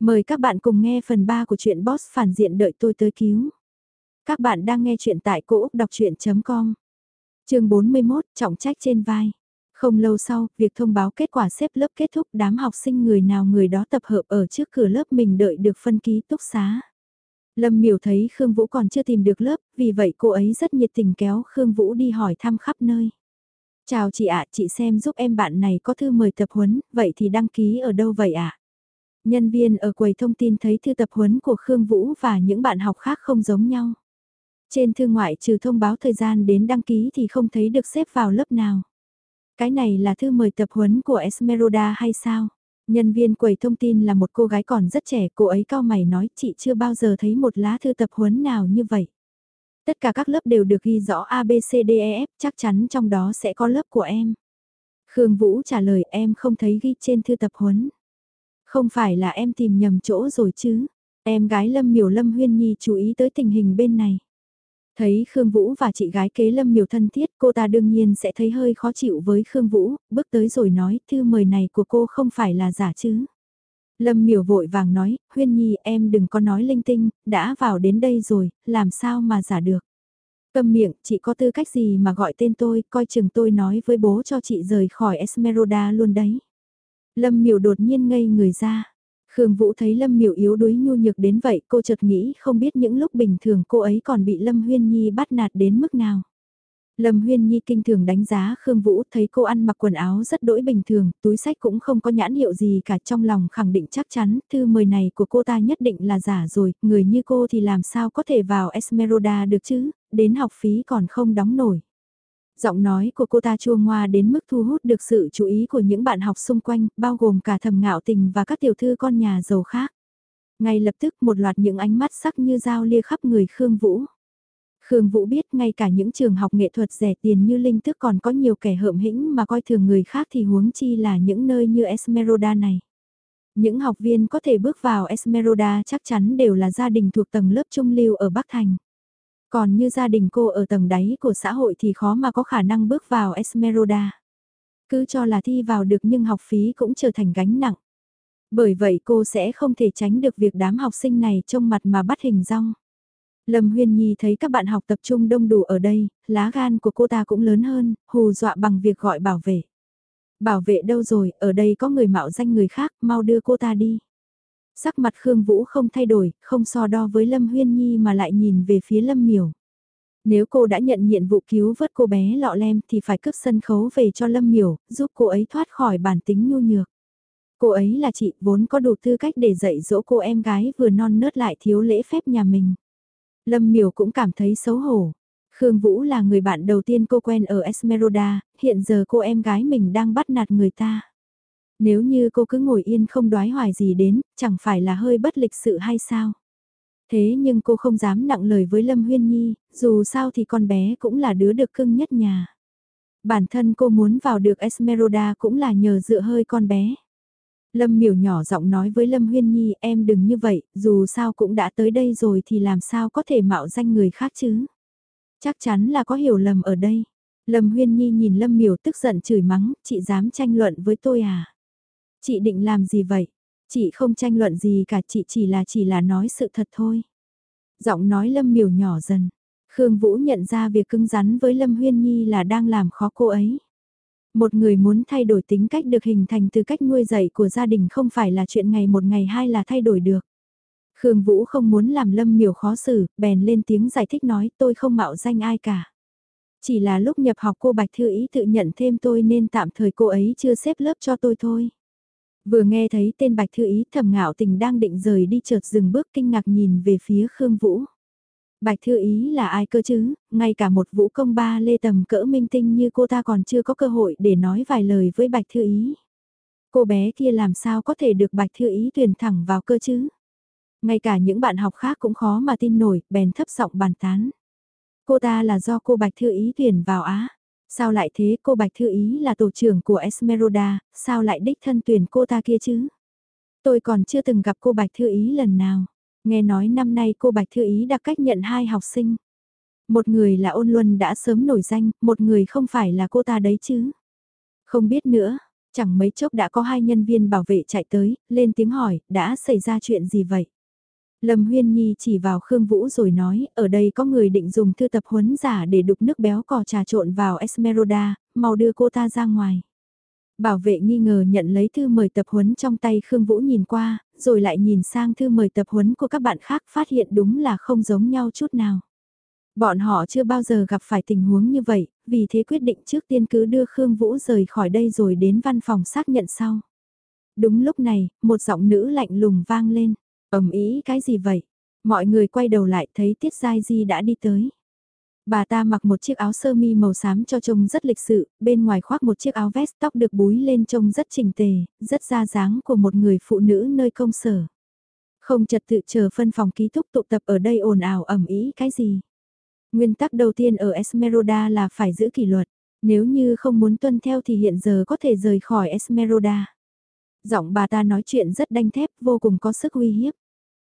Mời các bạn cùng nghe phần 3 của truyện Boss phản diện đợi tôi tới cứu. Các bạn đang nghe truyện tại cỗ đọc chuyện.com. Trường 41, trọng trách trên vai. Không lâu sau, việc thông báo kết quả xếp lớp kết thúc đám học sinh người nào người đó tập hợp ở trước cửa lớp mình đợi được phân ký túc xá. Lâm miểu thấy Khương Vũ còn chưa tìm được lớp, vì vậy cô ấy rất nhiệt tình kéo Khương Vũ đi hỏi thăm khắp nơi. Chào chị ạ, chị xem giúp em bạn này có thư mời tập huấn, vậy thì đăng ký ở đâu vậy ạ? Nhân viên ở quầy thông tin thấy thư tập huấn của Khương Vũ và những bạn học khác không giống nhau. Trên thư ngoại trừ thông báo thời gian đến đăng ký thì không thấy được xếp vào lớp nào. Cái này là thư mời tập huấn của Esmeralda hay sao? Nhân viên quầy thông tin là một cô gái còn rất trẻ, cô ấy cao mày nói chị chưa bao giờ thấy một lá thư tập huấn nào như vậy. Tất cả các lớp đều được ghi rõ A, B, C, D, E, F, chắc chắn trong đó sẽ có lớp của em. Khương Vũ trả lời em không thấy ghi trên thư tập huấn. Không phải là em tìm nhầm chỗ rồi chứ. Em gái Lâm Miểu Lâm Huyên Nhi chú ý tới tình hình bên này. Thấy Khương Vũ và chị gái kế Lâm Miểu thân thiết cô ta đương nhiên sẽ thấy hơi khó chịu với Khương Vũ, bước tới rồi nói thư mời này của cô không phải là giả chứ. Lâm Miểu vội vàng nói, Huyên Nhi em đừng có nói linh tinh, đã vào đến đây rồi, làm sao mà giả được. Cầm miệng, chị có tư cách gì mà gọi tên tôi, coi chừng tôi nói với bố cho chị rời khỏi Esmeralda luôn đấy. Lâm miểu đột nhiên ngây người ra. Khương Vũ thấy Lâm miểu yếu đuối nhu nhược đến vậy cô chợt nghĩ không biết những lúc bình thường cô ấy còn bị Lâm Huyên Nhi bắt nạt đến mức nào. Lâm Huyên Nhi kinh thường đánh giá Khương Vũ thấy cô ăn mặc quần áo rất đỗi bình thường, túi sách cũng không có nhãn hiệu gì cả trong lòng khẳng định chắc chắn thư mời này của cô ta nhất định là giả rồi, người như cô thì làm sao có thể vào Esmeralda được chứ, đến học phí còn không đóng nổi. Giọng nói của cô ta chua ngoa đến mức thu hút được sự chú ý của những bạn học xung quanh, bao gồm cả thầm ngạo tình và các tiểu thư con nhà giàu khác. Ngay lập tức một loạt những ánh mắt sắc như dao lia khắp người Khương Vũ. Khương Vũ biết ngay cả những trường học nghệ thuật rẻ tiền như Linh Tức còn có nhiều kẻ hợm hĩnh mà coi thường người khác thì huống chi là những nơi như Esmeralda này. Những học viên có thể bước vào Esmeralda chắc chắn đều là gia đình thuộc tầng lớp trung lưu ở Bắc Thành. Còn như gia đình cô ở tầng đáy của xã hội thì khó mà có khả năng bước vào Esmeralda. Cứ cho là thi vào được nhưng học phí cũng trở thành gánh nặng. Bởi vậy cô sẽ không thể tránh được việc đám học sinh này trông mặt mà bắt hình rong. Lâm Huyên Nhi thấy các bạn học tập trung đông đủ ở đây, lá gan của cô ta cũng lớn hơn, hù dọa bằng việc gọi bảo vệ. Bảo vệ đâu rồi, ở đây có người mạo danh người khác, mau đưa cô ta đi. Sắc mặt Khương Vũ không thay đổi, không so đo với Lâm Huyên Nhi mà lại nhìn về phía Lâm Miểu. Nếu cô đã nhận nhiệm vụ cứu vớt cô bé lọ lem thì phải cướp sân khấu về cho Lâm Miểu, giúp cô ấy thoát khỏi bản tính nhu nhược. Cô ấy là chị vốn có đủ tư cách để dạy dỗ cô em gái vừa non nớt lại thiếu lễ phép nhà mình. Lâm Miểu cũng cảm thấy xấu hổ. Khương Vũ là người bạn đầu tiên cô quen ở Esmeralda, hiện giờ cô em gái mình đang bắt nạt người ta. Nếu như cô cứ ngồi yên không đoái hoài gì đến, chẳng phải là hơi bất lịch sự hay sao? Thế nhưng cô không dám nặng lời với Lâm Huyên Nhi, dù sao thì con bé cũng là đứa được cưng nhất nhà. Bản thân cô muốn vào được Esmeralda cũng là nhờ dựa hơi con bé. Lâm miểu nhỏ giọng nói với Lâm Huyên Nhi em đừng như vậy, dù sao cũng đã tới đây rồi thì làm sao có thể mạo danh người khác chứ. Chắc chắn là có hiểu lầm ở đây. Lâm Huyên Nhi nhìn Lâm miểu tức giận chửi mắng, chị dám tranh luận với tôi à? Chị định làm gì vậy? Chị không tranh luận gì cả chị chỉ là chỉ là nói sự thật thôi. Giọng nói Lâm miểu nhỏ dần. Khương Vũ nhận ra việc cứng rắn với Lâm Huyên Nhi là đang làm khó cô ấy. Một người muốn thay đổi tính cách được hình thành từ cách nuôi dạy của gia đình không phải là chuyện ngày một ngày hai là thay đổi được. Khương Vũ không muốn làm Lâm Miểu khó xử, bèn lên tiếng giải thích nói tôi không mạo danh ai cả. Chỉ là lúc nhập học cô Bạch Thư Ý tự nhận thêm tôi nên tạm thời cô ấy chưa xếp lớp cho tôi thôi. Vừa nghe thấy tên Bạch Thư Ý thầm ngạo tình đang định rời đi chợt dừng bước kinh ngạc nhìn về phía Khương Vũ. Bạch Thư Ý là ai cơ chứ, ngay cả một vũ công ba lê tầm cỡ minh tinh như cô ta còn chưa có cơ hội để nói vài lời với Bạch Thư Ý. Cô bé kia làm sao có thể được Bạch Thư Ý tuyển thẳng vào cơ chứ? Ngay cả những bạn học khác cũng khó mà tin nổi, bèn thấp giọng bàn tán. Cô ta là do cô Bạch Thư Ý tuyển vào Á. Sao lại thế cô Bạch Thư Ý là tổ trưởng của Esmeralda, sao lại đích thân tuyển cô ta kia chứ? Tôi còn chưa từng gặp cô Bạch Thư Ý lần nào. Nghe nói năm nay cô Bạch Thư Ý đã cách nhận hai học sinh. Một người là ôn luân đã sớm nổi danh, một người không phải là cô ta đấy chứ. Không biết nữa, Chẳng mấy chốc đã có hai nhân viên bảo vệ chạy tới, lên tiếng hỏi, đã xảy ra chuyện gì vậy? Lâm Huyên Nhi chỉ vào Khương Vũ rồi nói, ở đây có người định dùng thư tập huấn giả để đục nước béo cò trà trộn vào Esmeralda, mau đưa cô ta ra ngoài. Bảo vệ nghi ngờ nhận lấy thư mời tập huấn trong tay Khương Vũ nhìn qua, rồi lại nhìn sang thư mời tập huấn của các bạn khác phát hiện đúng là không giống nhau chút nào. Bọn họ chưa bao giờ gặp phải tình huống như vậy, vì thế quyết định trước tiên cứ đưa Khương Vũ rời khỏi đây rồi đến văn phòng xác nhận sau. Đúng lúc này, một giọng nữ lạnh lùng vang lên, ầm ý cái gì vậy? Mọi người quay đầu lại thấy Tiết Giai Di đã đi tới. Bà ta mặc một chiếc áo sơ mi màu xám cho trông rất lịch sự, bên ngoài khoác một chiếc áo vest tóc được búi lên trông rất chỉnh tề, rất ra dáng của một người phụ nữ nơi công sở. Không trật tự chờ phân phòng ký túc tụ tập ở đây ồn ào ẩm ý cái gì. Nguyên tắc đầu tiên ở Esmeralda là phải giữ kỷ luật, nếu như không muốn tuân theo thì hiện giờ có thể rời khỏi Esmeralda. Giọng bà ta nói chuyện rất đanh thép, vô cùng có sức uy hiếp.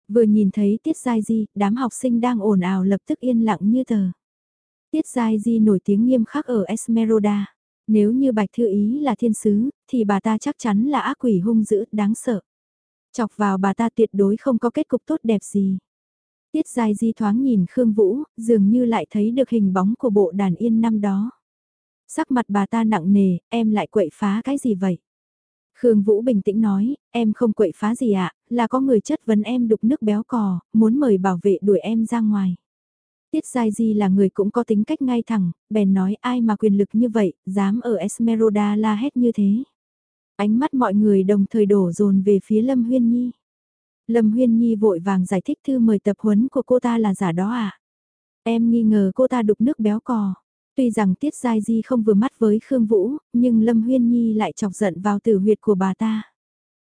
Vừa nhìn thấy Tiết Giai Di, đám học sinh đang ồn ào lập tức yên lặng như tờ. Tiết Giai Di nổi tiếng nghiêm khắc ở Esmeralda. Nếu như Bạch Thư Ý là thiên sứ, thì bà ta chắc chắn là ác quỷ hung dữ, đáng sợ. Chọc vào bà ta tuyệt đối không có kết cục tốt đẹp gì. Tiết Giai Di thoáng nhìn Khương Vũ, dường như lại thấy được hình bóng của bộ đàn yên năm đó. Sắc mặt bà ta nặng nề, em lại quậy phá cái gì vậy? Khương Vũ bình tĩnh nói, em không quậy phá gì ạ, là có người chất vấn em đục nước béo cò, muốn mời bảo vệ đuổi em ra ngoài. Tiết Giai Di là người cũng có tính cách ngay thẳng, bèn nói ai mà quyền lực như vậy, dám ở Esmeralda la hét như thế. Ánh mắt mọi người đồng thời đổ dồn về phía Lâm Huyên Nhi. Lâm Huyên Nhi vội vàng giải thích thư mời tập huấn của cô ta là giả đó à? Em nghi ngờ cô ta đục nước béo cò. Tuy rằng Tiết Giai Di không vừa mắt với Khương Vũ, nhưng Lâm Huyên Nhi lại chọc giận vào tử huyệt của bà ta.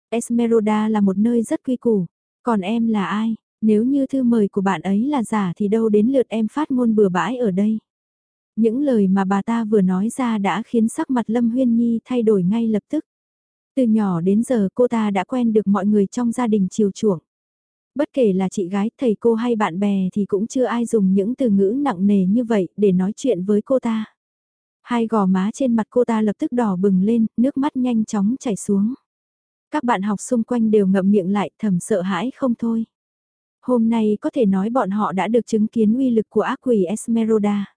Esmeralda là một nơi rất quy củ, còn em là ai? Nếu như thư mời của bạn ấy là giả thì đâu đến lượt em phát ngôn bừa bãi ở đây. Những lời mà bà ta vừa nói ra đã khiến sắc mặt Lâm Huyên Nhi thay đổi ngay lập tức. Từ nhỏ đến giờ cô ta đã quen được mọi người trong gia đình chiều chuộng. Bất kể là chị gái, thầy cô hay bạn bè thì cũng chưa ai dùng những từ ngữ nặng nề như vậy để nói chuyện với cô ta. Hai gò má trên mặt cô ta lập tức đỏ bừng lên, nước mắt nhanh chóng chảy xuống. Các bạn học xung quanh đều ngậm miệng lại thầm sợ hãi không thôi. Hôm nay có thể nói bọn họ đã được chứng kiến uy lực của ác quỷ Esmeralda.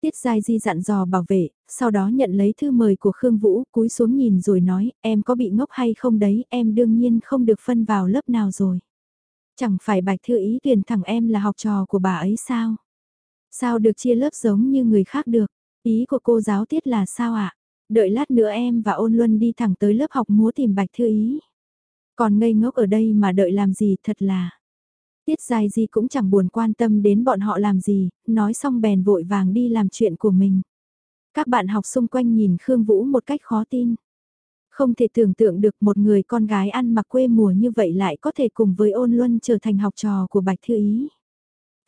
Tiết Giai Di dặn dò bảo vệ, sau đó nhận lấy thư mời của Khương Vũ, cúi xuống nhìn rồi nói, em có bị ngốc hay không đấy, em đương nhiên không được phân vào lớp nào rồi. Chẳng phải bạch thư ý tuyển thẳng em là học trò của bà ấy sao? Sao được chia lớp giống như người khác được? Ý của cô giáo tiết là sao ạ? Đợi lát nữa em và ôn luân đi thẳng tới lớp học múa tìm bạch thư ý. Còn ngây ngốc ở đây mà đợi làm gì thật là... Tiết dài gì cũng chẳng buồn quan tâm đến bọn họ làm gì, nói xong bèn vội vàng đi làm chuyện của mình. Các bạn học xung quanh nhìn Khương Vũ một cách khó tin. Không thể tưởng tượng được một người con gái ăn mặc quê mùa như vậy lại có thể cùng với ôn luân trở thành học trò của Bạch Thư Ý.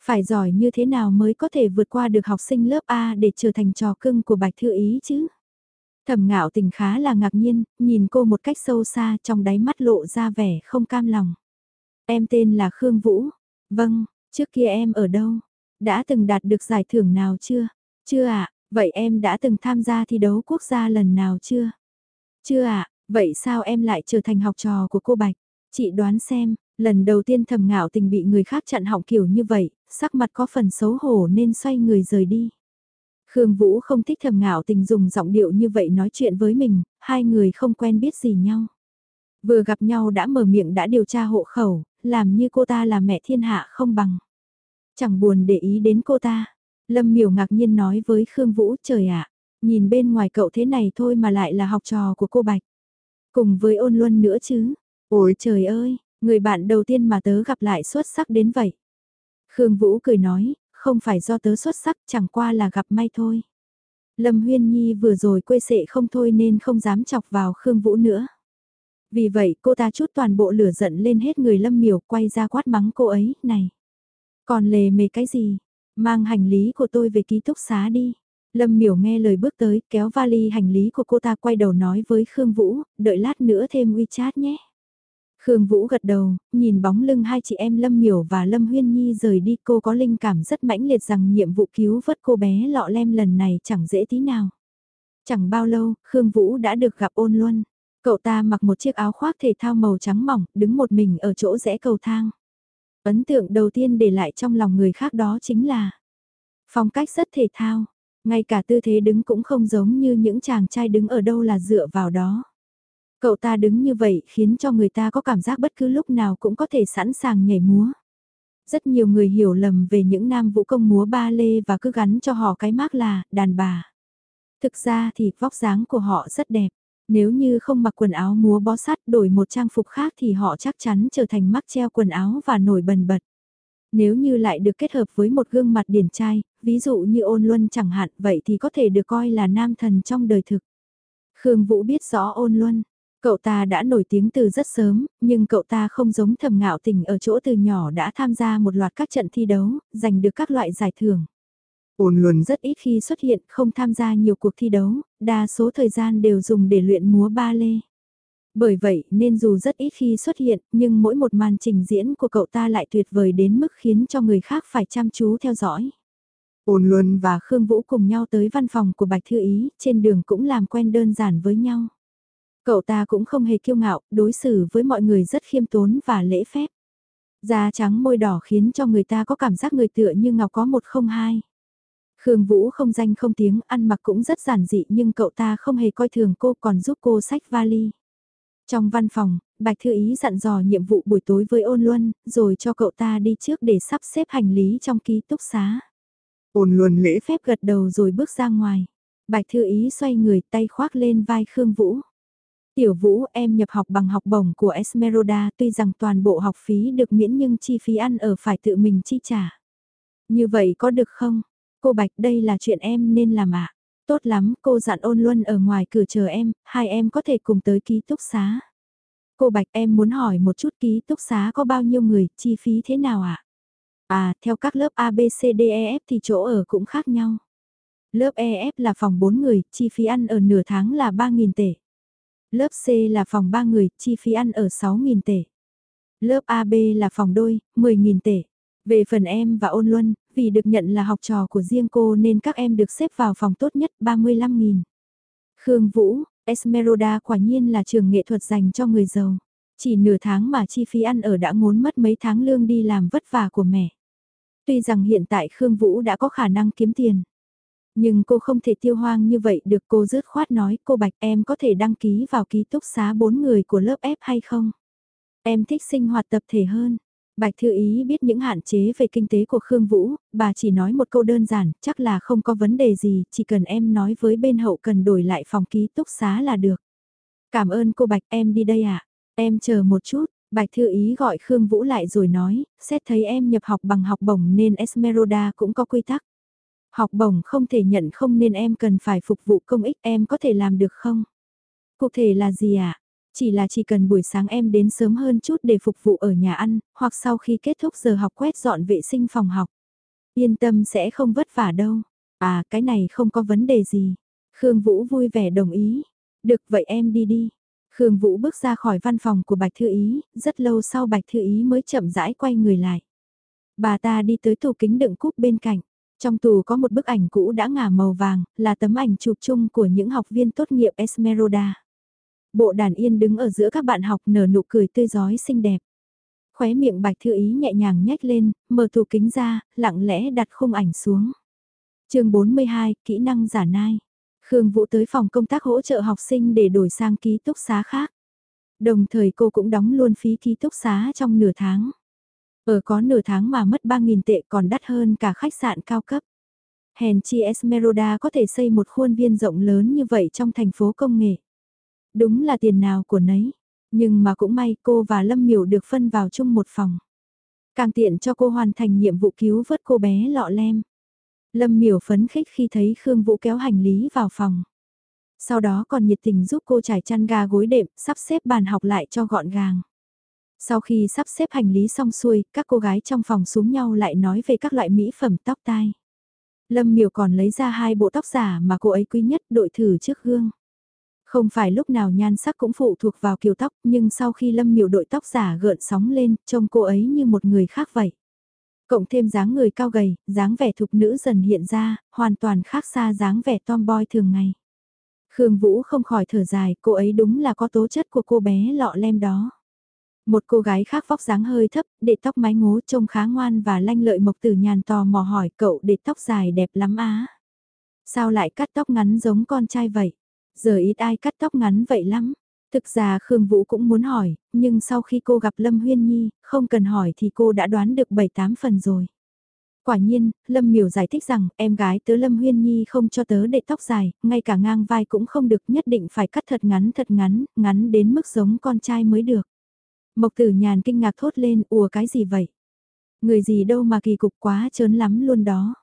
Phải giỏi như thế nào mới có thể vượt qua được học sinh lớp A để trở thành trò cưng của Bạch Thư Ý chứ? Thẩm ngạo tình khá là ngạc nhiên, nhìn cô một cách sâu xa trong đáy mắt lộ ra vẻ không cam lòng. Em tên là Khương Vũ. Vâng, trước kia em ở đâu? Đã từng đạt được giải thưởng nào chưa? Chưa ạ, vậy em đã từng tham gia thi đấu quốc gia lần nào chưa? Chưa ạ, vậy sao em lại trở thành học trò của cô Bạch? Chị đoán xem, lần đầu tiên thầm ngạo tình bị người khác chặn họng kiểu như vậy, sắc mặt có phần xấu hổ nên xoay người rời đi. Khương Vũ không thích thầm ngạo tình dùng giọng điệu như vậy nói chuyện với mình, hai người không quen biết gì nhau. Vừa gặp nhau đã mở miệng đã điều tra hộ khẩu, làm như cô ta là mẹ thiên hạ không bằng. Chẳng buồn để ý đến cô ta. Lâm miểu ngạc nhiên nói với Khương Vũ trời ạ, nhìn bên ngoài cậu thế này thôi mà lại là học trò của cô Bạch. Cùng với ôn luân nữa chứ. Ôi trời ơi, người bạn đầu tiên mà tớ gặp lại xuất sắc đến vậy. Khương Vũ cười nói, không phải do tớ xuất sắc chẳng qua là gặp may thôi. Lâm Huyên Nhi vừa rồi quê sệ không thôi nên không dám chọc vào Khương Vũ nữa. Vì vậy cô ta chút toàn bộ lửa giận lên hết người Lâm Miểu quay ra quát mắng cô ấy, này. Còn lề mề cái gì? Mang hành lý của tôi về ký túc xá đi. Lâm Miểu nghe lời bước tới, kéo vali hành lý của cô ta quay đầu nói với Khương Vũ, đợi lát nữa thêm WeChat nhé. Khương Vũ gật đầu, nhìn bóng lưng hai chị em Lâm Miểu và Lâm Huyên Nhi rời đi cô có linh cảm rất mãnh liệt rằng nhiệm vụ cứu vớt cô bé lọ lem lần này chẳng dễ tí nào. Chẳng bao lâu, Khương Vũ đã được gặp ôn luân. Cậu ta mặc một chiếc áo khoác thể thao màu trắng mỏng, đứng một mình ở chỗ rẽ cầu thang. Ấn tượng đầu tiên để lại trong lòng người khác đó chính là phong cách rất thể thao, ngay cả tư thế đứng cũng không giống như những chàng trai đứng ở đâu là dựa vào đó. Cậu ta đứng như vậy khiến cho người ta có cảm giác bất cứ lúc nào cũng có thể sẵn sàng nhảy múa. Rất nhiều người hiểu lầm về những nam vũ công múa ba lê và cứ gắn cho họ cái mác là đàn bà. Thực ra thì vóc dáng của họ rất đẹp. Nếu như không mặc quần áo múa bó sát đổi một trang phục khác thì họ chắc chắn trở thành mắc treo quần áo và nổi bần bật. Nếu như lại được kết hợp với một gương mặt điển trai, ví dụ như ôn luân chẳng hạn vậy thì có thể được coi là nam thần trong đời thực. Khương Vũ biết rõ ôn luân, cậu ta đã nổi tiếng từ rất sớm, nhưng cậu ta không giống thầm ngạo tình ở chỗ từ nhỏ đã tham gia một loạt các trận thi đấu, giành được các loại giải thưởng. Ôn luân rất ít khi xuất hiện, không tham gia nhiều cuộc thi đấu, đa số thời gian đều dùng để luyện múa ba lê. Bởi vậy nên dù rất ít khi xuất hiện, nhưng mỗi một màn trình diễn của cậu ta lại tuyệt vời đến mức khiến cho người khác phải chăm chú theo dõi. Ôn Luân và Khương Vũ cùng nhau tới văn phòng của Bạch Thư Ý, trên đường cũng làm quen đơn giản với nhau. Cậu ta cũng không hề kiêu ngạo, đối xử với mọi người rất khiêm tốn và lễ phép. Da trắng môi đỏ khiến cho người ta có cảm giác người tựa như ngọc có một không hai. Khương Vũ không danh không tiếng, ăn mặc cũng rất giản dị nhưng cậu ta không hề coi thường cô còn giúp cô sách vali. Trong văn phòng, Bạch Thư Ý dặn dò nhiệm vụ buổi tối với ôn luân, rồi cho cậu ta đi trước để sắp xếp hành lý trong ký túc xá. Ôn luân lễ phép gật đầu rồi bước ra ngoài. Bạch Thư Ý xoay người tay khoác lên vai Khương Vũ. Tiểu Vũ em nhập học bằng học bổng của Esmeralda tuy rằng toàn bộ học phí được miễn nhưng chi phí ăn ở phải tự mình chi trả. Như vậy có được không? Cô Bạch đây là chuyện em nên làm ạ. Tốt lắm, cô dặn ôn luân ở ngoài cửa chờ em, hai em có thể cùng tới ký túc xá. Cô Bạch em muốn hỏi một chút ký túc xá có bao nhiêu người, chi phí thế nào ạ? À? à, theo các lớp A, B, C, D, E, F thì chỗ ở cũng khác nhau. Lớp EF là phòng 4 người, chi phí ăn ở nửa tháng là 3.000 tệ. Lớp C là phòng 3 người, chi phí ăn ở 6.000 tệ. Lớp AB là phòng đôi, 10.000 tệ. Về phần em và ôn luân, vì được nhận là học trò của riêng cô nên các em được xếp vào phòng tốt nhất 35.000. Khương Vũ, Esmeralda quả nhiên là trường nghệ thuật dành cho người giàu. Chỉ nửa tháng mà chi phí ăn ở đã ngốn mất mấy tháng lương đi làm vất vả của mẹ. Tuy rằng hiện tại Khương Vũ đã có khả năng kiếm tiền. Nhưng cô không thể tiêu hoang như vậy được cô rớt khoát nói cô Bạch em có thể đăng ký vào ký túc xá 4 người của lớp F hay không? Em thích sinh hoạt tập thể hơn. Bạch Thư Ý biết những hạn chế về kinh tế của Khương Vũ, bà chỉ nói một câu đơn giản, chắc là không có vấn đề gì, chỉ cần em nói với bên hậu cần đổi lại phòng ký túc xá là được. Cảm ơn cô Bạch em đi đây ạ, à? em chờ một chút, Bạch Thư Ý gọi Khương Vũ lại rồi nói, xét thấy em nhập học bằng học bổng nên Esmeralda cũng có quy tắc. Học bổng không thể nhận không nên em cần phải phục vụ công ích em có thể làm được không? Cụ thể là gì ạ? À? Chỉ là chỉ cần buổi sáng em đến sớm hơn chút để phục vụ ở nhà ăn, hoặc sau khi kết thúc giờ học quét dọn vệ sinh phòng học. Yên tâm sẽ không vất vả đâu. À, cái này không có vấn đề gì. Khương Vũ vui vẻ đồng ý. Được vậy em đi đi. Khương Vũ bước ra khỏi văn phòng của Bạch Thư Ý, rất lâu sau Bạch Thư Ý mới chậm rãi quay người lại. Bà ta đi tới tủ kính đựng cúp bên cạnh. Trong tủ có một bức ảnh cũ đã ngả màu vàng, là tấm ảnh chụp chung của những học viên tốt nghiệp Esmeralda. Bộ đàn yên đứng ở giữa các bạn học nở nụ cười tươi giói xinh đẹp. Khóe miệng bạch thư ý nhẹ nhàng nhếch lên, mở tủ kính ra, lặng lẽ đặt khung ảnh xuống. chương 42, kỹ năng giả nai. Khương Vũ tới phòng công tác hỗ trợ học sinh để đổi sang ký túc xá khác. Đồng thời cô cũng đóng luôn phí ký túc xá trong nửa tháng. Ở có nửa tháng mà mất 3.000 tệ còn đắt hơn cả khách sạn cao cấp. Hèn chi Esmeralda có thể xây một khuôn viên rộng lớn như vậy trong thành phố công nghệ. Đúng là tiền nào của nấy. Nhưng mà cũng may cô và Lâm Miểu được phân vào chung một phòng. Càng tiện cho cô hoàn thành nhiệm vụ cứu vớt cô bé lọ lem. Lâm Miểu phấn khích khi thấy Khương Vũ kéo hành lý vào phòng. Sau đó còn nhiệt tình giúp cô trải chăn ga gối đệm, sắp xếp bàn học lại cho gọn gàng. Sau khi sắp xếp hành lý xong xuôi, các cô gái trong phòng xuống nhau lại nói về các loại mỹ phẩm tóc tai. Lâm Miểu còn lấy ra hai bộ tóc giả mà cô ấy quý nhất đội thử trước gương. Không phải lúc nào nhan sắc cũng phụ thuộc vào kiểu tóc, nhưng sau khi Lâm Miểu đội tóc giả gợn sóng lên, trông cô ấy như một người khác vậy. Cộng thêm dáng người cao gầy, dáng vẻ thục nữ dần hiện ra, hoàn toàn khác xa dáng vẻ tomboy thường ngày. Khương Vũ không khỏi thở dài, cô ấy đúng là có tố chất của cô bé lọ lem đó. Một cô gái khác vóc dáng hơi thấp, để tóc mái ngố trông khá ngoan và lanh lợi mộc tử nhàn tò mò hỏi cậu để tóc dài đẹp lắm á. Sao lại cắt tóc ngắn giống con trai vậy? Giờ ít ai cắt tóc ngắn vậy lắm. Thực ra Khương Vũ cũng muốn hỏi, nhưng sau khi cô gặp Lâm Huyên Nhi, không cần hỏi thì cô đã đoán được 7-8 phần rồi. Quả nhiên, Lâm Miểu giải thích rằng em gái tớ Lâm Huyên Nhi không cho tớ để tóc dài, ngay cả ngang vai cũng không được nhất định phải cắt thật ngắn thật ngắn, ngắn đến mức giống con trai mới được. Mộc tử nhàn kinh ngạc thốt lên, ùa cái gì vậy? Người gì đâu mà kỳ cục quá trớn lắm luôn đó.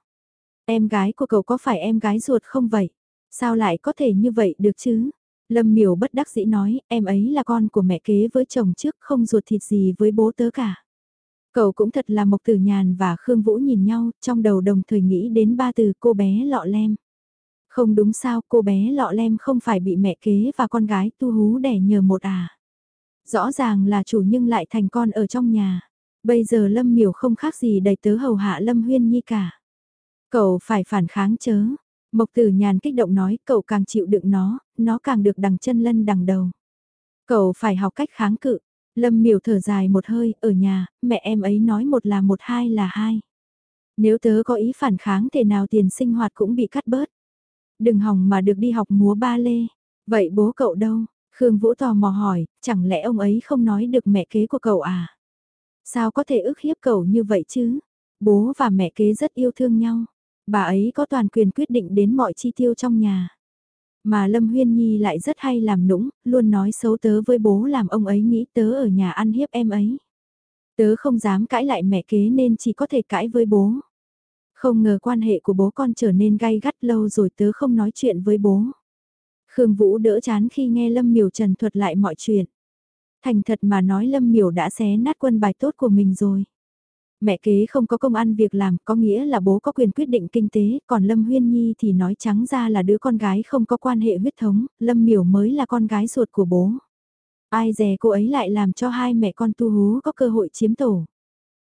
Em gái của cậu có phải em gái ruột không vậy? Sao lại có thể như vậy được chứ? Lâm miểu bất đắc dĩ nói, em ấy là con của mẹ kế với chồng trước không ruột thịt gì với bố tớ cả. Cậu cũng thật là Mộc Tử Nhàn và Khương Vũ nhìn nhau, trong đầu đồng thời nghĩ đến ba từ cô bé lọ lem. Không đúng sao, cô bé lọ lem không phải bị mẹ kế và con gái tu hú đẻ nhờ một à. Rõ ràng là chủ nhưng lại thành con ở trong nhà. Bây giờ Lâm miểu không khác gì đầy tớ hầu hạ Lâm Huyên Nhi cả. Cậu phải phản kháng chớ. Mộc tử nhàn kích động nói cậu càng chịu đựng nó, nó càng được đằng chân lân đằng đầu. Cậu phải học cách kháng cự. Lâm miểu thở dài một hơi, ở nhà, mẹ em ấy nói một là một hai là hai. Nếu tớ có ý phản kháng thể nào tiền sinh hoạt cũng bị cắt bớt. Đừng hỏng mà được đi học múa ba lê. Vậy bố cậu đâu? Khương Vũ tò mò hỏi, chẳng lẽ ông ấy không nói được mẹ kế của cậu à? Sao có thể ức hiếp cậu như vậy chứ? Bố và mẹ kế rất yêu thương nhau. Bà ấy có toàn quyền quyết định đến mọi chi tiêu trong nhà. Mà Lâm Huyên Nhi lại rất hay làm nũng, luôn nói xấu tớ với bố làm ông ấy nghĩ tớ ở nhà ăn hiếp em ấy. Tớ không dám cãi lại mẹ kế nên chỉ có thể cãi với bố. Không ngờ quan hệ của bố con trở nên gay gắt lâu rồi tớ không nói chuyện với bố. Khương Vũ đỡ chán khi nghe Lâm Miểu trần thuật lại mọi chuyện. Thành thật mà nói Lâm Miểu đã xé nát quân bài tốt của mình rồi. Mẹ kế không có công ăn việc làm có nghĩa là bố có quyền quyết định kinh tế, còn Lâm Huyên Nhi thì nói trắng ra là đứa con gái không có quan hệ huyết thống, Lâm Miểu mới là con gái ruột của bố. Ai dè cô ấy lại làm cho hai mẹ con tu hú có cơ hội chiếm tổ.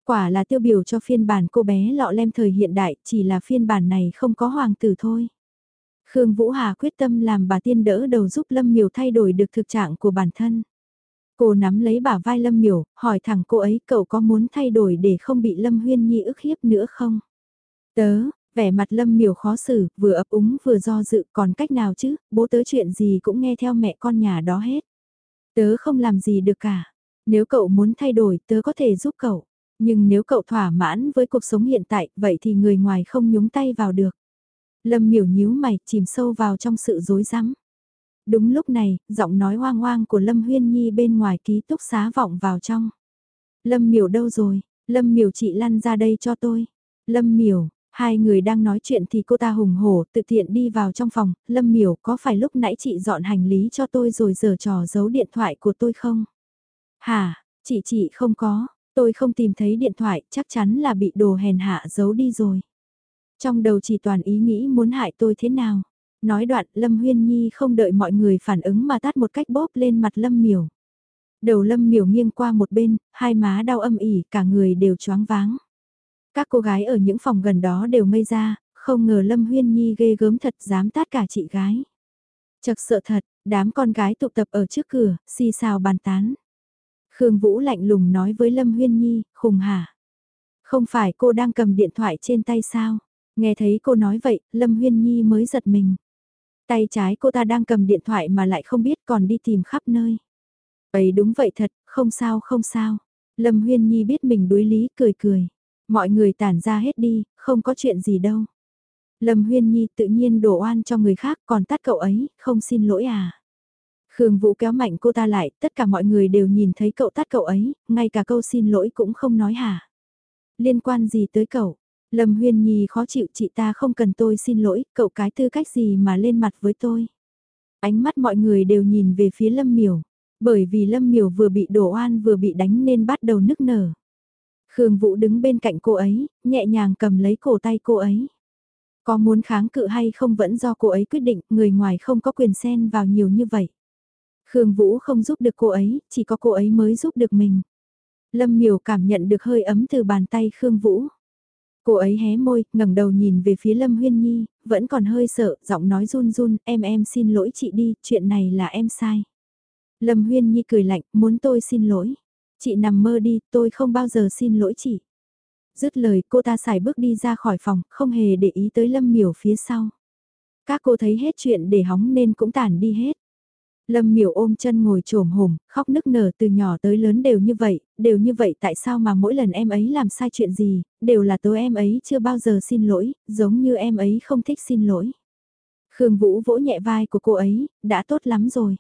Quả là tiêu biểu cho phiên bản cô bé lọ lem thời hiện đại, chỉ là phiên bản này không có hoàng tử thôi. Khương Vũ Hà quyết tâm làm bà tiên đỡ đầu giúp Lâm Miểu thay đổi được thực trạng của bản thân. Cô nắm lấy bả vai Lâm Miểu, hỏi thẳng cô ấy cậu có muốn thay đổi để không bị Lâm Huyên Nhi ức hiếp nữa không? Tớ, vẻ mặt Lâm Miểu khó xử, vừa ấp úng vừa do dự còn cách nào chứ, bố tớ chuyện gì cũng nghe theo mẹ con nhà đó hết. Tớ không làm gì được cả. Nếu cậu muốn thay đổi tớ có thể giúp cậu. Nhưng nếu cậu thỏa mãn với cuộc sống hiện tại, vậy thì người ngoài không nhúng tay vào được. Lâm miểu nhíu mày, chìm sâu vào trong sự rối rắm. Đúng lúc này, giọng nói hoang hoang của Lâm Huyên Nhi bên ngoài ký túc xá vọng vào trong. Lâm miểu đâu rồi? Lâm miểu chị lăn ra đây cho tôi. Lâm miểu, hai người đang nói chuyện thì cô ta hùng hổ tự tiện đi vào trong phòng. Lâm miểu có phải lúc nãy chị dọn hành lý cho tôi rồi giờ trò giấu điện thoại của tôi không? Hả, chị chị không có, tôi không tìm thấy điện thoại chắc chắn là bị đồ hèn hạ giấu đi rồi. Trong đầu chỉ toàn ý nghĩ muốn hại tôi thế nào. Nói đoạn Lâm Huyên Nhi không đợi mọi người phản ứng mà tát một cách bóp lên mặt Lâm Miểu. Đầu Lâm Miểu nghiêng qua một bên, hai má đau âm ỉ, cả người đều choáng váng. Các cô gái ở những phòng gần đó đều ngây ra, không ngờ Lâm Huyên Nhi ghê gớm thật dám tát cả chị gái. Chật sợ thật, đám con gái tụ tập ở trước cửa, xì xào bàn tán. Khương Vũ lạnh lùng nói với Lâm Huyên Nhi, khùng hả? Không phải cô đang cầm điện thoại trên tay sao? Nghe thấy cô nói vậy, Lâm Huyên Nhi mới giật mình. Tay trái cô ta đang cầm điện thoại mà lại không biết còn đi tìm khắp nơi. Ấy đúng vậy thật, không sao không sao. Lâm Huyên Nhi biết mình đối lý cười cười. Mọi người tản ra hết đi, không có chuyện gì đâu. Lâm Huyên Nhi tự nhiên đổ oan cho người khác còn tắt cậu ấy, không xin lỗi à. Khương Vũ kéo mạnh cô ta lại, tất cả mọi người đều nhìn thấy cậu tắt cậu ấy, ngay cả câu xin lỗi cũng không nói hả. Liên quan gì tới cậu? Lâm Huyên Nhi khó chịu chị ta không cần tôi xin lỗi, cậu cái tư cách gì mà lên mặt với tôi. Ánh mắt mọi người đều nhìn về phía Lâm Miểu, bởi vì Lâm Miểu vừa bị đổ oan vừa bị đánh nên bắt đầu nức nở. Khương Vũ đứng bên cạnh cô ấy, nhẹ nhàng cầm lấy cổ tay cô ấy. Có muốn kháng cự hay không vẫn do cô ấy quyết định, người ngoài không có quyền xen vào nhiều như vậy. Khương Vũ không giúp được cô ấy, chỉ có cô ấy mới giúp được mình. Lâm Miểu cảm nhận được hơi ấm từ bàn tay Khương Vũ. Cô ấy hé môi, ngẩng đầu nhìn về phía Lâm Huyên Nhi, vẫn còn hơi sợ, giọng nói run run, em em xin lỗi chị đi, chuyện này là em sai. Lâm Huyên Nhi cười lạnh, muốn tôi xin lỗi. Chị nằm mơ đi, tôi không bao giờ xin lỗi chị. Dứt lời cô ta xài bước đi ra khỏi phòng, không hề để ý tới Lâm Miểu phía sau. Các cô thấy hết chuyện để hóng nên cũng tản đi hết. Lâm miểu ôm chân ngồi trồm hổm, khóc nức nở từ nhỏ tới lớn đều như vậy, đều như vậy tại sao mà mỗi lần em ấy làm sai chuyện gì, đều là tớ em ấy chưa bao giờ xin lỗi, giống như em ấy không thích xin lỗi. Khương Vũ vỗ nhẹ vai của cô ấy, đã tốt lắm rồi.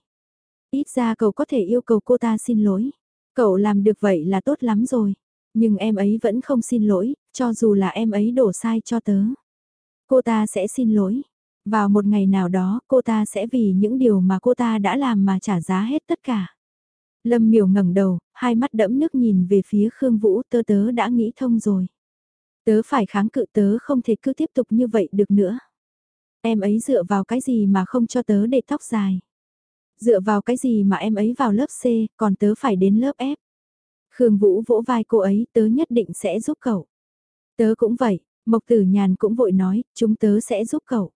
Ít ra cậu có thể yêu cầu cô ta xin lỗi. Cậu làm được vậy là tốt lắm rồi. Nhưng em ấy vẫn không xin lỗi, cho dù là em ấy đổ sai cho tớ. Cô ta sẽ xin lỗi. Vào một ngày nào đó, cô ta sẽ vì những điều mà cô ta đã làm mà trả giá hết tất cả. Lâm miểu ngẩng đầu, hai mắt đẫm nước nhìn về phía Khương Vũ tớ tớ đã nghĩ thông rồi. Tớ phải kháng cự tớ không thể cứ tiếp tục như vậy được nữa. Em ấy dựa vào cái gì mà không cho tớ để tóc dài. Dựa vào cái gì mà em ấy vào lớp C, còn tớ phải đến lớp F. Khương Vũ vỗ vai cô ấy, tớ nhất định sẽ giúp cậu. Tớ cũng vậy, Mộc Tử Nhàn cũng vội nói, chúng tớ sẽ giúp cậu.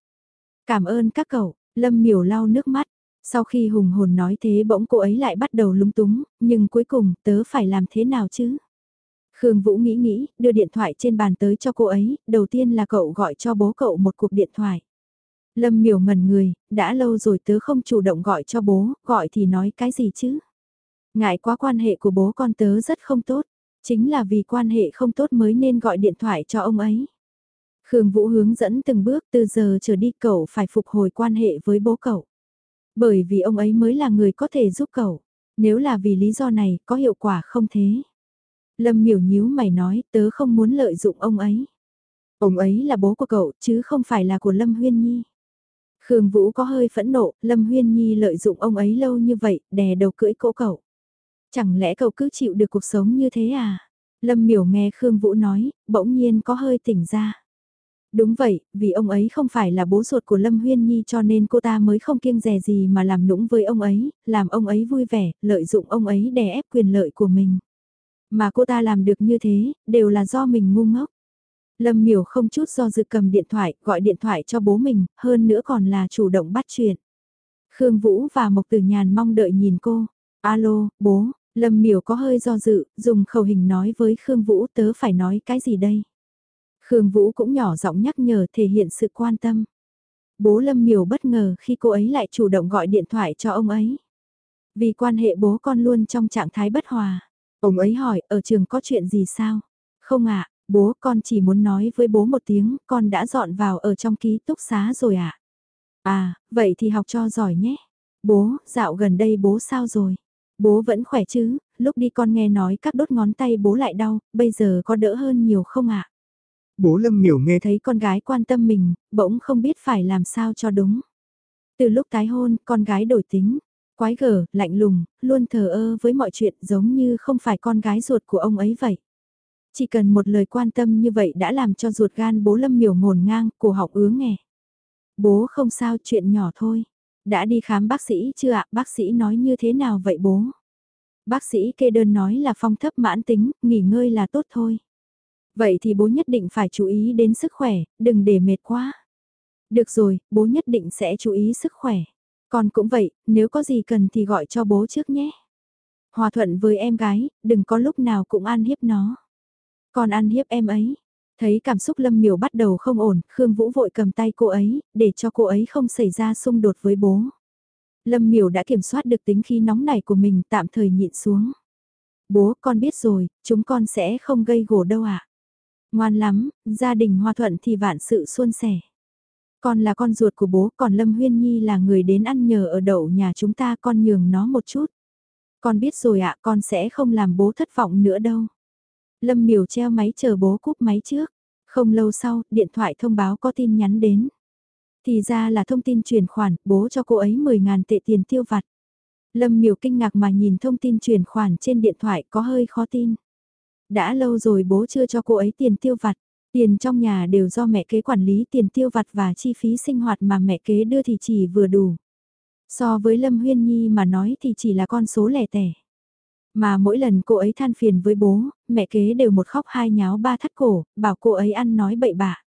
Cảm ơn các cậu, Lâm miểu lau nước mắt. Sau khi hùng hồn nói thế bỗng cô ấy lại bắt đầu lúng túng, nhưng cuối cùng tớ phải làm thế nào chứ? Khương Vũ nghĩ nghĩ, đưa điện thoại trên bàn tới cho cô ấy, đầu tiên là cậu gọi cho bố cậu một cuộc điện thoại. Lâm miểu ngẩn người, đã lâu rồi tớ không chủ động gọi cho bố, gọi thì nói cái gì chứ? Ngại quá quan hệ của bố con tớ rất không tốt, chính là vì quan hệ không tốt mới nên gọi điện thoại cho ông ấy. Khương Vũ hướng dẫn từng bước từ giờ trở đi cậu phải phục hồi quan hệ với bố cậu. Bởi vì ông ấy mới là người có thể giúp cậu. Nếu là vì lý do này có hiệu quả không thế. Lâm miểu nhíu mày nói tớ không muốn lợi dụng ông ấy. Ông ấy là bố của cậu chứ không phải là của Lâm Huyên Nhi. Khương Vũ có hơi phẫn nộ, Lâm Huyên Nhi lợi dụng ông ấy lâu như vậy, đè đầu cưỡi cỗ cậu. Chẳng lẽ cậu cứ chịu được cuộc sống như thế à? Lâm miểu nghe Khương Vũ nói, bỗng nhiên có hơi tỉnh ra. Đúng vậy, vì ông ấy không phải là bố ruột của Lâm Huyên Nhi cho nên cô ta mới không kiêng dè gì mà làm nũng với ông ấy, làm ông ấy vui vẻ, lợi dụng ông ấy đè ép quyền lợi của mình. Mà cô ta làm được như thế, đều là do mình ngu ngốc. Lâm miểu không chút do dự cầm điện thoại, gọi điện thoại cho bố mình, hơn nữa còn là chủ động bắt chuyện. Khương Vũ và Mộc Tử Nhàn mong đợi nhìn cô. Alo, bố, Lâm miểu có hơi do dự, dùng khẩu hình nói với Khương Vũ tớ phải nói cái gì đây? Khương Vũ cũng nhỏ giọng nhắc nhở thể hiện sự quan tâm. Bố Lâm Miểu bất ngờ khi cô ấy lại chủ động gọi điện thoại cho ông ấy. Vì quan hệ bố con luôn trong trạng thái bất hòa. Ông ấy hỏi ở trường có chuyện gì sao? Không ạ, bố con chỉ muốn nói với bố một tiếng, con đã dọn vào ở trong ký túc xá rồi ạ. À? à, vậy thì học cho giỏi nhé. Bố, dạo gần đây bố sao rồi? Bố vẫn khỏe chứ, lúc đi con nghe nói các đốt ngón tay bố lại đau, bây giờ có đỡ hơn nhiều không ạ? Bố Lâm miểu nghe thấy con gái quan tâm mình, bỗng không biết phải làm sao cho đúng. Từ lúc tái hôn, con gái đổi tính, quái gở, lạnh lùng, luôn thờ ơ với mọi chuyện giống như không phải con gái ruột của ông ấy vậy. Chỉ cần một lời quan tâm như vậy đã làm cho ruột gan bố Lâm miểu ngổn ngang, cổ họng ứa nghè. Bố không sao chuyện nhỏ thôi. Đã đi khám bác sĩ chưa ạ, bác sĩ nói như thế nào vậy bố? Bác sĩ kê đơn nói là phong thấp mãn tính, nghỉ ngơi là tốt thôi. Vậy thì bố nhất định phải chú ý đến sức khỏe, đừng để mệt quá. Được rồi, bố nhất định sẽ chú ý sức khỏe. Con cũng vậy, nếu có gì cần thì gọi cho bố trước nhé. Hòa thuận với em gái, đừng có lúc nào cũng ăn hiếp nó. Con ăn hiếp em ấy. Thấy cảm xúc Lâm Miểu bắt đầu không ổn, Khương Vũ vội cầm tay cô ấy, để cho cô ấy không xảy ra xung đột với bố. Lâm Miểu đã kiểm soát được tính khí nóng nảy của mình tạm thời nhịn xuống. Bố con biết rồi, chúng con sẽ không gây gổ đâu ạ. À? Ngoan lắm, gia đình hòa thuận thì vạn sự suôn sẻ. Con là con ruột của bố, còn Lâm Huyên Nhi là người đến ăn nhờ ở đậu nhà chúng ta con nhường nó một chút. Con biết rồi ạ, con sẽ không làm bố thất vọng nữa đâu. Lâm Miểu treo máy chờ bố cúp máy trước. Không lâu sau, điện thoại thông báo có tin nhắn đến. Thì ra là thông tin chuyển khoản, bố cho cô ấy 10.000 tệ tiền tiêu vặt. Lâm Miểu kinh ngạc mà nhìn thông tin chuyển khoản trên điện thoại có hơi khó tin. Đã lâu rồi bố chưa cho cô ấy tiền tiêu vặt. Tiền trong nhà đều do mẹ kế quản lý tiền tiêu vặt và chi phí sinh hoạt mà mẹ kế đưa thì chỉ vừa đủ. So với Lâm Huyên Nhi mà nói thì chỉ là con số lẻ tẻ. Mà mỗi lần cô ấy than phiền với bố, mẹ kế đều một khóc hai nháo ba thắt cổ, bảo cô ấy ăn nói bậy bạ.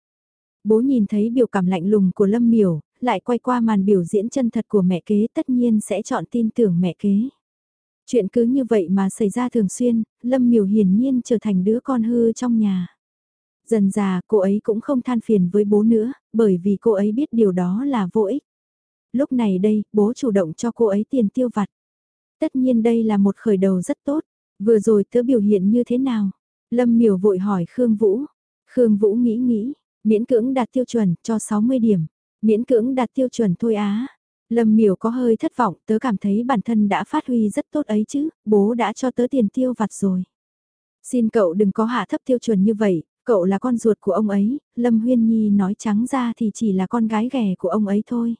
Bố nhìn thấy biểu cảm lạnh lùng của Lâm Miểu, lại quay qua màn biểu diễn chân thật của mẹ kế tất nhiên sẽ chọn tin tưởng mẹ kế. Chuyện cứ như vậy mà xảy ra thường xuyên, Lâm Miểu hiển nhiên trở thành đứa con hư trong nhà. Dần già cô ấy cũng không than phiền với bố nữa, bởi vì cô ấy biết điều đó là vô ích. Lúc này đây, bố chủ động cho cô ấy tiền tiêu vặt. Tất nhiên đây là một khởi đầu rất tốt. Vừa rồi tớ biểu hiện như thế nào? Lâm miểu vội hỏi Khương Vũ. Khương Vũ nghĩ nghĩ, miễn cưỡng đạt tiêu chuẩn cho 60 điểm. Miễn cưỡng đạt tiêu chuẩn thôi á. Lâm miểu có hơi thất vọng, tớ cảm thấy bản thân đã phát huy rất tốt ấy chứ, bố đã cho tớ tiền tiêu vặt rồi. Xin cậu đừng có hạ thấp tiêu chuẩn như vậy, cậu là con ruột của ông ấy, Lâm Huyên Nhi nói trắng ra thì chỉ là con gái ghẻ của ông ấy thôi.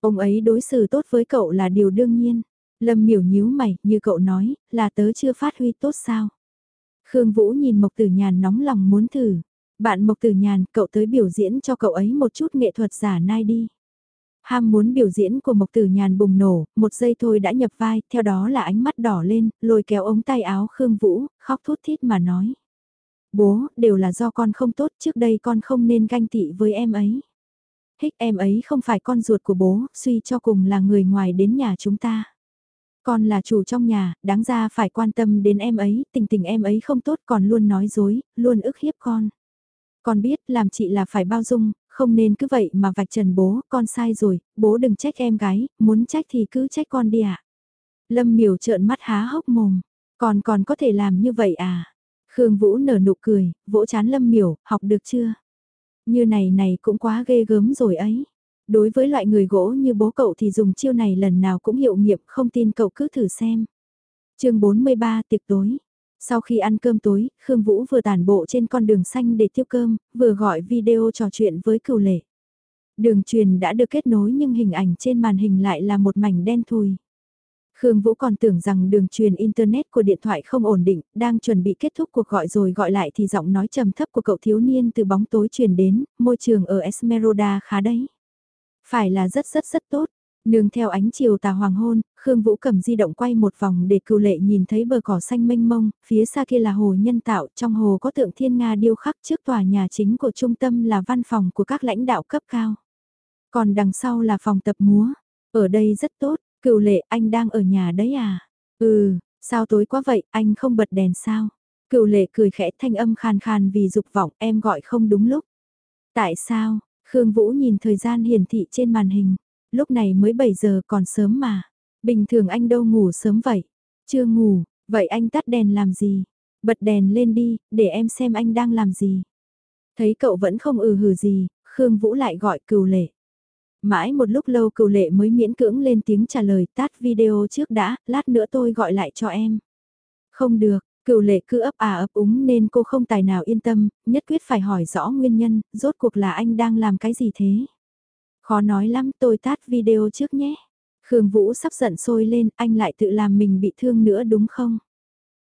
Ông ấy đối xử tốt với cậu là điều đương nhiên. Lâm miểu nhíu mày, như cậu nói, là tớ chưa phát huy tốt sao. Khương Vũ nhìn Mộc Tử Nhàn nóng lòng muốn thử. Bạn Mộc Tử Nhàn, cậu tới biểu diễn cho cậu ấy một chút nghệ thuật giả nai đi. Ham muốn biểu diễn của Mộc Tử Nhàn bùng nổ, một giây thôi đã nhập vai, theo đó là ánh mắt đỏ lên, lôi kéo ống tay áo Khương Vũ, khóc thút thít mà nói. Bố, đều là do con không tốt, trước đây con không nên ganh tị với em ấy. Hích em ấy không phải con ruột của bố, suy cho cùng là người ngoài đến nhà chúng ta. Con là chủ trong nhà, đáng ra phải quan tâm đến em ấy, tình tình em ấy không tốt còn luôn nói dối, luôn ức hiếp con. Con biết làm chị là phải bao dung, không nên cứ vậy mà vạch trần bố, con sai rồi, bố đừng trách em gái, muốn trách thì cứ trách con đi ạ. Lâm miểu trợn mắt há hốc mồm, còn còn có thể làm như vậy à? Khương Vũ nở nụ cười, vỗ chán Lâm miểu, học được chưa? Như này này cũng quá ghê gớm rồi ấy. Đối với loại người gỗ như bố cậu thì dùng chiêu này lần nào cũng hiệu nghiệm, không tin cậu cứ thử xem. chương 43 tiệc tối. Sau khi ăn cơm tối, Khương Vũ vừa tản bộ trên con đường xanh để tiêu cơm, vừa gọi video trò chuyện với cửu lệ. Đường truyền đã được kết nối nhưng hình ảnh trên màn hình lại là một mảnh đen thui. Khương Vũ còn tưởng rằng đường truyền Internet của điện thoại không ổn định, đang chuẩn bị kết thúc cuộc gọi rồi gọi lại thì giọng nói trầm thấp của cậu thiếu niên từ bóng tối truyền đến, môi trường ở Esmeralda khá đấy. Phải là rất rất rất tốt. Nương theo ánh chiều tà hoàng hôn, Khương Vũ cầm di động quay một vòng để cựu lệ nhìn thấy bờ cỏ xanh mênh mông, phía xa kia là hồ nhân tạo, trong hồ có tượng thiên Nga điêu khắc trước tòa nhà chính của trung tâm là văn phòng của các lãnh đạo cấp cao. Còn đằng sau là phòng tập múa. Ở đây rất tốt, cựu lệ anh đang ở nhà đấy à? Ừ, sao tối quá vậy, anh không bật đèn sao? Cựu lệ cười khẽ thanh âm khàn khàn vì dục vọng em gọi không đúng lúc. Tại sao? Khương Vũ nhìn thời gian hiển thị trên màn hình. Lúc này mới 7 giờ còn sớm mà. Bình thường anh đâu ngủ sớm vậy. Chưa ngủ, vậy anh tắt đèn làm gì? Bật đèn lên đi, để em xem anh đang làm gì. Thấy cậu vẫn không ừ hử gì, Khương Vũ lại gọi cừu lệ. Mãi một lúc lâu cừu lệ mới miễn cưỡng lên tiếng trả lời tắt video trước đã, lát nữa tôi gọi lại cho em. Không được, Cựu lệ cứ ấp à ấp úng nên cô không tài nào yên tâm, nhất quyết phải hỏi rõ nguyên nhân, rốt cuộc là anh đang làm cái gì thế? Khó nói lắm tôi tắt video trước nhé. Khương Vũ sắp giận sôi lên, anh lại tự làm mình bị thương nữa đúng không?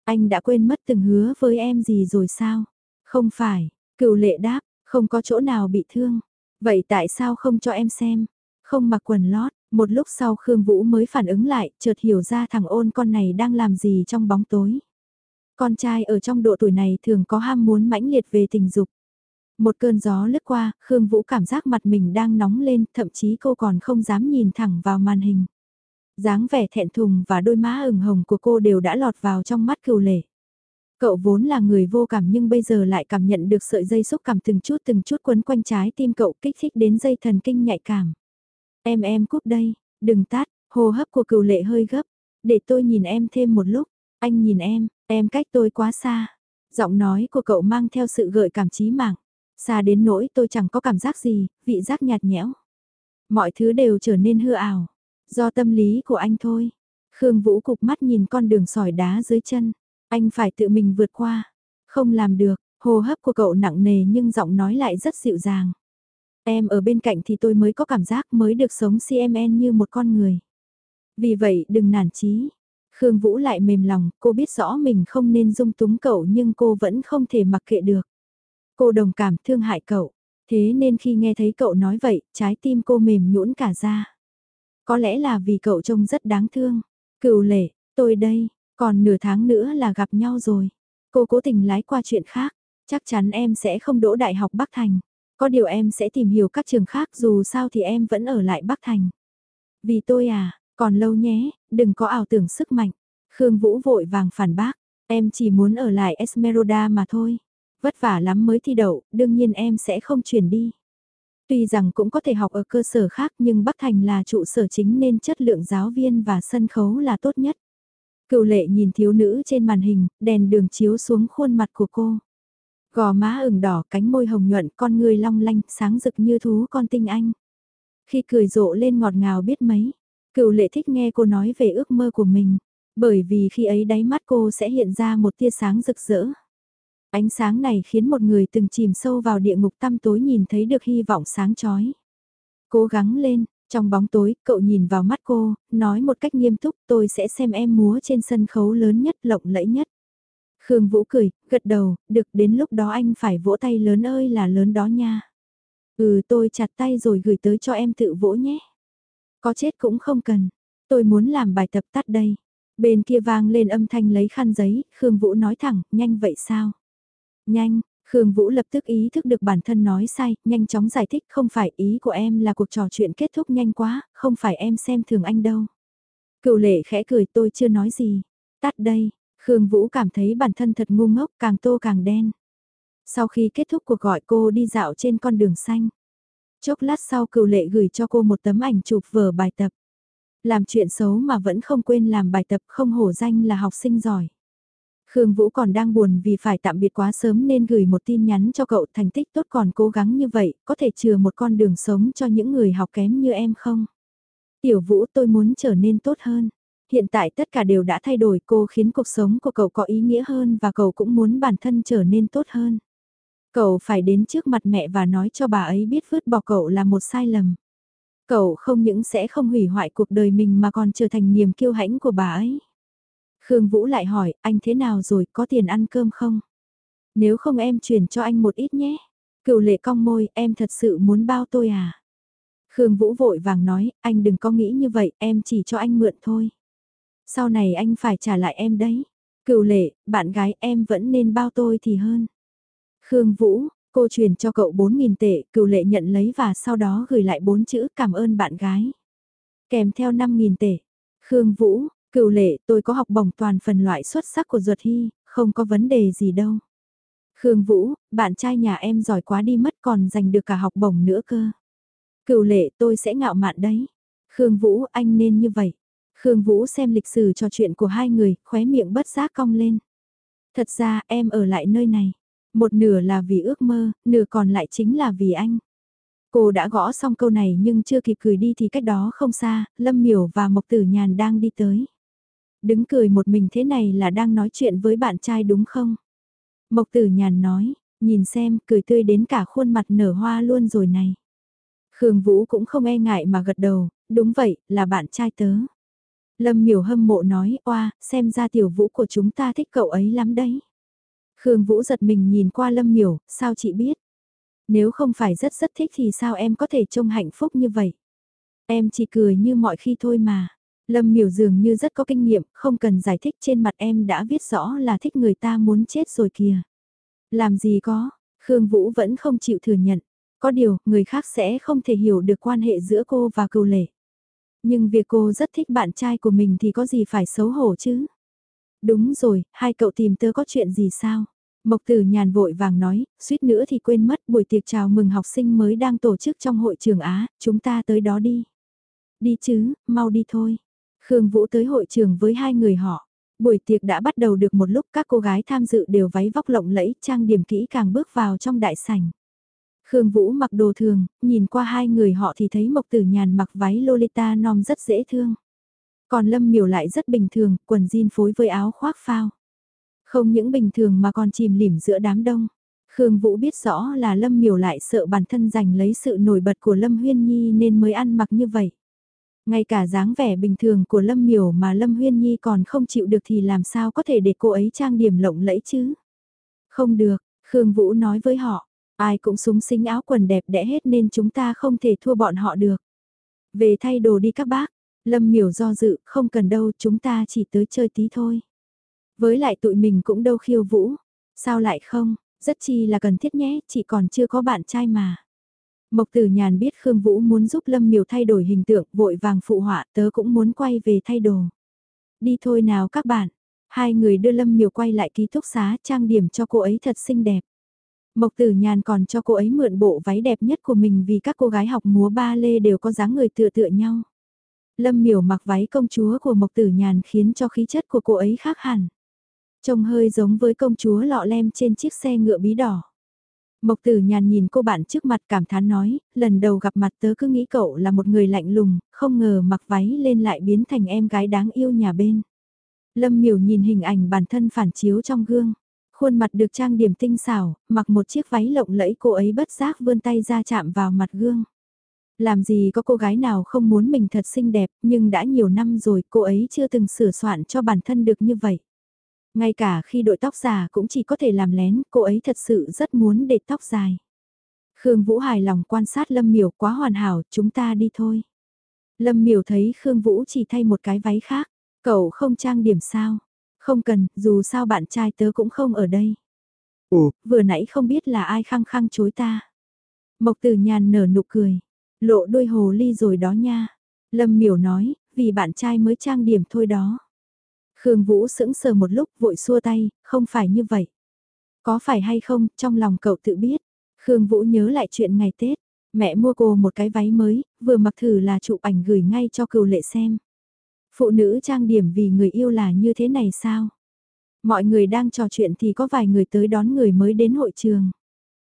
Anh đã quên mất từng hứa với em gì rồi sao? Không phải, cựu lệ đáp, không có chỗ nào bị thương. Vậy tại sao không cho em xem? Không mặc quần lót, một lúc sau Khương Vũ mới phản ứng lại, chợt hiểu ra thằng ôn con này đang làm gì trong bóng tối. Con trai ở trong độ tuổi này thường có ham muốn mãnh liệt về tình dục. Một cơn gió lướt qua, Khương Vũ cảm giác mặt mình đang nóng lên, thậm chí cô còn không dám nhìn thẳng vào màn hình. dáng vẻ thẹn thùng và đôi má ửng hồng của cô đều đã lọt vào trong mắt cừu lệ. Cậu vốn là người vô cảm nhưng bây giờ lại cảm nhận được sợi dây xúc cảm từng chút từng chút quấn quanh trái tim cậu kích thích đến dây thần kinh nhạy cảm. Em em cúp đây, đừng tát, hô hấp của cừu lệ hơi gấp, để tôi nhìn em thêm một lúc, anh nhìn em, Em cách tôi quá xa. Giọng nói của cậu mang theo sự gợi cảm trí mạng. Xa đến nỗi tôi chẳng có cảm giác gì, vị giác nhạt nhẽo. Mọi thứ đều trở nên hư ảo. Do tâm lý của anh thôi. Khương Vũ cục mắt nhìn con đường sỏi đá dưới chân. Anh phải tự mình vượt qua. Không làm được, hô hấp của cậu nặng nề nhưng giọng nói lại rất dịu dàng. Em ở bên cạnh thì tôi mới có cảm giác mới được sống CMN như một con người. Vì vậy đừng nản chí, Khương Vũ lại mềm lòng, cô biết rõ mình không nên dung túng cậu nhưng cô vẫn không thể mặc kệ được. Cô đồng cảm thương hại cậu, thế nên khi nghe thấy cậu nói vậy, trái tim cô mềm nhũn cả ra. Có lẽ là vì cậu trông rất đáng thương. Cựu lệ, tôi đây, Còn nửa tháng nữa là gặp nhau rồi. Cô cố tình lái qua chuyện khác. Chắc chắn em sẽ không đỗ đại học Bắc Thành. Có điều em sẽ tìm hiểu các trường khác dù sao thì em vẫn ở lại Bắc Thành. Vì tôi à, còn lâu nhé, đừng có ảo tưởng sức mạnh. Khương Vũ vội vàng phản bác, em chỉ muốn ở lại Esmeralda mà thôi. Vất vả lắm mới thi đậu, đương nhiên em sẽ không chuyển đi. Tuy rằng cũng có thể học ở cơ sở khác nhưng Bắc Thành là trụ sở chính nên chất lượng giáo viên và sân khấu là tốt nhất. Cựu lệ nhìn thiếu nữ trên màn hình, đèn đường chiếu xuống khuôn mặt của cô. Gò má ửng đỏ, cánh môi hồng nhuận, con người long lanh, sáng rực như thú con tinh anh. Khi cười rộ lên ngọt ngào biết mấy, cựu lệ thích nghe cô nói về ước mơ của mình, bởi vì khi ấy đáy mắt cô sẽ hiện ra một tia sáng rực rỡ. Ánh sáng này khiến một người từng chìm sâu vào địa ngục tăm tối nhìn thấy được hy vọng sáng chói. Cố gắng lên, trong bóng tối, cậu nhìn vào mắt cô, nói một cách nghiêm túc tôi sẽ xem em múa trên sân khấu lớn nhất, lộng lẫy nhất. Khương Vũ cười, gật đầu, được đến lúc đó anh phải vỗ tay lớn ơi là lớn đó nha. Ừ tôi chặt tay rồi gửi tới cho em tự vỗ nhé. Có chết cũng không cần, tôi muốn làm bài tập tắt đây. Bên kia vang lên âm thanh lấy khăn giấy, Khương Vũ nói thẳng, nhanh vậy sao? Nhanh, Khương Vũ lập tức ý thức được bản thân nói sai, nhanh chóng giải thích không phải ý của em là cuộc trò chuyện kết thúc nhanh quá, không phải em xem thường anh đâu. Cựu lệ khẽ cười tôi chưa nói gì. Tắt đây, Khương Vũ cảm thấy bản thân thật ngu ngốc càng tô càng đen. Sau khi kết thúc cuộc gọi cô đi dạo trên con đường xanh. Chốc lát sau cựu lệ gửi cho cô một tấm ảnh chụp vở bài tập. Làm chuyện xấu mà vẫn không quên làm bài tập không hổ danh là học sinh giỏi. Khương Vũ còn đang buồn vì phải tạm biệt quá sớm nên gửi một tin nhắn cho cậu thành tích tốt còn cố gắng như vậy, có thể chừa một con đường sống cho những người học kém như em không? Tiểu Vũ tôi muốn trở nên tốt hơn. Hiện tại tất cả đều đã thay đổi cô khiến cuộc sống của cậu có ý nghĩa hơn và cậu cũng muốn bản thân trở nên tốt hơn. Cậu phải đến trước mặt mẹ và nói cho bà ấy biết vứt bỏ cậu là một sai lầm. Cậu không những sẽ không hủy hoại cuộc đời mình mà còn trở thành niềm kiêu hãnh của bà ấy. Khương Vũ lại hỏi, anh thế nào rồi, có tiền ăn cơm không? Nếu không em chuyển cho anh một ít nhé. Cựu lệ cong môi, em thật sự muốn bao tôi à? Khương Vũ vội vàng nói, anh đừng có nghĩ như vậy, em chỉ cho anh mượn thôi. Sau này anh phải trả lại em đấy. Cựu lệ, bạn gái em vẫn nên bao tôi thì hơn. Khương Vũ, cô chuyển cho cậu 4.000 tệ, cựu lệ nhận lấy và sau đó gửi lại 4 chữ cảm ơn bạn gái. Kèm theo 5.000 tệ. Khương Vũ, cựu lệ tôi có học bổng toàn phần loại xuất sắc của Duật Hy, không có vấn đề gì đâu. Khương Vũ, bạn trai nhà em giỏi quá đi mất còn giành được cả học bổng nữa cơ. Cựu lệ tôi sẽ ngạo mạn đấy. Khương Vũ anh nên như vậy. Khương Vũ xem lịch sử trò chuyện của hai người, khóe miệng bất giác cong lên. Thật ra em ở lại nơi này. Một nửa là vì ước mơ, nửa còn lại chính là vì anh. Cô đã gõ xong câu này nhưng chưa kịp cười đi thì cách đó không xa, Lâm Miểu và Mộc Tử Nhàn đang đi tới. Đứng cười một mình thế này là đang nói chuyện với bạn trai đúng không? Mộc Tử Nhàn nói, nhìn xem, cười tươi đến cả khuôn mặt nở hoa luôn rồi này. Khương Vũ cũng không e ngại mà gật đầu, đúng vậy, là bạn trai tớ. Lâm miểu hâm mộ nói, oa, xem ra tiểu vũ của chúng ta thích cậu ấy lắm đấy. Khương Vũ giật mình nhìn qua Lâm miểu, sao chị biết? Nếu không phải rất rất thích thì sao em có thể trông hạnh phúc như vậy? Em chỉ cười như mọi khi thôi mà. Lâm miểu dường như rất có kinh nghiệm, không cần giải thích trên mặt em đã viết rõ là thích người ta muốn chết rồi kìa. Làm gì có, Khương Vũ vẫn không chịu thừa nhận. Có điều, người khác sẽ không thể hiểu được quan hệ giữa cô và Cầu lệ. Nhưng việc cô rất thích bạn trai của mình thì có gì phải xấu hổ chứ? Đúng rồi, hai cậu tìm tớ có chuyện gì sao? Mộc tử nhàn vội vàng nói, suýt nữa thì quên mất buổi tiệc chào mừng học sinh mới đang tổ chức trong hội trường Á, chúng ta tới đó đi. Đi chứ, mau đi thôi. Khương Vũ tới hội trường với hai người họ. Buổi tiệc đã bắt đầu được một lúc các cô gái tham dự đều váy vóc lộng lẫy, trang điểm kỹ càng bước vào trong đại sảnh. Khương Vũ mặc đồ thường, nhìn qua hai người họ thì thấy Mộc Tử Nhàn mặc váy Lolita non rất dễ thương. Còn Lâm Miểu lại rất bình thường, quần jean phối với áo khoác phao. Không những bình thường mà còn chìm lỉm giữa đám đông. Khương Vũ biết rõ là Lâm Miểu lại sợ bản thân giành lấy sự nổi bật của Lâm Huyên Nhi nên mới ăn mặc như vậy. Ngay cả dáng vẻ bình thường của Lâm Miểu mà Lâm Huyên Nhi còn không chịu được thì làm sao có thể để cô ấy trang điểm lộng lẫy chứ? Không được, Khương Vũ nói với họ, Ai cũng súng xính áo quần đẹp đẽ hết nên chúng ta không thể thua bọn họ được. Về thay đồ đi các bác, Lâm miểu do dự, không cần đâu, chúng ta chỉ tới chơi tí thôi. Với lại tụi mình cũng đâu khiêu vũ. Sao lại không, rất chi là cần thiết nhé, chị còn chưa có bạn trai mà. Mộc Tử Nhàn biết Khương Vũ muốn giúp Lâm Miểu thay đổi hình tượng, vội vàng phụ họa, tớ cũng muốn quay về thay đồ. Đi thôi nào các bạn. Hai người đưa Lâm Miểu quay lại ký túc xá, trang điểm cho cô ấy thật xinh đẹp. Mộc Tử Nhàn còn cho cô ấy mượn bộ váy đẹp nhất của mình vì các cô gái học múa ba lê đều có dáng người tựa tựa nhau. Lâm Miểu mặc váy công chúa của Mộc Tử Nhàn khiến cho khí chất của cô ấy khác hẳn. Trông hơi giống với công chúa lọ lem trên chiếc xe ngựa bí đỏ. Mộc tử nhàn nhìn cô bạn trước mặt cảm thán nói, lần đầu gặp mặt tớ cứ nghĩ cậu là một người lạnh lùng, không ngờ mặc váy lên lại biến thành em gái đáng yêu nhà bên. Lâm miểu nhìn hình ảnh bản thân phản chiếu trong gương, khuôn mặt được trang điểm tinh xảo, mặc một chiếc váy lộng lẫy cô ấy bất giác vươn tay ra chạm vào mặt gương. Làm gì có cô gái nào không muốn mình thật xinh đẹp, nhưng đã nhiều năm rồi cô ấy chưa từng sửa soạn cho bản thân được như vậy. Ngay cả khi đội tóc giả cũng chỉ có thể làm lén, cô ấy thật sự rất muốn để tóc dài. Khương Vũ hài lòng quan sát Lâm Miểu quá hoàn hảo, chúng ta đi thôi. Lâm Miểu thấy Khương Vũ chỉ thay một cái váy khác, cậu không trang điểm sao? Không cần, dù sao bạn trai tớ cũng không ở đây. Ồ, vừa nãy không biết là ai khăng khăng chối ta. Mộc Tử Nhàn nở nụ cười, lộ đôi hồ ly rồi đó nha. Lâm Miểu nói, vì bạn trai mới trang điểm thôi đó. Khương Vũ sững sờ một lúc vội xua tay, không phải như vậy. Có phải hay không, trong lòng cậu tự biết. Khương Vũ nhớ lại chuyện ngày Tết, mẹ mua cô một cái váy mới, vừa mặc thử là chụp ảnh gửi ngay cho cừu lệ xem. Phụ nữ trang điểm vì người yêu là như thế này sao? Mọi người đang trò chuyện thì có vài người tới đón người mới đến hội trường.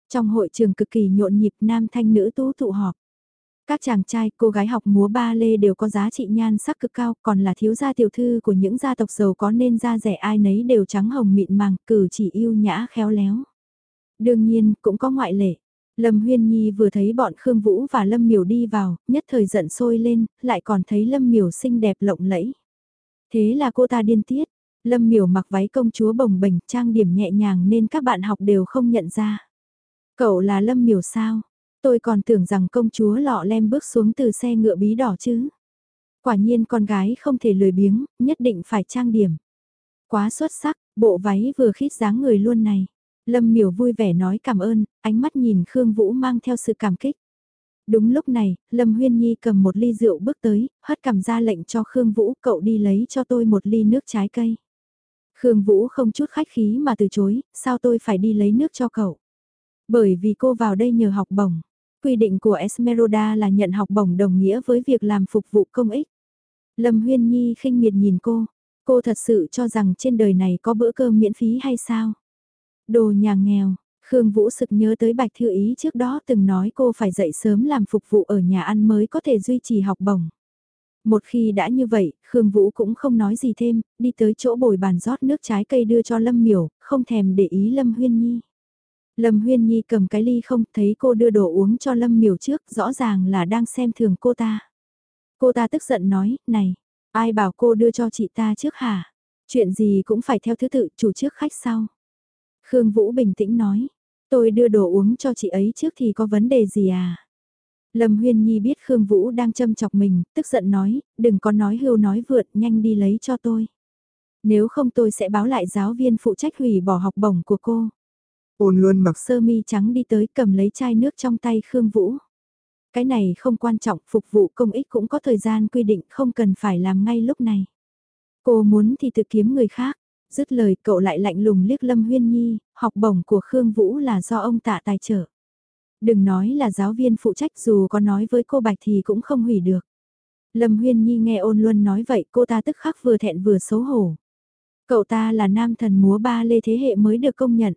Trong hội trường cực kỳ nhộn nhịp nam thanh nữ tú tụ họp. Các chàng trai, cô gái học múa ba lê đều có giá trị nhan sắc cực cao, còn là thiếu gia tiểu thư của những gia tộc giàu có nên da rẻ ai nấy đều trắng hồng mịn màng, cử chỉ yêu nhã khéo léo. Đương nhiên, cũng có ngoại lệ. Lâm Huyên Nhi vừa thấy bọn Khương Vũ và Lâm Miểu đi vào, nhất thời giận sôi lên, lại còn thấy Lâm Miểu xinh đẹp lộng lẫy. Thế là cô ta điên tiết. Lâm Miểu mặc váy công chúa bồng bềnh, trang điểm nhẹ nhàng nên các bạn học đều không nhận ra. Cậu là Lâm Miểu sao? Tôi còn tưởng rằng công chúa lọ lem bước xuống từ xe ngựa bí đỏ chứ. Quả nhiên con gái không thể lười biếng, nhất định phải trang điểm. Quá xuất sắc, bộ váy vừa khít dáng người luôn này. Lâm miểu vui vẻ nói cảm ơn, ánh mắt nhìn Khương Vũ mang theo sự cảm kích. Đúng lúc này, Lâm Huyên Nhi cầm một ly rượu bước tới, hất cầm ra lệnh cho Khương Vũ cậu đi lấy cho tôi một ly nước trái cây. Khương Vũ không chút khách khí mà từ chối, sao tôi phải đi lấy nước cho cậu? Bởi vì cô vào đây nhờ học bổng. Quy định của Esmeralda là nhận học bổng đồng nghĩa với việc làm phục vụ công ích. Lâm Huyên Nhi khinh miệt nhìn cô, cô thật sự cho rằng trên đời này có bữa cơm miễn phí hay sao? Đồ nhà nghèo, Khương Vũ sực nhớ tới Bạch Thư Ý trước đó từng nói cô phải dậy sớm làm phục vụ ở nhà ăn mới có thể duy trì học bổng. Một khi đã như vậy, Khương Vũ cũng không nói gì thêm, đi tới chỗ bồi bàn rót nước trái cây đưa cho Lâm Miểu, không thèm để ý Lâm Huyên Nhi. Lâm Huyên Nhi cầm cái ly không thấy cô đưa đồ uống cho Lâm Miểu trước, rõ ràng là đang xem thường cô ta. Cô ta tức giận nói, này, ai bảo cô đưa cho chị ta trước hả? Chuyện gì cũng phải theo thứ tự, chủ trước khách sau. Khương Vũ bình tĩnh nói, tôi đưa đồ uống cho chị ấy trước thì có vấn đề gì à? Lâm Huyên Nhi biết Khương Vũ đang châm chọc mình, tức giận nói, đừng có nói hưu nói vượt, nhanh đi lấy cho tôi. Nếu không tôi sẽ báo lại giáo viên phụ trách hủy bỏ học bổng của cô. Ôn luôn mặc sơ mi trắng đi tới cầm lấy chai nước trong tay Khương Vũ. Cái này không quan trọng, phục vụ công ích cũng có thời gian quy định không cần phải làm ngay lúc này. Cô muốn thì tự kiếm người khác. Dứt lời cậu lại lạnh lùng liếc Lâm Huyên Nhi, học bổng của Khương Vũ là do ông tạ tài trợ. Đừng nói là giáo viên phụ trách dù có nói với cô Bạch thì cũng không hủy được. Lâm Huyên Nhi nghe ôn luân nói vậy cô ta tức khắc vừa thẹn vừa xấu hổ. Cậu ta là nam thần múa ba lê thế hệ mới được công nhận.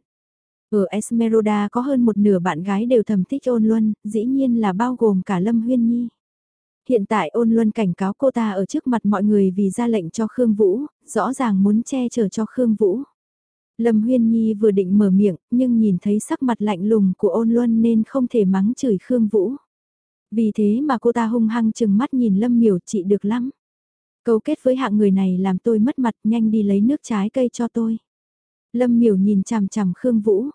Ở Esmeralda có hơn một nửa bạn gái đều thầm thích ôn luân, dĩ nhiên là bao gồm cả Lâm Huyên Nhi. Hiện tại ôn luân cảnh cáo cô ta ở trước mặt mọi người vì ra lệnh cho Khương Vũ, rõ ràng muốn che chở cho Khương Vũ. Lâm Huyên Nhi vừa định mở miệng, nhưng nhìn thấy sắc mặt lạnh lùng của ôn luân nên không thể mắng chửi Khương Vũ. Vì thế mà cô ta hung hăng chừng mắt nhìn Lâm miểu chị được lắm. Câu kết với hạng người này làm tôi mất mặt nhanh đi lấy nước trái cây cho tôi. Lâm miểu nhìn chằm chằm Khương Vũ.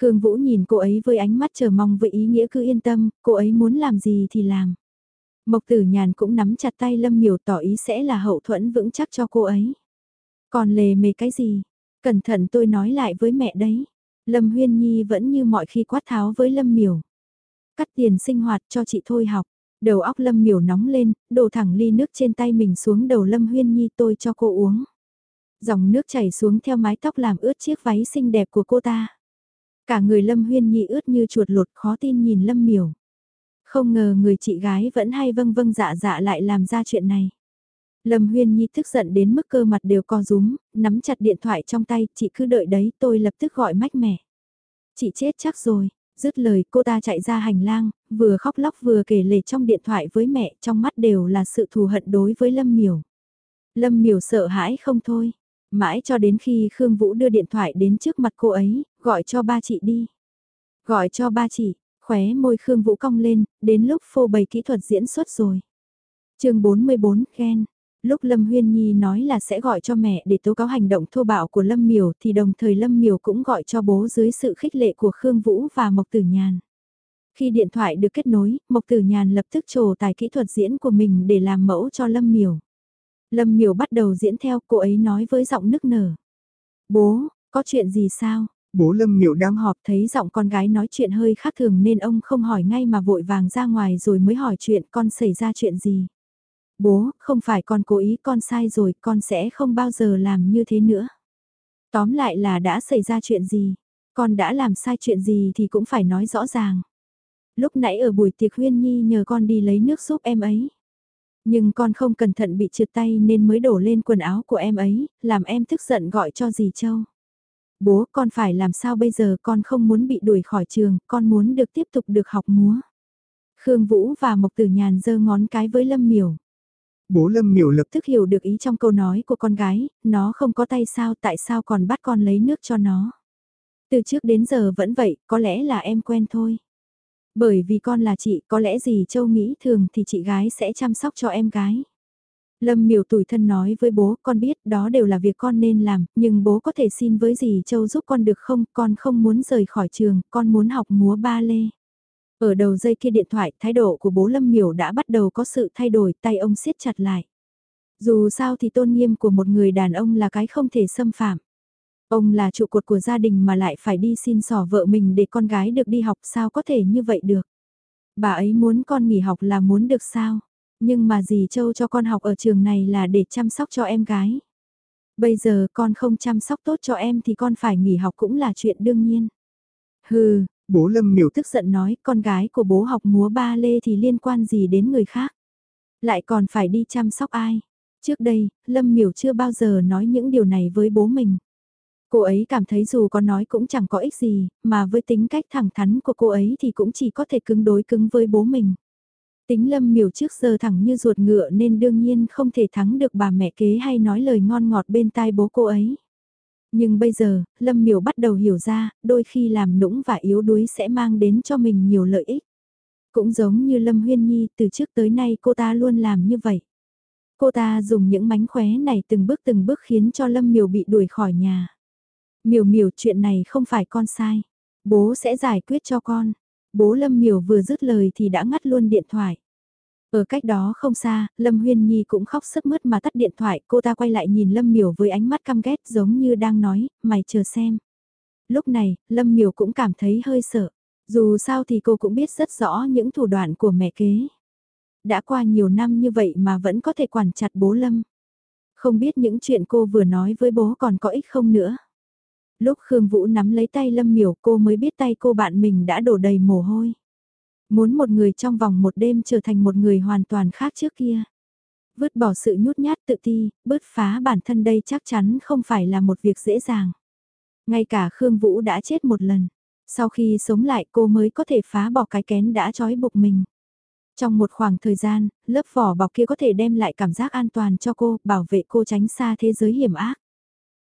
Khương Vũ nhìn cô ấy với ánh mắt chờ mong với ý nghĩa cứ yên tâm, cô ấy muốn làm gì thì làm. Mộc tử nhàn cũng nắm chặt tay Lâm Miểu tỏ ý sẽ là hậu thuẫn vững chắc cho cô ấy. Còn lề mề cái gì, Cẩn thận tôi nói lại với mẹ đấy. Lâm Huyên Nhi vẫn như mọi khi quát tháo với Lâm Miểu. Cắt tiền sinh hoạt cho chị thôi học. Đầu óc Lâm Miểu nóng lên, đổ thẳng ly nước trên tay mình xuống đầu Lâm Huyên Nhi tôi cho cô uống. Dòng nước chảy xuống theo mái tóc làm ướt chiếc váy xinh đẹp của cô ta. Cả người Lâm Huyên Nhi ướt như chuột lột khó tin nhìn Lâm Miểu. Không ngờ người chị gái vẫn hay vâng vâng dạ dạ lại làm ra chuyện này. Lâm Huyên Nhi tức giận đến mức cơ mặt đều co rúm, nắm chặt điện thoại trong tay, chị cứ đợi đấy, tôi lập tức gọi mách mẹ. Chị chết chắc rồi, dứt lời cô ta chạy ra hành lang, vừa khóc lóc vừa kể lể trong điện thoại với mẹ, trong mắt đều là sự thù hận đối với Lâm Miểu. Lâm Miểu sợ hãi không thôi, mãi cho đến khi Khương Vũ đưa điện thoại đến trước mặt cô ấy, gọi cho ba chị đi. Gọi cho ba chị, khóe môi Khương Vũ cong lên, đến lúc phô bày kỹ thuật diễn xuất rồi. chương 44, khen. Lúc Lâm Huyên Nhi nói là sẽ gọi cho mẹ để tố cáo hành động thô bạo của Lâm Miểu thì đồng thời Lâm Miểu cũng gọi cho bố dưới sự khích lệ của Khương Vũ và Mộc Tử Nhàn. Khi điện thoại được kết nối, Mộc Tử Nhàn lập tức trổ tài kỹ thuật diễn của mình để làm mẫu cho Lâm Miểu. Lâm Miểu bắt đầu diễn theo cô ấy nói với giọng nức nở. Bố, có chuyện gì sao? Bố Lâm Miểu đang họp thấy giọng con gái nói chuyện hơi khác thường nên ông không hỏi ngay mà vội vàng ra ngoài rồi mới hỏi chuyện con xảy ra chuyện gì. Bố, không phải con cố ý con sai rồi, con sẽ không bao giờ làm như thế nữa. Tóm lại là đã xảy ra chuyện gì, con đã làm sai chuyện gì thì cũng phải nói rõ ràng. Lúc nãy ở buổi tiệc huyên nhi nhờ con đi lấy nước giúp em ấy. Nhưng con không cẩn thận bị trượt tay nên mới đổ lên quần áo của em ấy, làm em tức giận gọi cho dì Châu. Bố con phải làm sao bây giờ con không muốn bị đuổi khỏi trường, con muốn được tiếp tục được học múa. Khương Vũ và Mộc Tử Nhàn giơ ngón cái với Lâm Miểu. Bố Lâm Miểu lập tức hiểu được ý trong câu nói của con gái, nó không có tay sao tại sao còn bắt con lấy nước cho nó. Từ trước đến giờ vẫn vậy, có lẽ là em quen thôi. Bởi vì con là chị, có lẽ gì Châu nghĩ thường thì chị gái sẽ chăm sóc cho em gái. Lâm miểu tủi thân nói với bố, con biết đó đều là việc con nên làm, nhưng bố có thể xin với dì Châu giúp con được không, con không muốn rời khỏi trường, con muốn học múa ba lê. Ở đầu dây kia điện thoại, thái độ của bố Lâm Miểu đã bắt đầu có sự thay đổi, tay ông siết chặt lại. Dù sao thì tôn nghiêm của một người đàn ông là cái không thể xâm phạm. Ông là trụ cột của gia đình mà lại phải đi xin sỏ vợ mình để con gái được đi học sao có thể như vậy được. Bà ấy muốn con nghỉ học là muốn được sao. Nhưng mà dì Châu cho con học ở trường này là để chăm sóc cho em gái. Bây giờ con không chăm sóc tốt cho em thì con phải nghỉ học cũng là chuyện đương nhiên. Hừ, Bố Lâm Miểu tức giận nói con gái của bố học múa ba lê thì liên quan gì đến người khác. Lại còn phải đi chăm sóc ai. Trước đây, Lâm Miểu chưa bao giờ nói những điều này với bố mình. Cô ấy cảm thấy dù có nói cũng chẳng có ích gì, mà với tính cách thẳng thắn của cô ấy thì cũng chỉ có thể cứng đối cứng với bố mình. Tính Lâm Miểu trước giờ thẳng như ruột ngựa nên đương nhiên không thể thắng được bà mẹ kế hay nói lời ngon ngọt bên tai bố cô ấy. Nhưng bây giờ, Lâm Miểu bắt đầu hiểu ra, đôi khi làm nũng và yếu đuối sẽ mang đến cho mình nhiều lợi ích. Cũng giống như Lâm Huyên Nhi, từ trước tới nay cô ta luôn làm như vậy. Cô ta dùng những mánh khóe này từng bước từng bước khiến cho Lâm Miểu bị đuổi khỏi nhà. Miểu miểu chuyện này không phải con sai. Bố sẽ giải quyết cho con. Bố Lâm Miểu vừa dứt lời thì đã ngắt luôn điện thoại. Ở cách đó không xa, Lâm Huyên Nhi cũng khóc sức mướt mà tắt điện thoại, cô ta quay lại nhìn Lâm Miểu với ánh mắt căm ghét giống như đang nói, mày chờ xem. Lúc này, Lâm Miểu cũng cảm thấy hơi sợ. Dù sao thì cô cũng biết rất rõ những thủ đoạn của mẹ kế. Đã qua nhiều năm như vậy mà vẫn có thể quản chặt bố Lâm. Không biết những chuyện cô vừa nói với bố còn có ích không nữa. Lúc Khương Vũ nắm lấy tay Lâm Miểu cô mới biết tay cô bạn mình đã đổ đầy mồ hôi. Muốn một người trong vòng một đêm trở thành một người hoàn toàn khác trước kia. Vứt bỏ sự nhút nhát tự ti, bứt phá bản thân đây chắc chắn không phải là một việc dễ dàng. Ngay cả Khương Vũ đã chết một lần. Sau khi sống lại cô mới có thể phá bỏ cái kén đã trói buộc mình. Trong một khoảng thời gian, lớp vỏ bọc kia có thể đem lại cảm giác an toàn cho cô, bảo vệ cô tránh xa thế giới hiểm ác.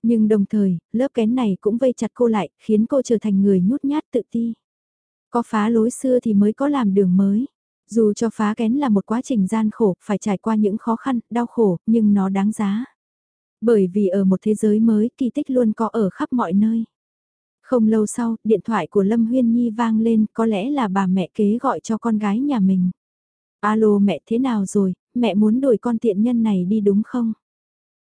Nhưng đồng thời, lớp kén này cũng vây chặt cô lại, khiến cô trở thành người nhút nhát tự ti. Có phá lối xưa thì mới có làm đường mới. Dù cho phá kén là một quá trình gian khổ, phải trải qua những khó khăn, đau khổ, nhưng nó đáng giá. Bởi vì ở một thế giới mới, kỳ tích luôn có ở khắp mọi nơi. Không lâu sau, điện thoại của Lâm Huyên Nhi vang lên, có lẽ là bà mẹ kế gọi cho con gái nhà mình. Alo mẹ thế nào rồi, mẹ muốn đuổi con tiện nhân này đi đúng không?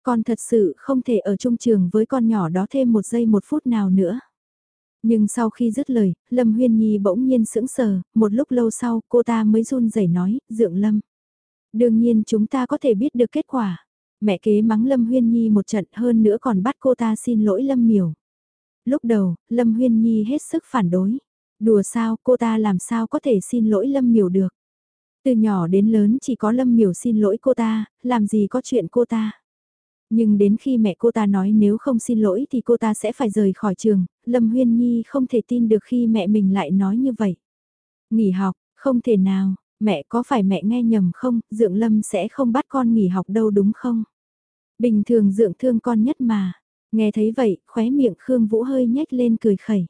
Con thật sự không thể ở chung trường với con nhỏ đó thêm một giây một phút nào nữa. Nhưng sau khi dứt lời, Lâm Huyên Nhi bỗng nhiên sững sờ, một lúc lâu sau cô ta mới run rẩy nói, dượng Lâm. Đương nhiên chúng ta có thể biết được kết quả. Mẹ kế mắng Lâm Huyên Nhi một trận hơn nữa còn bắt cô ta xin lỗi Lâm Miểu. Lúc đầu, Lâm Huyên Nhi hết sức phản đối. Đùa sao, cô ta làm sao có thể xin lỗi Lâm Miểu được. Từ nhỏ đến lớn chỉ có Lâm Miểu xin lỗi cô ta, làm gì có chuyện cô ta. Nhưng đến khi mẹ cô ta nói nếu không xin lỗi thì cô ta sẽ phải rời khỏi trường, Lâm Huyên Nhi không thể tin được khi mẹ mình lại nói như vậy. Nghỉ học, không thể nào, mẹ có phải mẹ nghe nhầm không, Dượng Lâm sẽ không bắt con nghỉ học đâu đúng không? Bình thường Dượng thương con nhất mà. Nghe thấy vậy, khóe miệng Khương Vũ hơi nhếch lên cười khẩy.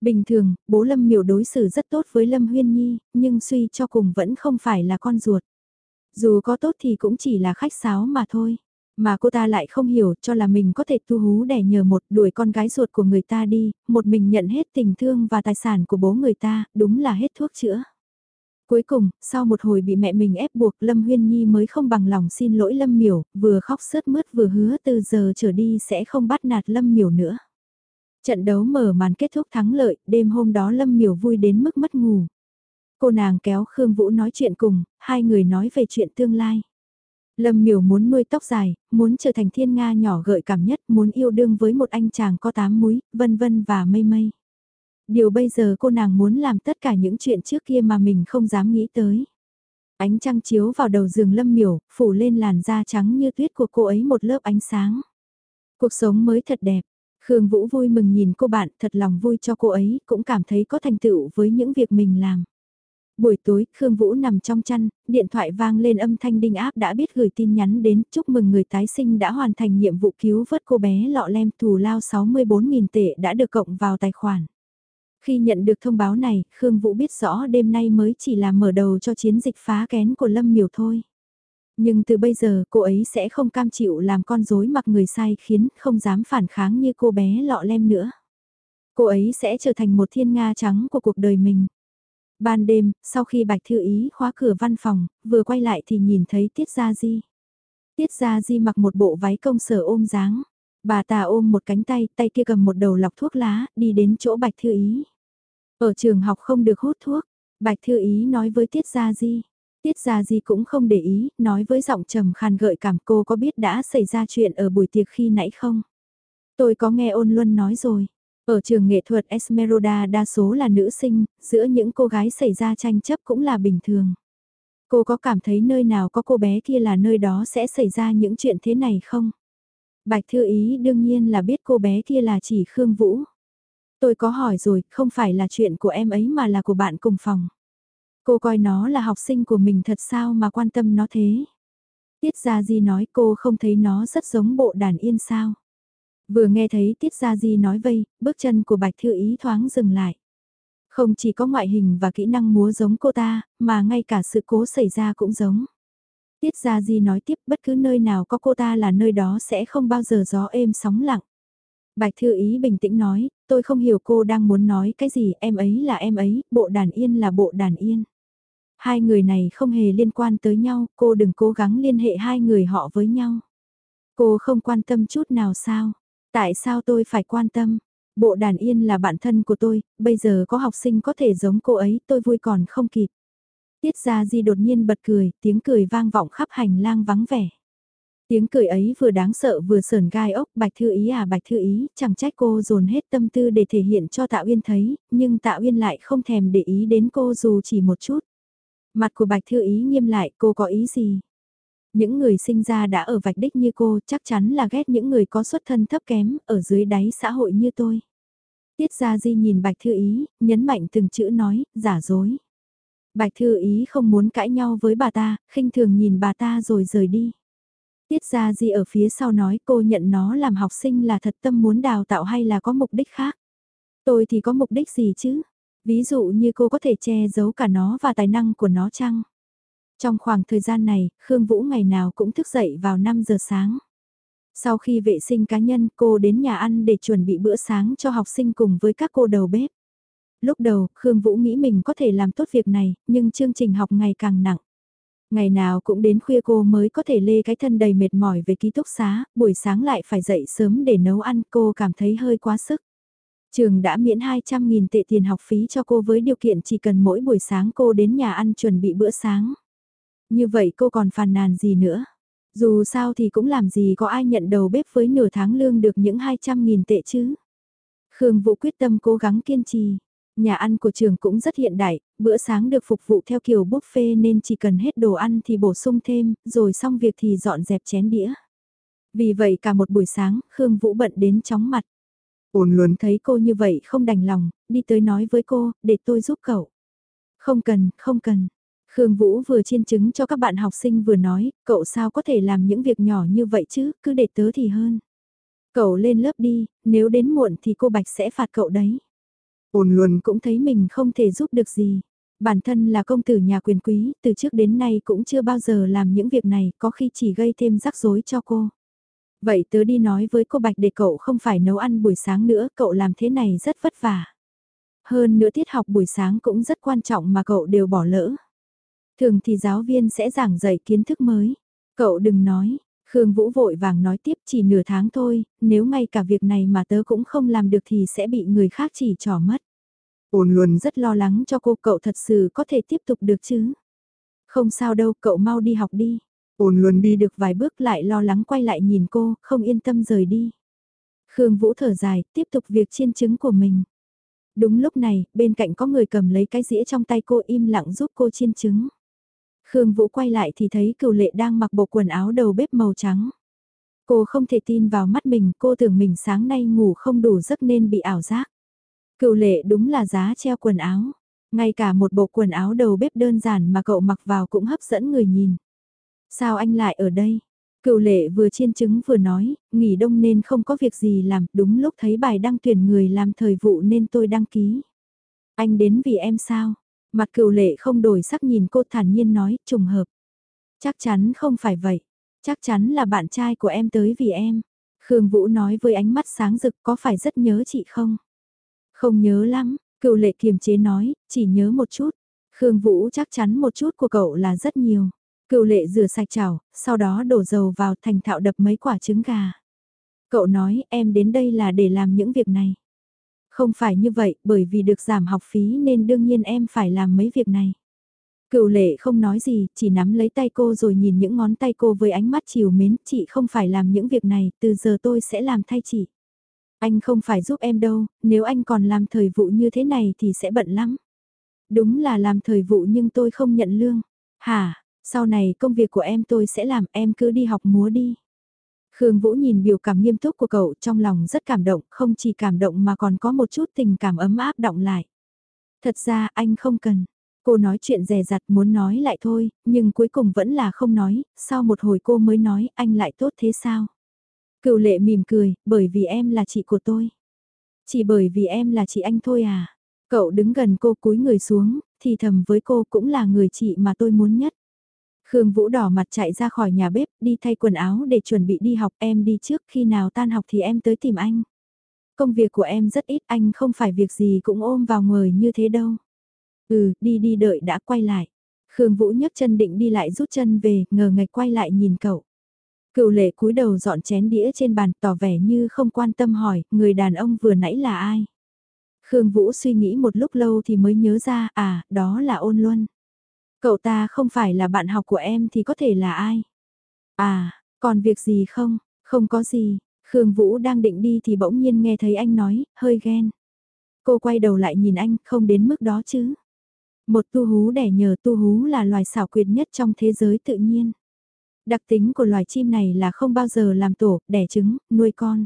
Bình thường, bố Lâm miểu đối xử rất tốt với Lâm Huyên Nhi, nhưng suy cho cùng vẫn không phải là con ruột. Dù có tốt thì cũng chỉ là khách sáo mà thôi. Mà cô ta lại không hiểu cho là mình có thể tu hú đẻ nhờ một đuổi con gái ruột của người ta đi, một mình nhận hết tình thương và tài sản của bố người ta, đúng là hết thuốc chữa. Cuối cùng, sau một hồi bị mẹ mình ép buộc Lâm Huyên Nhi mới không bằng lòng xin lỗi Lâm Miểu, vừa khóc sướt mướt vừa hứa từ giờ trở đi sẽ không bắt nạt Lâm Miểu nữa. Trận đấu mở màn kết thúc thắng lợi, đêm hôm đó Lâm Miểu vui đến mức mất ngủ. Cô nàng kéo Khương Vũ nói chuyện cùng, hai người nói về chuyện tương lai. Lâm miểu muốn nuôi tóc dài, muốn trở thành thiên nga nhỏ gợi cảm nhất, muốn yêu đương với một anh chàng có tám múi, vân vân và mây mây. Điều bây giờ cô nàng muốn làm tất cả những chuyện trước kia mà mình không dám nghĩ tới. Ánh trăng chiếu vào đầu giường lâm miểu, phủ lên làn da trắng như tuyết của cô ấy một lớp ánh sáng. Cuộc sống mới thật đẹp. Khương Vũ vui mừng nhìn cô bạn thật lòng vui cho cô ấy, cũng cảm thấy có thành tựu với những việc mình làm. Buổi tối, Khương Vũ nằm trong chăn, điện thoại vang lên âm thanh đinh áp đã biết gửi tin nhắn đến chúc mừng người tái sinh đã hoàn thành nhiệm vụ cứu vớt cô bé lọ lem thù lao 64.000 tệ đã được cộng vào tài khoản. Khi nhận được thông báo này, Khương Vũ biết rõ đêm nay mới chỉ là mở đầu cho chiến dịch phá kén của Lâm Miểu thôi. Nhưng từ bây giờ cô ấy sẽ không cam chịu làm con rối mặc người sai khiến không dám phản kháng như cô bé lọ lem nữa. Cô ấy sẽ trở thành một thiên nga trắng của cuộc đời mình. Ban đêm, sau khi Bạch Thư Ý khóa cửa văn phòng, vừa quay lại thì nhìn thấy Tiết Gia Di. Tiết Gia Di mặc một bộ váy công sở ôm dáng. Bà ta ôm một cánh tay, tay kia cầm một đầu lọc thuốc lá, đi đến chỗ Bạch Thư Ý. Ở trường học không được hút thuốc, Bạch Thư Ý nói với Tiết Gia Di. Tiết Gia Di cũng không để ý, nói với giọng trầm khàn gợi cảm cô có biết đã xảy ra chuyện ở buổi tiệc khi nãy không? Tôi có nghe ôn luân nói rồi. Ở trường nghệ thuật Esmeralda đa số là nữ sinh, giữa những cô gái xảy ra tranh chấp cũng là bình thường. Cô có cảm thấy nơi nào có cô bé kia là nơi đó sẽ xảy ra những chuyện thế này không? Bạch Thư Ý đương nhiên là biết cô bé kia là chỉ Khương Vũ. Tôi có hỏi rồi, không phải là chuyện của em ấy mà là của bạn cùng phòng. Cô coi nó là học sinh của mình thật sao mà quan tâm nó thế? Tiết Gia Di nói cô không thấy nó rất giống bộ đàn yên sao? Vừa nghe thấy Tiết Gia Di nói vây, bước chân của Bạch Thư Ý thoáng dừng lại. Không chỉ có ngoại hình và kỹ năng múa giống cô ta, mà ngay cả sự cố xảy ra cũng giống. Tiết Gia Di nói tiếp bất cứ nơi nào có cô ta là nơi đó sẽ không bao giờ gió êm sóng lặng. Bạch Thư Ý bình tĩnh nói, tôi không hiểu cô đang muốn nói cái gì, em ấy là em ấy, bộ đàn yên là bộ đàn yên. Hai người này không hề liên quan tới nhau, cô đừng cố gắng liên hệ hai người họ với nhau. Cô không quan tâm chút nào sao? Tại sao tôi phải quan tâm? Bộ đàn yên là bạn thân của tôi, bây giờ có học sinh có thể giống cô ấy, tôi vui còn không kịp. Tiết Gia Di đột nhiên bật cười, tiếng cười vang vọng khắp hành lang vắng vẻ. Tiếng cười ấy vừa đáng sợ vừa sờn gai ốc, Bạch Thư Ý à Bạch Thư Ý, chẳng trách cô dồn hết tâm tư để thể hiện cho Tạ Uyên thấy, nhưng Tạ Uyên lại không thèm để ý đến cô dù chỉ một chút. Mặt của Bạch Thư Ý nghiêm lại, cô có ý gì? Những người sinh ra đã ở vạch đích như cô chắc chắn là ghét những người có xuất thân thấp kém, ở dưới đáy xã hội như tôi. Tiết Gia Di nhìn Bạch Thư Ý, nhấn mạnh từng chữ nói, giả dối. Bạch Thư Ý không muốn cãi nhau với bà ta, khinh thường nhìn bà ta rồi rời đi. Tiết Gia Di ở phía sau nói cô nhận nó làm học sinh là thật tâm muốn đào tạo hay là có mục đích khác. Tôi thì có mục đích gì chứ? Ví dụ như cô có thể che giấu cả nó và tài năng của nó chăng? Trong khoảng thời gian này, Khương Vũ ngày nào cũng thức dậy vào 5 giờ sáng. Sau khi vệ sinh cá nhân cô đến nhà ăn để chuẩn bị bữa sáng cho học sinh cùng với các cô đầu bếp. Lúc đầu, Khương Vũ nghĩ mình có thể làm tốt việc này, nhưng chương trình học ngày càng nặng. Ngày nào cũng đến khuya cô mới có thể lê cái thân đầy mệt mỏi về ký túc xá, buổi sáng lại phải dậy sớm để nấu ăn cô cảm thấy hơi quá sức. Trường đã miễn 200.000 tệ tiền học phí cho cô với điều kiện chỉ cần mỗi buổi sáng cô đến nhà ăn chuẩn bị bữa sáng. Như vậy cô còn phàn nàn gì nữa? Dù sao thì cũng làm gì có ai nhận đầu bếp với nửa tháng lương được những 200.000 tệ chứ. Khương Vũ quyết tâm cố gắng kiên trì. Nhà ăn của trường cũng rất hiện đại, bữa sáng được phục vụ theo kiểu buffet nên chỉ cần hết đồ ăn thì bổ sung thêm, rồi xong việc thì dọn dẹp chén đĩa. Vì vậy cả một buổi sáng, Khương Vũ bận đến chóng mặt. Ôn luôn thấy cô như vậy không đành lòng, đi tới nói với cô, để tôi giúp cậu. Không cần, không cần. Khương Vũ vừa chiên chứng cho các bạn học sinh vừa nói, cậu sao có thể làm những việc nhỏ như vậy chứ, cứ để tớ thì hơn. Cậu lên lớp đi, nếu đến muộn thì cô Bạch sẽ phạt cậu đấy. Ôn luôn cũng thấy mình không thể giúp được gì. Bản thân là công tử nhà quyền quý, từ trước đến nay cũng chưa bao giờ làm những việc này, có khi chỉ gây thêm rắc rối cho cô. Vậy tớ đi nói với cô Bạch để cậu không phải nấu ăn buổi sáng nữa, cậu làm thế này rất vất vả. Hơn nữa tiết học buổi sáng cũng rất quan trọng mà cậu đều bỏ lỡ. Thường thì giáo viên sẽ giảng dạy kiến thức mới. Cậu đừng nói, Khương Vũ vội vàng nói tiếp chỉ nửa tháng thôi, nếu ngay cả việc này mà tớ cũng không làm được thì sẽ bị người khác chỉ trỏ mất. Ôn luôn rất lo lắng cho cô cậu thật sự có thể tiếp tục được chứ. Không sao đâu, cậu mau đi học đi. Ôn luôn đi được vài bước lại lo lắng quay lại nhìn cô, không yên tâm rời đi. Khương Vũ thở dài, tiếp tục việc chiên trứng của mình. Đúng lúc này, bên cạnh có người cầm lấy cái dĩa trong tay cô im lặng giúp cô chiên trứng. Khương Vũ quay lại thì thấy cửu lệ đang mặc bộ quần áo đầu bếp màu trắng. Cô không thể tin vào mắt mình, cô tưởng mình sáng nay ngủ không đủ giấc nên bị ảo giác. Cựu lệ đúng là giá treo quần áo. Ngay cả một bộ quần áo đầu bếp đơn giản mà cậu mặc vào cũng hấp dẫn người nhìn. Sao anh lại ở đây? Cựu lệ vừa chiên trứng vừa nói, nghỉ đông nên không có việc gì làm, đúng lúc thấy bài đăng tuyển người làm thời vụ nên tôi đăng ký. Anh đến vì em sao? Mặt cựu lệ không đổi sắc nhìn cô thản nhiên nói, trùng hợp. Chắc chắn không phải vậy. Chắc chắn là bạn trai của em tới vì em. Khương Vũ nói với ánh mắt sáng rực có phải rất nhớ chị không? Không nhớ lắm, cựu lệ kiềm chế nói, chỉ nhớ một chút. Khương Vũ chắc chắn một chút của cậu là rất nhiều. Cựu lệ rửa sạch chảo, sau đó đổ dầu vào thành thạo đập mấy quả trứng gà. Cậu nói em đến đây là để làm những việc này. Không phải như vậy, bởi vì được giảm học phí nên đương nhiên em phải làm mấy việc này. Cựu lệ không nói gì, chỉ nắm lấy tay cô rồi nhìn những ngón tay cô với ánh mắt chiều mến, chị không phải làm những việc này, từ giờ tôi sẽ làm thay chị. Anh không phải giúp em đâu, nếu anh còn làm thời vụ như thế này thì sẽ bận lắm. Đúng là làm thời vụ nhưng tôi không nhận lương. Hả, sau này công việc của em tôi sẽ làm, em cứ đi học múa đi. Khương Vũ nhìn biểu cảm nghiêm túc của cậu trong lòng rất cảm động, không chỉ cảm động mà còn có một chút tình cảm ấm áp động lại. Thật ra anh không cần. Cô nói chuyện rè rặt muốn nói lại thôi, nhưng cuối cùng vẫn là không nói, sau một hồi cô mới nói anh lại tốt thế sao? Cựu lệ mỉm cười, bởi vì em là chị của tôi. Chỉ bởi vì em là chị anh thôi à? Cậu đứng gần cô cúi người xuống, thì thầm với cô cũng là người chị mà tôi muốn nhất. Khương Vũ đỏ mặt chạy ra khỏi nhà bếp, đi thay quần áo để chuẩn bị đi học, em đi trước, khi nào tan học thì em tới tìm anh. Công việc của em rất ít, anh không phải việc gì cũng ôm vào người như thế đâu. Ừ, đi đi đợi đã quay lại. Khương Vũ nhấc chân định đi lại rút chân về, ngờ ngạch quay lại nhìn cậu. Cựu lệ cúi đầu dọn chén đĩa trên bàn tỏ vẻ như không quan tâm hỏi, người đàn ông vừa nãy là ai? Khương Vũ suy nghĩ một lúc lâu thì mới nhớ ra, à, đó là ôn luân. Cậu ta không phải là bạn học của em thì có thể là ai? À, còn việc gì không? Không có gì. Khương Vũ đang định đi thì bỗng nhiên nghe thấy anh nói, hơi ghen. Cô quay đầu lại nhìn anh, không đến mức đó chứ. Một tu hú đẻ nhờ tu hú là loài xảo quyệt nhất trong thế giới tự nhiên. Đặc tính của loài chim này là không bao giờ làm tổ, đẻ trứng, nuôi con.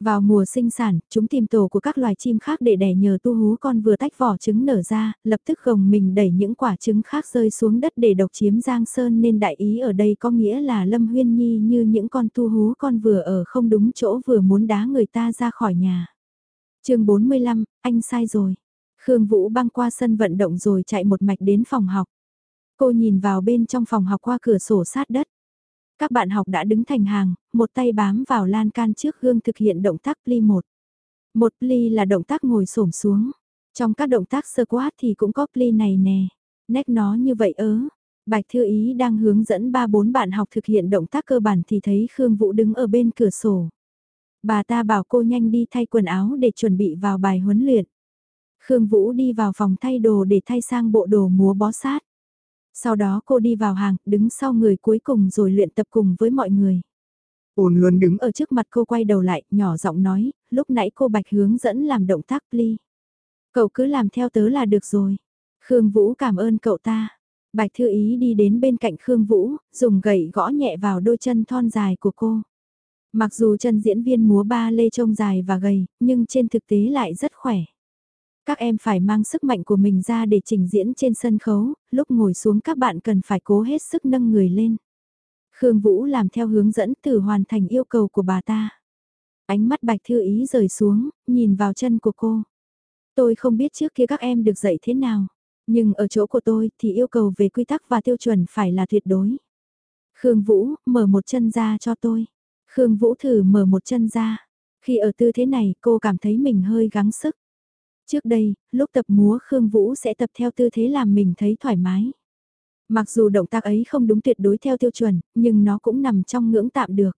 Vào mùa sinh sản, chúng tìm tổ của các loài chim khác để đẻ nhờ tu hú con vừa tách vỏ trứng nở ra, lập tức gồng mình đẩy những quả trứng khác rơi xuống đất để độc chiếm Giang Sơn nên đại ý ở đây có nghĩa là Lâm Huyên Nhi như những con tu hú con vừa ở không đúng chỗ vừa muốn đá người ta ra khỏi nhà. chương 45, anh sai rồi. Khương Vũ băng qua sân vận động rồi chạy một mạch đến phòng học. Cô nhìn vào bên trong phòng học qua cửa sổ sát đất. Các bạn học đã đứng thành hàng, một tay bám vào lan can trước gương thực hiện động tác pli một. Một pli là động tác ngồi xổm xuống. Trong các động tác squat thì cũng có pli này nè. Nét nó như vậy ớ. Bạch Thư Ý đang hướng dẫn ba bốn bạn học thực hiện động tác cơ bản thì thấy Khương Vũ đứng ở bên cửa sổ. Bà ta bảo cô nhanh đi thay quần áo để chuẩn bị vào bài huấn luyện. Khương Vũ đi vào phòng thay đồ để thay sang bộ đồ múa bó sát. Sau đó cô đi vào hàng, đứng sau người cuối cùng rồi luyện tập cùng với mọi người. Ôn luôn đứng ở trước mặt cô quay đầu lại, nhỏ giọng nói, lúc nãy cô Bạch hướng dẫn làm động tác ly. Cậu cứ làm theo tớ là được rồi. Khương Vũ cảm ơn cậu ta. Bạch Thư Ý đi đến bên cạnh Khương Vũ, dùng gậy gõ nhẹ vào đôi chân thon dài của cô. Mặc dù chân diễn viên múa ba lê trông dài và gầy, nhưng trên thực tế lại rất khỏe. Các em phải mang sức mạnh của mình ra để trình diễn trên sân khấu, lúc ngồi xuống các bạn cần phải cố hết sức nâng người lên. Khương Vũ làm theo hướng dẫn từ hoàn thành yêu cầu của bà ta. Ánh mắt Bạch Thư Ý rời xuống, nhìn vào chân của cô. Tôi không biết trước kia các em được dạy thế nào, nhưng ở chỗ của tôi thì yêu cầu về quy tắc và tiêu chuẩn phải là tuyệt đối. Khương Vũ, mở một chân ra cho tôi. Khương Vũ thử mở một chân ra. Khi ở tư thế này cô cảm thấy mình hơi gắng sức. Trước đây, lúc tập múa Khương Vũ sẽ tập theo tư thế làm mình thấy thoải mái. Mặc dù động tác ấy không đúng tuyệt đối theo tiêu chuẩn, nhưng nó cũng nằm trong ngưỡng tạm được.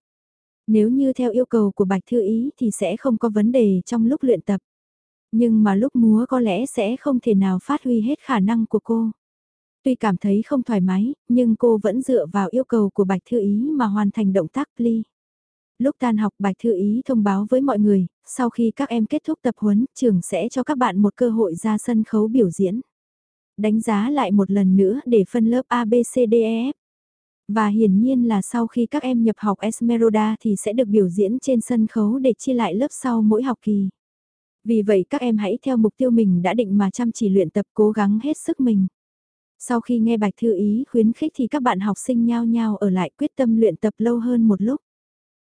Nếu như theo yêu cầu của Bạch Thư Ý thì sẽ không có vấn đề trong lúc luyện tập. Nhưng mà lúc múa có lẽ sẽ không thể nào phát huy hết khả năng của cô. Tuy cảm thấy không thoải mái, nhưng cô vẫn dựa vào yêu cầu của Bạch Thư Ý mà hoàn thành động tác pli. Lúc tan học Bạch Thư Ý thông báo với mọi người, sau khi các em kết thúc tập huấn, trường sẽ cho các bạn một cơ hội ra sân khấu biểu diễn. Đánh giá lại một lần nữa để phân lớp A, B, C, D, E, Và hiển nhiên là sau khi các em nhập học Esmeralda thì sẽ được biểu diễn trên sân khấu để chia lại lớp sau mỗi học kỳ. Vì vậy các em hãy theo mục tiêu mình đã định mà chăm chỉ luyện tập cố gắng hết sức mình. Sau khi nghe Bạch Thư Ý khuyến khích thì các bạn học sinh nhao nhao ở lại quyết tâm luyện tập lâu hơn một lúc.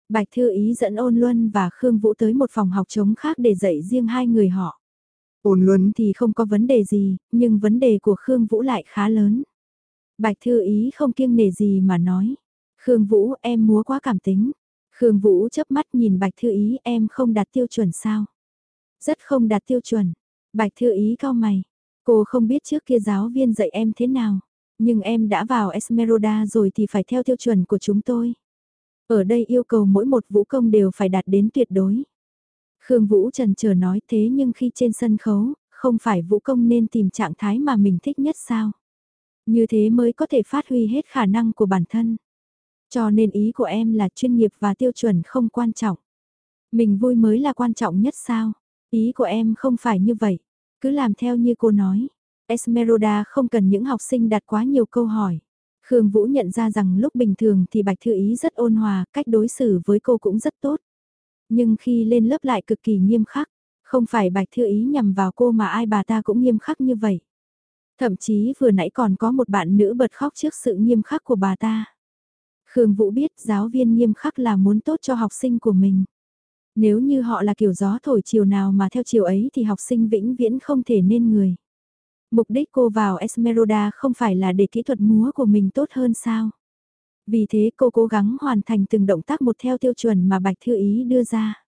Bạch Thư Ý dẫn Ôn Luân và Khương Vũ tới một phòng học trống khác để dạy riêng hai người họ. Ôn Luân thì không có vấn đề gì, nhưng vấn đề của Khương Vũ lại khá lớn. Bạch Thư Ý không kiêng nể gì mà nói. Khương Vũ em múa quá cảm tính. Khương Vũ chớp mắt nhìn Bạch Thư Ý em không đạt tiêu chuẩn sao. Rất không đạt tiêu chuẩn. Bạch Thư Ý cao mày. Cô không biết trước kia giáo viên dạy em thế nào. Nhưng em đã vào Esmeralda rồi thì phải theo tiêu chuẩn của chúng tôi. Ở đây yêu cầu mỗi một vũ công đều phải đạt đến tuyệt đối. Khương Vũ trần chờ nói thế nhưng khi trên sân khấu, không phải vũ công nên tìm trạng thái mà mình thích nhất sao? Như thế mới có thể phát huy hết khả năng của bản thân. Cho nên ý của em là chuyên nghiệp và tiêu chuẩn không quan trọng. Mình vui mới là quan trọng nhất sao? Ý của em không phải như vậy. Cứ làm theo như cô nói. Esmeralda không cần những học sinh đặt quá nhiều câu hỏi. Khương Vũ nhận ra rằng lúc bình thường thì Bạch Thư Ý rất ôn hòa, cách đối xử với cô cũng rất tốt. Nhưng khi lên lớp lại cực kỳ nghiêm khắc, không phải Bạch Thư Ý nhằm vào cô mà ai bà ta cũng nghiêm khắc như vậy. Thậm chí vừa nãy còn có một bạn nữ bật khóc trước sự nghiêm khắc của bà ta. Khương Vũ biết giáo viên nghiêm khắc là muốn tốt cho học sinh của mình. Nếu như họ là kiểu gió thổi chiều nào mà theo chiều ấy thì học sinh vĩnh viễn không thể nên người. Mục đích cô vào Esmeralda không phải là để kỹ thuật múa của mình tốt hơn sao? Vì thế cô cố gắng hoàn thành từng động tác một theo tiêu chuẩn mà Bạch Thư Ý đưa ra.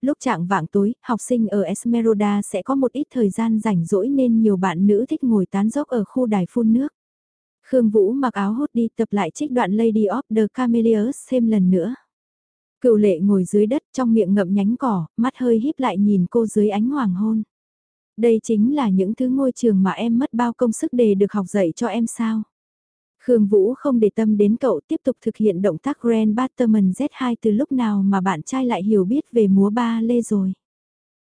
Lúc trạng vạng tối, học sinh ở Esmeralda sẽ có một ít thời gian rảnh rỗi nên nhiều bạn nữ thích ngồi tán dốc ở khu đài phun nước. Khương Vũ mặc áo hốt đi tập lại trích đoạn Lady of the Camellias thêm lần nữa. Cựu lệ ngồi dưới đất trong miệng ngậm nhánh cỏ, mắt hơi híp lại nhìn cô dưới ánh hoàng hôn. Đây chính là những thứ ngôi trường mà em mất bao công sức để được học dạy cho em sao. Khương Vũ không để tâm đến cậu tiếp tục thực hiện động tác Grand Batman Z2 từ lúc nào mà bạn trai lại hiểu biết về múa ba lê rồi.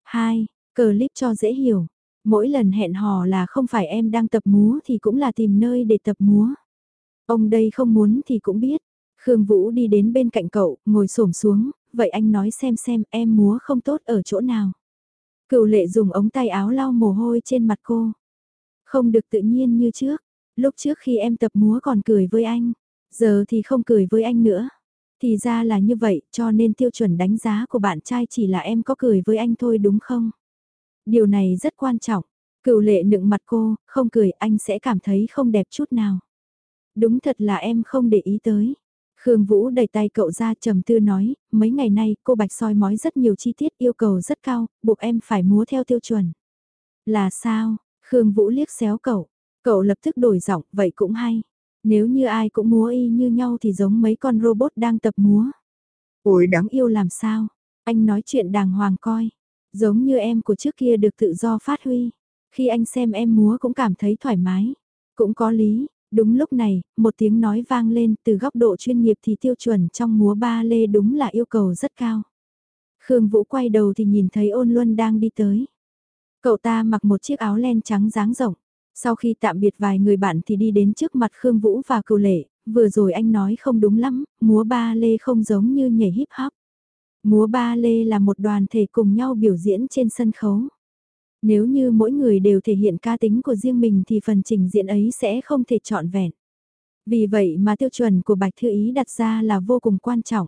2. Clip cho dễ hiểu. Mỗi lần hẹn hò là không phải em đang tập múa thì cũng là tìm nơi để tập múa. Ông đây không muốn thì cũng biết. Khương Vũ đi đến bên cạnh cậu, ngồi xổm xuống, vậy anh nói xem xem em múa không tốt ở chỗ nào. Cựu lệ dùng ống tay áo lau mồ hôi trên mặt cô. Không được tự nhiên như trước. Lúc trước khi em tập múa còn cười với anh. Giờ thì không cười với anh nữa. Thì ra là như vậy cho nên tiêu chuẩn đánh giá của bạn trai chỉ là em có cười với anh thôi đúng không? Điều này rất quan trọng. Cựu lệ nựng mặt cô, không cười anh sẽ cảm thấy không đẹp chút nào. Đúng thật là em không để ý tới. Khương Vũ đẩy tay cậu ra trầm tư nói, mấy ngày nay cô Bạch soi mói rất nhiều chi tiết yêu cầu rất cao, buộc em phải múa theo tiêu chuẩn. Là sao? Khương Vũ liếc xéo cậu, cậu lập tức đổi giọng, vậy cũng hay. Nếu như ai cũng múa y như nhau thì giống mấy con robot đang tập múa. Ôi đáng Yêu làm sao? Anh nói chuyện đàng hoàng coi. Giống như em của trước kia được tự do phát huy. Khi anh xem em múa cũng cảm thấy thoải mái. Cũng có lý, đúng lúc này, một tiếng nói vang lên từ góc độ chuyên nghiệp thì tiêu chuẩn trong múa ba lê đúng là yêu cầu rất cao. Khương Vũ quay đầu thì nhìn thấy ôn luân đang đi tới. Cậu ta mặc một chiếc áo len trắng dáng rộng. Sau khi tạm biệt vài người bạn thì đi đến trước mặt Khương Vũ và cựu lệ, vừa rồi anh nói không đúng lắm, múa ba lê không giống như nhảy hip hop. Múa ba lê là một đoàn thể cùng nhau biểu diễn trên sân khấu. Nếu như mỗi người đều thể hiện ca tính của riêng mình thì phần trình diễn ấy sẽ không thể trọn vẹn. Vì vậy mà tiêu chuẩn của Bạch Thư Ý đặt ra là vô cùng quan trọng.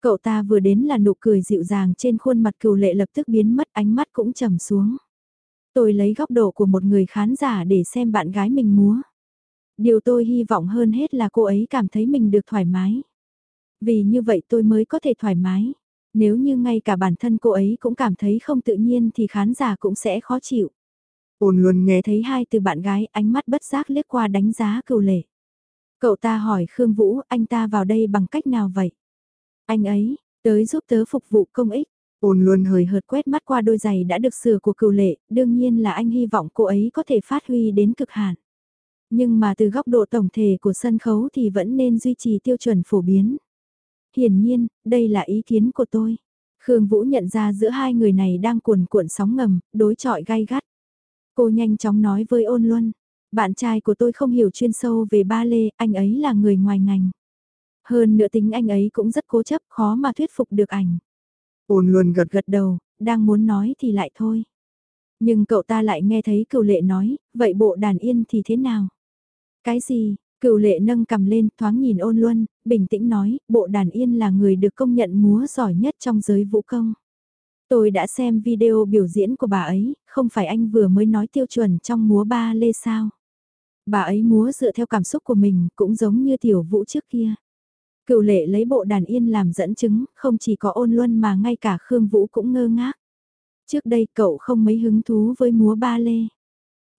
Cậu ta vừa đến là nụ cười dịu dàng trên khuôn mặt cừu lệ lập tức biến mất, ánh mắt cũng trầm xuống. Tôi lấy góc độ của một người khán giả để xem bạn gái mình múa. Điều tôi hy vọng hơn hết là cô ấy cảm thấy mình được thoải mái. Vì như vậy tôi mới có thể thoải mái. Nếu như ngay cả bản thân cô ấy cũng cảm thấy không tự nhiên thì khán giả cũng sẽ khó chịu. Ôn luôn nghe thấy hai từ bạn gái ánh mắt bất giác liếc qua đánh giá cựu lệ. Cậu ta hỏi Khương Vũ anh ta vào đây bằng cách nào vậy? Anh ấy, tới giúp tớ phục vụ công ích. Ôn luôn hời hợt quét mắt qua đôi giày đã được sửa của cựu lệ, đương nhiên là anh hy vọng cô ấy có thể phát huy đến cực hạn. Nhưng mà từ góc độ tổng thể của sân khấu thì vẫn nên duy trì tiêu chuẩn phổ biến. Hiển nhiên, đây là ý kiến của tôi. Khương Vũ nhận ra giữa hai người này đang cuồn cuộn sóng ngầm, đối chọi gai gắt. Cô nhanh chóng nói với ôn luân, bạn trai của tôi không hiểu chuyên sâu về ba lê, anh ấy là người ngoài ngành. Hơn nữa tính anh ấy cũng rất cố chấp, khó mà thuyết phục được ảnh. Ôn luân gật gật đầu, đang muốn nói thì lại thôi. Nhưng cậu ta lại nghe thấy cựu lệ nói, vậy bộ đàn yên thì thế nào? Cái gì? Cựu lệ nâng cầm lên, thoáng nhìn ôn luân, bình tĩnh nói, bộ đàn yên là người được công nhận múa giỏi nhất trong giới vũ công. Tôi đã xem video biểu diễn của bà ấy, không phải anh vừa mới nói tiêu chuẩn trong múa ba lê sao. Bà ấy múa dựa theo cảm xúc của mình, cũng giống như tiểu vũ trước kia. Cựu lệ lấy bộ đàn yên làm dẫn chứng, không chỉ có ôn luân mà ngay cả Khương Vũ cũng ngơ ngác. Trước đây cậu không mấy hứng thú với múa ba lê.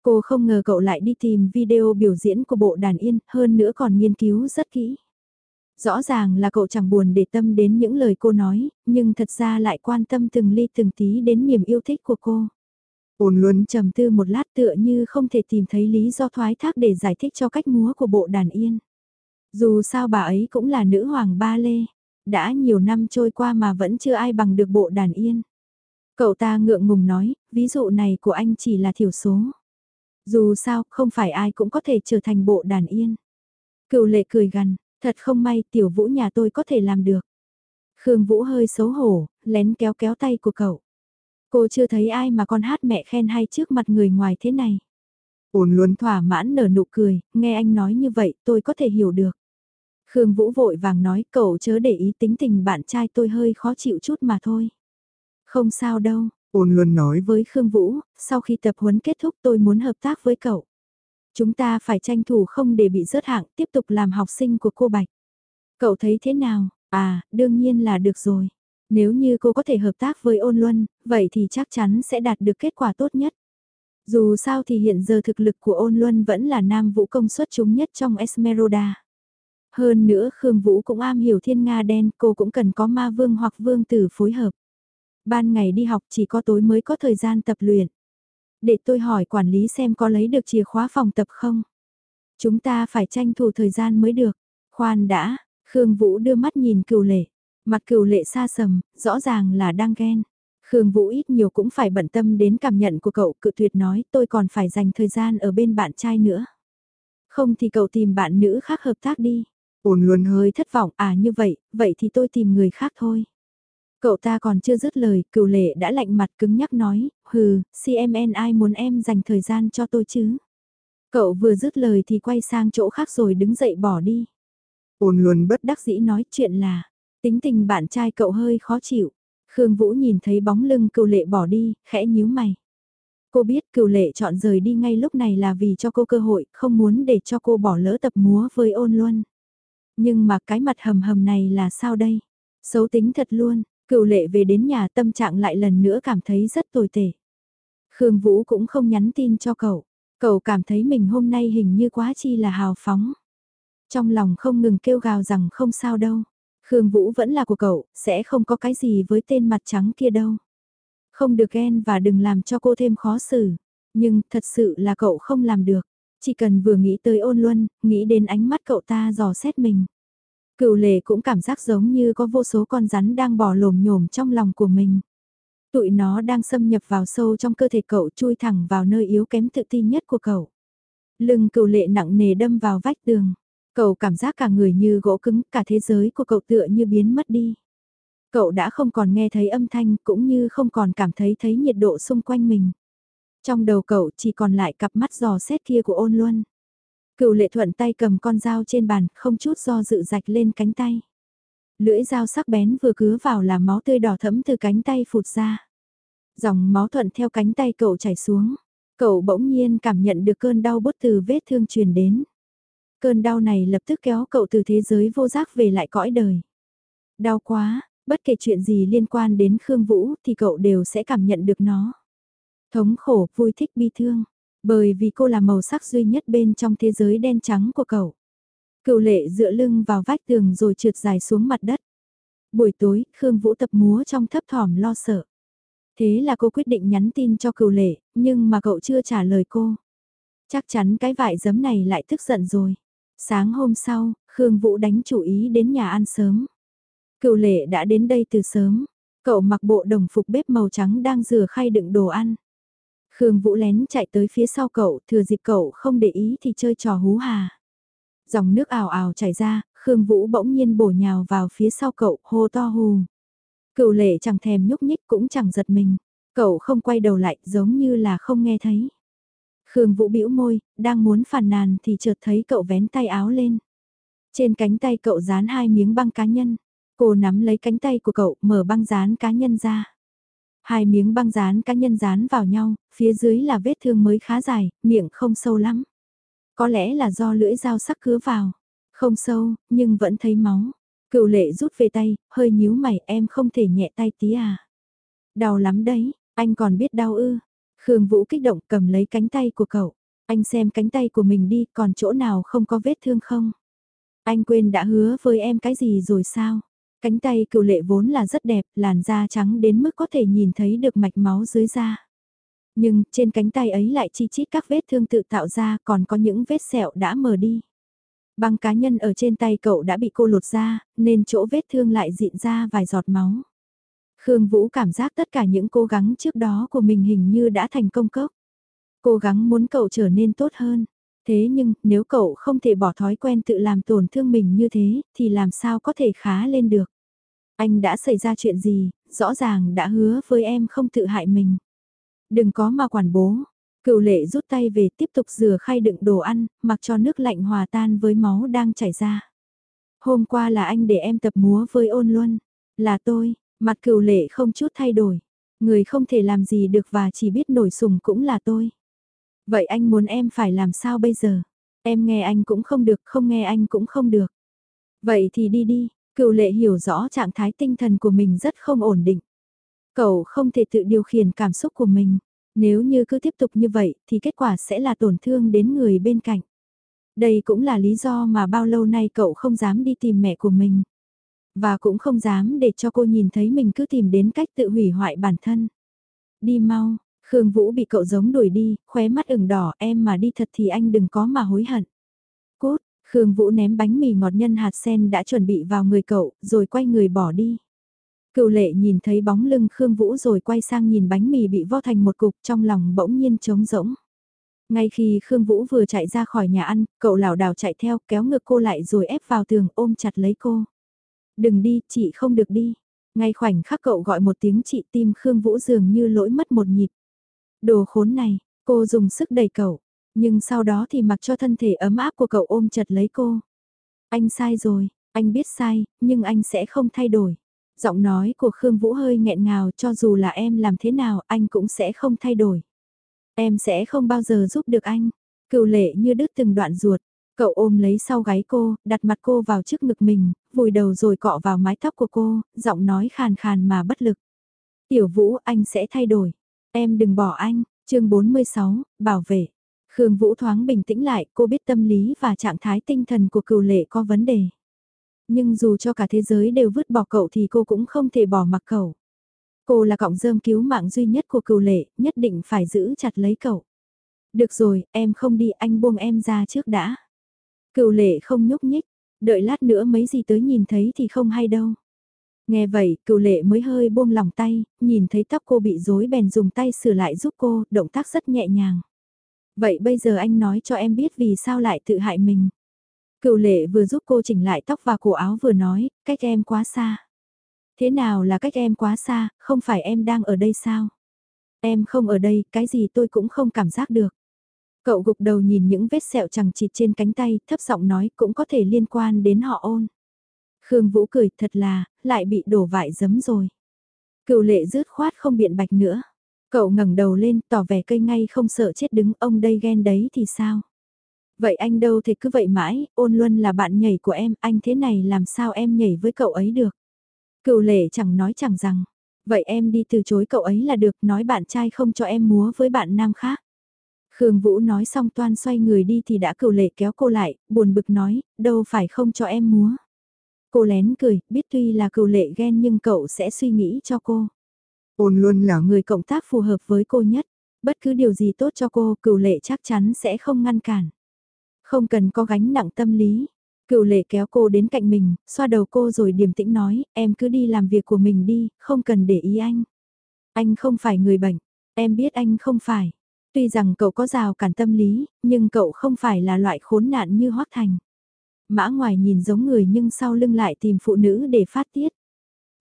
Cô không ngờ cậu lại đi tìm video biểu diễn của bộ đàn yên, hơn nữa còn nghiên cứu rất kỹ. Rõ ràng là cậu chẳng buồn để tâm đến những lời cô nói, nhưng thật ra lại quan tâm từng ly từng tí đến niềm yêu thích của cô. Ôn luôn trầm tư một lát tựa như không thể tìm thấy lý do thoái thác để giải thích cho cách múa của bộ đàn yên. Dù sao bà ấy cũng là nữ hoàng ba lê, đã nhiều năm trôi qua mà vẫn chưa ai bằng được bộ đàn yên. Cậu ta ngượng ngùng nói, ví dụ này của anh chỉ là thiểu số. Dù sao, không phải ai cũng có thể trở thành bộ đàn yên. Cựu lệ cười gằn, thật không may tiểu vũ nhà tôi có thể làm được. Khương Vũ hơi xấu hổ, lén kéo kéo tay của cậu. Cô chưa thấy ai mà con hát mẹ khen hay trước mặt người ngoài thế này. Ôn luôn thỏa mãn nở nụ cười, nghe anh nói như vậy tôi có thể hiểu được. Khương Vũ vội vàng nói cậu chớ để ý tính tình bạn trai tôi hơi khó chịu chút mà thôi. Không sao đâu, Ôn luôn nói với Khương Vũ, sau khi tập huấn kết thúc tôi muốn hợp tác với cậu. Chúng ta phải tranh thủ không để bị rớt hạng tiếp tục làm học sinh của cô Bạch. Cậu thấy thế nào? À, đương nhiên là được rồi. Nếu như cô có thể hợp tác với ôn luân, vậy thì chắc chắn sẽ đạt được kết quả tốt nhất. Dù sao thì hiện giờ thực lực của ôn luân vẫn là nam vũ công suất chúng nhất trong Esmeralda. Hơn nữa Khương Vũ cũng am hiểu thiên Nga đen, cô cũng cần có ma vương hoặc vương tử phối hợp. Ban ngày đi học chỉ có tối mới có thời gian tập luyện. Để tôi hỏi quản lý xem có lấy được chìa khóa phòng tập không? Chúng ta phải tranh thủ thời gian mới được. Khoan đã, Khương Vũ đưa mắt nhìn cửu lệ. Mặt cửu lệ xa sầm, rõ ràng là đang ghen. Khương Vũ ít nhiều cũng phải bận tâm đến cảm nhận của cậu cự tuyệt nói tôi còn phải dành thời gian ở bên bạn trai nữa. Không thì cậu tìm bạn nữ khác hợp tác đi. Ôn luôn hơi thất vọng à như vậy, vậy thì tôi tìm người khác thôi. Cậu ta còn chưa dứt lời, cửu lệ đã lạnh mặt cứng nhắc nói, hừ, CMN ai muốn em dành thời gian cho tôi chứ. Cậu vừa dứt lời thì quay sang chỗ khác rồi đứng dậy bỏ đi. Ôn luôn bất đắc dĩ nói chuyện là, tính tình bạn trai cậu hơi khó chịu. Khương Vũ nhìn thấy bóng lưng cựu lệ bỏ đi, khẽ nhíu mày. Cô biết cựu lệ chọn rời đi ngay lúc này là vì cho cô cơ hội, không muốn để cho cô bỏ lỡ tập múa với ôn luân. Nhưng mà cái mặt hầm hầm này là sao đây? Xấu tính thật luôn, cựu lệ về đến nhà tâm trạng lại lần nữa cảm thấy rất tồi tệ. Khương Vũ cũng không nhắn tin cho cậu. Cậu cảm thấy mình hôm nay hình như quá chi là hào phóng. Trong lòng không ngừng kêu gào rằng không sao đâu. Khương Vũ vẫn là của cậu, sẽ không có cái gì với tên mặt trắng kia đâu. Không được ghen và đừng làm cho cô thêm khó xử. Nhưng thật sự là cậu không làm được. Chỉ cần vừa nghĩ tới ôn luân, nghĩ đến ánh mắt cậu ta dò xét mình. Cựu lệ cũng cảm giác giống như có vô số con rắn đang bò lồm nhồm trong lòng của mình. Tụi nó đang xâm nhập vào sâu trong cơ thể cậu chui thẳng vào nơi yếu kém tự tin nhất của cậu. Lưng cựu lệ nặng nề đâm vào vách tường. Cậu cảm giác cả người như gỗ cứng, cả thế giới của cậu tựa như biến mất đi. Cậu đã không còn nghe thấy âm thanh cũng như không còn cảm thấy thấy nhiệt độ xung quanh mình. Trong đầu cậu chỉ còn lại cặp mắt giò xét kia của ôn luân. Cựu lệ thuận tay cầm con dao trên bàn, không chút do dự rạch lên cánh tay. Lưỡi dao sắc bén vừa cứa vào là máu tươi đỏ thẫm từ cánh tay phụt ra. Dòng máu thuận theo cánh tay cậu chảy xuống. Cậu bỗng nhiên cảm nhận được cơn đau bút từ vết thương truyền đến. Cơn đau này lập tức kéo cậu từ thế giới vô giác về lại cõi đời. Đau quá, bất kể chuyện gì liên quan đến Khương Vũ thì cậu đều sẽ cảm nhận được nó. Thống khổ, vui thích bi thương, bởi vì cô là màu sắc duy nhất bên trong thế giới đen trắng của cậu. Cựu lệ dựa lưng vào vách tường rồi trượt dài xuống mặt đất. Buổi tối, Khương Vũ tập múa trong thấp thỏm lo sợ. Thế là cô quyết định nhắn tin cho cựu lệ, nhưng mà cậu chưa trả lời cô. Chắc chắn cái vải giấm này lại tức giận rồi. Sáng hôm sau, Khương Vũ đánh chủ ý đến nhà ăn sớm. Cựu lệ đã đến đây từ sớm. Cậu mặc bộ đồng phục bếp màu trắng đang rửa khay đựng đồ ăn. Khương Vũ lén chạy tới phía sau cậu, thừa dịp cậu không để ý thì chơi trò hú hà. Dòng nước ảo ảo chảy ra, Khương Vũ bỗng nhiên bổ nhào vào phía sau cậu, hô to hù. Cựu lệ chẳng thèm nhúc nhích cũng chẳng giật mình. Cậu không quay đầu lại giống như là không nghe thấy. Khương Vũ bĩu môi, đang muốn phản nàn thì chợt thấy cậu vén tay áo lên. Trên cánh tay cậu dán hai miếng băng cá nhân. Cô nắm lấy cánh tay của cậu, mở băng dán cá nhân ra. Hai miếng băng dán cá nhân dán vào nhau, phía dưới là vết thương mới khá dài, miệng không sâu lắm. Có lẽ là do lưỡi dao sắc cứa vào. Không sâu, nhưng vẫn thấy máu. Cựu lệ rút về tay, hơi nhíu mày em không thể nhẹ tay tí à. Đau lắm đấy, anh còn biết đau ư. Khương Vũ kích động cầm lấy cánh tay của cậu. Anh xem cánh tay của mình đi, còn chỗ nào không có vết thương không? Anh quên đã hứa với em cái gì rồi sao? Cánh tay cựu lệ vốn là rất đẹp, làn da trắng đến mức có thể nhìn thấy được mạch máu dưới da. Nhưng trên cánh tay ấy lại chi chít các vết thương tự tạo ra còn có những vết sẹo đã mờ đi. Băng cá nhân ở trên tay cậu đã bị cô lột ra, nên chỗ vết thương lại dịn ra vài giọt máu. Khương Vũ cảm giác tất cả những cố gắng trước đó của mình hình như đã thành công cốc. Cố gắng muốn cậu trở nên tốt hơn. Thế nhưng, nếu cậu không thể bỏ thói quen tự làm tổn thương mình như thế, thì làm sao có thể khá lên được? Anh đã xảy ra chuyện gì, rõ ràng đã hứa với em không tự hại mình. Đừng có mà quản bố. Cựu lệ rút tay về tiếp tục rửa khay đựng đồ ăn, mặc cho nước lạnh hòa tan với máu đang chảy ra. Hôm qua là anh để em tập múa với ôn luân. Là tôi, mặt cựu lệ không chút thay đổi. Người không thể làm gì được và chỉ biết nổi sùng cũng là tôi. Vậy anh muốn em phải làm sao bây giờ? Em nghe anh cũng không được, không nghe anh cũng không được. Vậy thì đi đi, cựu lệ hiểu rõ trạng thái tinh thần của mình rất không ổn định. Cậu không thể tự điều khiển cảm xúc của mình. Nếu như cứ tiếp tục như vậy thì kết quả sẽ là tổn thương đến người bên cạnh. Đây cũng là lý do mà bao lâu nay cậu không dám đi tìm mẹ của mình. Và cũng không dám để cho cô nhìn thấy mình cứ tìm đến cách tự hủy hoại bản thân. Đi mau, Khương Vũ bị cậu giống đuổi đi, khóe mắt ửng đỏ em mà đi thật thì anh đừng có mà hối hận. Cốt, Khương Vũ ném bánh mì ngọt nhân hạt sen đã chuẩn bị vào người cậu, rồi quay người bỏ đi. Cựu lệ nhìn thấy bóng lưng Khương Vũ rồi quay sang nhìn bánh mì bị vo thành một cục trong lòng bỗng nhiên trống rỗng. Ngay khi Khương Vũ vừa chạy ra khỏi nhà ăn, cậu lảo đảo chạy theo kéo ngực cô lại rồi ép vào tường ôm chặt lấy cô. Đừng đi, chị không được đi. Ngay khoảnh khắc cậu gọi một tiếng chị tim Khương Vũ dường như lỗi mất một nhịp. Đồ khốn này, cô dùng sức đẩy cậu, nhưng sau đó thì mặc cho thân thể ấm áp của cậu ôm chặt lấy cô. Anh sai rồi, anh biết sai, nhưng anh sẽ không thay đổi. Giọng nói của Khương Vũ hơi nghẹn ngào cho dù là em làm thế nào anh cũng sẽ không thay đổi. Em sẽ không bao giờ giúp được anh. Cựu lệ như đứt từng đoạn ruột. Cậu ôm lấy sau gáy cô, đặt mặt cô vào trước ngực mình, vùi đầu rồi cọ vào mái tóc của cô, giọng nói khàn khàn mà bất lực. Tiểu Vũ anh sẽ thay đổi. Em đừng bỏ anh, chương 46, bảo vệ. Khương Vũ thoáng bình tĩnh lại, cô biết tâm lý và trạng thái tinh thần của cựu lệ có vấn đề. Nhưng dù cho cả thế giới đều vứt bỏ cậu thì cô cũng không thể bỏ mặc cậu. Cô là cọng rơm cứu mạng duy nhất của cựu lệ, nhất định phải giữ chặt lấy cậu. Được rồi, em không đi, anh buông em ra trước đã. Cựu lệ không nhúc nhích, đợi lát nữa mấy gì tới nhìn thấy thì không hay đâu. Nghe vậy, cựu lệ mới hơi buông lòng tay, nhìn thấy tóc cô bị rối bèn dùng tay sửa lại giúp cô, động tác rất nhẹ nhàng. Vậy bây giờ anh nói cho em biết vì sao lại tự hại mình. Cựu lệ vừa giúp cô chỉnh lại tóc và cổ áo vừa nói, cách em quá xa. Thế nào là cách em quá xa, không phải em đang ở đây sao? Em không ở đây, cái gì tôi cũng không cảm giác được. Cậu gục đầu nhìn những vết sẹo chẳng chịt trên cánh tay, thấp giọng nói cũng có thể liên quan đến họ ôn. Khương Vũ cười thật là, lại bị đổ vại giấm rồi. Cựu lệ rứt khoát không biện bạch nữa. Cậu ngẩng đầu lên tỏ vẻ cây ngay không sợ chết đứng ông đây ghen đấy thì sao? Vậy anh đâu thì cứ vậy mãi, ôn luân là bạn nhảy của em, anh thế này làm sao em nhảy với cậu ấy được? Cựu lệ chẳng nói chẳng rằng, vậy em đi từ chối cậu ấy là được, nói bạn trai không cho em múa với bạn nam khác. Khương Vũ nói xong toan xoay người đi thì đã cựu lệ kéo cô lại, buồn bực nói, đâu phải không cho em múa. Cô lén cười, biết tuy là cựu lệ ghen nhưng cậu sẽ suy nghĩ cho cô. Ôn luôn là người cộng tác phù hợp với cô nhất. Bất cứ điều gì tốt cho cô, cựu lệ chắc chắn sẽ không ngăn cản. Không cần có gánh nặng tâm lý. Cựu lệ kéo cô đến cạnh mình, xoa đầu cô rồi điềm tĩnh nói, em cứ đi làm việc của mình đi, không cần để ý anh. Anh không phải người bệnh, em biết anh không phải. Tuy rằng cậu có rào cản tâm lý, nhưng cậu không phải là loại khốn nạn như Hoác Thành. Mã ngoài nhìn giống người nhưng sau lưng lại tìm phụ nữ để phát tiết.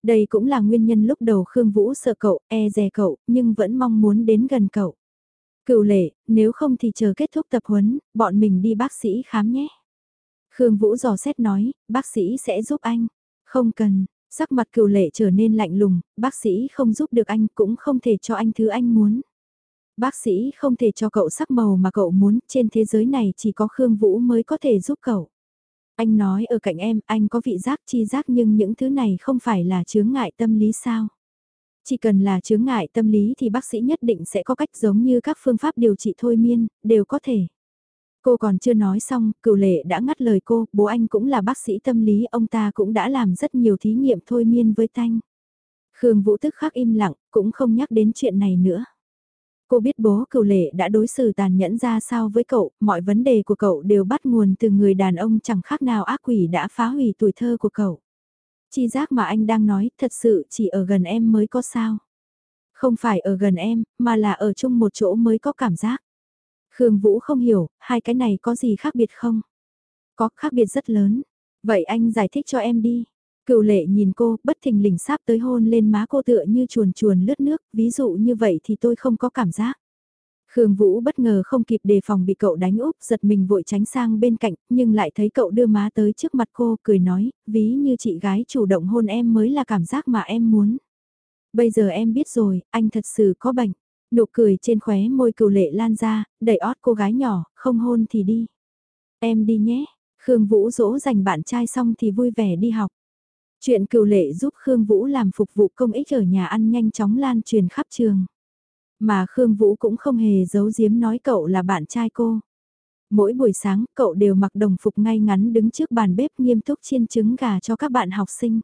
Đây cũng là nguyên nhân lúc đầu Khương Vũ sợ cậu, e dè cậu, nhưng vẫn mong muốn đến gần cậu. Cựu lệ, nếu không thì chờ kết thúc tập huấn, bọn mình đi bác sĩ khám nhé. Khương Vũ dò xét nói, bác sĩ sẽ giúp anh. Không cần, sắc mặt cựu lệ trở nên lạnh lùng, bác sĩ không giúp được anh cũng không thể cho anh thứ anh muốn. Bác sĩ không thể cho cậu sắc màu mà cậu muốn, trên thế giới này chỉ có Khương Vũ mới có thể giúp cậu. Anh nói ở cạnh em, anh có vị giác chi giác nhưng những thứ này không phải là chướng ngại tâm lý sao. Chỉ cần là chướng ngại tâm lý thì bác sĩ nhất định sẽ có cách giống như các phương pháp điều trị thôi miên, đều có thể. Cô còn chưa nói xong, cựu lệ đã ngắt lời cô, bố anh cũng là bác sĩ tâm lý, ông ta cũng đã làm rất nhiều thí nghiệm thôi miên với Thanh. Khương Vũ tức khắc im lặng, cũng không nhắc đến chuyện này nữa. Cô biết bố cựu lệ đã đối xử tàn nhẫn ra sao với cậu, mọi vấn đề của cậu đều bắt nguồn từ người đàn ông chẳng khác nào ác quỷ đã phá hủy tuổi thơ của cậu. Chi giác mà anh đang nói thật sự chỉ ở gần em mới có sao. Không phải ở gần em, mà là ở chung một chỗ mới có cảm giác. Khương Vũ không hiểu, hai cái này có gì khác biệt không? Có khác biệt rất lớn. Vậy anh giải thích cho em đi. Cựu lệ nhìn cô, bất thình lình sắp tới hôn lên má cô tựa như chuồn chuồn lướt nước, ví dụ như vậy thì tôi không có cảm giác. Khương Vũ bất ngờ không kịp đề phòng bị cậu đánh úp, giật mình vội tránh sang bên cạnh, nhưng lại thấy cậu đưa má tới trước mặt cô, cười nói, ví như chị gái chủ động hôn em mới là cảm giác mà em muốn. Bây giờ em biết rồi, anh thật sự có bệnh. Nụ cười trên khóe môi cựu lệ lan ra, đẩy ót cô gái nhỏ, không hôn thì đi. Em đi nhé, Khương Vũ dỗ dành bạn trai xong thì vui vẻ đi học. Chuyện cựu lệ giúp Khương Vũ làm phục vụ công ích ở nhà ăn nhanh chóng lan truyền khắp trường. Mà Khương Vũ cũng không hề giấu giếm nói cậu là bạn trai cô. Mỗi buổi sáng, cậu đều mặc đồng phục ngay ngắn đứng trước bàn bếp nghiêm túc chiên trứng gà cho các bạn học sinh.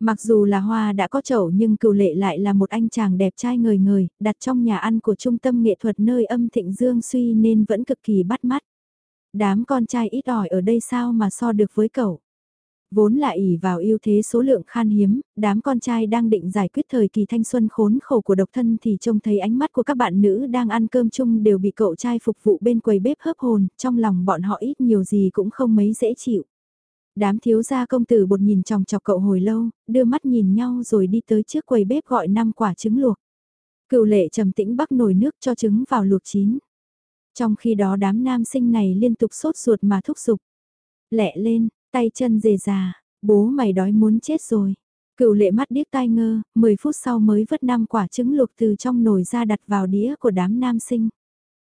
Mặc dù là hoa đã có chậu nhưng cựu lệ lại là một anh chàng đẹp trai ngời ngời, đặt trong nhà ăn của trung tâm nghệ thuật nơi âm thịnh dương suy nên vẫn cực kỳ bắt mắt. Đám con trai ít ỏi ở đây sao mà so được với cậu. Vốn là ỷ vào ưu thế số lượng khan hiếm, đám con trai đang định giải quyết thời kỳ thanh xuân khốn khổ của độc thân thì trông thấy ánh mắt của các bạn nữ đang ăn cơm chung đều bị cậu trai phục vụ bên quầy bếp hớp hồn, trong lòng bọn họ ít nhiều gì cũng không mấy dễ chịu. Đám thiếu gia công tử bột nhìn chòng chọc cậu hồi lâu, đưa mắt nhìn nhau rồi đi tới trước quầy bếp gọi năm quả trứng luộc. Cựu lệ trầm tĩnh bắc nồi nước cho trứng vào luộc chín. Trong khi đó đám nam sinh này liên tục sốt ruột mà thúc giục. Lẹ lên, tay chân dề già, bố mày đói muốn chết rồi. Cựu lệ mắt điếc tai ngơ, 10 phút sau mới vớt năm quả trứng luộc từ trong nồi ra đặt vào đĩa của đám nam sinh.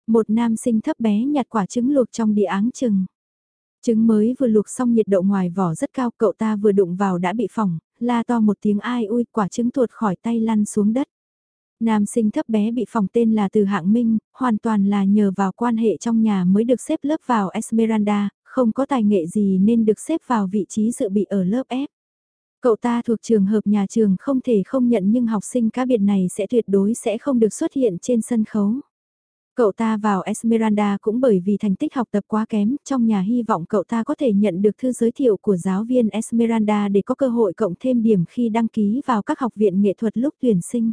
Một nam sinh thấp bé nhặt quả trứng luộc trong đĩa áng chừng. Trứng mới vừa luộc xong nhiệt độ ngoài vỏ rất cao cậu ta vừa đụng vào đã bị phỏng, la to một tiếng ai ui quả trứng tuột khỏi tay lăn xuống đất. Nam sinh thấp bé bị phỏng tên là từ hạng minh, hoàn toàn là nhờ vào quan hệ trong nhà mới được xếp lớp vào Esmeralda, không có tài nghệ gì nên được xếp vào vị trí dự bị ở lớp F. Cậu ta thuộc trường hợp nhà trường không thể không nhận nhưng học sinh cá biệt này sẽ tuyệt đối sẽ không được xuất hiện trên sân khấu. Cậu ta vào Esmeralda cũng bởi vì thành tích học tập quá kém, trong nhà hy vọng cậu ta có thể nhận được thư giới thiệu của giáo viên Esmeralda để có cơ hội cộng thêm điểm khi đăng ký vào các học viện nghệ thuật lúc tuyển sinh.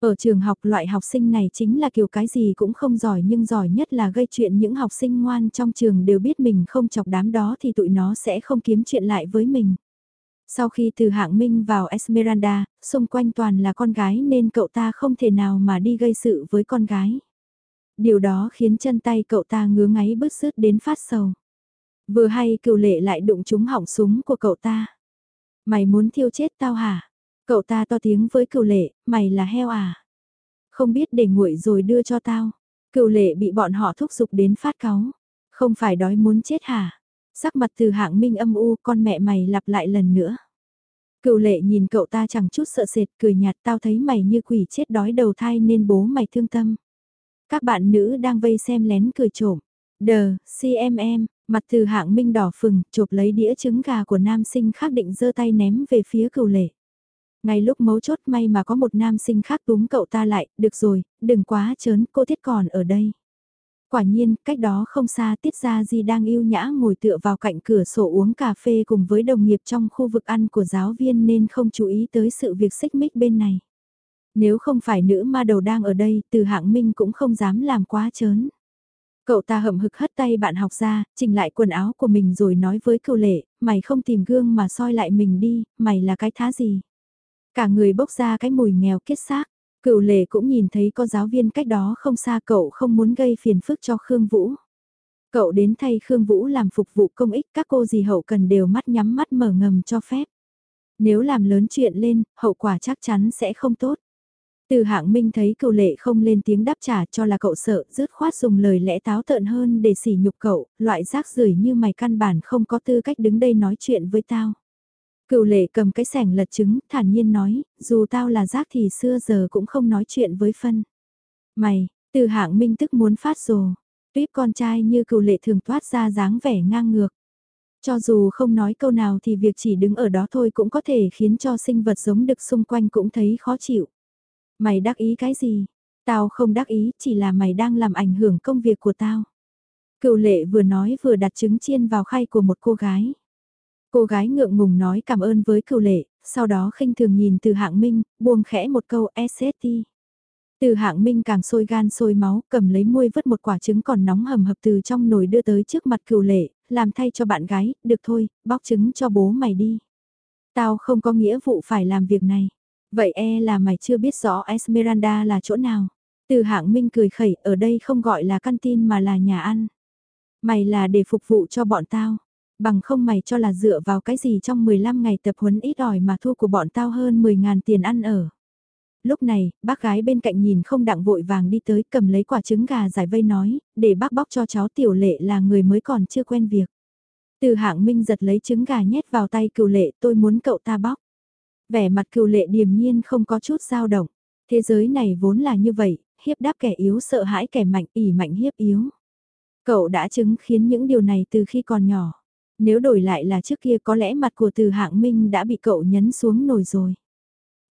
Ở trường học loại học sinh này chính là kiểu cái gì cũng không giỏi nhưng giỏi nhất là gây chuyện những học sinh ngoan trong trường đều biết mình không chọc đám đó thì tụi nó sẽ không kiếm chuyện lại với mình. Sau khi từ hạng minh vào Esmeralda, xung quanh toàn là con gái nên cậu ta không thể nào mà đi gây sự với con gái. Điều đó khiến chân tay cậu ta ngứa ngáy bứt rứt đến phát sầu. Vừa hay cựu lệ lại đụng trúng hỏng súng của cậu ta. Mày muốn thiêu chết tao hả? Cậu ta to tiếng với cựu lệ, mày là heo à? Không biết để nguội rồi đưa cho tao. Cựu lệ bị bọn họ thúc giục đến phát cáu. Không phải đói muốn chết hả? Sắc mặt từ hạng minh âm u con mẹ mày lặp lại lần nữa. Cựu lệ nhìn cậu ta chẳng chút sợ sệt cười nhạt tao thấy mày như quỷ chết đói đầu thai nên bố mày thương tâm. Các bạn nữ đang vây xem lén cười trộm. Đờ, CMM, mặt từ hạng minh đỏ phừng, chộp lấy đĩa trứng gà của nam sinh khác định giơ tay ném về phía cựu lệ. Ngay lúc mấu chốt may mà có một nam sinh khác túm cậu ta lại, được rồi, đừng quá chớn, cô thiết còn ở đây. Quả nhiên, cách đó không xa Tiết Gia Di đang yêu nhã ngồi tựa vào cạnh cửa sổ uống cà phê cùng với đồng nghiệp trong khu vực ăn của giáo viên nên không chú ý tới sự việc xích mích bên này. Nếu không phải nữ ma đầu đang ở đây, từ hạng minh cũng không dám làm quá chớn. Cậu ta hậm hực hất tay bạn học ra, chỉnh lại quần áo của mình rồi nói với cựu lệ, mày không tìm gương mà soi lại mình đi, mày là cái thá gì. Cả người bốc ra cái mùi nghèo kết xác. Cựu lệ cũng nhìn thấy có giáo viên cách đó không xa cậu không muốn gây phiền phức cho Khương Vũ. Cậu đến thay Khương Vũ làm phục vụ công ích các cô gì hậu cần đều mắt nhắm mắt mở ngầm cho phép. Nếu làm lớn chuyện lên, hậu quả chắc chắn sẽ không tốt. Từ hạng minh thấy cựu lệ không lên tiếng đáp trả cho là cậu sợ, rứt khoát dùng lời lẽ táo tợn hơn để sỉ nhục cậu, loại rác rưởi như mày căn bản không có tư cách đứng đây nói chuyện với tao. Cựu lệ cầm cái sẻng lật trứng, thản nhiên nói, dù tao là rác thì xưa giờ cũng không nói chuyện với phân. Mày, từ hạng minh tức muốn phát rồ, tuyếp con trai như cựu lệ thường toát ra dáng vẻ ngang ngược. Cho dù không nói câu nào thì việc chỉ đứng ở đó thôi cũng có thể khiến cho sinh vật giống đực xung quanh cũng thấy khó chịu. Mày đắc ý cái gì? Tao không đắc ý, chỉ là mày đang làm ảnh hưởng công việc của tao. Cựu lệ vừa nói vừa đặt trứng chiên vào khay của một cô gái. Cô gái ngượng ngùng nói cảm ơn với cựu lệ, sau đó khinh thường nhìn từ hạng minh, buông khẽ một câu SST. Từ hạng minh càng sôi gan sôi máu, cầm lấy muôi vứt một quả trứng còn nóng hầm hập từ trong nồi đưa tới trước mặt cựu lệ, làm thay cho bạn gái, được thôi, bóc trứng cho bố mày đi. Tao không có nghĩa vụ phải làm việc này. Vậy e là mày chưa biết rõ Esmeralda là chỗ nào. Từ hạng minh cười khẩy, ở đây không gọi là căn tin mà là nhà ăn. Mày là để phục vụ cho bọn tao bằng không mày cho là dựa vào cái gì trong 15 ngày tập huấn ít ỏi mà thu của bọn tao hơn 10.000 tiền ăn ở. Lúc này, bác gái bên cạnh nhìn không đặng vội vàng đi tới cầm lấy quả trứng gà giải vây nói, để bác bóc cho cháu tiểu lệ là người mới còn chưa quen việc. Từ hạng minh giật lấy trứng gà nhét vào tay cựu lệ tôi muốn cậu ta bóc. Vẻ mặt cựu lệ điềm nhiên không có chút dao động. Thế giới này vốn là như vậy, hiếp đáp kẻ yếu sợ hãi kẻ mạnh ỉ mạnh hiếp yếu. Cậu đã chứng khiến những điều này từ khi còn nhỏ. Nếu đổi lại là trước kia có lẽ mặt của từ hạng minh đã bị cậu nhấn xuống nồi rồi.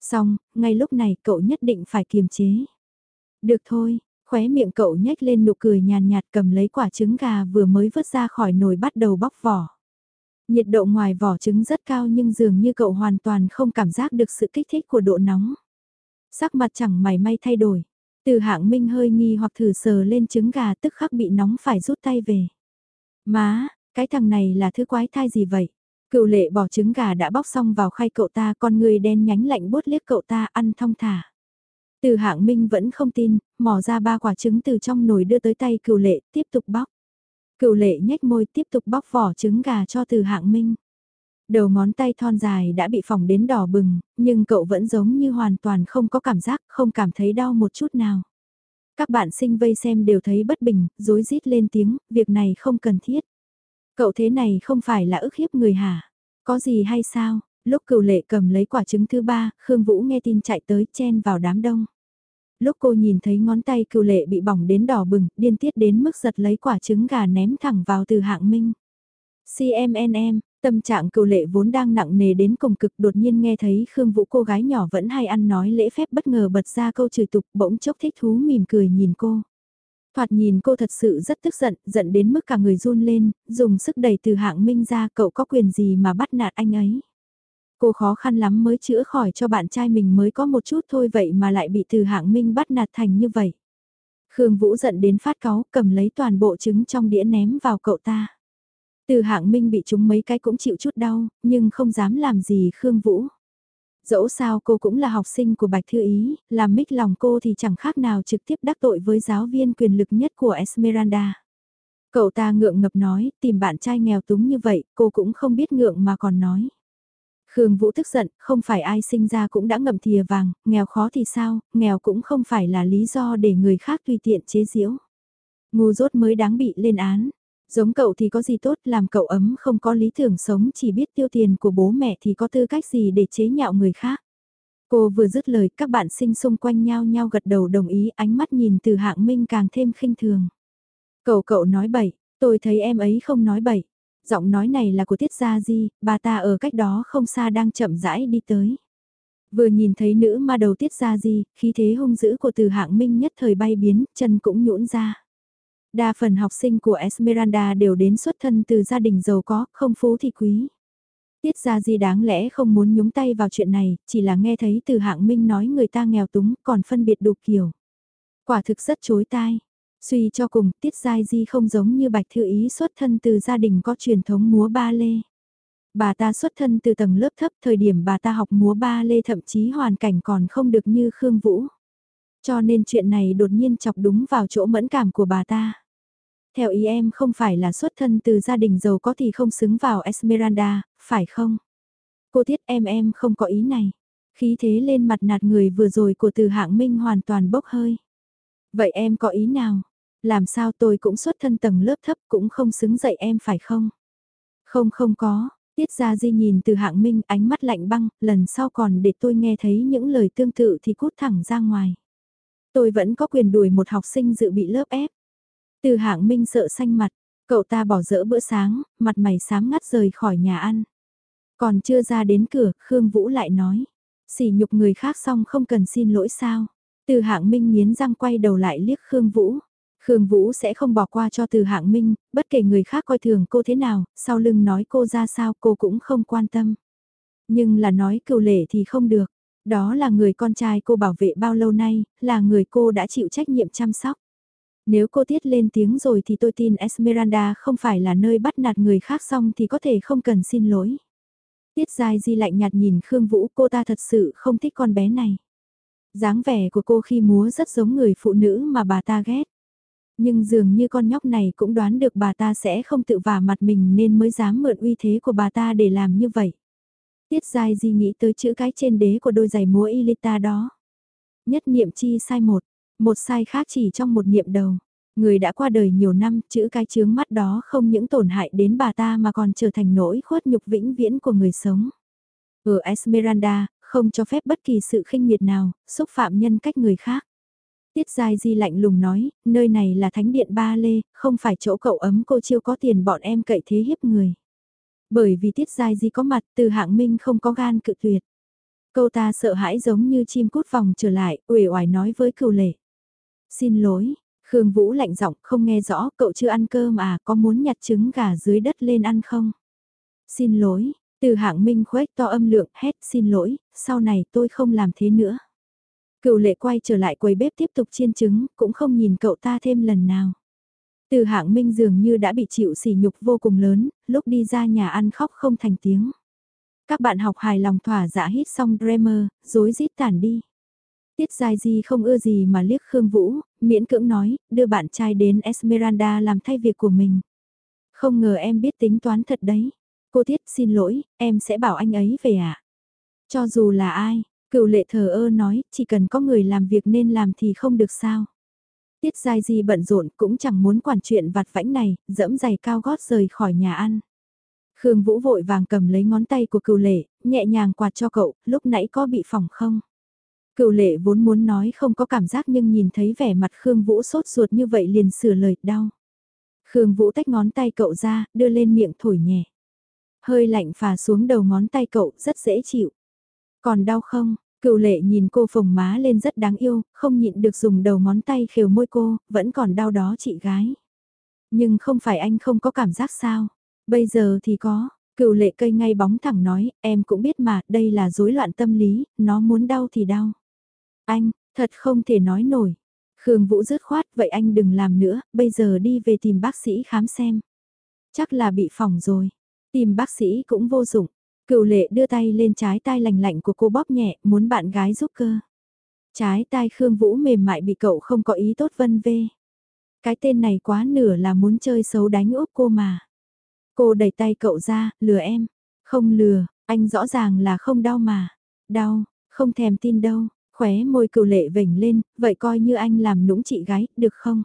Xong, ngay lúc này cậu nhất định phải kiềm chế. Được thôi, khóe miệng cậu nhếch lên nụ cười nhàn nhạt cầm lấy quả trứng gà vừa mới vớt ra khỏi nồi bắt đầu bóc vỏ. Nhiệt độ ngoài vỏ trứng rất cao nhưng dường như cậu hoàn toàn không cảm giác được sự kích thích của độ nóng. Sắc mặt chẳng mày may thay đổi. Từ hạng minh hơi nghi hoặc thử sờ lên trứng gà tức khắc bị nóng phải rút tay về. Má, cái thằng này là thứ quái thai gì vậy? Cựu lệ bỏ trứng gà đã bóc xong vào khay cậu ta con người đen nhánh lạnh bút liếc cậu ta ăn thong thả. Từ hạng minh vẫn không tin, mò ra ba quả trứng từ trong nồi đưa tới tay cựu lệ, tiếp tục bóc. Cựu lệ nhếch môi tiếp tục bóc vỏ trứng gà cho từ hạng minh. Đầu ngón tay thon dài đã bị phỏng đến đỏ bừng, nhưng cậu vẫn giống như hoàn toàn không có cảm giác, không cảm thấy đau một chút nào. Các bạn sinh vây xem đều thấy bất bình, rối rít lên tiếng, việc này không cần thiết. Cậu thế này không phải là ức hiếp người hả? Có gì hay sao? Lúc cựu lệ cầm lấy quả trứng thứ ba, Khương Vũ nghe tin chạy tới chen vào đám đông. Lúc cô nhìn thấy ngón tay cựu lệ bị bỏng đến đỏ bừng, điên tiết đến mức giật lấy quả trứng gà ném thẳng vào từ hạng minh. CMNM, tâm trạng cựu lệ vốn đang nặng nề đến cùng cực đột nhiên nghe thấy Khương Vũ cô gái nhỏ vẫn hay ăn nói lễ phép bất ngờ bật ra câu chửi tục bỗng chốc thích thú mỉm cười nhìn cô. Thoạt nhìn cô thật sự rất tức giận, giận đến mức cả người run lên, dùng sức đẩy từ hạng minh ra cậu có quyền gì mà bắt nạt anh ấy. Cô khó khăn lắm mới chữa khỏi cho bạn trai mình mới có một chút thôi vậy mà lại bị từ hạng minh bắt nạt thành như vậy. Khương Vũ giận đến phát cáu cầm lấy toàn bộ trứng trong đĩa ném vào cậu ta. Từ hạng minh bị chúng mấy cái cũng chịu chút đau, nhưng không dám làm gì Khương Vũ. Dẫu sao cô cũng là học sinh của Bạch Thư Ý, làm mít lòng cô thì chẳng khác nào trực tiếp đắc tội với giáo viên quyền lực nhất của Esmeralda. Cậu ta ngượng ngập nói, tìm bạn trai nghèo túng như vậy, cô cũng không biết ngượng mà còn nói. Khương Vũ tức giận, không phải ai sinh ra cũng đã ngậm thìa vàng, nghèo khó thì sao, nghèo cũng không phải là lý do để người khác tùy tiện chế giễu. Ngu dốt mới đáng bị lên án. Giống cậu thì có gì tốt làm cậu ấm không có lý tưởng sống chỉ biết tiêu tiền của bố mẹ thì có tư cách gì để chế nhạo người khác. Cô vừa dứt lời các bạn sinh xung quanh nhau nhau gật đầu đồng ý ánh mắt nhìn từ hạng minh càng thêm khinh thường. Cậu cậu nói bậy, tôi thấy em ấy không nói bậy. Giọng nói này là của Tiết Gia Di, bà ta ở cách đó không xa đang chậm rãi đi tới. Vừa nhìn thấy nữ ma đầu Tiết Gia Di, khí thế hung dữ của từ hạng minh nhất thời bay biến, chân cũng nhũn ra. Đa phần học sinh của Esmeralda đều đến xuất thân từ gia đình giàu có, không phú thì quý. Tiết ra gì đáng lẽ không muốn nhúng tay vào chuyện này, chỉ là nghe thấy từ hạng minh nói người ta nghèo túng còn phân biệt đủ kiểu. Quả thực rất chối tai. Suy cho cùng, Tiết Giai Di không giống như Bạch Thư Ý xuất thân từ gia đình có truyền thống múa ba lê. Bà ta xuất thân từ tầng lớp thấp, thời điểm bà ta học múa ba lê thậm chí hoàn cảnh còn không được như Khương Vũ. Cho nên chuyện này đột nhiên chọc đúng vào chỗ mẫn cảm của bà ta. Theo ý em không phải là xuất thân từ gia đình giàu có thì không xứng vào Esmeralda, phải không? Cô thiết em em không có ý này. Khí thế lên mặt nạt người vừa rồi của từ hạng minh hoàn toàn bốc hơi. Vậy em có ý nào? Làm sao tôi cũng xuất thân tầng lớp thấp cũng không xứng dạy em phải không? Không không có, Tiết Gia Di nhìn từ hạng minh ánh mắt lạnh băng, lần sau còn để tôi nghe thấy những lời tương tự thì cút thẳng ra ngoài. Tôi vẫn có quyền đuổi một học sinh dự bị lớp ép. Từ hạng minh sợ xanh mặt, cậu ta bỏ dỡ bữa sáng, mặt mày sám ngắt rời khỏi nhà ăn. Còn chưa ra đến cửa, Khương Vũ lại nói. Xỉ nhục người khác xong không cần xin lỗi sao. Từ hạng minh nghiến răng quay đầu lại liếc Khương Vũ. Khương Vũ sẽ không bỏ qua cho từ hạng minh, bất kể người khác coi thường cô thế nào, sau lưng nói cô ra sao cô cũng không quan tâm. Nhưng là nói cựu lệ thì không được. Đó là người con trai cô bảo vệ bao lâu nay, là người cô đã chịu trách nhiệm chăm sóc. Nếu cô tiết lên tiếng rồi thì tôi tin Esmeralda không phải là nơi bắt nạt người khác xong thì có thể không cần xin lỗi. Tiết Giai Di lạnh nhạt nhìn Khương Vũ cô ta thật sự không thích con bé này. dáng vẻ của cô khi múa rất giống người phụ nữ mà bà ta ghét. Nhưng dường như con nhóc này cũng đoán được bà ta sẽ không tự vả mặt mình nên mới dám mượn uy thế của bà ta để làm như vậy. Tiết dài Di nghĩ tới chữ cái trên đế của đôi giày múa Ilita đó. Nhất niệm chi sai một, một sai khác chỉ trong một niệm đầu. Người đã qua đời nhiều năm, chữ cái chướng mắt đó không những tổn hại đến bà ta mà còn trở thành nỗi khuất nhục vĩnh viễn của người sống. Ở Esmeralda, không cho phép bất kỳ sự khinh miệt nào, xúc phạm nhân cách người khác. Tiết Giai Di lạnh lùng nói, nơi này là thánh điện ba lê, không phải chỗ cậu ấm cô chiêu có tiền bọn em cậy thế hiếp người. Bởi vì Tiết Giai Di có mặt từ hạng minh không có gan cự tuyệt. Câu ta sợ hãi giống như chim cút vòng trở lại, uể oải nói với cựu lệ. Xin lỗi, Khương Vũ lạnh giọng không nghe rõ cậu chưa ăn cơm à có muốn nhặt trứng gà dưới đất lên ăn không? Xin lỗi, từ hạng minh khuếch to âm lượng hét xin lỗi, sau này tôi không làm thế nữa. Cựu lệ quay trở lại quầy bếp tiếp tục chiên trứng, cũng không nhìn cậu ta thêm lần nào. Từ hạng minh dường như đã bị chịu sỉ nhục vô cùng lớn, lúc đi ra nhà ăn khóc không thành tiếng. Các bạn học hài lòng thỏa dạ hít xong Dremer, dối rít tản đi. Tiết Giai Di không ưa gì mà liếc Khương Vũ, miễn cưỡng nói, đưa bạn trai đến Esmeralda làm thay việc của mình. Không ngờ em biết tính toán thật đấy. Cô Tiết xin lỗi, em sẽ bảo anh ấy về ạ. À? Cho dù là ai, cựu lệ thờ ơ nói, chỉ cần có người làm việc nên làm thì không được sao. Tiết dài gì bận rộn cũng chẳng muốn quản chuyện vặt vãnh này, dẫm giày cao gót rời khỏi nhà ăn. Khương Vũ vội vàng cầm lấy ngón tay của cựu lệ, nhẹ nhàng quạt cho cậu, lúc nãy có bị phỏng không? Cựu lệ vốn muốn nói không có cảm giác nhưng nhìn thấy vẻ mặt Khương Vũ sốt ruột như vậy liền sửa lời đau. Khương Vũ tách ngón tay cậu ra, đưa lên miệng thổi nhẹ. Hơi lạnh phà xuống đầu ngón tay cậu, rất dễ chịu. Còn đau không? Cựu lệ nhìn cô phồng má lên rất đáng yêu, không nhịn được dùng đầu ngón tay khều môi cô, vẫn còn đau đó chị gái. Nhưng không phải anh không có cảm giác sao? Bây giờ thì có, cựu lệ cây ngay bóng thẳng nói, em cũng biết mà, đây là rối loạn tâm lý, nó muốn đau thì đau. Anh, thật không thể nói nổi. Khương Vũ rứt khoát, vậy anh đừng làm nữa, bây giờ đi về tìm bác sĩ khám xem. Chắc là bị phỏng rồi. Tìm bác sĩ cũng vô dụng. Cựu lệ đưa tay lên trái tai lành lạnh của cô bóp nhẹ, muốn bạn gái giúp cơ. Trái tai Khương Vũ mềm mại bị cậu không có ý tốt vân vê. Cái tên này quá nửa là muốn chơi xấu đánh úp cô mà. Cô đẩy tay cậu ra, lừa em. Không lừa, anh rõ ràng là không đau mà. Đau, không thèm tin đâu. Khóe môi cựu lệ vểnh lên, vậy coi như anh làm nũng chị gái, được không?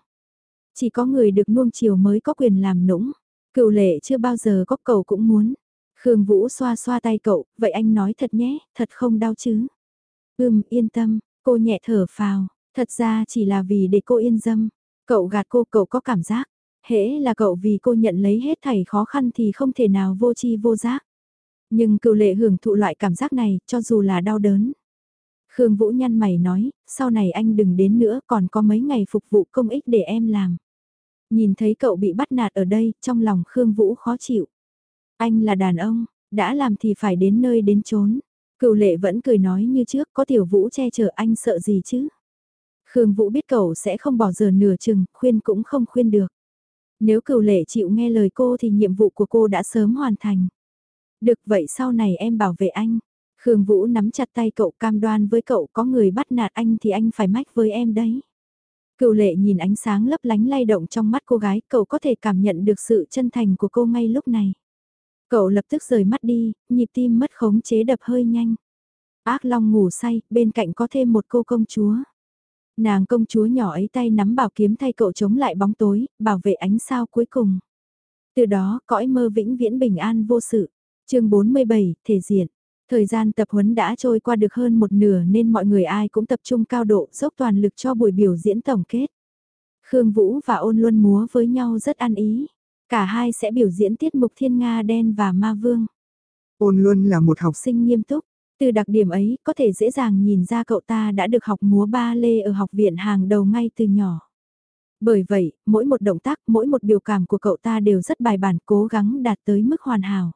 Chỉ có người được nuông chiều mới có quyền làm nũng. Cựu lệ chưa bao giờ có cầu cũng muốn. Khương Vũ xoa xoa tay cậu, vậy anh nói thật nhé, thật không đau chứ? Ừm, yên tâm, cô nhẹ thở phào, thật ra chỉ là vì để cô yên tâm. Cậu gạt cô, cậu có cảm giác. Hễ là cậu vì cô nhận lấy hết thảy khó khăn thì không thể nào vô chi vô giác. Nhưng cựu lệ hưởng thụ loại cảm giác này, cho dù là đau đớn. Khương Vũ nhăn mày nói, sau này anh đừng đến nữa còn có mấy ngày phục vụ công ích để em làm. Nhìn thấy cậu bị bắt nạt ở đây, trong lòng Khương Vũ khó chịu. Anh là đàn ông, đã làm thì phải đến nơi đến chốn. Cựu lệ vẫn cười nói như trước, có tiểu Vũ che chở anh sợ gì chứ. Khương Vũ biết cậu sẽ không bỏ giờ nửa chừng, khuyên cũng không khuyên được. Nếu cựu lệ chịu nghe lời cô thì nhiệm vụ của cô đã sớm hoàn thành. Được vậy sau này em bảo vệ anh. Khương Vũ nắm chặt tay cậu cam đoan với cậu có người bắt nạt anh thì anh phải mách với em đấy. Cựu lệ nhìn ánh sáng lấp lánh lay động trong mắt cô gái, cậu có thể cảm nhận được sự chân thành của cô ngay lúc này. Cậu lập tức rời mắt đi, nhịp tim mất khống chế đập hơi nhanh. Ác Long ngủ say, bên cạnh có thêm một cô công chúa. Nàng công chúa nhỏ ấy tay nắm bảo kiếm thay cậu chống lại bóng tối, bảo vệ ánh sao cuối cùng. Từ đó, cõi mơ vĩnh viễn bình an vô sự. chương 47, thể diện. Thời gian tập huấn đã trôi qua được hơn một nửa nên mọi người ai cũng tập trung cao độ dốc toàn lực cho buổi biểu diễn tổng kết. Khương Vũ và Ôn Luân múa với nhau rất ăn ý. Cả hai sẽ biểu diễn tiết mục Thiên Nga Đen và Ma Vương. Ôn Luân là một học sinh nghiêm túc. Từ đặc điểm ấy có thể dễ dàng nhìn ra cậu ta đã được học múa ba lê ở học viện hàng đầu ngay từ nhỏ. Bởi vậy, mỗi một động tác, mỗi một biểu cảm của cậu ta đều rất bài bản cố gắng đạt tới mức hoàn hảo.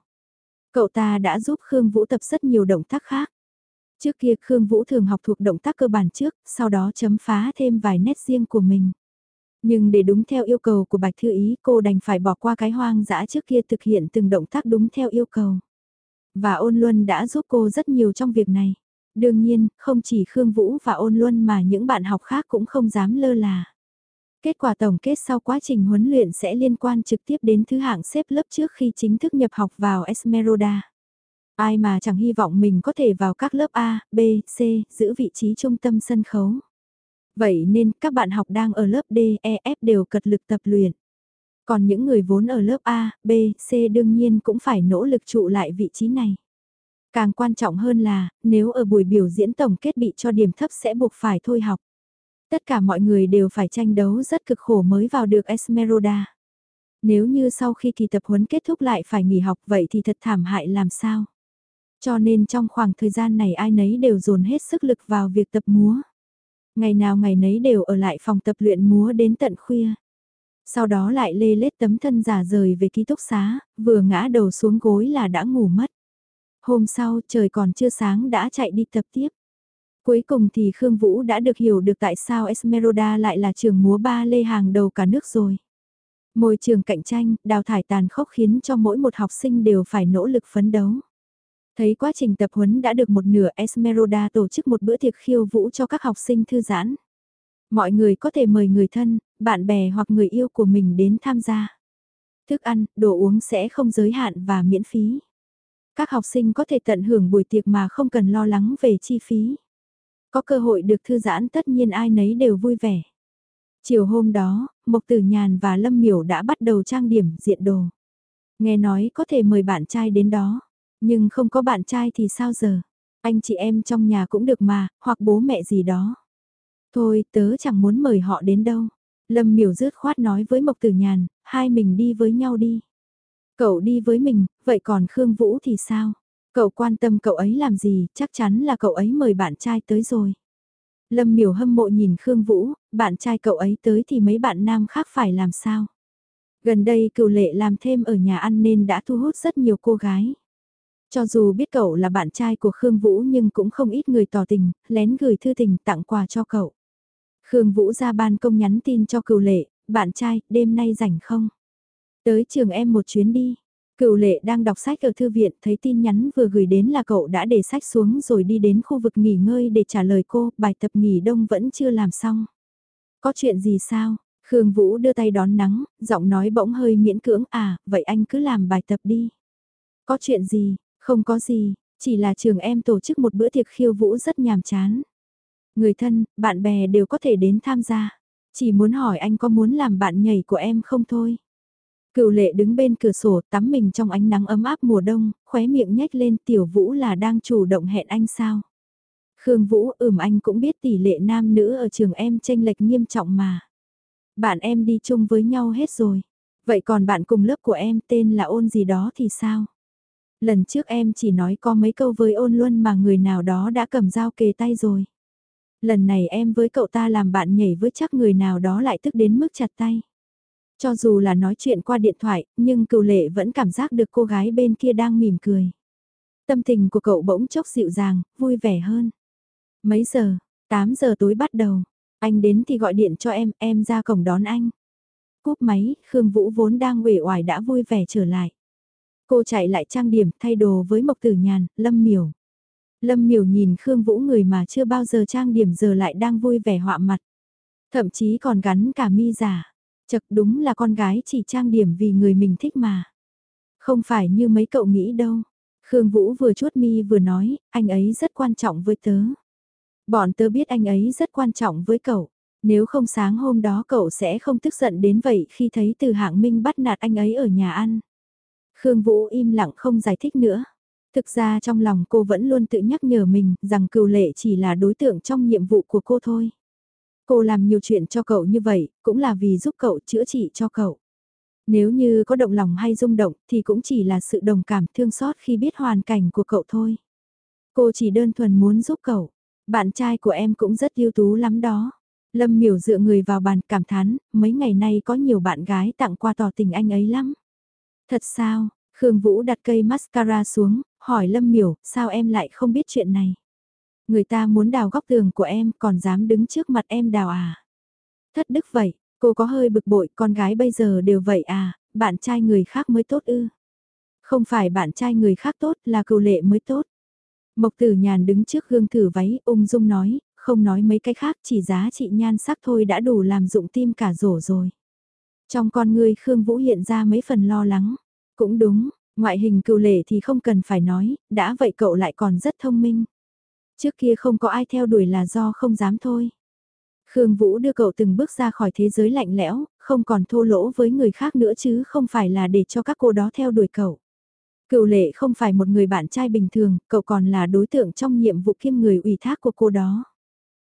Cậu ta đã giúp Khương Vũ tập rất nhiều động tác khác. Trước kia Khương Vũ thường học thuộc động tác cơ bản trước, sau đó chấm phá thêm vài nét riêng của mình. Nhưng để đúng theo yêu cầu của Bạch Thư Ý cô đành phải bỏ qua cái hoang dã trước kia thực hiện từng động tác đúng theo yêu cầu. Và ôn luân đã giúp cô rất nhiều trong việc này. Đương nhiên, không chỉ Khương Vũ và ôn luân mà những bạn học khác cũng không dám lơ là. Kết quả tổng kết sau quá trình huấn luyện sẽ liên quan trực tiếp đến thứ hạng xếp lớp trước khi chính thức nhập học vào Esmeralda. Ai mà chẳng hy vọng mình có thể vào các lớp A, B, C, giữ vị trí trung tâm sân khấu. Vậy nên các bạn học đang ở lớp D, E, F đều cật lực tập luyện. Còn những người vốn ở lớp A, B, C đương nhiên cũng phải nỗ lực trụ lại vị trí này. Càng quan trọng hơn là, nếu ở buổi biểu diễn tổng kết bị cho điểm thấp sẽ buộc phải thôi học. Tất cả mọi người đều phải tranh đấu rất cực khổ mới vào được Esmeralda. Nếu như sau khi kỳ tập huấn kết thúc lại phải nghỉ học vậy thì thật thảm hại làm sao? Cho nên trong khoảng thời gian này ai nấy đều dồn hết sức lực vào việc tập múa. Ngày nào ngày nấy đều ở lại phòng tập luyện múa đến tận khuya. Sau đó lại lê lết tấm thân giả rời về ký túc xá, vừa ngã đầu xuống gối là đã ngủ mất. Hôm sau trời còn chưa sáng đã chạy đi tập tiếp. Cuối cùng thì Khương Vũ đã được hiểu được tại sao Esmeralda lại là trường múa ba lê hàng đầu cả nước rồi. Môi trường cạnh tranh, đào thải tàn khốc khiến cho mỗi một học sinh đều phải nỗ lực phấn đấu. Thấy quá trình tập huấn đã được một nửa Esmeralda tổ chức một bữa tiệc khiêu vũ cho các học sinh thư giãn. Mọi người có thể mời người thân, bạn bè hoặc người yêu của mình đến tham gia. Thức ăn, đồ uống sẽ không giới hạn và miễn phí. Các học sinh có thể tận hưởng buổi tiệc mà không cần lo lắng về chi phí. Có cơ hội được thư giãn tất nhiên ai nấy đều vui vẻ. Chiều hôm đó, Mộc Tử Nhàn và Lâm Miểu đã bắt đầu trang điểm diện đồ. Nghe nói có thể mời bạn trai đến đó, nhưng không có bạn trai thì sao giờ? Anh chị em trong nhà cũng được mà, hoặc bố mẹ gì đó. Thôi, tớ chẳng muốn mời họ đến đâu. Lâm miểu rứt khoát nói với Mộc Tử Nhàn, hai mình đi với nhau đi. Cậu đi với mình, vậy còn Khương Vũ thì sao? Cậu quan tâm cậu ấy làm gì, chắc chắn là cậu ấy mời bạn trai tới rồi. Lâm miểu hâm mộ nhìn Khương Vũ, bạn trai cậu ấy tới thì mấy bạn nam khác phải làm sao? Gần đây cựu lệ làm thêm ở nhà ăn nên đã thu hút rất nhiều cô gái. Cho dù biết cậu là bạn trai của Khương Vũ nhưng cũng không ít người tỏ tình, lén gửi thư tình tặng quà cho cậu. Khương Vũ ra ban công nhắn tin cho cựu lệ, bạn trai, đêm nay rảnh không? Tới trường em một chuyến đi. Cựu lệ đang đọc sách ở thư viện thấy tin nhắn vừa gửi đến là cậu đã để sách xuống rồi đi đến khu vực nghỉ ngơi để trả lời cô, bài tập nghỉ đông vẫn chưa làm xong. Có chuyện gì sao? Khương Vũ đưa tay đón nắng, giọng nói bỗng hơi miễn cưỡng à, vậy anh cứ làm bài tập đi. Có chuyện gì, không có gì, chỉ là trường em tổ chức một bữa tiệc khiêu vũ rất nhàm chán. Người thân, bạn bè đều có thể đến tham gia. Chỉ muốn hỏi anh có muốn làm bạn nhảy của em không thôi. Cựu lệ đứng bên cửa sổ tắm mình trong ánh nắng ấm áp mùa đông, khóe miệng nhếch lên tiểu vũ là đang chủ động hẹn anh sao. Khương Vũ ừm anh cũng biết tỷ lệ nam nữ ở trường em tranh lệch nghiêm trọng mà. Bạn em đi chung với nhau hết rồi. Vậy còn bạn cùng lớp của em tên là ôn gì đó thì sao? Lần trước em chỉ nói có mấy câu với ôn luân mà người nào đó đã cầm dao kề tay rồi. Lần này em với cậu ta làm bạn nhảy với chắc người nào đó lại tức đến mức chặt tay. Cho dù là nói chuyện qua điện thoại, nhưng cựu lệ vẫn cảm giác được cô gái bên kia đang mỉm cười. Tâm tình của cậu bỗng chốc dịu dàng, vui vẻ hơn. Mấy giờ? 8 giờ tối bắt đầu. Anh đến thì gọi điện cho em, em ra cổng đón anh. Cúp máy, Khương Vũ vốn đang uể oải đã vui vẻ trở lại. Cô chạy lại trang điểm, thay đồ với Mộc Tử Nhàn, Lâm Miểu. Lâm Miểu nhìn Khương Vũ người mà chưa bao giờ trang điểm giờ lại đang vui vẻ họa mặt. Thậm chí còn gắn cả mi giả. Chật đúng là con gái chỉ trang điểm vì người mình thích mà. Không phải như mấy cậu nghĩ đâu. Khương Vũ vừa chuốt mi vừa nói, anh ấy rất quan trọng với tớ. Bọn tớ biết anh ấy rất quan trọng với cậu. Nếu không sáng hôm đó cậu sẽ không tức giận đến vậy khi thấy từ hạng minh bắt nạt anh ấy ở nhà ăn. Khương Vũ im lặng không giải thích nữa. Thực ra trong lòng cô vẫn luôn tự nhắc nhở mình rằng cựu lệ chỉ là đối tượng trong nhiệm vụ của cô thôi. Cô làm nhiều chuyện cho cậu như vậy, cũng là vì giúp cậu chữa trị cho cậu. Nếu như có động lòng hay rung động thì cũng chỉ là sự đồng cảm thương xót khi biết hoàn cảnh của cậu thôi. Cô chỉ đơn thuần muốn giúp cậu. Bạn trai của em cũng rất ưu tú lắm đó. Lâm miểu dựa người vào bàn cảm thán, mấy ngày nay có nhiều bạn gái tặng quà tỏ tình anh ấy lắm. Thật sao, Khương Vũ đặt cây mascara xuống, hỏi Lâm miểu, sao em lại không biết chuyện này? Người ta muốn đào góc tường của em còn dám đứng trước mặt em đào à? Thất đức vậy, cô có hơi bực bội, con gái bây giờ đều vậy à, bạn trai người khác mới tốt ư? Không phải bạn trai người khác tốt là cựu lệ mới tốt. Mộc tử nhàn đứng trước gương thử váy ung dung nói, không nói mấy cái khác chỉ giá trị nhan sắc thôi đã đủ làm dụng tim cả rổ rồi. Trong con người Khương Vũ hiện ra mấy phần lo lắng. Cũng đúng, ngoại hình cựu lệ thì không cần phải nói, đã vậy cậu lại còn rất thông minh. Trước kia không có ai theo đuổi là do không dám thôi. Khương Vũ đưa cậu từng bước ra khỏi thế giới lạnh lẽo, không còn thô lỗ với người khác nữa chứ không phải là để cho các cô đó theo đuổi cậu. Cựu lệ không phải một người bạn trai bình thường, cậu còn là đối tượng trong nhiệm vụ kiêm người ủy thác của cô đó.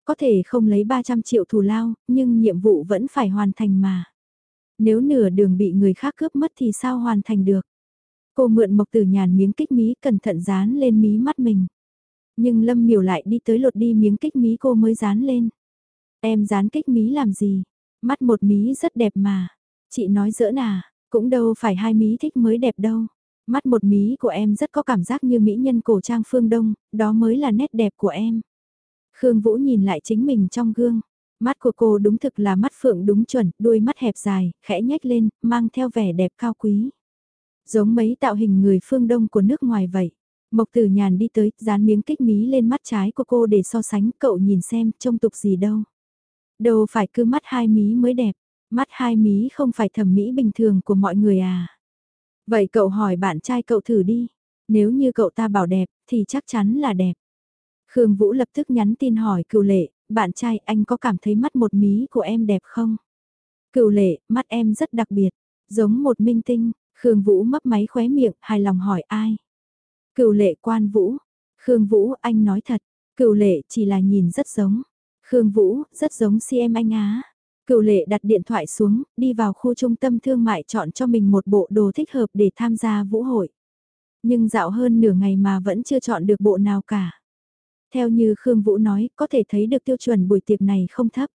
Có thể không lấy 300 triệu thù lao, nhưng nhiệm vụ vẫn phải hoàn thành mà. Nếu nửa đường bị người khác cướp mất thì sao hoàn thành được? Cô mượn mộc tử nhàn miếng kích mí cẩn thận dán lên mí mắt mình. Nhưng Lâm miểu lại đi tới lột đi miếng kích mí cô mới dán lên. Em dán kích mí làm gì? Mắt một mí rất đẹp mà. Chị nói dỡ nà, cũng đâu phải hai mí thích mới đẹp đâu. Mắt một mí của em rất có cảm giác như mỹ nhân cổ trang phương Đông, đó mới là nét đẹp của em. Khương Vũ nhìn lại chính mình trong gương. Mắt của cô đúng thực là mắt phượng đúng chuẩn, đuôi mắt hẹp dài, khẽ nhếch lên, mang theo vẻ đẹp cao quý. Giống mấy tạo hình người phương Đông của nước ngoài vậy. Mộc tử nhàn đi tới, dán miếng kích mí lên mắt trái của cô để so sánh, cậu nhìn xem, trông tục gì đâu. Đâu phải cứ mắt hai mí mới đẹp, mắt hai mí không phải thẩm mỹ bình thường của mọi người à. Vậy cậu hỏi bạn trai cậu thử đi, nếu như cậu ta bảo đẹp, thì chắc chắn là đẹp. Khương Vũ lập tức nhắn tin hỏi cựu lệ, bạn trai anh có cảm thấy mắt một mí của em đẹp không? Cựu lệ, mắt em rất đặc biệt, giống một minh tinh, Khương Vũ mấp máy khóe miệng, hài lòng hỏi ai? Cựu lệ quan Vũ, Khương Vũ, anh nói thật, cựu lệ chỉ là nhìn rất giống. Khương Vũ, rất giống CM anh á. Cựu lệ đặt điện thoại xuống, đi vào khu trung tâm thương mại chọn cho mình một bộ đồ thích hợp để tham gia vũ hội. Nhưng dạo hơn nửa ngày mà vẫn chưa chọn được bộ nào cả. Theo như Khương Vũ nói, có thể thấy được tiêu chuẩn buổi tiệc này không thấp.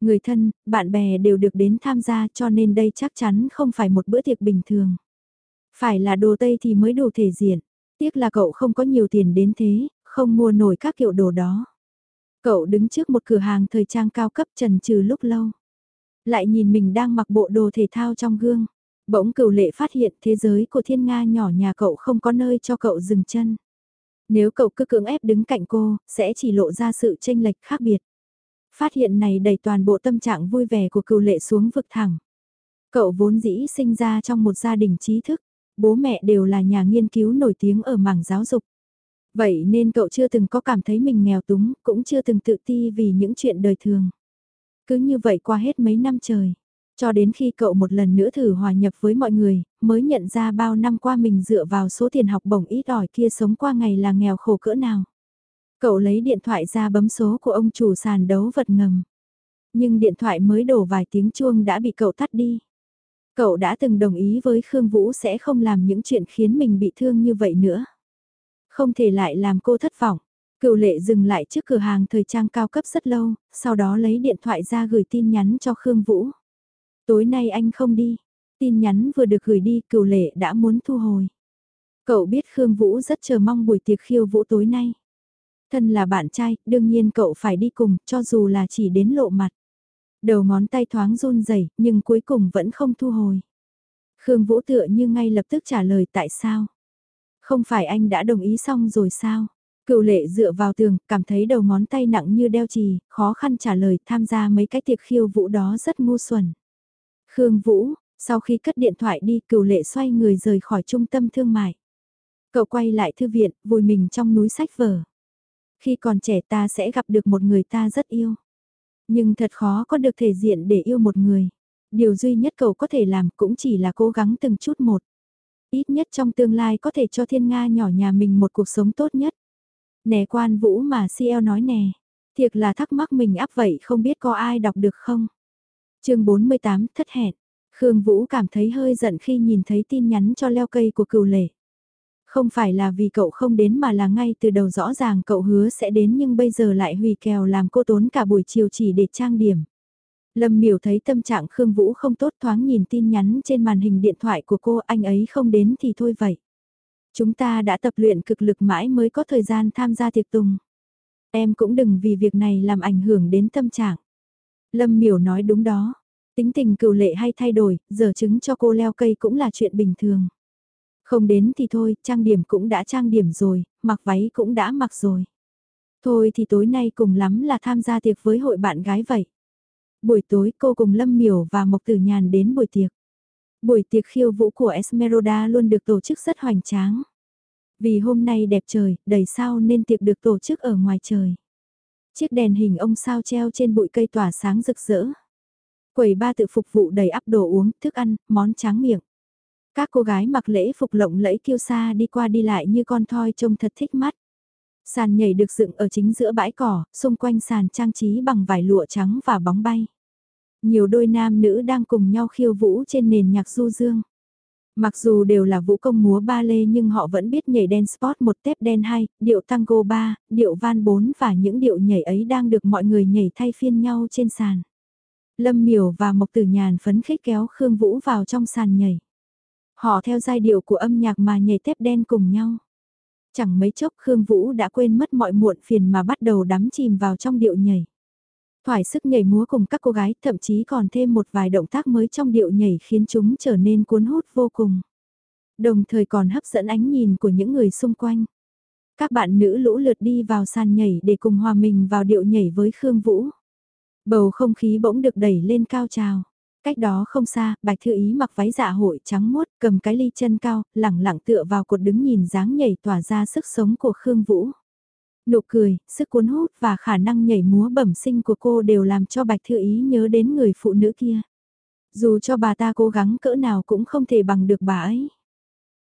Người thân, bạn bè đều được đến tham gia cho nên đây chắc chắn không phải một bữa tiệc bình thường. Phải là đồ Tây thì mới đủ thể diện. Tiếc là cậu không có nhiều tiền đến thế, không mua nổi các kiểu đồ đó. Cậu đứng trước một cửa hàng thời trang cao cấp trần trừ lúc lâu. Lại nhìn mình đang mặc bộ đồ thể thao trong gương. Bỗng cửu lệ phát hiện thế giới của thiên Nga nhỏ nhà cậu không có nơi cho cậu dừng chân. Nếu cậu cứ cưỡng ép đứng cạnh cô, sẽ chỉ lộ ra sự tranh lệch khác biệt. Phát hiện này đẩy toàn bộ tâm trạng vui vẻ của cựu lệ xuống vực thẳng. Cậu vốn dĩ sinh ra trong một gia đình trí thức, bố mẹ đều là nhà nghiên cứu nổi tiếng ở mảng giáo dục. Vậy nên cậu chưa từng có cảm thấy mình nghèo túng, cũng chưa từng tự ti vì những chuyện đời thường. Cứ như vậy qua hết mấy năm trời, cho đến khi cậu một lần nữa thử hòa nhập với mọi người, mới nhận ra bao năm qua mình dựa vào số tiền học bổng ít ỏi kia sống qua ngày là nghèo khổ cỡ nào. Cậu lấy điện thoại ra bấm số của ông chủ sàn đấu vật ngầm. Nhưng điện thoại mới đổ vài tiếng chuông đã bị cậu tắt đi. Cậu đã từng đồng ý với Khương Vũ sẽ không làm những chuyện khiến mình bị thương như vậy nữa. Không thể lại làm cô thất vọng. Cựu lệ dừng lại trước cửa hàng thời trang cao cấp rất lâu, sau đó lấy điện thoại ra gửi tin nhắn cho Khương Vũ. Tối nay anh không đi. Tin nhắn vừa được gửi đi cửu lệ đã muốn thu hồi. Cậu biết Khương Vũ rất chờ mong buổi tiệc khiêu vũ tối nay. Thân là bạn trai, đương nhiên cậu phải đi cùng, cho dù là chỉ đến lộ mặt. Đầu ngón tay thoáng run rẩy nhưng cuối cùng vẫn không thu hồi. Khương Vũ tựa như ngay lập tức trả lời tại sao. Không phải anh đã đồng ý xong rồi sao? Cựu lệ dựa vào tường, cảm thấy đầu ngón tay nặng như đeo chì, khó khăn trả lời tham gia mấy cái tiệc khiêu vũ đó rất ngu xuẩn. Khương Vũ, sau khi cất điện thoại đi cửu lệ xoay người rời khỏi trung tâm thương mại. Cậu quay lại thư viện, vùi mình trong núi sách vở. Khi còn trẻ ta sẽ gặp được một người ta rất yêu. Nhưng thật khó có được thể diện để yêu một người. Điều duy nhất cậu có thể làm cũng chỉ là cố gắng từng chút một. Ít nhất trong tương lai có thể cho thiên Nga nhỏ nhà mình một cuộc sống tốt nhất. Nè quan vũ mà CL nói nè. Thiệt là thắc mắc mình áp vậy không biết có ai đọc được không? Chương 48 thất hẹn. Khương Vũ cảm thấy hơi giận khi nhìn thấy tin nhắn cho leo cây của cựu lệ. Không phải là vì cậu không đến mà là ngay từ đầu rõ ràng cậu hứa sẽ đến nhưng bây giờ lại hủy kèo làm cô tốn cả buổi chiều chỉ để trang điểm. Lâm miểu thấy tâm trạng Khương Vũ không tốt thoáng nhìn tin nhắn trên màn hình điện thoại của cô, anh ấy không đến thì thôi vậy. Chúng ta đã tập luyện cực lực mãi mới có thời gian tham gia tiệc tùng. Em cũng đừng vì việc này làm ảnh hưởng đến tâm trạng. Lâm miểu nói đúng đó. Tính tình cựu lệ hay thay đổi, giờ chứng cho cô leo cây cũng là chuyện bình thường. Không đến thì thôi, trang điểm cũng đã trang điểm rồi, mặc váy cũng đã mặc rồi. Thôi thì tối nay cùng lắm là tham gia tiệc với hội bạn gái vậy. Buổi tối cô cùng Lâm Miểu và Mộc Tử Nhàn đến buổi tiệc. Buổi tiệc khiêu vũ của Esmeralda luôn được tổ chức rất hoành tráng. Vì hôm nay đẹp trời, đầy sao nên tiệc được tổ chức ở ngoài trời. Chiếc đèn hình ông sao treo trên bụi cây tỏa sáng rực rỡ. Quầy ba tự phục vụ đầy ắp đồ uống, thức ăn, món tráng miệng. Các cô gái mặc lễ phục lộng lẫy kiêu sa đi qua đi lại như con thoi trông thật thích mắt. Sàn nhảy được dựng ở chính giữa bãi cỏ, xung quanh sàn trang trí bằng vải lụa trắng và bóng bay. Nhiều đôi nam nữ đang cùng nhau khiêu vũ trên nền nhạc du dương. Mặc dù đều là vũ công múa ba lê nhưng họ vẫn biết nhảy dance sport một tép đen hai, điệu tango 3, điệu van 4 và những điệu nhảy ấy đang được mọi người nhảy thay phiên nhau trên sàn. Lâm miểu và Mộc Tử Nhàn phấn khích kéo Khương Vũ vào trong sàn nhảy. Họ theo giai điệu của âm nhạc mà nhảy tép đen cùng nhau. Chẳng mấy chốc Khương Vũ đã quên mất mọi muộn phiền mà bắt đầu đắm chìm vào trong điệu nhảy. Thoải sức nhảy múa cùng các cô gái thậm chí còn thêm một vài động tác mới trong điệu nhảy khiến chúng trở nên cuốn hút vô cùng. Đồng thời còn hấp dẫn ánh nhìn của những người xung quanh. Các bạn nữ lũ lượt đi vào sàn nhảy để cùng hòa mình vào điệu nhảy với Khương Vũ. Bầu không khí bỗng được đẩy lên cao trào. Cách đó không xa, Bạch Thư Ý mặc váy dạ hội trắng muốt, cầm cái ly chân cao, lẳng lặng tựa vào cột đứng nhìn dáng nhảy tỏa ra sức sống của Khương Vũ. Nụ cười, sức cuốn hút và khả năng nhảy múa bẩm sinh của cô đều làm cho Bạch Thư Ý nhớ đến người phụ nữ kia. Dù cho bà ta cố gắng cỡ nào cũng không thể bằng được bà ấy.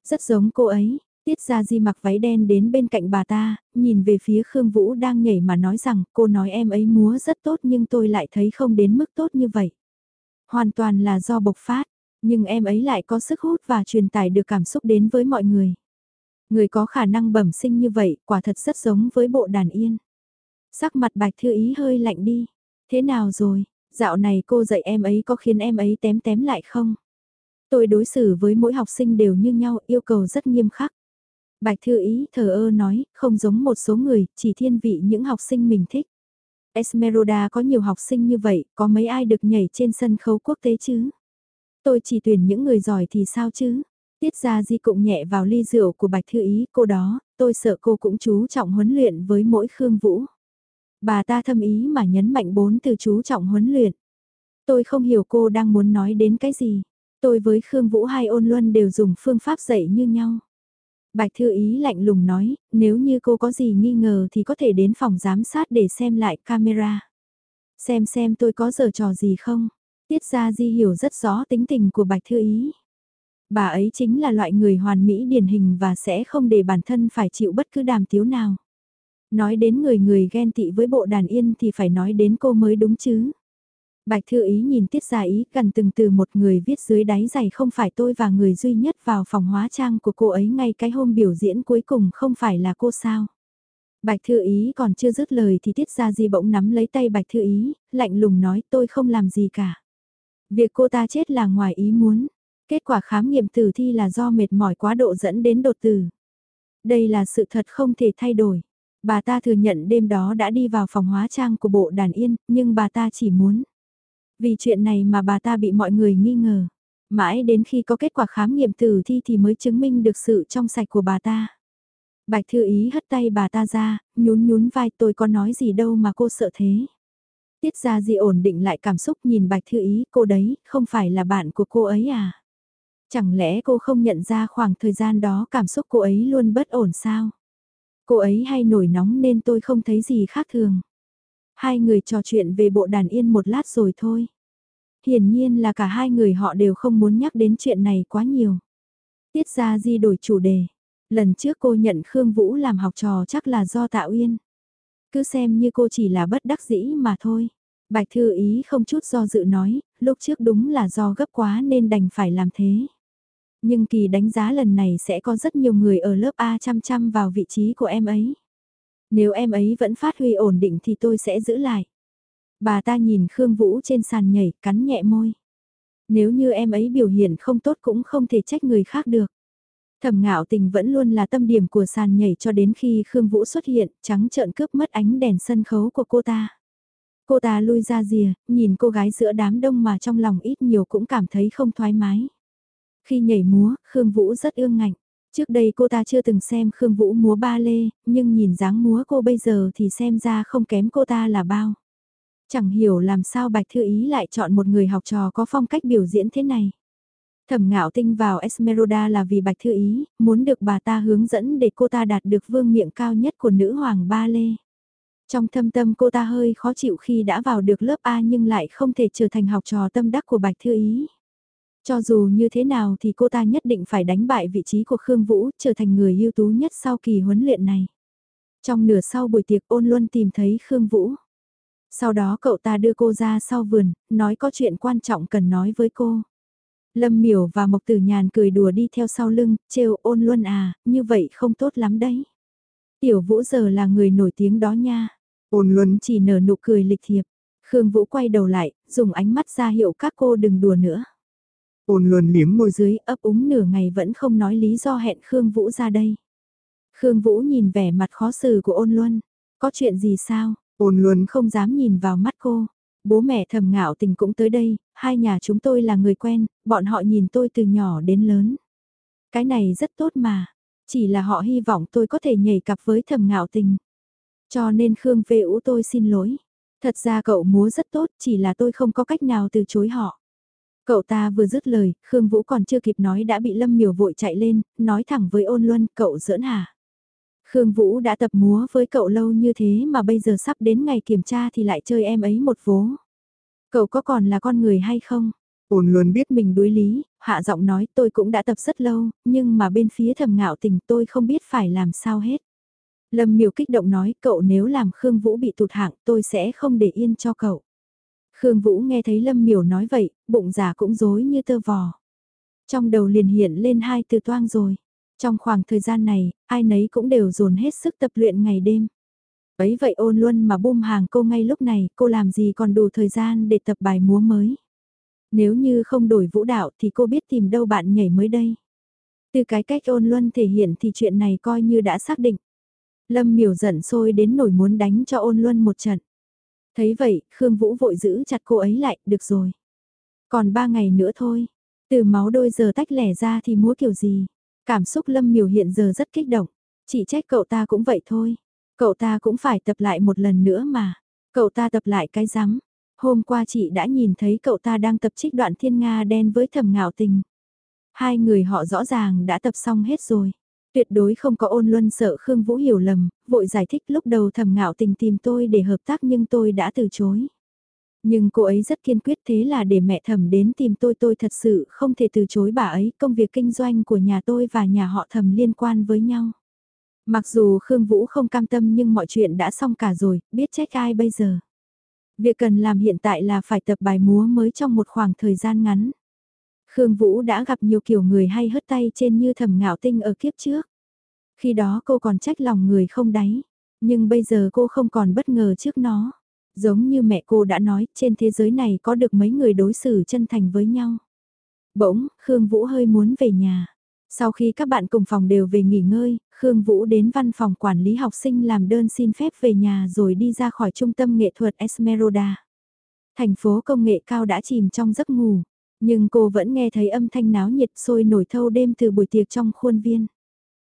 Rất giống cô ấy, Tiết Gia Di mặc váy đen đến bên cạnh bà ta, nhìn về phía Khương Vũ đang nhảy mà nói rằng cô nói em ấy múa rất tốt nhưng tôi lại thấy không đến mức tốt như vậy. Hoàn toàn là do bộc phát, nhưng em ấy lại có sức hút và truyền tải được cảm xúc đến với mọi người. Người có khả năng bẩm sinh như vậy quả thật rất giống với bộ đàn yên. Sắc mặt bạch thư ý hơi lạnh đi. Thế nào rồi, dạo này cô dạy em ấy có khiến em ấy tém tém lại không? Tôi đối xử với mỗi học sinh đều như nhau, yêu cầu rất nghiêm khắc. Bạch Thư Ý thờ ơ nói, không giống một số người, chỉ thiên vị những học sinh mình thích. Esmeralda có nhiều học sinh như vậy, có mấy ai được nhảy trên sân khấu quốc tế chứ? Tôi chỉ tuyển những người giỏi thì sao chứ? Tiết ra di cụng nhẹ vào ly rượu của Bạch Thư Ý, cô đó, tôi sợ cô cũng chú trọng huấn luyện với mỗi Khương Vũ. Bà ta thâm ý mà nhấn mạnh bốn từ chú trọng huấn luyện. Tôi không hiểu cô đang muốn nói đến cái gì. Tôi với Khương Vũ hay ôn luân đều dùng phương pháp dạy như nhau. Bạch Thư Ý lạnh lùng nói, nếu như cô có gì nghi ngờ thì có thể đến phòng giám sát để xem lại camera. Xem xem tôi có giờ trò gì không. Tiết ra Di hiểu rất rõ tính tình của Bạch Thư Ý. Bà ấy chính là loại người hoàn mỹ điển hình và sẽ không để bản thân phải chịu bất cứ đàm tiếu nào. Nói đến người người ghen tị với bộ đàn yên thì phải nói đến cô mới đúng chứ. Bạch Thư Ý nhìn Tiết Gia Ý gần từng từ một người viết dưới đáy giày không phải tôi và người duy nhất vào phòng hóa trang của cô ấy ngay cái hôm biểu diễn cuối cùng không phải là cô sao. Bạch Thư Ý còn chưa dứt lời thì Tiết Gia Di bỗng nắm lấy tay Bạch Thư Ý, lạnh lùng nói tôi không làm gì cả. Việc cô ta chết là ngoài ý muốn. Kết quả khám nghiệm tử thi là do mệt mỏi quá độ dẫn đến đột tử. Đây là sự thật không thể thay đổi. Bà ta thừa nhận đêm đó đã đi vào phòng hóa trang của bộ đàn yên, nhưng bà ta chỉ muốn. Vì chuyện này mà bà ta bị mọi người nghi ngờ. Mãi đến khi có kết quả khám nghiệm tử thi thì mới chứng minh được sự trong sạch của bà ta. Bạch Thư Ý hất tay bà ta ra, nhún nhún vai tôi có nói gì đâu mà cô sợ thế. Tiết ra gì ổn định lại cảm xúc nhìn Bạch Thư Ý, cô đấy, không phải là bạn của cô ấy à? Chẳng lẽ cô không nhận ra khoảng thời gian đó cảm xúc cô ấy luôn bất ổn sao? Cô ấy hay nổi nóng nên tôi không thấy gì khác thường. Hai người trò chuyện về bộ đàn yên một lát rồi thôi. Hiển nhiên là cả hai người họ đều không muốn nhắc đến chuyện này quá nhiều. Tiết ra di đổi chủ đề. Lần trước cô nhận Khương Vũ làm học trò chắc là do Tạ Uyên. Cứ xem như cô chỉ là bất đắc dĩ mà thôi. Bạch Thư Ý không chút do dự nói, lúc trước đúng là do gấp quá nên đành phải làm thế. Nhưng kỳ đánh giá lần này sẽ có rất nhiều người ở lớp A chăm chăm vào vị trí của em ấy. Nếu em ấy vẫn phát huy ổn định thì tôi sẽ giữ lại. Bà ta nhìn Khương Vũ trên sàn nhảy, cắn nhẹ môi. Nếu như em ấy biểu hiện không tốt cũng không thể trách người khác được. Thẩm ngạo tình vẫn luôn là tâm điểm của sàn nhảy cho đến khi Khương Vũ xuất hiện, trắng trợn cướp mất ánh đèn sân khấu của cô ta. Cô ta lui ra rìa, nhìn cô gái giữa đám đông mà trong lòng ít nhiều cũng cảm thấy không thoải mái. Khi nhảy múa, Khương Vũ rất ương ngạnh. Trước đây cô ta chưa từng xem Khương Vũ múa ba lê, nhưng nhìn dáng múa cô bây giờ thì xem ra không kém cô ta là bao. Chẳng hiểu làm sao Bạch Thư Ý lại chọn một người học trò có phong cách biểu diễn thế này. Thẩm ngạo tinh vào Esmeralda là vì Bạch Thư Ý, muốn được bà ta hướng dẫn để cô ta đạt được vương miệng cao nhất của nữ hoàng ba lê. Trong thâm tâm cô ta hơi khó chịu khi đã vào được lớp A nhưng lại không thể trở thành học trò tâm đắc của Bạch Thư Ý. Cho dù như thế nào thì cô ta nhất định phải đánh bại vị trí của Khương Vũ, trở thành người ưu tú nhất sau kỳ huấn luyện này. Trong nửa sau buổi tiệc ôn luôn tìm thấy Khương Vũ. Sau đó cậu ta đưa cô ra sau vườn, nói có chuyện quan trọng cần nói với cô. Lâm miểu và Mộc Tử Nhàn cười đùa đi theo sau lưng, trêu ôn luôn à, như vậy không tốt lắm đấy. Tiểu Vũ giờ là người nổi tiếng đó nha. Ôn Luân chỉ nở nụ cười lịch thiệp. Khương Vũ quay đầu lại, dùng ánh mắt ra hiệu các cô đừng đùa nữa. Ôn Luân liếm môi dưới ấp úng nửa ngày vẫn không nói lý do hẹn Khương Vũ ra đây. Khương Vũ nhìn vẻ mặt khó xử của ôn Luân. Có chuyện gì sao? Ôn Luân không dám nhìn vào mắt cô. Bố mẹ thầm ngạo tình cũng tới đây, hai nhà chúng tôi là người quen, bọn họ nhìn tôi từ nhỏ đến lớn. Cái này rất tốt mà, chỉ là họ hy vọng tôi có thể nhảy cặp với thầm ngạo tình. Cho nên Khương Vệ Ú tôi xin lỗi. Thật ra cậu múa rất tốt, chỉ là tôi không có cách nào từ chối họ. Cậu ta vừa dứt lời, Khương Vũ còn chưa kịp nói đã bị Lâm Miểu vội chạy lên, nói thẳng với ôn luân, cậu giỡn hả? Khương Vũ đã tập múa với cậu lâu như thế mà bây giờ sắp đến ngày kiểm tra thì lại chơi em ấy một vố. Cậu có còn là con người hay không? Ôn luôn biết mình đối lý, hạ giọng nói tôi cũng đã tập rất lâu, nhưng mà bên phía thầm ngạo tình tôi không biết phải làm sao hết. Lâm miều kích động nói cậu nếu làm Khương Vũ bị tụt hạng tôi sẽ không để yên cho cậu. Khương Vũ nghe thấy Lâm Miểu nói vậy, bụng giả cũng dối như tơ vò. Trong đầu liền hiện lên hai từ toang rồi. Trong khoảng thời gian này, ai nấy cũng đều dồn hết sức tập luyện ngày đêm. Ấy vậy ôn luôn mà bum hàng cô ngay lúc này, cô làm gì còn đủ thời gian để tập bài múa mới. Nếu như không đổi vũ đạo thì cô biết tìm đâu bạn nhảy mới đây. Từ cái cách ôn luân thể hiện thì chuyện này coi như đã xác định. Lâm miểu giận sôi đến nổi muốn đánh cho ôn luân một trận. Thấy vậy, Khương Vũ vội giữ chặt cô ấy lại, được rồi. Còn ba ngày nữa thôi. Từ máu đôi giờ tách lẻ ra thì múa kiểu gì. Cảm xúc Lâm miểu hiện giờ rất kích động. Chỉ trách cậu ta cũng vậy thôi. Cậu ta cũng phải tập lại một lần nữa mà. Cậu ta tập lại cái rắm. Hôm qua chị đã nhìn thấy cậu ta đang tập trích đoạn thiên Nga đen với thầm ngạo tình. Hai người họ rõ ràng đã tập xong hết rồi. Tuyệt đối không có ôn luân sợ Khương Vũ hiểu lầm, vội giải thích lúc đầu thầm ngạo tình tìm tôi để hợp tác nhưng tôi đã từ chối. Nhưng cô ấy rất kiên quyết thế là để mẹ thầm đến tìm tôi tôi thật sự không thể từ chối bà ấy, công việc kinh doanh của nhà tôi và nhà họ thầm liên quan với nhau. Mặc dù Khương Vũ không cam tâm nhưng mọi chuyện đã xong cả rồi, biết trách ai bây giờ. Việc cần làm hiện tại là phải tập bài múa mới trong một khoảng thời gian ngắn. Khương Vũ đã gặp nhiều kiểu người hay hất tay trên như thầm ngạo tinh ở kiếp trước. Khi đó cô còn trách lòng người không đáy, nhưng bây giờ cô không còn bất ngờ trước nó. Giống như mẹ cô đã nói, trên thế giới này có được mấy người đối xử chân thành với nhau. Bỗng, Khương Vũ hơi muốn về nhà. Sau khi các bạn cùng phòng đều về nghỉ ngơi, Khương Vũ đến văn phòng quản lý học sinh làm đơn xin phép về nhà rồi đi ra khỏi trung tâm nghệ thuật Esmeralda. Thành phố công nghệ cao đã chìm trong giấc ngủ, nhưng cô vẫn nghe thấy âm thanh náo nhiệt sôi nổi thâu đêm từ buổi tiệc trong khuôn viên.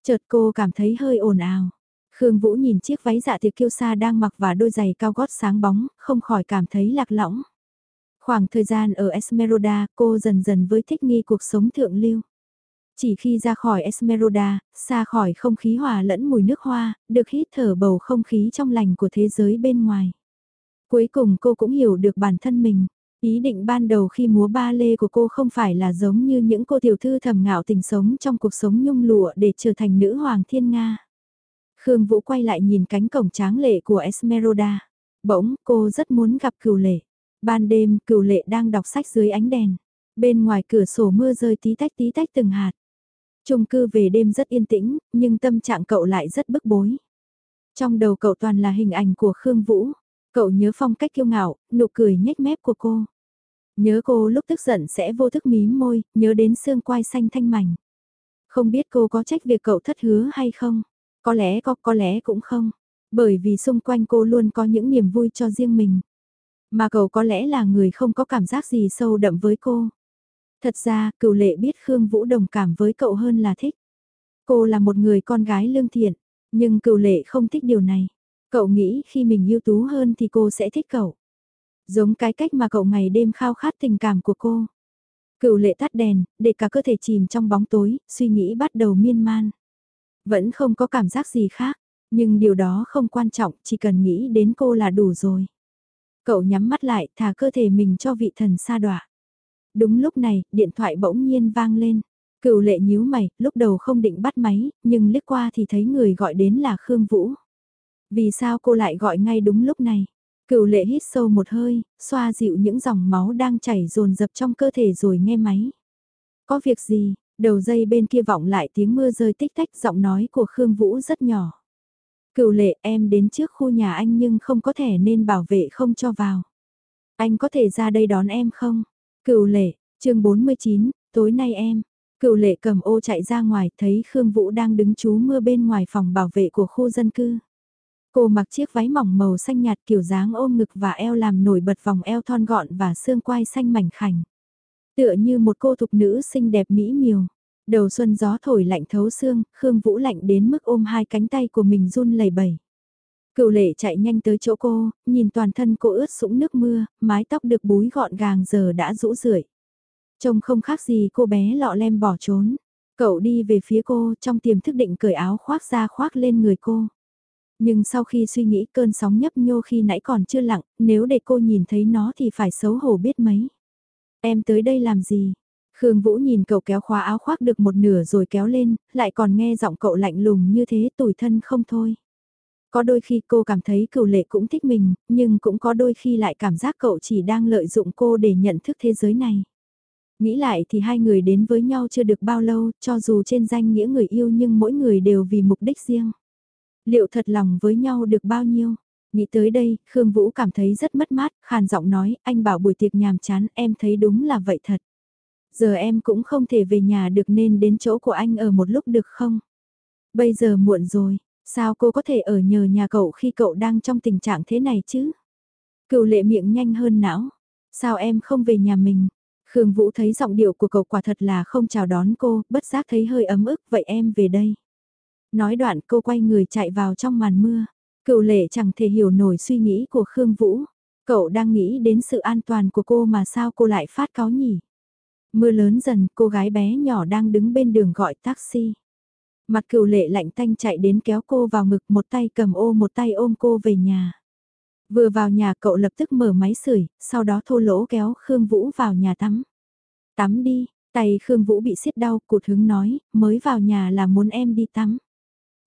Chợt cô cảm thấy hơi ồn ào. Khương Vũ nhìn chiếc váy dạ tiệc kiêu sa đang mặc và đôi giày cao gót sáng bóng, không khỏi cảm thấy lạc lõng. Khoảng thời gian ở Esmeralda, cô dần dần với thích nghi cuộc sống thượng lưu. Chỉ khi ra khỏi Esmeralda, xa khỏi không khí hòa lẫn mùi nước hoa, được hít thở bầu không khí trong lành của thế giới bên ngoài. Cuối cùng cô cũng hiểu được bản thân mình. Ý định ban đầu khi múa ba lê của cô không phải là giống như những cô tiểu thư thầm ngạo tình sống trong cuộc sống nhung lụa để trở thành nữ hoàng thiên Nga. Khương Vũ quay lại nhìn cánh cổng tráng lệ của Esmeralda. Bỗng cô rất muốn gặp cửu lệ. Ban đêm cửu lệ đang đọc sách dưới ánh đèn. Bên ngoài cửa sổ mưa rơi tí tách tí tách từng hạt. Trung cư về đêm rất yên tĩnh, nhưng tâm trạng cậu lại rất bức bối. Trong đầu cậu toàn là hình ảnh của Khương Vũ. Cậu nhớ phong cách kiêu ngạo, nụ cười nhếch mép của cô. Nhớ cô lúc tức giận sẽ vô thức mím môi, nhớ đến xương quai xanh thanh mảnh. Không biết cô có trách việc cậu thất hứa hay không? Có lẽ có, có lẽ cũng không. Bởi vì xung quanh cô luôn có những niềm vui cho riêng mình. Mà cậu có lẽ là người không có cảm giác gì sâu đậm với cô. Thật ra, cựu lệ biết Khương Vũ đồng cảm với cậu hơn là thích. Cô là một người con gái lương thiện, nhưng cựu lệ không thích điều này. Cậu nghĩ khi mình ưu tú hơn thì cô sẽ thích cậu. Giống cái cách mà cậu ngày đêm khao khát tình cảm của cô. Cựu lệ tắt đèn, để cả cơ thể chìm trong bóng tối, suy nghĩ bắt đầu miên man. Vẫn không có cảm giác gì khác, nhưng điều đó không quan trọng, chỉ cần nghĩ đến cô là đủ rồi. Cậu nhắm mắt lại, thả cơ thể mình cho vị thần sa đọa. Đúng lúc này, điện thoại bỗng nhiên vang lên. Cựu lệ nhíu mày, lúc đầu không định bắt máy, nhưng liếc qua thì thấy người gọi đến là Khương Vũ. Vì sao cô lại gọi ngay đúng lúc này? Cựu lệ hít sâu một hơi, xoa dịu những dòng máu đang chảy dồn dập trong cơ thể rồi nghe máy. Có việc gì? Đầu dây bên kia vọng lại tiếng mưa rơi tích tách giọng nói của Khương Vũ rất nhỏ. Cựu lệ em đến trước khu nhà anh nhưng không có thẻ nên bảo vệ không cho vào. Anh có thể ra đây đón em không? Cựu lệ, chương 49, tối nay em. Cựu lệ cầm ô chạy ra ngoài thấy Khương Vũ đang đứng trú mưa bên ngoài phòng bảo vệ của khu dân cư. Cô mặc chiếc váy mỏng màu xanh nhạt kiểu dáng ôm ngực và eo làm nổi bật vòng eo thon gọn và xương quai xanh mảnh khảnh. Tựa như một cô thục nữ xinh đẹp mỹ miều. Đầu xuân gió thổi lạnh thấu xương, Khương Vũ lạnh đến mức ôm hai cánh tay của mình run lẩy bẩy. Cựu lệ chạy nhanh tới chỗ cô, nhìn toàn thân cô ướt sũng nước mưa, mái tóc được búi gọn gàng giờ đã rũ rượi. Trông không khác gì cô bé lọ lem bỏ trốn. Cậu đi về phía cô trong tiềm thức định cởi áo khoác ra khoác lên người cô. Nhưng sau khi suy nghĩ cơn sóng nhấp nhô khi nãy còn chưa lặng, nếu để cô nhìn thấy nó thì phải xấu hổ biết mấy. Em tới đây làm gì? Khương Vũ nhìn cậu kéo khóa áo khoác được một nửa rồi kéo lên, lại còn nghe giọng cậu lạnh lùng như thế tủi thân không thôi. Có đôi khi cô cảm thấy cửu lệ cũng thích mình, nhưng cũng có đôi khi lại cảm giác cậu chỉ đang lợi dụng cô để nhận thức thế giới này. Nghĩ lại thì hai người đến với nhau chưa được bao lâu, cho dù trên danh nghĩa người yêu nhưng mỗi người đều vì mục đích riêng. Liệu thật lòng với nhau được bao nhiêu? Nghĩ tới đây, Khương Vũ cảm thấy rất mất mát, khàn giọng nói, anh bảo buổi tiệc nhàm chán, em thấy đúng là vậy thật. Giờ em cũng không thể về nhà được nên đến chỗ của anh ở một lúc được không? Bây giờ muộn rồi, sao cô có thể ở nhờ nhà cậu khi cậu đang trong tình trạng thế này chứ? Cựu lệ miệng nhanh hơn não. Sao em không về nhà mình? Khương Vũ thấy giọng điệu của cậu quả thật là không chào đón cô, bất giác thấy hơi ấm ức, vậy em về đây. Nói đoạn cô quay người chạy vào trong màn mưa. Cựu lệ chẳng thể hiểu nổi suy nghĩ của Khương Vũ. Cậu đang nghĩ đến sự an toàn của cô mà sao cô lại phát cáo nhỉ? Mưa lớn dần, cô gái bé nhỏ đang đứng bên đường gọi taxi. Mặt cựu lệ lạnh tanh chạy đến kéo cô vào ngực một tay cầm ô một tay ôm cô về nhà. Vừa vào nhà cậu lập tức mở máy sưởi, sau đó thô lỗ kéo Khương Vũ vào nhà tắm. Tắm đi, tay Khương Vũ bị xiết đau, cụt hứng nói, mới vào nhà là muốn em đi tắm.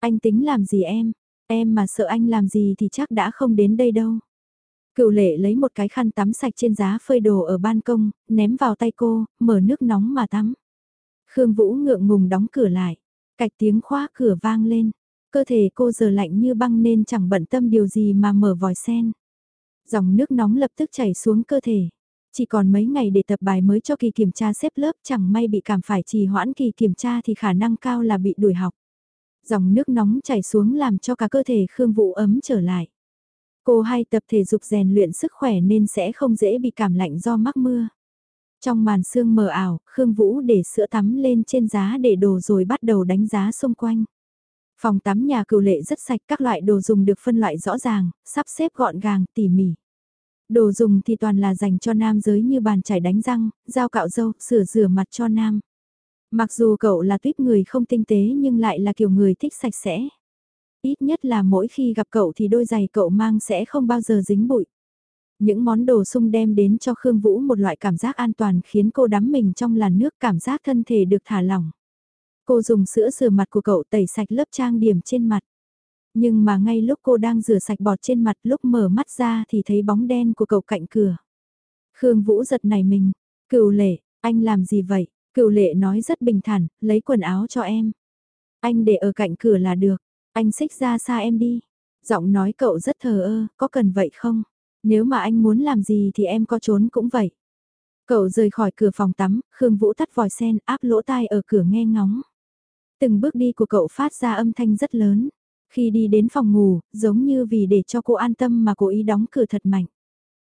Anh tính làm gì em, em mà sợ anh làm gì thì chắc đã không đến đây đâu. Cựu lệ lấy một cái khăn tắm sạch trên giá phơi đồ ở ban công, ném vào tay cô, mở nước nóng mà tắm. Khương Vũ ngượng ngùng đóng cửa lại, cạch tiếng khóa cửa vang lên. Cơ thể cô giờ lạnh như băng nên chẳng bận tâm điều gì mà mở vòi sen. Dòng nước nóng lập tức chảy xuống cơ thể. Chỉ còn mấy ngày để tập bài mới cho kỳ kiểm tra xếp lớp chẳng may bị cảm phải trì hoãn kỳ kiểm tra thì khả năng cao là bị đuổi học. Dòng nước nóng chảy xuống làm cho cả cơ thể Khương Vũ ấm trở lại. Cô hay tập thể dục rèn luyện sức khỏe nên sẽ không dễ bị cảm lạnh do mắc mưa. Trong màn sương mờ ảo, Khương Vũ để sữa tắm lên trên giá để đồ rồi bắt đầu đánh giá xung quanh. Phòng tắm nhà cựu lệ rất sạch các loại đồ dùng được phân loại rõ ràng, sắp xếp gọn gàng, tỉ mỉ. Đồ dùng thì toàn là dành cho nam giới như bàn chải đánh răng, dao cạo râu, sửa rửa mặt cho nam. Mặc dù cậu là tuyết người không tinh tế nhưng lại là kiểu người thích sạch sẽ. Ít nhất là mỗi khi gặp cậu thì đôi giày cậu mang sẽ không bao giờ dính bụi. Những món đồ sung đem đến cho Khương Vũ một loại cảm giác an toàn khiến cô đắm mình trong làn nước cảm giác thân thể được thả lỏng. Cô dùng sữa rửa mặt của cậu tẩy sạch lớp trang điểm trên mặt. Nhưng mà ngay lúc cô đang rửa sạch bọt trên mặt lúc mở mắt ra thì thấy bóng đen của cậu cạnh cửa. Khương Vũ giật nảy mình. Cựu lệ, anh làm gì vậy? Cựu lệ nói rất bình thản, lấy quần áo cho em. Anh để ở cạnh cửa là được. Anh xích ra xa em đi. Giọng nói cậu rất thờ ơ, có cần vậy không? Nếu mà anh muốn làm gì thì em có trốn cũng vậy. Cậu rời khỏi cửa phòng tắm, Khương Vũ tắt vòi sen áp lỗ tai ở cửa nghe ngóng. Từng bước đi của cậu phát ra âm thanh rất lớn. Khi đi đến phòng ngủ, giống như vì để cho cô an tâm mà cố ý đóng cửa thật mạnh.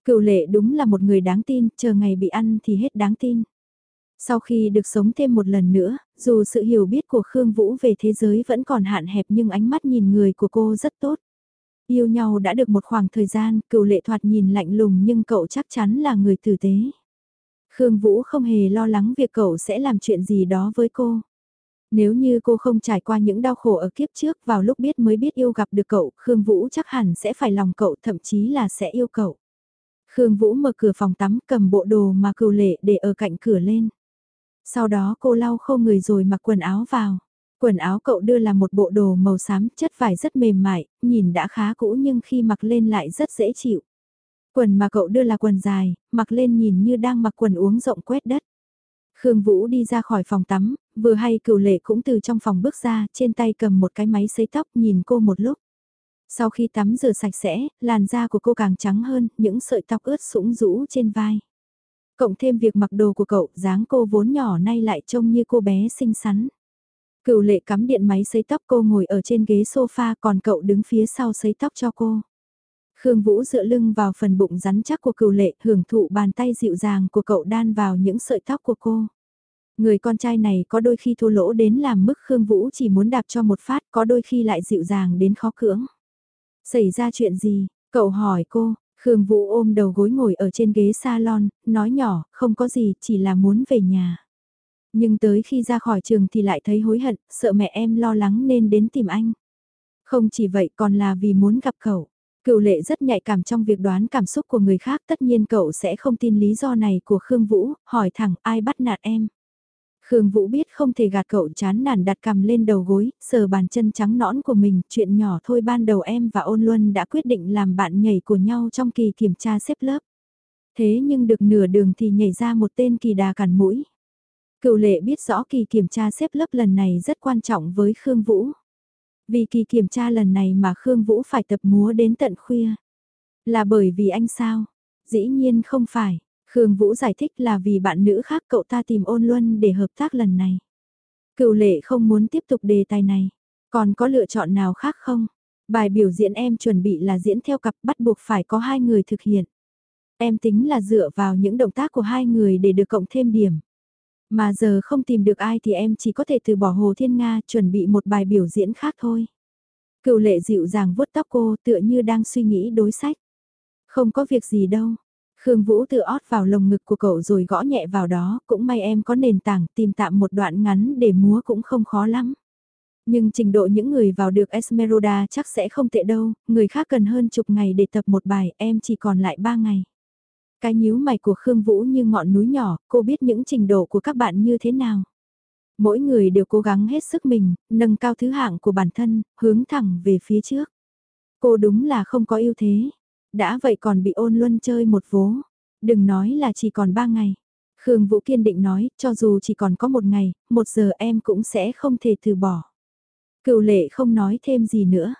Cựu lệ đúng là một người đáng tin, chờ ngày bị ăn thì hết đáng tin. Sau khi được sống thêm một lần nữa, dù sự hiểu biết của Khương Vũ về thế giới vẫn còn hạn hẹp nhưng ánh mắt nhìn người của cô rất tốt. Yêu nhau đã được một khoảng thời gian, cựu lệ thoạt nhìn lạnh lùng nhưng cậu chắc chắn là người tử tế. Khương Vũ không hề lo lắng việc cậu sẽ làm chuyện gì đó với cô. Nếu như cô không trải qua những đau khổ ở kiếp trước vào lúc biết mới biết yêu gặp được cậu, Khương Vũ chắc hẳn sẽ phải lòng cậu thậm chí là sẽ yêu cậu. Khương Vũ mở cửa phòng tắm cầm bộ đồ mà cựu lệ để ở cạnh cửa lên. Sau đó cô lau khô người rồi mặc quần áo vào. Quần áo cậu đưa là một bộ đồ màu xám chất vải rất mềm mại, nhìn đã khá cũ nhưng khi mặc lên lại rất dễ chịu. Quần mà cậu đưa là quần dài, mặc lên nhìn như đang mặc quần uống rộng quét đất. Khương Vũ đi ra khỏi phòng tắm, vừa hay cựu lệ cũng từ trong phòng bước ra, trên tay cầm một cái máy sấy tóc nhìn cô một lúc. Sau khi tắm rửa sạch sẽ, làn da của cô càng trắng hơn, những sợi tóc ướt sũng rũ trên vai. Cộng thêm việc mặc đồ của cậu, dáng cô vốn nhỏ nay lại trông như cô bé xinh xắn. Cựu lệ cắm điện máy sấy tóc cô ngồi ở trên ghế sofa còn cậu đứng phía sau sấy tóc cho cô. Khương Vũ dựa lưng vào phần bụng rắn chắc của cựu lệ hưởng thụ bàn tay dịu dàng của cậu đan vào những sợi tóc của cô. Người con trai này có đôi khi thua lỗ đến làm mức Khương Vũ chỉ muốn đạp cho một phát có đôi khi lại dịu dàng đến khó cưỡng. Xảy ra chuyện gì? Cậu hỏi cô, Khương Vũ ôm đầu gối ngồi ở trên ghế salon, nói nhỏ, không có gì, chỉ là muốn về nhà. Nhưng tới khi ra khỏi trường thì lại thấy hối hận, sợ mẹ em lo lắng nên đến tìm anh. Không chỉ vậy còn là vì muốn gặp cậu. Cựu lệ rất nhạy cảm trong việc đoán cảm xúc của người khác tất nhiên cậu sẽ không tin lý do này của Khương Vũ, hỏi thẳng ai bắt nạt em. Khương Vũ biết không thể gạt cậu chán nản đặt cầm lên đầu gối, sờ bàn chân trắng nõn của mình, chuyện nhỏ thôi ban đầu em và ôn luân đã quyết định làm bạn nhảy của nhau trong kỳ kiểm tra xếp lớp. Thế nhưng được nửa đường thì nhảy ra một tên kỳ đà cản mũi. Cựu lệ biết rõ kỳ kiểm tra xếp lớp lần này rất quan trọng với Khương Vũ. Vì kỳ kiểm tra lần này mà Khương Vũ phải tập múa đến tận khuya. Là bởi vì anh sao? Dĩ nhiên không phải. Khương Vũ giải thích là vì bạn nữ khác cậu ta tìm ôn luân để hợp tác lần này. Cựu lệ không muốn tiếp tục đề tài này. Còn có lựa chọn nào khác không? Bài biểu diễn em chuẩn bị là diễn theo cặp bắt buộc phải có hai người thực hiện. Em tính là dựa vào những động tác của hai người để được cộng thêm điểm. Mà giờ không tìm được ai thì em chỉ có thể từ bỏ Hồ Thiên Nga chuẩn bị một bài biểu diễn khác thôi. Cựu lệ dịu dàng vuốt tóc cô tựa như đang suy nghĩ đối sách. Không có việc gì đâu. Khương Vũ tự ót vào lồng ngực của cậu rồi gõ nhẹ vào đó, cũng may em có nền tảng tìm tạm một đoạn ngắn để múa cũng không khó lắm. Nhưng trình độ những người vào được Esmeralda chắc sẽ không tệ đâu, người khác cần hơn chục ngày để tập một bài, em chỉ còn lại ba ngày. Cái nhíu mày của Khương Vũ như ngọn núi nhỏ, cô biết những trình độ của các bạn như thế nào. Mỗi người đều cố gắng hết sức mình, nâng cao thứ hạng của bản thân, hướng thẳng về phía trước. Cô đúng là không có ưu thế. Đã vậy còn bị ôn luân chơi một vố. Đừng nói là chỉ còn ba ngày. Khương Vũ kiên định nói, cho dù chỉ còn có một ngày, một giờ em cũng sẽ không thể từ bỏ. Cựu lệ không nói thêm gì nữa.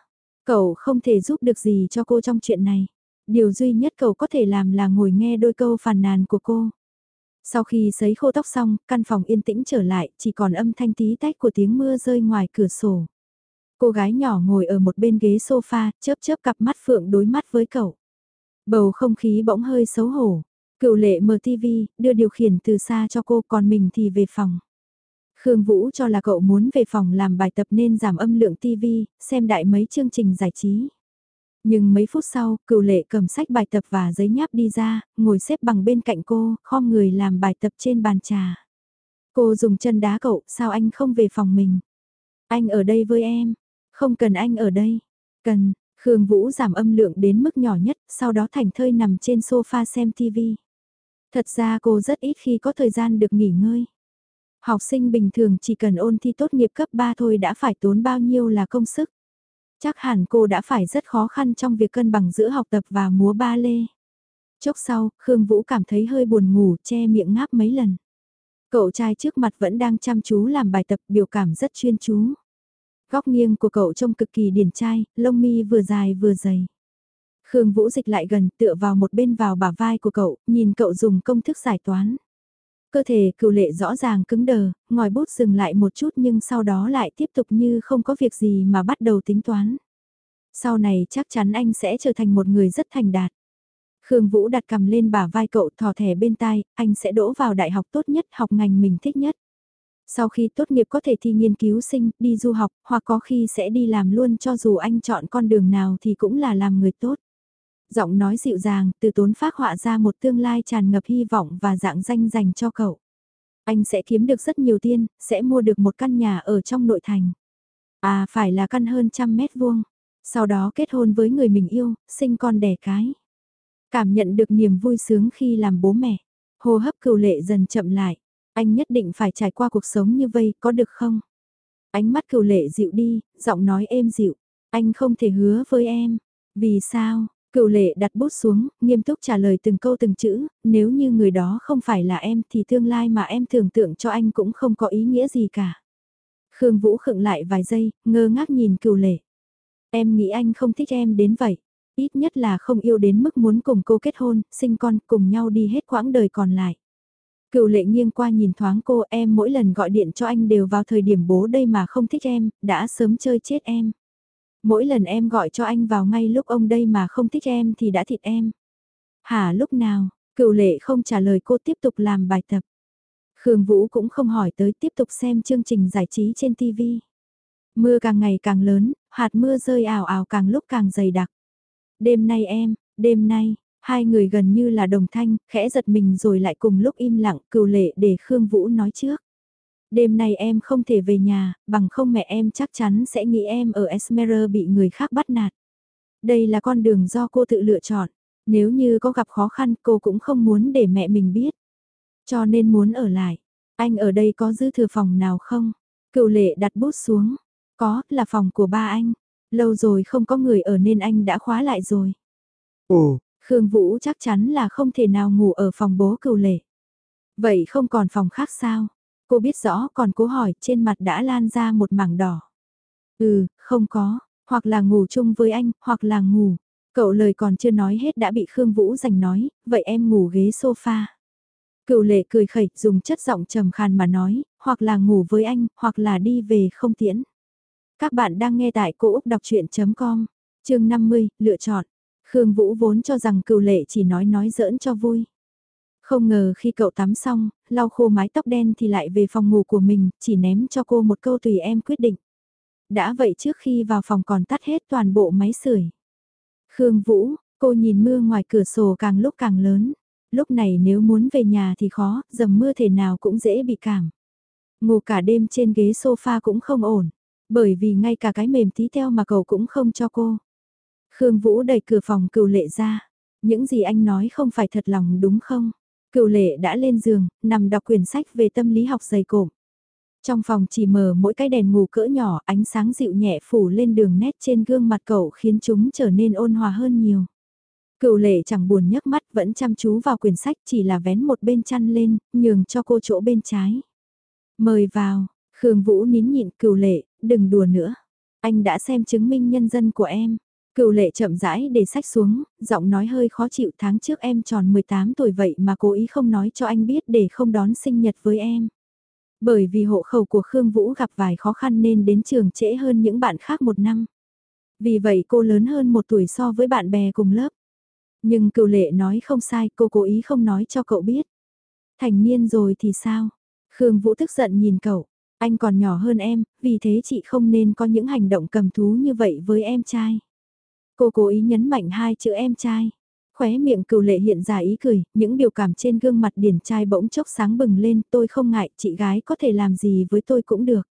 Cậu không thể giúp được gì cho cô trong chuyện này. Điều duy nhất cậu có thể làm là ngồi nghe đôi câu phàn nàn của cô. Sau khi sấy khô tóc xong, căn phòng yên tĩnh trở lại, chỉ còn âm thanh tí tách của tiếng mưa rơi ngoài cửa sổ. Cô gái nhỏ ngồi ở một bên ghế sofa, chớp chớp cặp mắt phượng đối mắt với cậu. Bầu không khí bỗng hơi xấu hổ. Cựu lệ mở tivi, đưa điều khiển từ xa cho cô còn mình thì về phòng. Khương Vũ cho là cậu muốn về phòng làm bài tập nên giảm âm lượng tivi, xem đại mấy chương trình giải trí. Nhưng mấy phút sau, cựu lệ cầm sách bài tập và giấy nháp đi ra, ngồi xếp bằng bên cạnh cô, khom người làm bài tập trên bàn trà. Cô dùng chân đá cậu, sao anh không về phòng mình? Anh ở đây với em. Không cần anh ở đây. Cần, Khương Vũ giảm âm lượng đến mức nhỏ nhất, sau đó thành thơi nằm trên sofa xem TV. Thật ra cô rất ít khi có thời gian được nghỉ ngơi. Học sinh bình thường chỉ cần ôn thi tốt nghiệp cấp 3 thôi đã phải tốn bao nhiêu là công sức. Chắc hẳn cô đã phải rất khó khăn trong việc cân bằng giữa học tập và múa ba lê. Chốc sau, Khương Vũ cảm thấy hơi buồn ngủ, che miệng ngáp mấy lần. Cậu trai trước mặt vẫn đang chăm chú làm bài tập biểu cảm rất chuyên chú. Góc nghiêng của cậu trông cực kỳ điển trai, lông mi vừa dài vừa dày. Khương Vũ dịch lại gần tựa vào một bên vào bả vai của cậu, nhìn cậu dùng công thức giải toán. Cơ thể cựu lệ rõ ràng cứng đờ, ngòi bút dừng lại một chút nhưng sau đó lại tiếp tục như không có việc gì mà bắt đầu tính toán. Sau này chắc chắn anh sẽ trở thành một người rất thành đạt. Khương Vũ đặt cầm lên bả vai cậu thò thẻ bên tai, anh sẽ đỗ vào đại học tốt nhất, học ngành mình thích nhất. Sau khi tốt nghiệp có thể thi nghiên cứu sinh, đi du học, hoặc có khi sẽ đi làm luôn cho dù anh chọn con đường nào thì cũng là làm người tốt. Giọng nói dịu dàng, từ tốn phát họa ra một tương lai tràn ngập hy vọng và dạng danh dành cho cậu. Anh sẽ kiếm được rất nhiều tiền, sẽ mua được một căn nhà ở trong nội thành. À phải là căn hơn trăm mét vuông. Sau đó kết hôn với người mình yêu, sinh con đẻ cái. Cảm nhận được niềm vui sướng khi làm bố mẹ. Hô hấp cừu lệ dần chậm lại. Anh nhất định phải trải qua cuộc sống như vây, có được không? Ánh mắt cửu lệ dịu đi, giọng nói êm dịu. Anh không thể hứa với em. Vì sao? Cựu lệ đặt bút xuống, nghiêm túc trả lời từng câu từng chữ, nếu như người đó không phải là em thì tương lai mà em tưởng tượng cho anh cũng không có ý nghĩa gì cả. Khương Vũ khựng lại vài giây, ngơ ngác nhìn cựu lệ. Em nghĩ anh không thích em đến vậy. Ít nhất là không yêu đến mức muốn cùng cô kết hôn, sinh con, cùng nhau đi hết quãng đời còn lại. Cựu lệ nghiêng qua nhìn thoáng cô em mỗi lần gọi điện cho anh đều vào thời điểm bố đây mà không thích em, đã sớm chơi chết em. Mỗi lần em gọi cho anh vào ngay lúc ông đây mà không thích em thì đã thịt em. Hả lúc nào, cựu lệ không trả lời cô tiếp tục làm bài tập. Khương Vũ cũng không hỏi tới tiếp tục xem chương trình giải trí trên TV. Mưa càng ngày càng lớn, hạt mưa rơi ảo ảo càng lúc càng dày đặc. Đêm nay em, đêm nay, hai người gần như là đồng thanh, khẽ giật mình rồi lại cùng lúc im lặng cừu lệ để Khương Vũ nói trước. Đêm nay em không thể về nhà, bằng không mẹ em chắc chắn sẽ nghĩ em ở Esmer bị người khác bắt nạt. Đây là con đường do cô tự lựa chọn. Nếu như có gặp khó khăn cô cũng không muốn để mẹ mình biết. Cho nên muốn ở lại. Anh ở đây có dư thừa phòng nào không? Cựu lệ đặt bút xuống. Có, là phòng của ba anh. Lâu rồi không có người ở nên anh đã khóa lại rồi. Ồ, Khương Vũ chắc chắn là không thể nào ngủ ở phòng bố Cửu lệ. Vậy không còn phòng khác sao? Cô biết rõ còn cố hỏi trên mặt đã lan ra một mảng đỏ. Ừ, không có, hoặc là ngủ chung với anh, hoặc là ngủ. Cậu lời còn chưa nói hết đã bị Khương Vũ giành nói, vậy em ngủ ghế sofa. Cựu lệ cười khẩy, dùng chất giọng trầm khàn mà nói, hoặc là ngủ với anh, hoặc là đi về không tiễn. Các bạn đang nghe tại cô Úc Đọc Chuyện.com, chương 50, lựa chọn. Khương Vũ vốn cho rằng cựu lệ chỉ nói nói giỡn cho vui. Không ngờ khi cậu tắm xong, lau khô mái tóc đen thì lại về phòng ngủ của mình, chỉ ném cho cô một câu tùy em quyết định. Đã vậy trước khi vào phòng còn tắt hết toàn bộ máy sưởi. Khương Vũ, cô nhìn mưa ngoài cửa sổ càng lúc càng lớn. Lúc này nếu muốn về nhà thì khó, dầm mưa thể nào cũng dễ bị cảm. Ngủ cả đêm trên ghế sofa cũng không ổn, bởi vì ngay cả cái mềm tí teo mà cậu cũng không cho cô. Khương Vũ đẩy cửa phòng cựu lệ ra. Những gì anh nói không phải thật lòng đúng không? Cựu lệ đã lên giường, nằm đọc quyển sách về tâm lý học dày cộm. Trong phòng chỉ mở mỗi cái đèn ngủ cỡ nhỏ, ánh sáng dịu nhẹ phủ lên đường nét trên gương mặt cậu khiến chúng trở nên ôn hòa hơn nhiều. Cựu lệ chẳng buồn nhấc mắt vẫn chăm chú vào quyển sách chỉ là vén một bên chăn lên, nhường cho cô chỗ bên trái. Mời vào, Khương Vũ nín nhịn cựu lệ, đừng đùa nữa. Anh đã xem chứng minh nhân dân của em. Cựu lệ chậm rãi để sách xuống, giọng nói hơi khó chịu tháng trước em tròn 18 tuổi vậy mà cố ý không nói cho anh biết để không đón sinh nhật với em. Bởi vì hộ khẩu của Khương Vũ gặp vài khó khăn nên đến trường trễ hơn những bạn khác một năm. Vì vậy cô lớn hơn một tuổi so với bạn bè cùng lớp. Nhưng cựu lệ nói không sai, cô cố ý không nói cho cậu biết. Thành niên rồi thì sao? Khương Vũ tức giận nhìn cậu, anh còn nhỏ hơn em, vì thế chị không nên có những hành động cầm thú như vậy với em trai. Cô cố ý nhấn mạnh hai chữ em trai. Khóe miệng cựu lệ hiện ra ý cười, những biểu cảm trên gương mặt điển trai bỗng chốc sáng bừng lên, tôi không ngại, chị gái có thể làm gì với tôi cũng được.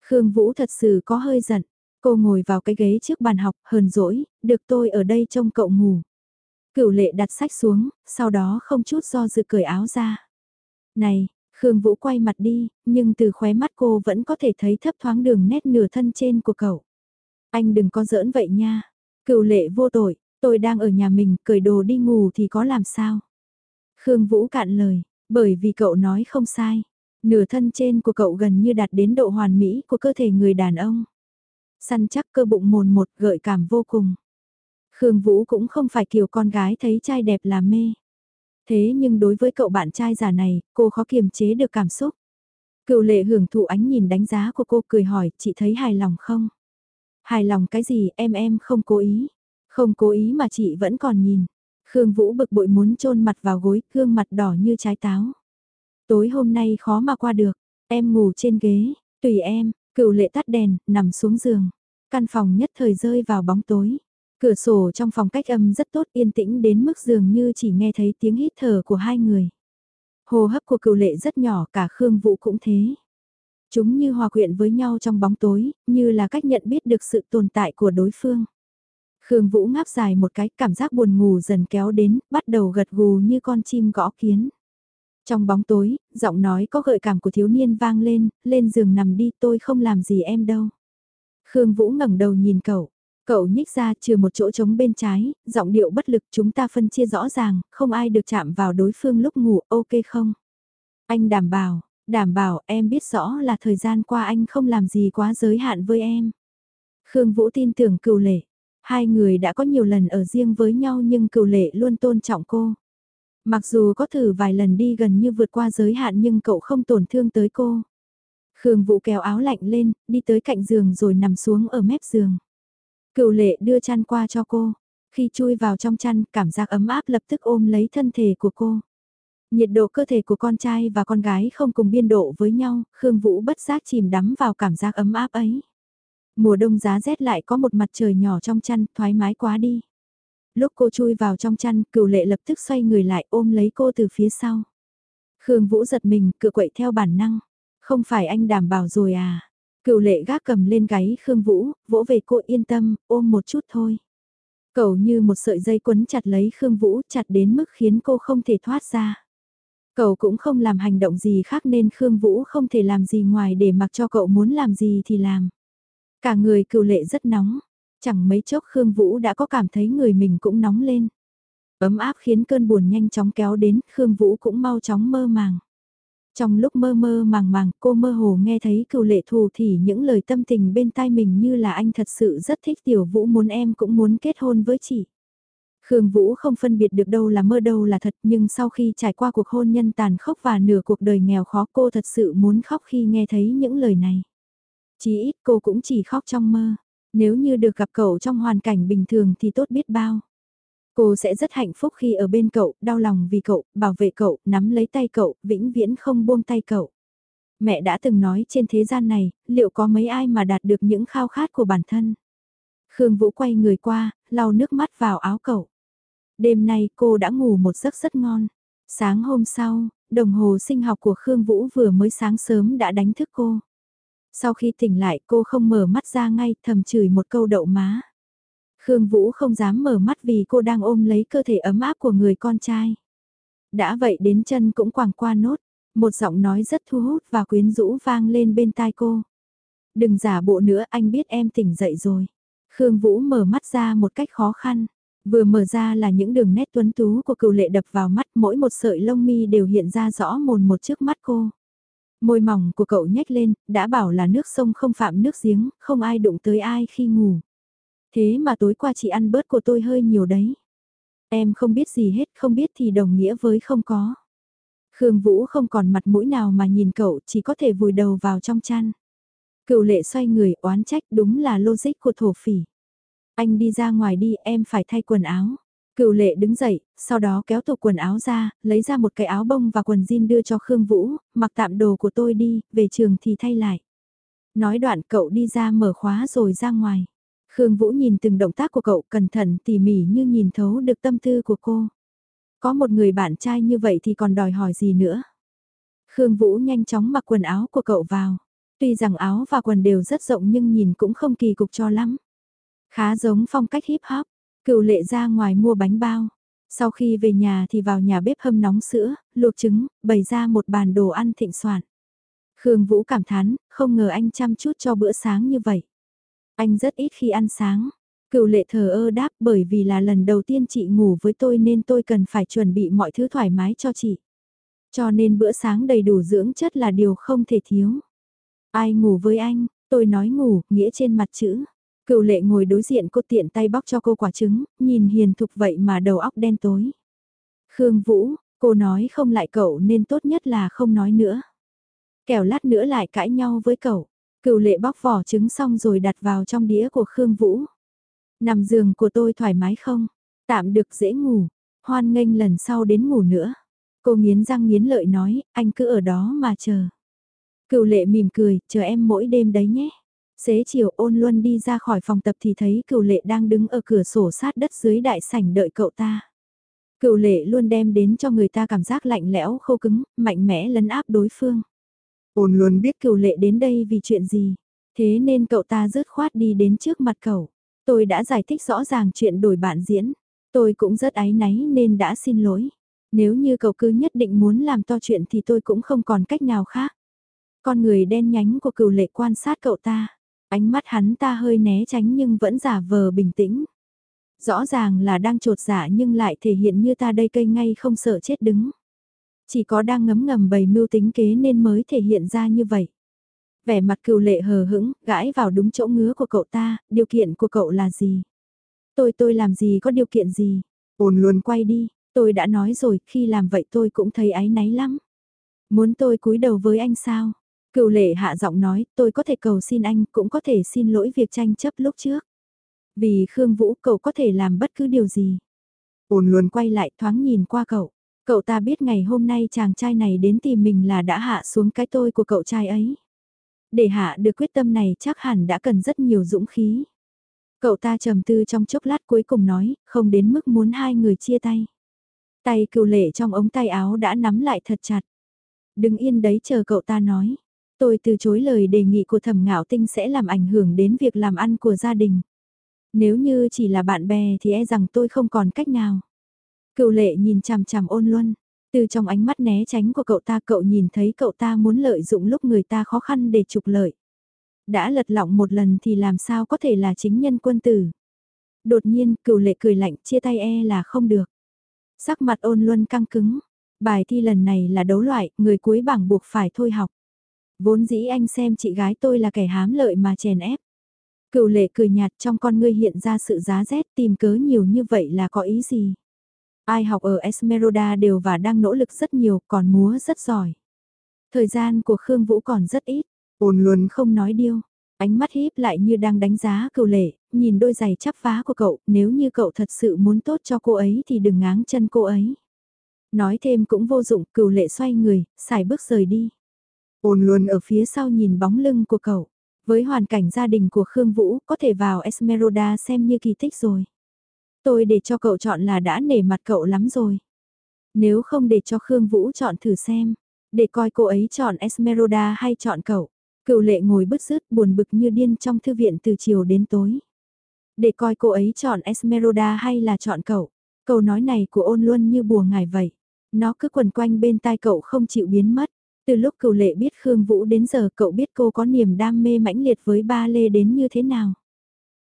Khương Vũ thật sự có hơi giận, cô ngồi vào cái ghế trước bàn học, hờn dỗi, được tôi ở đây trông cậu ngủ. Cựu lệ đặt sách xuống, sau đó không chút do dự cởi áo ra. Này, Khương Vũ quay mặt đi, nhưng từ khóe mắt cô vẫn có thể thấy thấp thoáng đường nét nửa thân trên của cậu. Anh đừng có giỡn vậy nha. Cựu lệ vô tội, tôi đang ở nhà mình, cởi đồ đi ngủ thì có làm sao? Khương Vũ cạn lời, bởi vì cậu nói không sai. Nửa thân trên của cậu gần như đạt đến độ hoàn mỹ của cơ thể người đàn ông. Săn chắc cơ bụng mồn một gợi cảm vô cùng. Khương Vũ cũng không phải kiểu con gái thấy trai đẹp là mê. Thế nhưng đối với cậu bạn trai già này, cô khó kiềm chế được cảm xúc. Cựu lệ hưởng thụ ánh nhìn đánh giá của cô cười hỏi, chị thấy hài lòng không? Hài lòng cái gì em em không cố ý. Không cố ý mà chị vẫn còn nhìn. Khương Vũ bực bội muốn chôn mặt vào gối, gương mặt đỏ như trái táo. Tối hôm nay khó mà qua được, em ngủ trên ghế, tùy em, cựu lệ tắt đèn, nằm xuống giường. Căn phòng nhất thời rơi vào bóng tối. Cửa sổ trong phòng cách âm rất tốt yên tĩnh đến mức dường như chỉ nghe thấy tiếng hít thở của hai người. Hồ hấp của cựu lệ rất nhỏ cả Khương Vũ cũng thế. Chúng như hòa quyện với nhau trong bóng tối, như là cách nhận biết được sự tồn tại của đối phương. Khương Vũ ngáp dài một cái, cảm giác buồn ngủ dần kéo đến, bắt đầu gật gù như con chim gõ kiến. Trong bóng tối, giọng nói có gợi cảm của thiếu niên vang lên, lên giường nằm đi tôi không làm gì em đâu. Khương Vũ ngẩng đầu nhìn cậu, cậu nhích ra trừ một chỗ trống bên trái, giọng điệu bất lực chúng ta phân chia rõ ràng, không ai được chạm vào đối phương lúc ngủ, ok không? Anh đảm bảo, đảm bảo em biết rõ là thời gian qua anh không làm gì quá giới hạn với em. Khương Vũ tin tưởng cựu lệ, hai người đã có nhiều lần ở riêng với nhau nhưng cựu lệ luôn tôn trọng cô. Mặc dù có thử vài lần đi gần như vượt qua giới hạn nhưng cậu không tổn thương tới cô. Khương Vũ kéo áo lạnh lên, đi tới cạnh giường rồi nằm xuống ở mép giường. Cựu lệ đưa chăn qua cho cô. Khi chui vào trong chăn, cảm giác ấm áp lập tức ôm lấy thân thể của cô. Nhiệt độ cơ thể của con trai và con gái không cùng biên độ với nhau, Khương Vũ bất giác chìm đắm vào cảm giác ấm áp ấy. Mùa đông giá rét lại có một mặt trời nhỏ trong chăn, thoải mái quá đi. Lúc cô chui vào trong chăn, cửu lệ lập tức xoay người lại ôm lấy cô từ phía sau. Khương Vũ giật mình, cự quậy theo bản năng. Không phải anh đảm bảo rồi à? Cửu lệ gác cầm lên gáy Khương Vũ, vỗ về cô yên tâm, ôm một chút thôi. Cậu như một sợi dây quấn chặt lấy Khương Vũ chặt đến mức khiến cô không thể thoát ra. Cậu cũng không làm hành động gì khác nên Khương Vũ không thể làm gì ngoài để mặc cho cậu muốn làm gì thì làm. Cả người cựu lệ rất nóng, chẳng mấy chốc Khương Vũ đã có cảm thấy người mình cũng nóng lên. Ấm áp khiến cơn buồn nhanh chóng kéo đến, Khương Vũ cũng mau chóng mơ màng. Trong lúc mơ mơ màng màng, cô mơ hồ nghe thấy cựu lệ thù thì những lời tâm tình bên tai mình như là anh thật sự rất thích tiểu vũ muốn em cũng muốn kết hôn với chị. Khương Vũ không phân biệt được đâu là mơ đâu là thật nhưng sau khi trải qua cuộc hôn nhân tàn khốc và nửa cuộc đời nghèo khó cô thật sự muốn khóc khi nghe thấy những lời này. Chỉ ít cô cũng chỉ khóc trong mơ, nếu như được gặp cậu trong hoàn cảnh bình thường thì tốt biết bao. Cô sẽ rất hạnh phúc khi ở bên cậu, đau lòng vì cậu, bảo vệ cậu, nắm lấy tay cậu, vĩnh viễn không buông tay cậu. Mẹ đã từng nói trên thế gian này, liệu có mấy ai mà đạt được những khao khát của bản thân? Khương Vũ quay người qua, lau nước mắt vào áo cậu. Đêm nay cô đã ngủ một giấc rất ngon. Sáng hôm sau, đồng hồ sinh học của Khương Vũ vừa mới sáng sớm đã đánh thức cô. Sau khi tỉnh lại cô không mở mắt ra ngay thầm chửi một câu đậu má. Khương Vũ không dám mở mắt vì cô đang ôm lấy cơ thể ấm áp của người con trai. Đã vậy đến chân cũng quàng qua nốt, một giọng nói rất thu hút và quyến rũ vang lên bên tai cô. Đừng giả bộ nữa anh biết em tỉnh dậy rồi. Khương Vũ mở mắt ra một cách khó khăn. Vừa mở ra là những đường nét tuấn tú của cựu lệ đập vào mắt mỗi một sợi lông mi đều hiện ra rõ mồn một trước mắt cô. Môi mỏng của cậu nhếch lên, đã bảo là nước sông không phạm nước giếng, không ai đụng tới ai khi ngủ. Thế mà tối qua chị ăn bớt của tôi hơi nhiều đấy. Em không biết gì hết, không biết thì đồng nghĩa với không có. Khương Vũ không còn mặt mũi nào mà nhìn cậu, chỉ có thể vùi đầu vào trong chăn. Cựu lệ xoay người oán trách đúng là logic của thổ phỉ. Anh đi ra ngoài đi, em phải thay quần áo. Cựu lệ đứng dậy, sau đó kéo tủ quần áo ra, lấy ra một cái áo bông và quần jean đưa cho Khương Vũ, mặc tạm đồ của tôi đi, về trường thì thay lại. Nói đoạn cậu đi ra mở khóa rồi ra ngoài. Khương Vũ nhìn từng động tác của cậu cẩn thận tỉ mỉ như nhìn thấu được tâm tư của cô. Có một người bạn trai như vậy thì còn đòi hỏi gì nữa. Khương Vũ nhanh chóng mặc quần áo của cậu vào. Tuy rằng áo và quần đều rất rộng nhưng nhìn cũng không kỳ cục cho lắm. Khá giống phong cách hip hop, cựu lệ ra ngoài mua bánh bao. Sau khi về nhà thì vào nhà bếp hâm nóng sữa, luộc trứng, bày ra một bàn đồ ăn thịnh soạn. Khương Vũ cảm thán, không ngờ anh chăm chút cho bữa sáng như vậy. Anh rất ít khi ăn sáng. Cựu lệ thờ ơ đáp bởi vì là lần đầu tiên chị ngủ với tôi nên tôi cần phải chuẩn bị mọi thứ thoải mái cho chị. Cho nên bữa sáng đầy đủ dưỡng chất là điều không thể thiếu. Ai ngủ với anh, tôi nói ngủ, nghĩa trên mặt chữ. Cựu lệ ngồi đối diện cô tiện tay bóc cho cô quả trứng, nhìn hiền thục vậy mà đầu óc đen tối. Khương Vũ, cô nói không lại cậu nên tốt nhất là không nói nữa. Kẻo lát nữa lại cãi nhau với cậu. Cựu lệ bóc vỏ trứng xong rồi đặt vào trong đĩa của Khương Vũ. Nằm giường của tôi thoải mái không? Tạm được dễ ngủ. Hoan nghênh lần sau đến ngủ nữa. Cô nghiến răng nghiến lợi nói, anh cứ ở đó mà chờ. Cựu lệ mỉm cười, chờ em mỗi đêm đấy nhé. Xế chiều ôn luân đi ra khỏi phòng tập thì thấy cựu lệ đang đứng ở cửa sổ sát đất dưới đại sảnh đợi cậu ta. Cựu lệ luôn đem đến cho người ta cảm giác lạnh lẽo khô cứng, mạnh mẽ lấn áp đối phương. Ôn luôn biết cựu lệ đến đây vì chuyện gì, thế nên cậu ta rớt khoát đi đến trước mặt cậu. Tôi đã giải thích rõ ràng chuyện đổi bạn diễn, tôi cũng rất áy náy nên đã xin lỗi. Nếu như cậu cứ nhất định muốn làm to chuyện thì tôi cũng không còn cách nào khác. Con người đen nhánh của cựu lệ quan sát cậu ta. Ánh mắt hắn ta hơi né tránh nhưng vẫn giả vờ bình tĩnh. Rõ ràng là đang trột dạ nhưng lại thể hiện như ta đây cây ngay không sợ chết đứng. Chỉ có đang ngấm ngầm bày mưu tính kế nên mới thể hiện ra như vậy. Vẻ mặt cừu lệ hờ hững, gãi vào đúng chỗ ngứa của cậu ta, điều kiện của cậu là gì? Tôi tôi làm gì có điều kiện gì? Ôn luôn quay đi, tôi đã nói rồi, khi làm vậy tôi cũng thấy áy náy lắm. Muốn tôi cúi đầu với anh sao? Cựu lệ hạ giọng nói, tôi có thể cầu xin anh, cũng có thể xin lỗi việc tranh chấp lúc trước. Vì Khương Vũ cậu có thể làm bất cứ điều gì. Ôn luôn quay lại thoáng nhìn qua cậu. Cậu ta biết ngày hôm nay chàng trai này đến tìm mình là đã hạ xuống cái tôi của cậu trai ấy. Để hạ được quyết tâm này chắc hẳn đã cần rất nhiều dũng khí. Cậu ta trầm tư trong chốc lát cuối cùng nói, không đến mức muốn hai người chia tay. Tay cựu lệ trong ống tay áo đã nắm lại thật chặt. Đừng yên đấy chờ cậu ta nói. Tôi từ chối lời đề nghị của thẩm ngạo tinh sẽ làm ảnh hưởng đến việc làm ăn của gia đình. Nếu như chỉ là bạn bè thì e rằng tôi không còn cách nào. Cựu lệ nhìn chằm chằm ôn luân, từ trong ánh mắt né tránh của cậu ta cậu nhìn thấy cậu ta muốn lợi dụng lúc người ta khó khăn để trục lợi. Đã lật lọng một lần thì làm sao có thể là chính nhân quân tử. Đột nhiên cựu lệ cười lạnh chia tay e là không được. Sắc mặt ôn luân căng cứng. Bài thi lần này là đấu loại, người cuối bảng buộc phải thôi học. Vốn dĩ anh xem chị gái tôi là kẻ hám lợi mà chèn ép. Cựu lệ cười nhạt trong con ngươi hiện ra sự giá rét tìm cớ nhiều như vậy là có ý gì? Ai học ở Esmeralda đều và đang nỗ lực rất nhiều còn múa rất giỏi. Thời gian của Khương Vũ còn rất ít, ôn luôn không nói điêu. Ánh mắt híp lại như đang đánh giá cựu lệ, nhìn đôi giày chắp vá của cậu, nếu như cậu thật sự muốn tốt cho cô ấy thì đừng ngáng chân cô ấy. Nói thêm cũng vô dụng, cựu lệ xoay người, xài bước rời đi. Ôn luôn ở phía sau nhìn bóng lưng của cậu. Với hoàn cảnh gia đình của Khương Vũ, có thể vào Esmeralda xem như kỳ tích rồi. Tôi để cho cậu chọn là đã nể mặt cậu lắm rồi. Nếu không để cho Khương Vũ chọn thử xem, để coi cô ấy chọn Esmeralda hay chọn cậu. Cựu lệ ngồi bứt rứt buồn bực như điên trong thư viện từ chiều đến tối. Để coi cô ấy chọn Esmeralda hay là chọn cậu. Câu nói này của ôn luôn như bùa ngải vậy. Nó cứ quần quanh bên tai cậu không chịu biến mất. Từ lúc cựu lệ biết Khương Vũ đến giờ cậu biết cô có niềm đam mê mãnh liệt với ba lê đến như thế nào.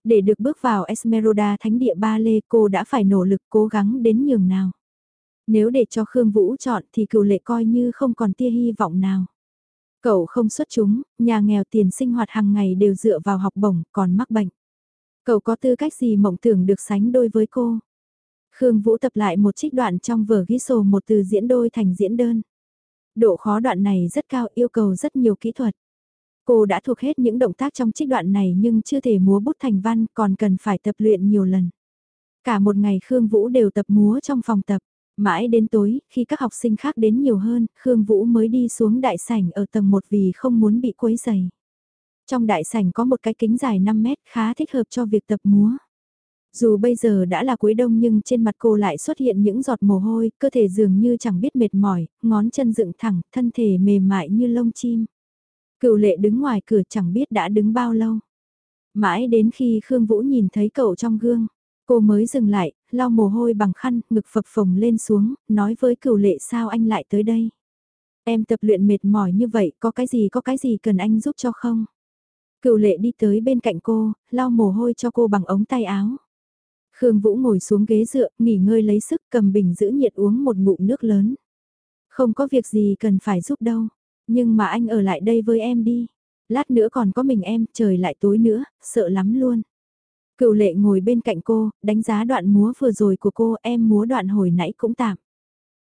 Để được bước vào Esmeralda thánh địa ba lê cô đã phải nỗ lực cố gắng đến nhường nào. Nếu để cho Khương Vũ chọn thì cựu lệ coi như không còn tia hy vọng nào. Cậu không xuất chúng, nhà nghèo tiền sinh hoạt hàng ngày đều dựa vào học bổng, còn mắc bệnh. Cậu có tư cách gì mộng tưởng được sánh đôi với cô? Khương Vũ tập lại một trích đoạn trong vở ghi sổ một từ diễn đôi thành diễn đơn. Độ khó đoạn này rất cao yêu cầu rất nhiều kỹ thuật. Cô đã thuộc hết những động tác trong trích đoạn này nhưng chưa thể múa bút thành văn còn cần phải tập luyện nhiều lần. Cả một ngày Khương Vũ đều tập múa trong phòng tập. Mãi đến tối, khi các học sinh khác đến nhiều hơn, Khương Vũ mới đi xuống đại sảnh ở tầng 1 vì không muốn bị quấy dày. Trong đại sảnh có một cái kính dài 5 mét khá thích hợp cho việc tập múa. Dù bây giờ đã là cuối đông nhưng trên mặt cô lại xuất hiện những giọt mồ hôi, cơ thể dường như chẳng biết mệt mỏi, ngón chân dựng thẳng, thân thể mềm mại như lông chim. Cựu lệ đứng ngoài cửa chẳng biết đã đứng bao lâu. Mãi đến khi Khương Vũ nhìn thấy cậu trong gương, cô mới dừng lại, lau mồ hôi bằng khăn, ngực phập phồng lên xuống, nói với cựu lệ sao anh lại tới đây. Em tập luyện mệt mỏi như vậy, có cái gì có cái gì cần anh giúp cho không? Cựu lệ đi tới bên cạnh cô, lau mồ hôi cho cô bằng ống tay áo. Khương Vũ ngồi xuống ghế dựa, nghỉ ngơi lấy sức cầm bình giữ nhiệt uống một ngụm nước lớn. Không có việc gì cần phải giúp đâu, nhưng mà anh ở lại đây với em đi. Lát nữa còn có mình em, trời lại tối nữa, sợ lắm luôn. Cựu lệ ngồi bên cạnh cô, đánh giá đoạn múa vừa rồi của cô, em múa đoạn hồi nãy cũng tạm.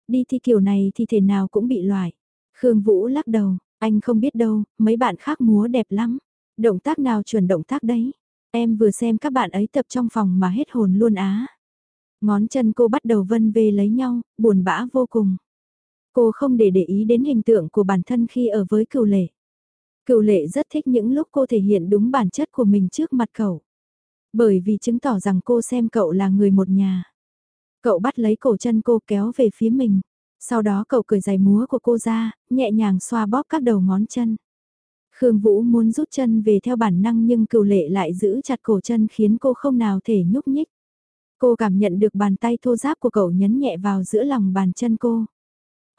Đi thi kiểu này thì thể nào cũng bị loại. Khương Vũ lắc đầu, anh không biết đâu, mấy bạn khác múa đẹp lắm. Động tác nào chuẩn động tác đấy. Em vừa xem các bạn ấy tập trong phòng mà hết hồn luôn á. Ngón chân cô bắt đầu vân về lấy nhau, buồn bã vô cùng. Cô không để để ý đến hình tượng của bản thân khi ở với cựu lệ. Cựu lệ rất thích những lúc cô thể hiện đúng bản chất của mình trước mặt cậu. Bởi vì chứng tỏ rằng cô xem cậu là người một nhà. Cậu bắt lấy cổ chân cô kéo về phía mình. Sau đó cậu cởi giày múa của cô ra, nhẹ nhàng xoa bóp các đầu ngón chân. Khương Vũ muốn rút chân về theo bản năng nhưng cựu lệ lại giữ chặt cổ chân khiến cô không nào thể nhúc nhích. Cô cảm nhận được bàn tay thô giáp của cậu nhấn nhẹ vào giữa lòng bàn chân cô.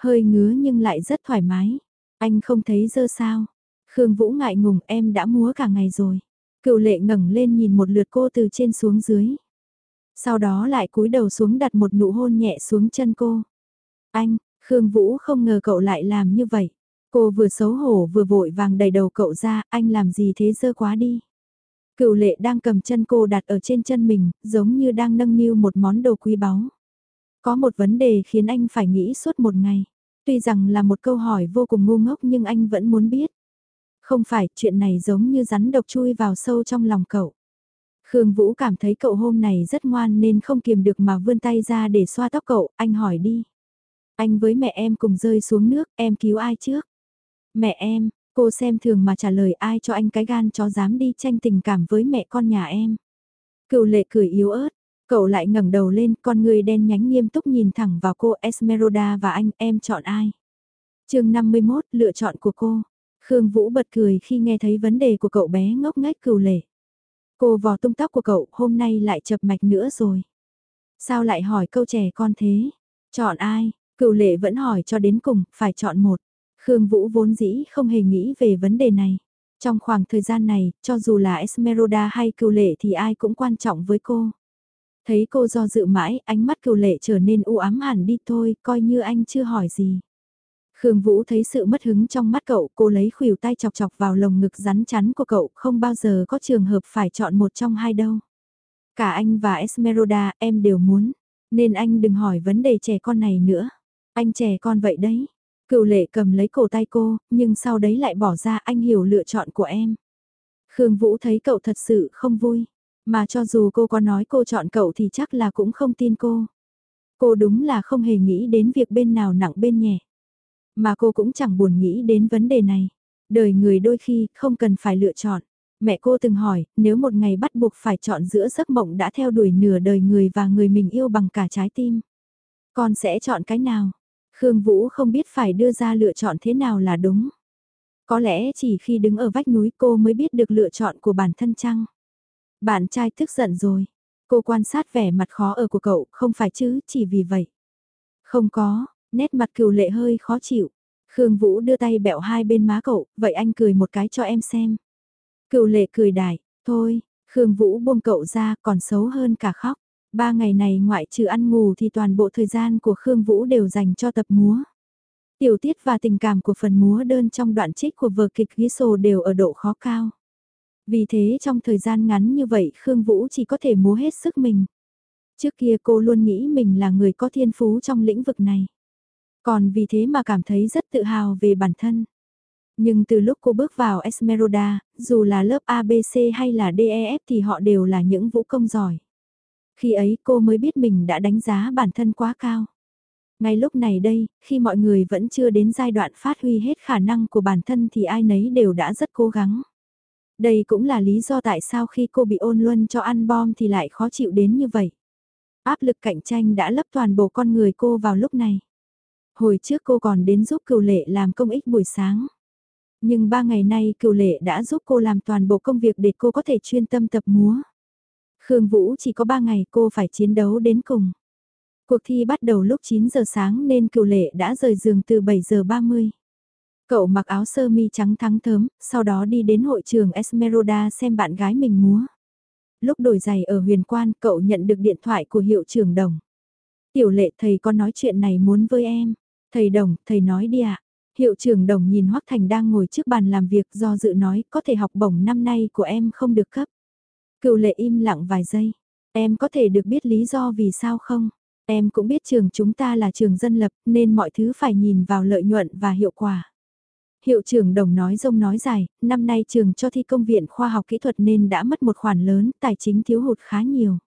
Hơi ngứa nhưng lại rất thoải mái. Anh không thấy dơ sao. Khương Vũ ngại ngùng em đã múa cả ngày rồi. Cựu lệ ngẩng lên nhìn một lượt cô từ trên xuống dưới. Sau đó lại cúi đầu xuống đặt một nụ hôn nhẹ xuống chân cô. Anh, Khương Vũ không ngờ cậu lại làm như vậy. Cô vừa xấu hổ vừa vội vàng đẩy đầu cậu ra, anh làm gì thế dơ quá đi. Cựu lệ đang cầm chân cô đặt ở trên chân mình, giống như đang nâng niu một món đồ quý báu. Có một vấn đề khiến anh phải nghĩ suốt một ngày. Tuy rằng là một câu hỏi vô cùng ngu ngốc nhưng anh vẫn muốn biết. Không phải, chuyện này giống như rắn độc chui vào sâu trong lòng cậu. Khương Vũ cảm thấy cậu hôm này rất ngoan nên không kiềm được mà vươn tay ra để xoa tóc cậu, anh hỏi đi. Anh với mẹ em cùng rơi xuống nước, em cứu ai trước? Mẹ em, cô xem thường mà trả lời ai cho anh cái gan chó dám đi tranh tình cảm với mẹ con nhà em. Cựu lệ cười yếu ớt, cậu lại ngẩng đầu lên, con người đen nhánh nghiêm túc nhìn thẳng vào cô Esmeralda và anh, em chọn ai? chương 51, lựa chọn của cô. Khương Vũ bật cười khi nghe thấy vấn đề của cậu bé ngốc nghếch cựu lệ. Cô vò tung tóc của cậu, hôm nay lại chập mạch nữa rồi. Sao lại hỏi câu trẻ con thế? Chọn ai? Cựu lệ vẫn hỏi cho đến cùng, phải chọn một. Khương Vũ vốn dĩ không hề nghĩ về vấn đề này. Trong khoảng thời gian này, cho dù là Esmeralda hay cựu lệ thì ai cũng quan trọng với cô. Thấy cô do dự mãi, ánh mắt cựu lệ trở nên u ám hẳn đi thôi, coi như anh chưa hỏi gì. Khương Vũ thấy sự mất hứng trong mắt cậu, cô lấy khuỷu tay chọc chọc vào lồng ngực rắn chắn của cậu, không bao giờ có trường hợp phải chọn một trong hai đâu. Cả anh và Esmeralda, em đều muốn, nên anh đừng hỏi vấn đề trẻ con này nữa. Anh trẻ con vậy đấy. Cựu lệ cầm lấy cổ tay cô, nhưng sau đấy lại bỏ ra anh hiểu lựa chọn của em. Khương Vũ thấy cậu thật sự không vui, mà cho dù cô có nói cô chọn cậu thì chắc là cũng không tin cô. Cô đúng là không hề nghĩ đến việc bên nào nặng bên nhẹ. Mà cô cũng chẳng buồn nghĩ đến vấn đề này. Đời người đôi khi không cần phải lựa chọn. Mẹ cô từng hỏi, nếu một ngày bắt buộc phải chọn giữa giấc mộng đã theo đuổi nửa đời người và người mình yêu bằng cả trái tim. Con sẽ chọn cái nào? Khương Vũ không biết phải đưa ra lựa chọn thế nào là đúng. Có lẽ chỉ khi đứng ở vách núi cô mới biết được lựa chọn của bản thân chăng? Bạn trai tức giận rồi. Cô quan sát vẻ mặt khó ở của cậu, không phải chứ, chỉ vì vậy. Không có, nét mặt cừu lệ hơi khó chịu. Khương Vũ đưa tay bẹo hai bên má cậu, vậy anh cười một cái cho em xem. Cựu lệ cười đại, thôi, Khương Vũ buông cậu ra còn xấu hơn cả khóc. Ba ngày này ngoại trừ ăn ngủ thì toàn bộ thời gian của Khương Vũ đều dành cho tập múa. Tiểu tiết và tình cảm của phần múa đơn trong đoạn trích của vở kịch ghi sổ đều ở độ khó cao. Vì thế trong thời gian ngắn như vậy Khương Vũ chỉ có thể múa hết sức mình. Trước kia cô luôn nghĩ mình là người có thiên phú trong lĩnh vực này. Còn vì thế mà cảm thấy rất tự hào về bản thân. Nhưng từ lúc cô bước vào Esmeralda, dù là lớp ABC hay là DEF thì họ đều là những vũ công giỏi. Khi ấy cô mới biết mình đã đánh giá bản thân quá cao. Ngay lúc này đây, khi mọi người vẫn chưa đến giai đoạn phát huy hết khả năng của bản thân thì ai nấy đều đã rất cố gắng. Đây cũng là lý do tại sao khi cô bị ôn luân cho ăn bom thì lại khó chịu đến như vậy. Áp lực cạnh tranh đã lấp toàn bộ con người cô vào lúc này. Hồi trước cô còn đến giúp cựu lệ làm công ích buổi sáng. Nhưng ba ngày nay cựu lệ đã giúp cô làm toàn bộ công việc để cô có thể chuyên tâm tập múa. Khương Vũ chỉ có ba ngày cô phải chiến đấu đến cùng. Cuộc thi bắt đầu lúc 9 giờ sáng nên cựu lệ đã rời giường từ 7 giờ 30. Cậu mặc áo sơ mi trắng thắng thớm, sau đó đi đến hội trường Esmeralda xem bạn gái mình múa. Lúc đổi giày ở huyền quan, cậu nhận được điện thoại của hiệu trưởng đồng. Tiểu lệ thầy có nói chuyện này muốn với em. Thầy đồng, thầy nói đi ạ. Hiệu trưởng đồng nhìn Hoắc Thành đang ngồi trước bàn làm việc do dự nói có thể học bổng năm nay của em không được cấp. Cựu lệ im lặng vài giây. Em có thể được biết lý do vì sao không? Em cũng biết trường chúng ta là trường dân lập nên mọi thứ phải nhìn vào lợi nhuận và hiệu quả. Hiệu trưởng đồng nói rông nói dài, năm nay trường cho thi công viện khoa học kỹ thuật nên đã mất một khoản lớn, tài chính thiếu hụt khá nhiều.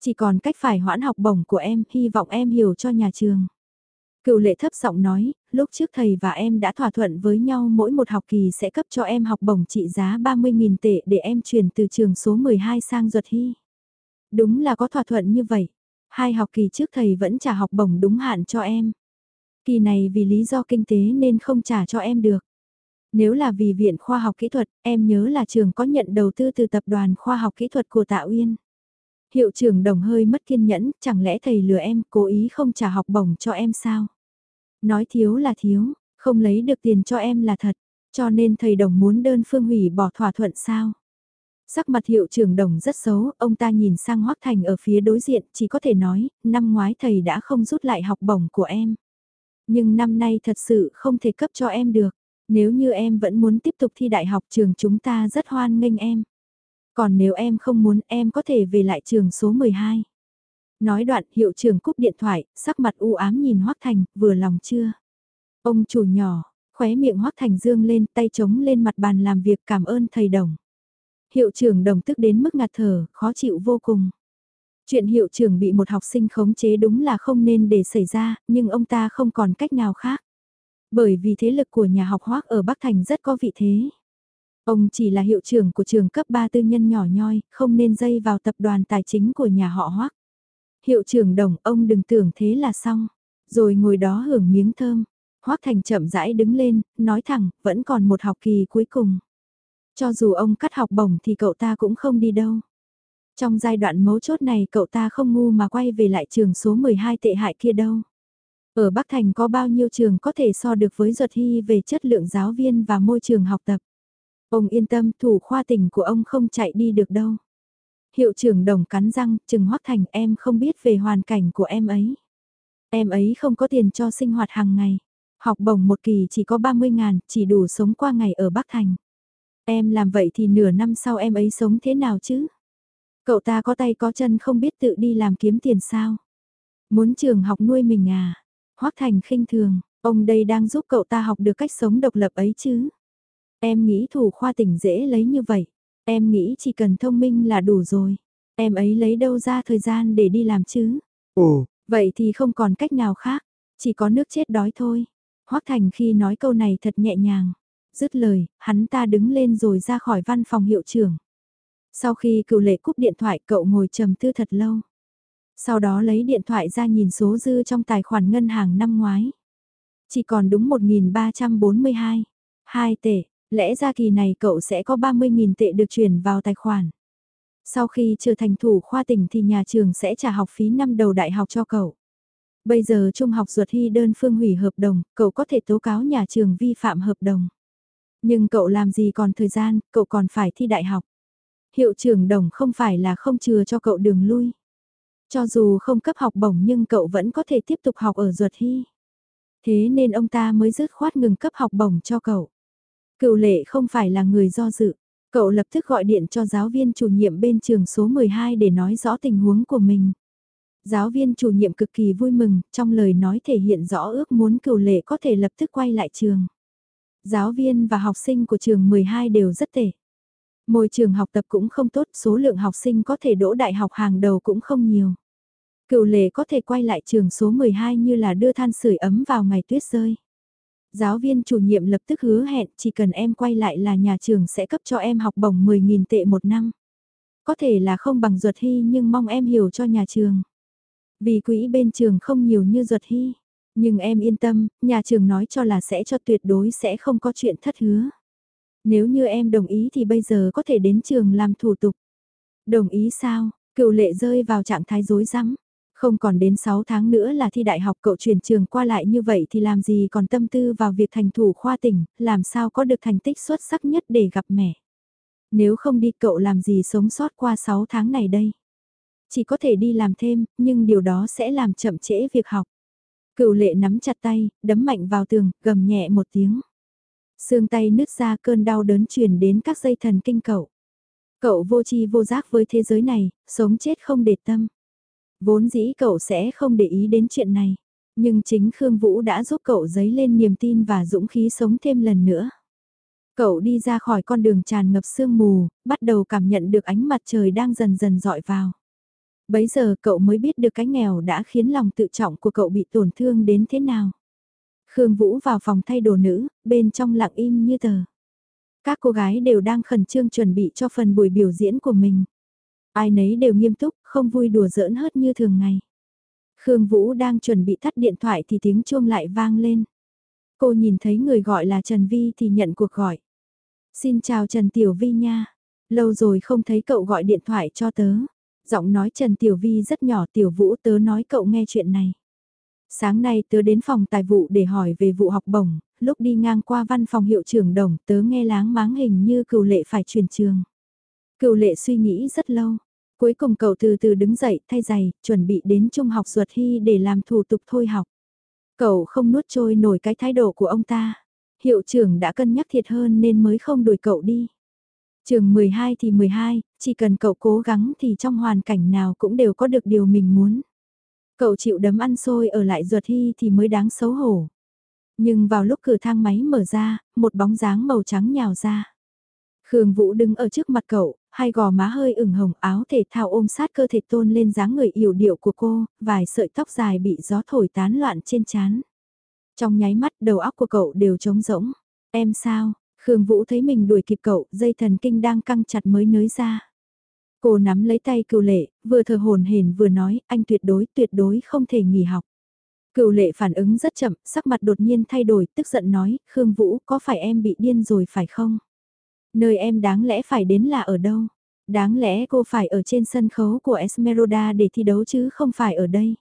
Chỉ còn cách phải hoãn học bổng của em, hy vọng em hiểu cho nhà trường. Cựu lệ thấp giọng nói, lúc trước thầy và em đã thỏa thuận với nhau mỗi một học kỳ sẽ cấp cho em học bổng trị giá 30.000 tệ để em chuyển từ trường số 12 sang ruột hy. Đúng là có thỏa thuận như vậy. Hai học kỳ trước thầy vẫn trả học bổng đúng hạn cho em. Kỳ này vì lý do kinh tế nên không trả cho em được. Nếu là vì Viện Khoa học Kỹ thuật, em nhớ là trường có nhận đầu tư từ Tập đoàn Khoa học Kỹ thuật của Tạ Uyên. Hiệu trưởng đồng hơi mất kiên nhẫn, chẳng lẽ thầy lừa em cố ý không trả học bổng cho em sao? Nói thiếu là thiếu, không lấy được tiền cho em là thật, cho nên thầy đồng muốn đơn phương hủy bỏ thỏa thuận sao? Sắc mặt hiệu trưởng đồng rất xấu, ông ta nhìn sang Hoác Thành ở phía đối diện, chỉ có thể nói, năm ngoái thầy đã không rút lại học bổng của em. Nhưng năm nay thật sự không thể cấp cho em được, nếu như em vẫn muốn tiếp tục thi đại học trường chúng ta rất hoan nghênh em. Còn nếu em không muốn em có thể về lại trường số 12. Nói đoạn hiệu trưởng cúp điện thoại, sắc mặt u ám nhìn Hoác Thành, vừa lòng chưa? Ông chủ nhỏ, khóe miệng Hoác Thành dương lên tay chống lên mặt bàn làm việc cảm ơn thầy đồng. Hiệu trưởng đồng tức đến mức ngạt thở, khó chịu vô cùng. Chuyện hiệu trưởng bị một học sinh khống chế đúng là không nên để xảy ra, nhưng ông ta không còn cách nào khác. Bởi vì thế lực của nhà học Hoác ở Bắc Thành rất có vị thế. Ông chỉ là hiệu trưởng của trường cấp 3 tư nhân nhỏ nhoi, không nên dây vào tập đoàn tài chính của nhà họ Hoắc. Hiệu trưởng đồng, ông đừng tưởng thế là xong. Rồi ngồi đó hưởng miếng thơm. Hoắc Thành chậm rãi đứng lên, nói thẳng, vẫn còn một học kỳ cuối cùng. Cho dù ông cắt học bổng thì cậu ta cũng không đi đâu. Trong giai đoạn mấu chốt này cậu ta không ngu mà quay về lại trường số 12 tệ hại kia đâu. Ở Bắc Thành có bao nhiêu trường có thể so được với ruột Hy về chất lượng giáo viên và môi trường học tập. Ông yên tâm thủ khoa tỉnh của ông không chạy đi được đâu. Hiệu trưởng đồng cắn răng, Trừng Hoắc Thành em không biết về hoàn cảnh của em ấy. Em ấy không có tiền cho sinh hoạt hàng ngày. Học bổng một kỳ chỉ có 30 ngàn, chỉ đủ sống qua ngày ở Bắc Thành. Em làm vậy thì nửa năm sau em ấy sống thế nào chứ? Cậu ta có tay có chân không biết tự đi làm kiếm tiền sao? Muốn trường học nuôi mình à? Hoắc Thành khinh thường, ông đây đang giúp cậu ta học được cách sống độc lập ấy chứ? Em nghĩ thủ khoa tỉnh dễ lấy như vậy. Em nghĩ chỉ cần thông minh là đủ rồi. Em ấy lấy đâu ra thời gian để đi làm chứ? Ồ, vậy thì không còn cách nào khác. Chỉ có nước chết đói thôi. Hoắc Thành khi nói câu này thật nhẹ nhàng. Dứt lời, hắn ta đứng lên rồi ra khỏi văn phòng hiệu trưởng. Sau khi cựu lệ cúp điện thoại cậu ngồi trầm tư thật lâu. Sau đó lấy điện thoại ra nhìn số dư trong tài khoản ngân hàng năm ngoái. Chỉ còn đúng 1.342. 2 tệ, lẽ ra kỳ này cậu sẽ có 30.000 tệ được chuyển vào tài khoản. Sau khi trở thành thủ khoa tỉnh thì nhà trường sẽ trả học phí năm đầu đại học cho cậu. Bây giờ Trung học ruột hy đơn phương hủy hợp đồng, cậu có thể tố cáo nhà trường vi phạm hợp đồng. Nhưng cậu làm gì còn thời gian, cậu còn phải thi đại học. Hiệu trưởng đồng không phải là không chừa cho cậu đường lui. Cho dù không cấp học bổng nhưng cậu vẫn có thể tiếp tục học ở ruột hy. Thế nên ông ta mới dứt khoát ngừng cấp học bổng cho cậu. Cựu lệ không phải là người do dự. Cậu lập tức gọi điện cho giáo viên chủ nhiệm bên trường số 12 để nói rõ tình huống của mình. Giáo viên chủ nhiệm cực kỳ vui mừng, trong lời nói thể hiện rõ ước muốn cựu lệ có thể lập tức quay lại trường. Giáo viên và học sinh của trường 12 đều rất tệ. Môi trường học tập cũng không tốt, số lượng học sinh có thể đỗ đại học hàng đầu cũng không nhiều. Cựu lệ có thể quay lại trường số 12 như là đưa than sưởi ấm vào ngày tuyết rơi. Giáo viên chủ nhiệm lập tức hứa hẹn chỉ cần em quay lại là nhà trường sẽ cấp cho em học bổng 10.000 tệ một năm. Có thể là không bằng ruột hy nhưng mong em hiểu cho nhà trường. Vì quỹ bên trường không nhiều như ruột hy. Nhưng em yên tâm, nhà trường nói cho là sẽ cho tuyệt đối sẽ không có chuyện thất hứa. Nếu như em đồng ý thì bây giờ có thể đến trường làm thủ tục. Đồng ý sao? Cựu lệ rơi vào trạng thái rối rắm. Không còn đến 6 tháng nữa là thi đại học cậu chuyển trường qua lại như vậy thì làm gì còn tâm tư vào việc thành thủ khoa tỉnh, làm sao có được thành tích xuất sắc nhất để gặp mẹ. Nếu không đi cậu làm gì sống sót qua 6 tháng này đây. Chỉ có thể đi làm thêm, nhưng điều đó sẽ làm chậm trễ việc học. Cựu lệ nắm chặt tay, đấm mạnh vào tường, gầm nhẹ một tiếng. Xương tay nứt ra cơn đau đớn truyền đến các dây thần kinh cậu. Cậu vô tri vô giác với thế giới này, sống chết không để tâm. Vốn dĩ cậu sẽ không để ý đến chuyện này. Nhưng chính Khương Vũ đã giúp cậu dấy lên niềm tin và dũng khí sống thêm lần nữa. Cậu đi ra khỏi con đường tràn ngập sương mù, bắt đầu cảm nhận được ánh mặt trời đang dần dần dọi vào. Bấy giờ cậu mới biết được cái nghèo đã khiến lòng tự trọng của cậu bị tổn thương đến thế nào. Khương Vũ vào phòng thay đồ nữ, bên trong lặng im như tờ. Các cô gái đều đang khẩn trương chuẩn bị cho phần buổi biểu diễn của mình. Ai nấy đều nghiêm túc, không vui đùa giỡn hớt như thường ngày. Khương Vũ đang chuẩn bị tắt điện thoại thì tiếng chuông lại vang lên. Cô nhìn thấy người gọi là Trần Vi thì nhận cuộc gọi. Xin chào Trần Tiểu Vi nha. Lâu rồi không thấy cậu gọi điện thoại cho tớ. Giọng nói Trần Tiểu Vi rất nhỏ Tiểu Vũ tớ nói cậu nghe chuyện này. Sáng nay tớ đến phòng tài vụ để hỏi về vụ học bổng, lúc đi ngang qua văn phòng hiệu trưởng đồng tớ nghe láng máng hình như cựu lệ phải chuyển trường. Cựu lệ suy nghĩ rất lâu, cuối cùng cậu từ từ đứng dậy thay giày, chuẩn bị đến trung học ruột hy để làm thủ tục thôi học. Cậu không nuốt trôi nổi cái thái độ của ông ta. Hiệu trưởng đã cân nhắc thiệt hơn nên mới không đuổi cậu đi. Trường 12 thì 12, chỉ cần cậu cố gắng thì trong hoàn cảnh nào cũng đều có được điều mình muốn. Cậu chịu đấm ăn xôi ở lại ruột hy thì mới đáng xấu hổ. Nhưng vào lúc cửa thang máy mở ra, một bóng dáng màu trắng nhào ra. Khương Vũ đứng ở trước mặt cậu, hai gò má hơi ửng hồng áo thể thao ôm sát cơ thể tôn lên dáng người yểu điệu của cô, vài sợi tóc dài bị gió thổi tán loạn trên chán. Trong nháy mắt đầu óc của cậu đều trống rỗng. Em sao? Khương Vũ thấy mình đuổi kịp cậu, dây thần kinh đang căng chặt mới nới ra. Cô nắm lấy tay cựu lệ, vừa thờ hồn hển vừa nói, anh tuyệt đối, tuyệt đối không thể nghỉ học. Cựu lệ phản ứng rất chậm, sắc mặt đột nhiên thay đổi, tức giận nói, Khương Vũ, có phải em bị điên rồi phải không? Nơi em đáng lẽ phải đến là ở đâu? Đáng lẽ cô phải ở trên sân khấu của Esmeralda để thi đấu chứ không phải ở đây.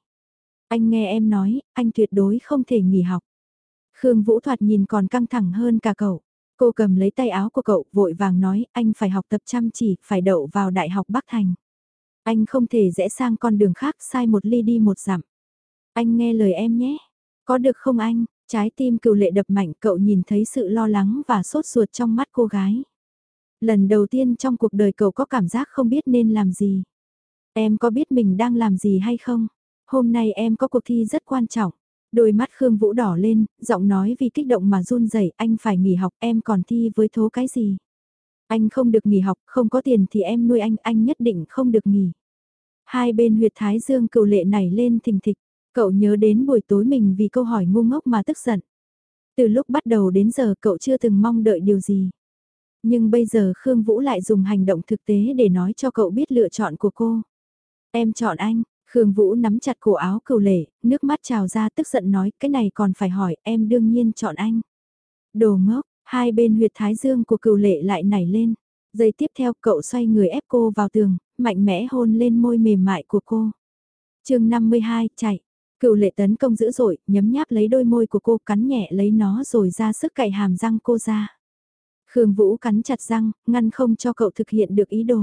Anh nghe em nói, anh tuyệt đối không thể nghỉ học. Khương Vũ Thoạt nhìn còn căng thẳng hơn cả cậu. Cô cầm lấy tay áo của cậu, vội vàng nói, anh phải học tập chăm chỉ, phải đậu vào Đại học Bắc Thành. Anh không thể rẽ sang con đường khác, sai một ly đi một dặm. Anh nghe lời em nhé. Có được không anh? Trái tim cựu lệ đập mạnh, cậu nhìn thấy sự lo lắng và sốt ruột trong mắt cô gái. Lần đầu tiên trong cuộc đời cậu có cảm giác không biết nên làm gì. Em có biết mình đang làm gì hay không? Hôm nay em có cuộc thi rất quan trọng. Đôi mắt Khương Vũ đỏ lên, giọng nói vì kích động mà run rẩy anh phải nghỉ học em còn thi với thố cái gì. Anh không được nghỉ học, không có tiền thì em nuôi anh, anh nhất định không được nghỉ. Hai bên huyệt thái dương cựu lệ nảy lên thình thịch, cậu nhớ đến buổi tối mình vì câu hỏi ngu ngốc mà tức giận. Từ lúc bắt đầu đến giờ cậu chưa từng mong đợi điều gì. Nhưng bây giờ Khương Vũ lại dùng hành động thực tế để nói cho cậu biết lựa chọn của cô. Em chọn anh, Khương Vũ nắm chặt cổ áo cừu lệ, nước mắt trào ra tức giận nói cái này còn phải hỏi em đương nhiên chọn anh. Đồ ngốc, hai bên huyệt thái dương của cừu lệ lại nảy lên. Giây tiếp theo cậu xoay người ép cô vào tường, mạnh mẽ hôn lên môi mềm mại của cô. chương 52, chạy. Cựu lệ tấn công dữ dội, nhấm nháp lấy đôi môi của cô cắn nhẹ lấy nó rồi ra sức cạy hàm răng cô ra. Khương Vũ cắn chặt răng, ngăn không cho cậu thực hiện được ý đồ.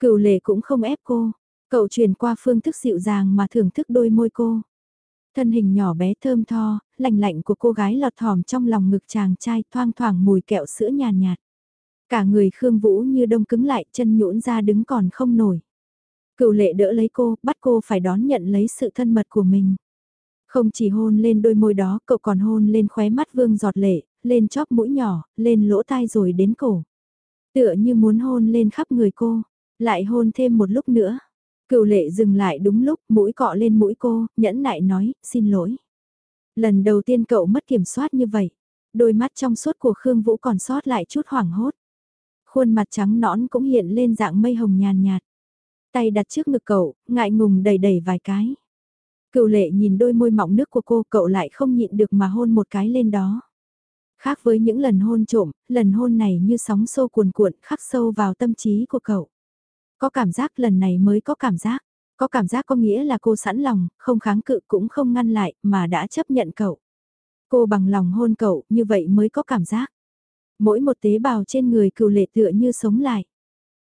Cựu lệ cũng không ép cô, cậu truyền qua phương thức dịu dàng mà thưởng thức đôi môi cô. Thân hình nhỏ bé thơm tho, lạnh lạnh của cô gái lọt thỏm trong lòng ngực chàng trai thoang thoảng mùi kẹo sữa nhàn nhạt, Cả người Khương Vũ như đông cứng lại chân nhũn ra đứng còn không nổi. Cựu lệ đỡ lấy cô, bắt cô phải đón nhận lấy sự thân mật của mình. Không chỉ hôn lên đôi môi đó, cậu còn hôn lên khóe mắt vương giọt lệ, lên chóp mũi nhỏ, lên lỗ tai rồi đến cổ. Tựa như muốn hôn lên khắp người cô, lại hôn thêm một lúc nữa. Cựu lệ dừng lại đúng lúc, mũi cọ lên mũi cô, nhẫn nại nói, xin lỗi. Lần đầu tiên cậu mất kiểm soát như vậy, đôi mắt trong suốt của Khương Vũ còn sót lại chút hoảng hốt. Khuôn mặt trắng nõn cũng hiện lên dạng mây hồng nhàn nhạt. Tay đặt trước ngực cậu, ngại ngùng đầy đầy vài cái. Cựu lệ nhìn đôi môi mọng nước của cô, cậu lại không nhịn được mà hôn một cái lên đó. Khác với những lần hôn trộm, lần hôn này như sóng xô cuồn cuộn khắc sâu vào tâm trí của cậu. Có cảm giác lần này mới có cảm giác. Có cảm giác có nghĩa là cô sẵn lòng, không kháng cự cũng không ngăn lại, mà đã chấp nhận cậu. Cô bằng lòng hôn cậu, như vậy mới có cảm giác. Mỗi một tế bào trên người cựu lệ tựa như sống lại.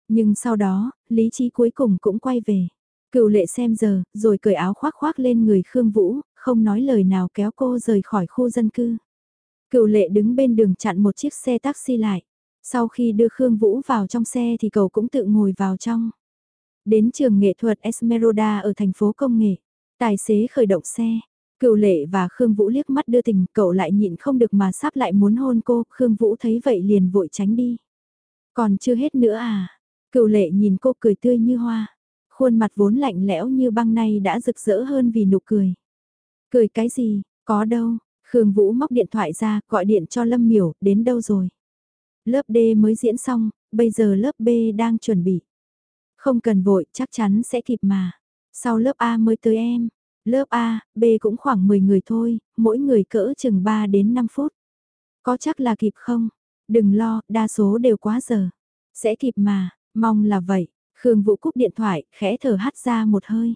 Nhưng sau đó, lý trí cuối cùng cũng quay về. Cựu lệ xem giờ, rồi cởi áo khoác khoác lên người Khương Vũ, không nói lời nào kéo cô rời khỏi khu dân cư. Cựu lệ đứng bên đường chặn một chiếc xe taxi lại. Sau khi đưa Khương Vũ vào trong xe thì cậu cũng tự ngồi vào trong. Đến trường nghệ thuật Esmeralda ở thành phố công nghệ. Tài xế khởi động xe. Cựu lệ và Khương Vũ liếc mắt đưa tình, cậu lại nhịn không được mà sắp lại muốn hôn cô, Khương Vũ thấy vậy liền vội tránh đi. Còn chưa hết nữa à? Cựu lệ nhìn cô cười tươi như hoa. Khuôn mặt vốn lạnh lẽo như băng này đã rực rỡ hơn vì nụ cười. Cười cái gì, có đâu, Khương Vũ móc điện thoại ra, gọi điện cho Lâm Miểu, đến đâu rồi? Lớp D mới diễn xong, bây giờ lớp B đang chuẩn bị. Không cần vội, chắc chắn sẽ kịp mà. Sau lớp A mới tới em. Lớp A, B cũng khoảng 10 người thôi, mỗi người cỡ chừng 3 đến 5 phút. Có chắc là kịp không? Đừng lo, đa số đều quá giờ. Sẽ kịp mà, mong là vậy. Khương Vũ cúp điện thoại, khẽ thở hắt ra một hơi.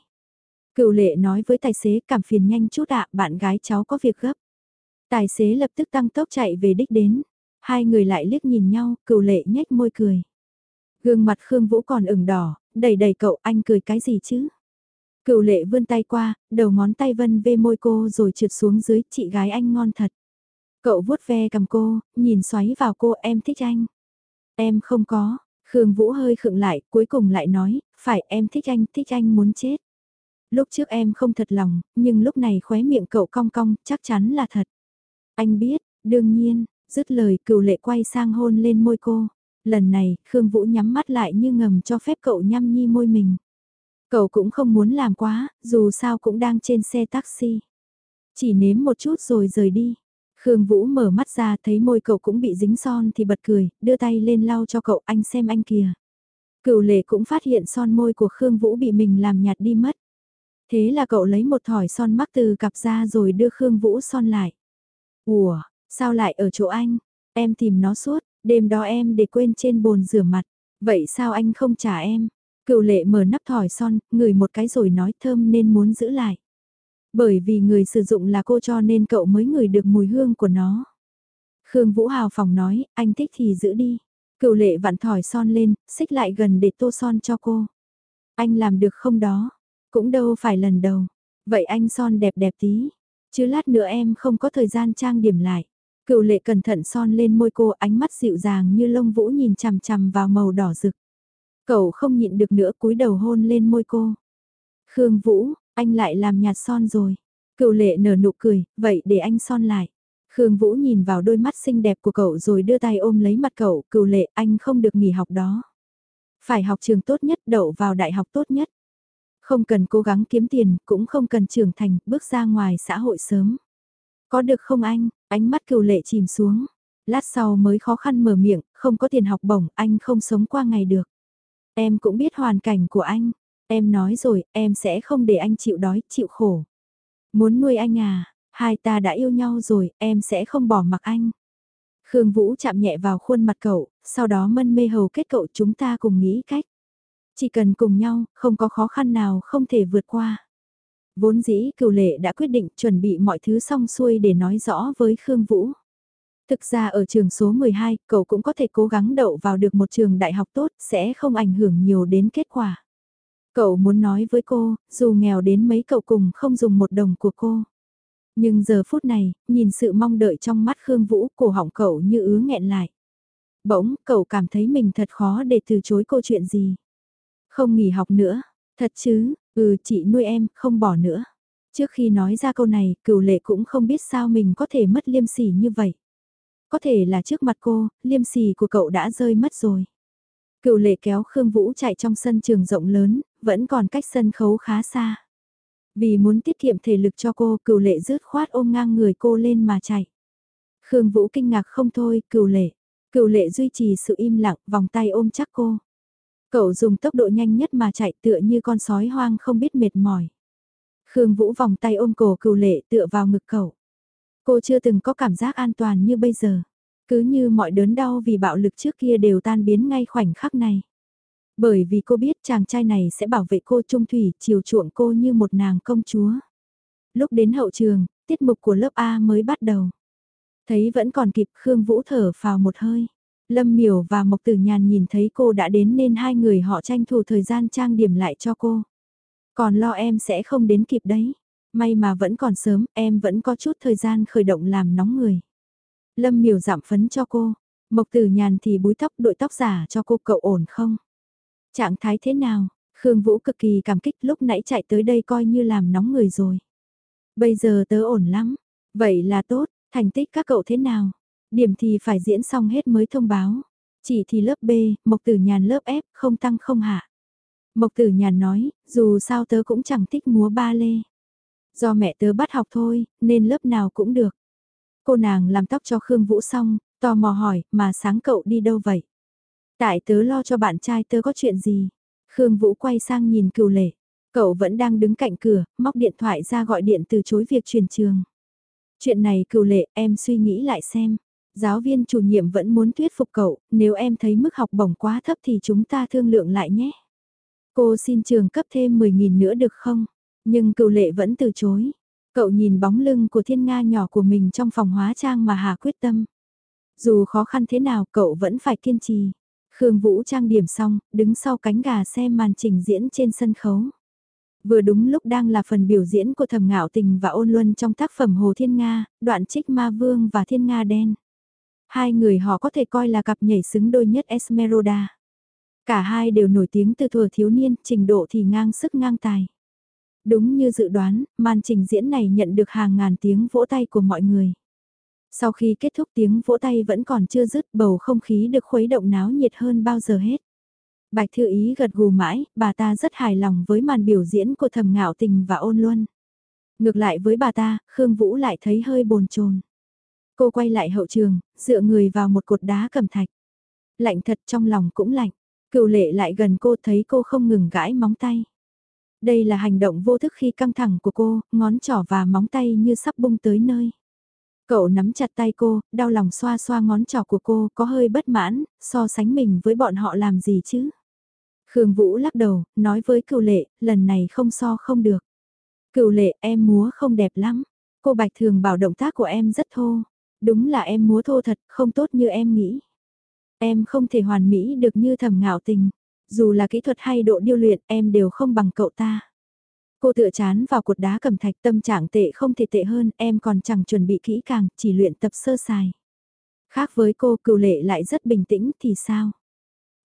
Cựu lệ nói với tài xế cảm phiền nhanh chút ạ, bạn gái cháu có việc gấp. Tài xế lập tức tăng tốc chạy về đích đến. Hai người lại liếc nhìn nhau, cựu lệ nhếch môi cười. Gương mặt Khương Vũ còn ửng đỏ, đầy đầy cậu anh cười cái gì chứ? Cựu lệ vươn tay qua, đầu ngón tay vân về môi cô rồi trượt xuống dưới, chị gái anh ngon thật. Cậu vuốt ve cầm cô, nhìn xoáy vào cô em thích anh. Em không có, Khương Vũ hơi khựng lại, cuối cùng lại nói, phải em thích anh, thích anh muốn chết. Lúc trước em không thật lòng, nhưng lúc này khóe miệng cậu cong cong, chắc chắn là thật. Anh biết, đương nhiên, dứt lời cựu lệ quay sang hôn lên môi cô. Lần này, Khương Vũ nhắm mắt lại như ngầm cho phép cậu nhăm nhi môi mình. Cậu cũng không muốn làm quá, dù sao cũng đang trên xe taxi. Chỉ nếm một chút rồi rời đi. Khương Vũ mở mắt ra thấy môi cậu cũng bị dính son thì bật cười, đưa tay lên lau cho cậu anh xem anh kìa. Cựu lệ cũng phát hiện son môi của Khương Vũ bị mình làm nhạt đi mất. Thế là cậu lấy một thỏi son mắc từ cặp ra rồi đưa Khương Vũ son lại. Ủa, sao lại ở chỗ anh? Em tìm nó suốt, Đêm đó em để quên trên bồn rửa mặt, vậy sao anh không trả em? Cựu lệ mở nắp thỏi son, ngửi một cái rồi nói thơm nên muốn giữ lại. Bởi vì người sử dụng là cô cho nên cậu mới ngửi được mùi hương của nó. Khương Vũ Hào phòng nói, anh thích thì giữ đi. Cựu lệ vặn thỏi son lên, xích lại gần để tô son cho cô. Anh làm được không đó? Cũng đâu phải lần đầu. Vậy anh son đẹp đẹp tí. Chứ lát nữa em không có thời gian trang điểm lại. Cựu lệ cẩn thận son lên môi cô ánh mắt dịu dàng như lông vũ nhìn chằm chằm vào màu đỏ rực. Cậu không nhịn được nữa cúi đầu hôn lên môi cô. Khương Vũ, anh lại làm nhạt son rồi. Cựu lệ nở nụ cười, vậy để anh son lại. Khương Vũ nhìn vào đôi mắt xinh đẹp của cậu rồi đưa tay ôm lấy mặt cậu, cựu lệ anh không được nghỉ học đó. Phải học trường tốt nhất, đậu vào đại học tốt nhất. Không cần cố gắng kiếm tiền, cũng không cần trưởng thành, bước ra ngoài xã hội sớm. Có được không anh? Ánh mắt cựu lệ chìm xuống. Lát sau mới khó khăn mở miệng, không có tiền học bổng, anh không sống qua ngày được. Em cũng biết hoàn cảnh của anh. Em nói rồi, em sẽ không để anh chịu đói, chịu khổ. Muốn nuôi anh à, hai ta đã yêu nhau rồi, em sẽ không bỏ mặc anh. Khương Vũ chạm nhẹ vào khuôn mặt cậu, sau đó mân mê hầu kết cậu chúng ta cùng nghĩ cách. Chỉ cần cùng nhau, không có khó khăn nào không thể vượt qua. Vốn dĩ cửu lệ đã quyết định chuẩn bị mọi thứ xong xuôi để nói rõ với Khương Vũ. Thực ra ở trường số 12, cậu cũng có thể cố gắng đậu vào được một trường đại học tốt, sẽ không ảnh hưởng nhiều đến kết quả. Cậu muốn nói với cô, dù nghèo đến mấy cậu cùng không dùng một đồng của cô. Nhưng giờ phút này, nhìn sự mong đợi trong mắt Khương Vũ, cổ họng cậu như ứa nghẹn lại. Bỗng, cậu cảm thấy mình thật khó để từ chối câu chuyện gì. Không nghỉ học nữa, thật chứ, ừ chị nuôi em, không bỏ nữa. Trước khi nói ra câu này, cửu lệ cũng không biết sao mình có thể mất liêm sỉ như vậy. Có thể là trước mặt cô, liêm sỉ của cậu đã rơi mất rồi. Cựu lệ kéo Khương Vũ chạy trong sân trường rộng lớn, vẫn còn cách sân khấu khá xa. Vì muốn tiết kiệm thể lực cho cô, cựu lệ rớt khoát ôm ngang người cô lên mà chạy. Khương Vũ kinh ngạc không thôi, cựu lệ. Cựu lệ duy trì sự im lặng, vòng tay ôm chắc cô. Cậu dùng tốc độ nhanh nhất mà chạy tựa như con sói hoang không biết mệt mỏi. Khương Vũ vòng tay ôm cổ cựu lệ tựa vào ngực cậu. Cô chưa từng có cảm giác an toàn như bây giờ. Cứ như mọi đớn đau vì bạo lực trước kia đều tan biến ngay khoảnh khắc này. Bởi vì cô biết chàng trai này sẽ bảo vệ cô trung thủy, chiều chuộng cô như một nàng công chúa. Lúc đến hậu trường, tiết mục của lớp A mới bắt đầu. Thấy vẫn còn kịp Khương Vũ thở vào một hơi. Lâm Miểu và Mộc Tử Nhàn nhìn thấy cô đã đến nên hai người họ tranh thủ thời gian trang điểm lại cho cô. Còn lo em sẽ không đến kịp đấy. May mà vẫn còn sớm, em vẫn có chút thời gian khởi động làm nóng người. Lâm Miểu giảm phấn cho cô. Mộc Tử Nhàn thì búi tóc đội tóc giả cho cô cậu ổn không? Trạng thái thế nào? Khương Vũ cực kỳ cảm kích lúc nãy chạy tới đây coi như làm nóng người rồi. Bây giờ tớ ổn lắm. Vậy là tốt, thành tích các cậu thế nào? Điểm thì phải diễn xong hết mới thông báo. Chỉ thì lớp B, Mộc Tử Nhàn lớp F, không tăng không hạ. Mộc Tử Nhàn nói, dù sao tớ cũng chẳng thích múa ba lê. Do mẹ tớ bắt học thôi, nên lớp nào cũng được. Cô nàng làm tóc cho Khương Vũ xong, tò mò hỏi, mà sáng cậu đi đâu vậy? Tại tớ lo cho bạn trai tớ có chuyện gì? Khương Vũ quay sang nhìn cựu lệ. Cậu vẫn đang đứng cạnh cửa, móc điện thoại ra gọi điện từ chối việc chuyển trường. Chuyện này cựu lệ, em suy nghĩ lại xem. Giáo viên chủ nhiệm vẫn muốn thuyết phục cậu, nếu em thấy mức học bổng quá thấp thì chúng ta thương lượng lại nhé. Cô xin trường cấp thêm 10.000 nữa được không? Nhưng cựu lệ vẫn từ chối. Cậu nhìn bóng lưng của thiên nga nhỏ của mình trong phòng hóa trang mà hà quyết tâm. Dù khó khăn thế nào cậu vẫn phải kiên trì. Khương Vũ trang điểm xong, đứng sau cánh gà xem màn trình diễn trên sân khấu. Vừa đúng lúc đang là phần biểu diễn của thầm ngạo tình và ôn luân trong tác phẩm Hồ Thiên Nga, đoạn trích ma vương và thiên nga đen. Hai người họ có thể coi là cặp nhảy xứng đôi nhất Esmeralda. Cả hai đều nổi tiếng từ thuở thiếu niên, trình độ thì ngang sức ngang tài. Đúng như dự đoán, màn trình diễn này nhận được hàng ngàn tiếng vỗ tay của mọi người. Sau khi kết thúc tiếng vỗ tay vẫn còn chưa dứt bầu không khí được khuấy động náo nhiệt hơn bao giờ hết. Bạch Thư Ý gật gù mãi, bà ta rất hài lòng với màn biểu diễn của thầm ngạo tình và ôn luân. Ngược lại với bà ta, Khương Vũ lại thấy hơi bồn chồn. Cô quay lại hậu trường, dựa người vào một cột đá cầm thạch. Lạnh thật trong lòng cũng lạnh. Cựu lệ lại gần cô thấy cô không ngừng gãi móng tay. Đây là hành động vô thức khi căng thẳng của cô, ngón trỏ và móng tay như sắp bung tới nơi. Cậu nắm chặt tay cô, đau lòng xoa xoa ngón trỏ của cô, có hơi bất mãn, so sánh mình với bọn họ làm gì chứ? Khương Vũ lắc đầu, nói với cựu lệ, lần này không so không được. Cựu lệ, em múa không đẹp lắm. Cô Bạch thường bảo động tác của em rất thô. Đúng là em múa thô thật, không tốt như em nghĩ. Em không thể hoàn mỹ được như thầm ngạo tình. Dù là kỹ thuật hay độ điêu luyện, em đều không bằng cậu ta. Cô tựa chán vào cột đá cầm thạch tâm trạng tệ không thể tệ hơn, em còn chẳng chuẩn bị kỹ càng, chỉ luyện tập sơ sài. Khác với cô, cựu lệ lại rất bình tĩnh thì sao?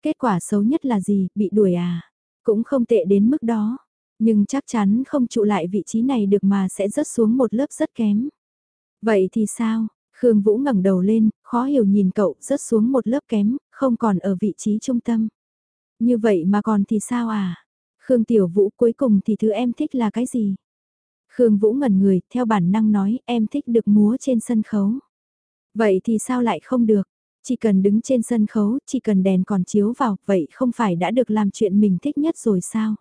Kết quả xấu nhất là gì, bị đuổi à? Cũng không tệ đến mức đó. Nhưng chắc chắn không trụ lại vị trí này được mà sẽ rớt xuống một lớp rất kém. Vậy thì sao? Khương Vũ ngẩng đầu lên, khó hiểu nhìn cậu rớt xuống một lớp kém, không còn ở vị trí trung tâm. Như vậy mà còn thì sao à? Khương Tiểu Vũ cuối cùng thì thứ em thích là cái gì? Khương Vũ ngẩn người, theo bản năng nói em thích được múa trên sân khấu. Vậy thì sao lại không được? Chỉ cần đứng trên sân khấu, chỉ cần đèn còn chiếu vào, vậy không phải đã được làm chuyện mình thích nhất rồi sao?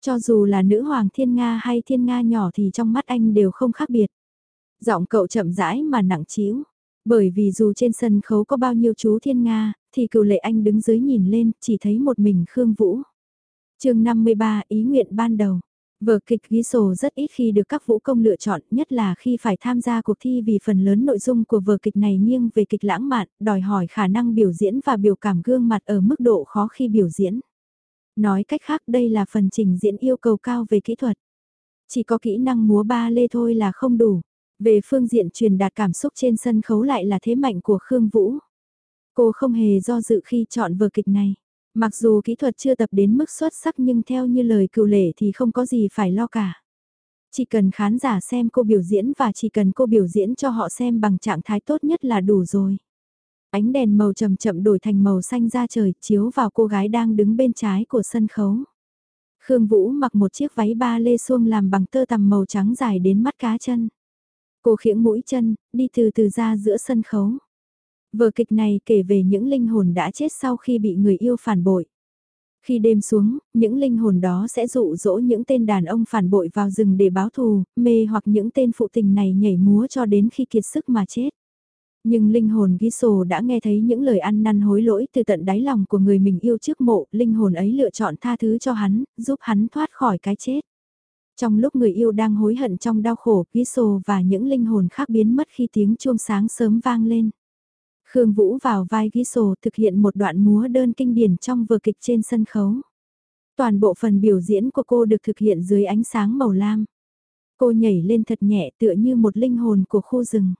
Cho dù là nữ hoàng thiên Nga hay thiên Nga nhỏ thì trong mắt anh đều không khác biệt. Giọng cậu chậm rãi mà nặng chiếu. Bởi vì dù trên sân khấu có bao nhiêu chú thiên Nga, thì cựu lệ anh đứng dưới nhìn lên, chỉ thấy một mình Khương Vũ. chương 53 ý nguyện ban đầu. Vở kịch ghi sổ rất ít khi được các vũ công lựa chọn, nhất là khi phải tham gia cuộc thi vì phần lớn nội dung của vở kịch này nghiêng về kịch lãng mạn, đòi hỏi khả năng biểu diễn và biểu cảm gương mặt ở mức độ khó khi biểu diễn. Nói cách khác đây là phần trình diễn yêu cầu cao về kỹ thuật. Chỉ có kỹ năng múa ba lê thôi là không đủ. Về phương diện truyền đạt cảm xúc trên sân khấu lại là thế mạnh của Khương Vũ. Cô không hề do dự khi chọn vở kịch này. Mặc dù kỹ thuật chưa tập đến mức xuất sắc nhưng theo như lời cựu lệ thì không có gì phải lo cả. Chỉ cần khán giả xem cô biểu diễn và chỉ cần cô biểu diễn cho họ xem bằng trạng thái tốt nhất là đủ rồi. Ánh đèn màu chậm chậm đổi thành màu xanh ra trời chiếu vào cô gái đang đứng bên trái của sân khấu. Khương Vũ mặc một chiếc váy ba lê xuông làm bằng tơ tằm màu trắng dài đến mắt cá chân. Cô khiễng mũi chân, đi từ từ ra giữa sân khấu. Vở kịch này kể về những linh hồn đã chết sau khi bị người yêu phản bội. Khi đêm xuống, những linh hồn đó sẽ dụ dỗ những tên đàn ông phản bội vào rừng để báo thù, mê hoặc những tên phụ tình này nhảy múa cho đến khi kiệt sức mà chết. Nhưng linh hồn ghi sổ đã nghe thấy những lời ăn năn hối lỗi từ tận đáy lòng của người mình yêu trước mộ, linh hồn ấy lựa chọn tha thứ cho hắn, giúp hắn thoát khỏi cái chết. Trong lúc người yêu đang hối hận trong đau khổ, ghi và những linh hồn khác biến mất khi tiếng chuông sáng sớm vang lên. Khương Vũ vào vai ghi sổ thực hiện một đoạn múa đơn kinh điển trong vở kịch trên sân khấu. Toàn bộ phần biểu diễn của cô được thực hiện dưới ánh sáng màu lam. Cô nhảy lên thật nhẹ tựa như một linh hồn của khu rừng.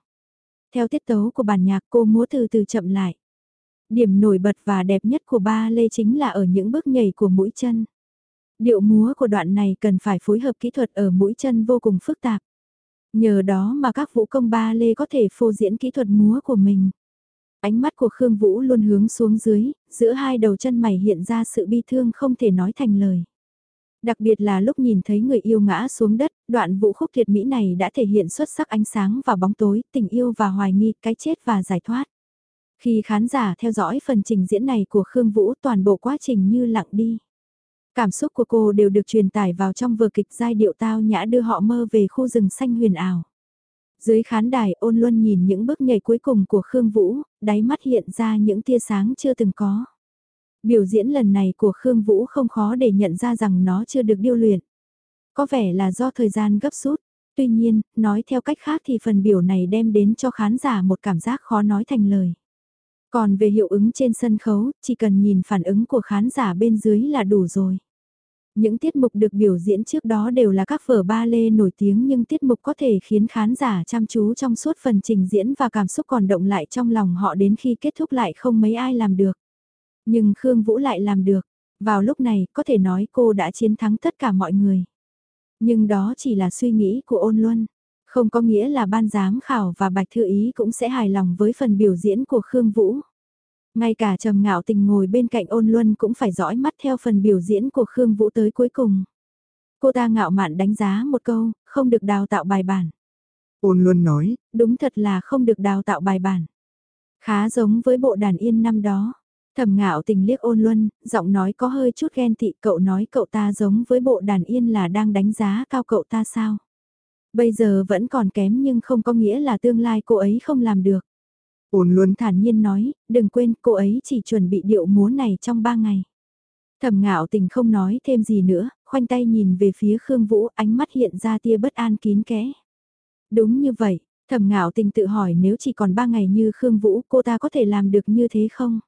Theo tiết tấu của bản nhạc cô múa từ từ chậm lại. Điểm nổi bật và đẹp nhất của ba lê chính là ở những bước nhảy của mũi chân. Điệu múa của đoạn này cần phải phối hợp kỹ thuật ở mũi chân vô cùng phức tạp. Nhờ đó mà các vũ công ba lê có thể phô diễn kỹ thuật múa của mình. Ánh mắt của Khương Vũ luôn hướng xuống dưới, giữa hai đầu chân mày hiện ra sự bi thương không thể nói thành lời. Đặc biệt là lúc nhìn thấy người yêu ngã xuống đất, đoạn vũ khúc thiệt mỹ này đã thể hiện xuất sắc ánh sáng và bóng tối, tình yêu và hoài nghi, cái chết và giải thoát. Khi khán giả theo dõi phần trình diễn này của Khương Vũ toàn bộ quá trình như lặng đi. Cảm xúc của cô đều được truyền tải vào trong vở kịch giai điệu tao nhã đưa họ mơ về khu rừng xanh huyền ảo. Dưới khán đài ôn luân nhìn những bước nhảy cuối cùng của Khương Vũ, đáy mắt hiện ra những tia sáng chưa từng có. Biểu diễn lần này của Khương Vũ không khó để nhận ra rằng nó chưa được điêu luyện. Có vẻ là do thời gian gấp rút. Tuy nhiên, nói theo cách khác thì phần biểu này đem đến cho khán giả một cảm giác khó nói thành lời. Còn về hiệu ứng trên sân khấu, chỉ cần nhìn phản ứng của khán giả bên dưới là đủ rồi. Những tiết mục được biểu diễn trước đó đều là các vở ba lê nổi tiếng nhưng tiết mục có thể khiến khán giả chăm chú trong suốt phần trình diễn và cảm xúc còn động lại trong lòng họ đến khi kết thúc lại không mấy ai làm được. Nhưng Khương Vũ lại làm được. Vào lúc này, có thể nói cô đã chiến thắng tất cả mọi người. Nhưng đó chỉ là suy nghĩ của ôn luân. Không có nghĩa là ban giám khảo và bạch thư ý cũng sẽ hài lòng với phần biểu diễn của Khương Vũ. Ngay cả trầm ngạo tình ngồi bên cạnh ôn luân cũng phải dõi mắt theo phần biểu diễn của Khương Vũ tới cuối cùng. Cô ta ngạo mạn đánh giá một câu, không được đào tạo bài bản. Ôn luân nói, đúng thật là không được đào tạo bài bản. Khá giống với bộ đàn yên năm đó. Thẩm ngạo tình liếc ôn luân, giọng nói có hơi chút ghen tị cậu nói cậu ta giống với bộ đàn yên là đang đánh giá cao cậu ta sao. Bây giờ vẫn còn kém nhưng không có nghĩa là tương lai cô ấy không làm được. Ôn luôn thản nhiên nói, đừng quên cô ấy chỉ chuẩn bị điệu múa này trong ba ngày. Thẩm ngạo tình không nói thêm gì nữa, khoanh tay nhìn về phía Khương Vũ ánh mắt hiện ra tia bất an kín kẽ. Đúng như vậy, thẩm ngạo tình tự hỏi nếu chỉ còn ba ngày như Khương Vũ cô ta có thể làm được như thế không?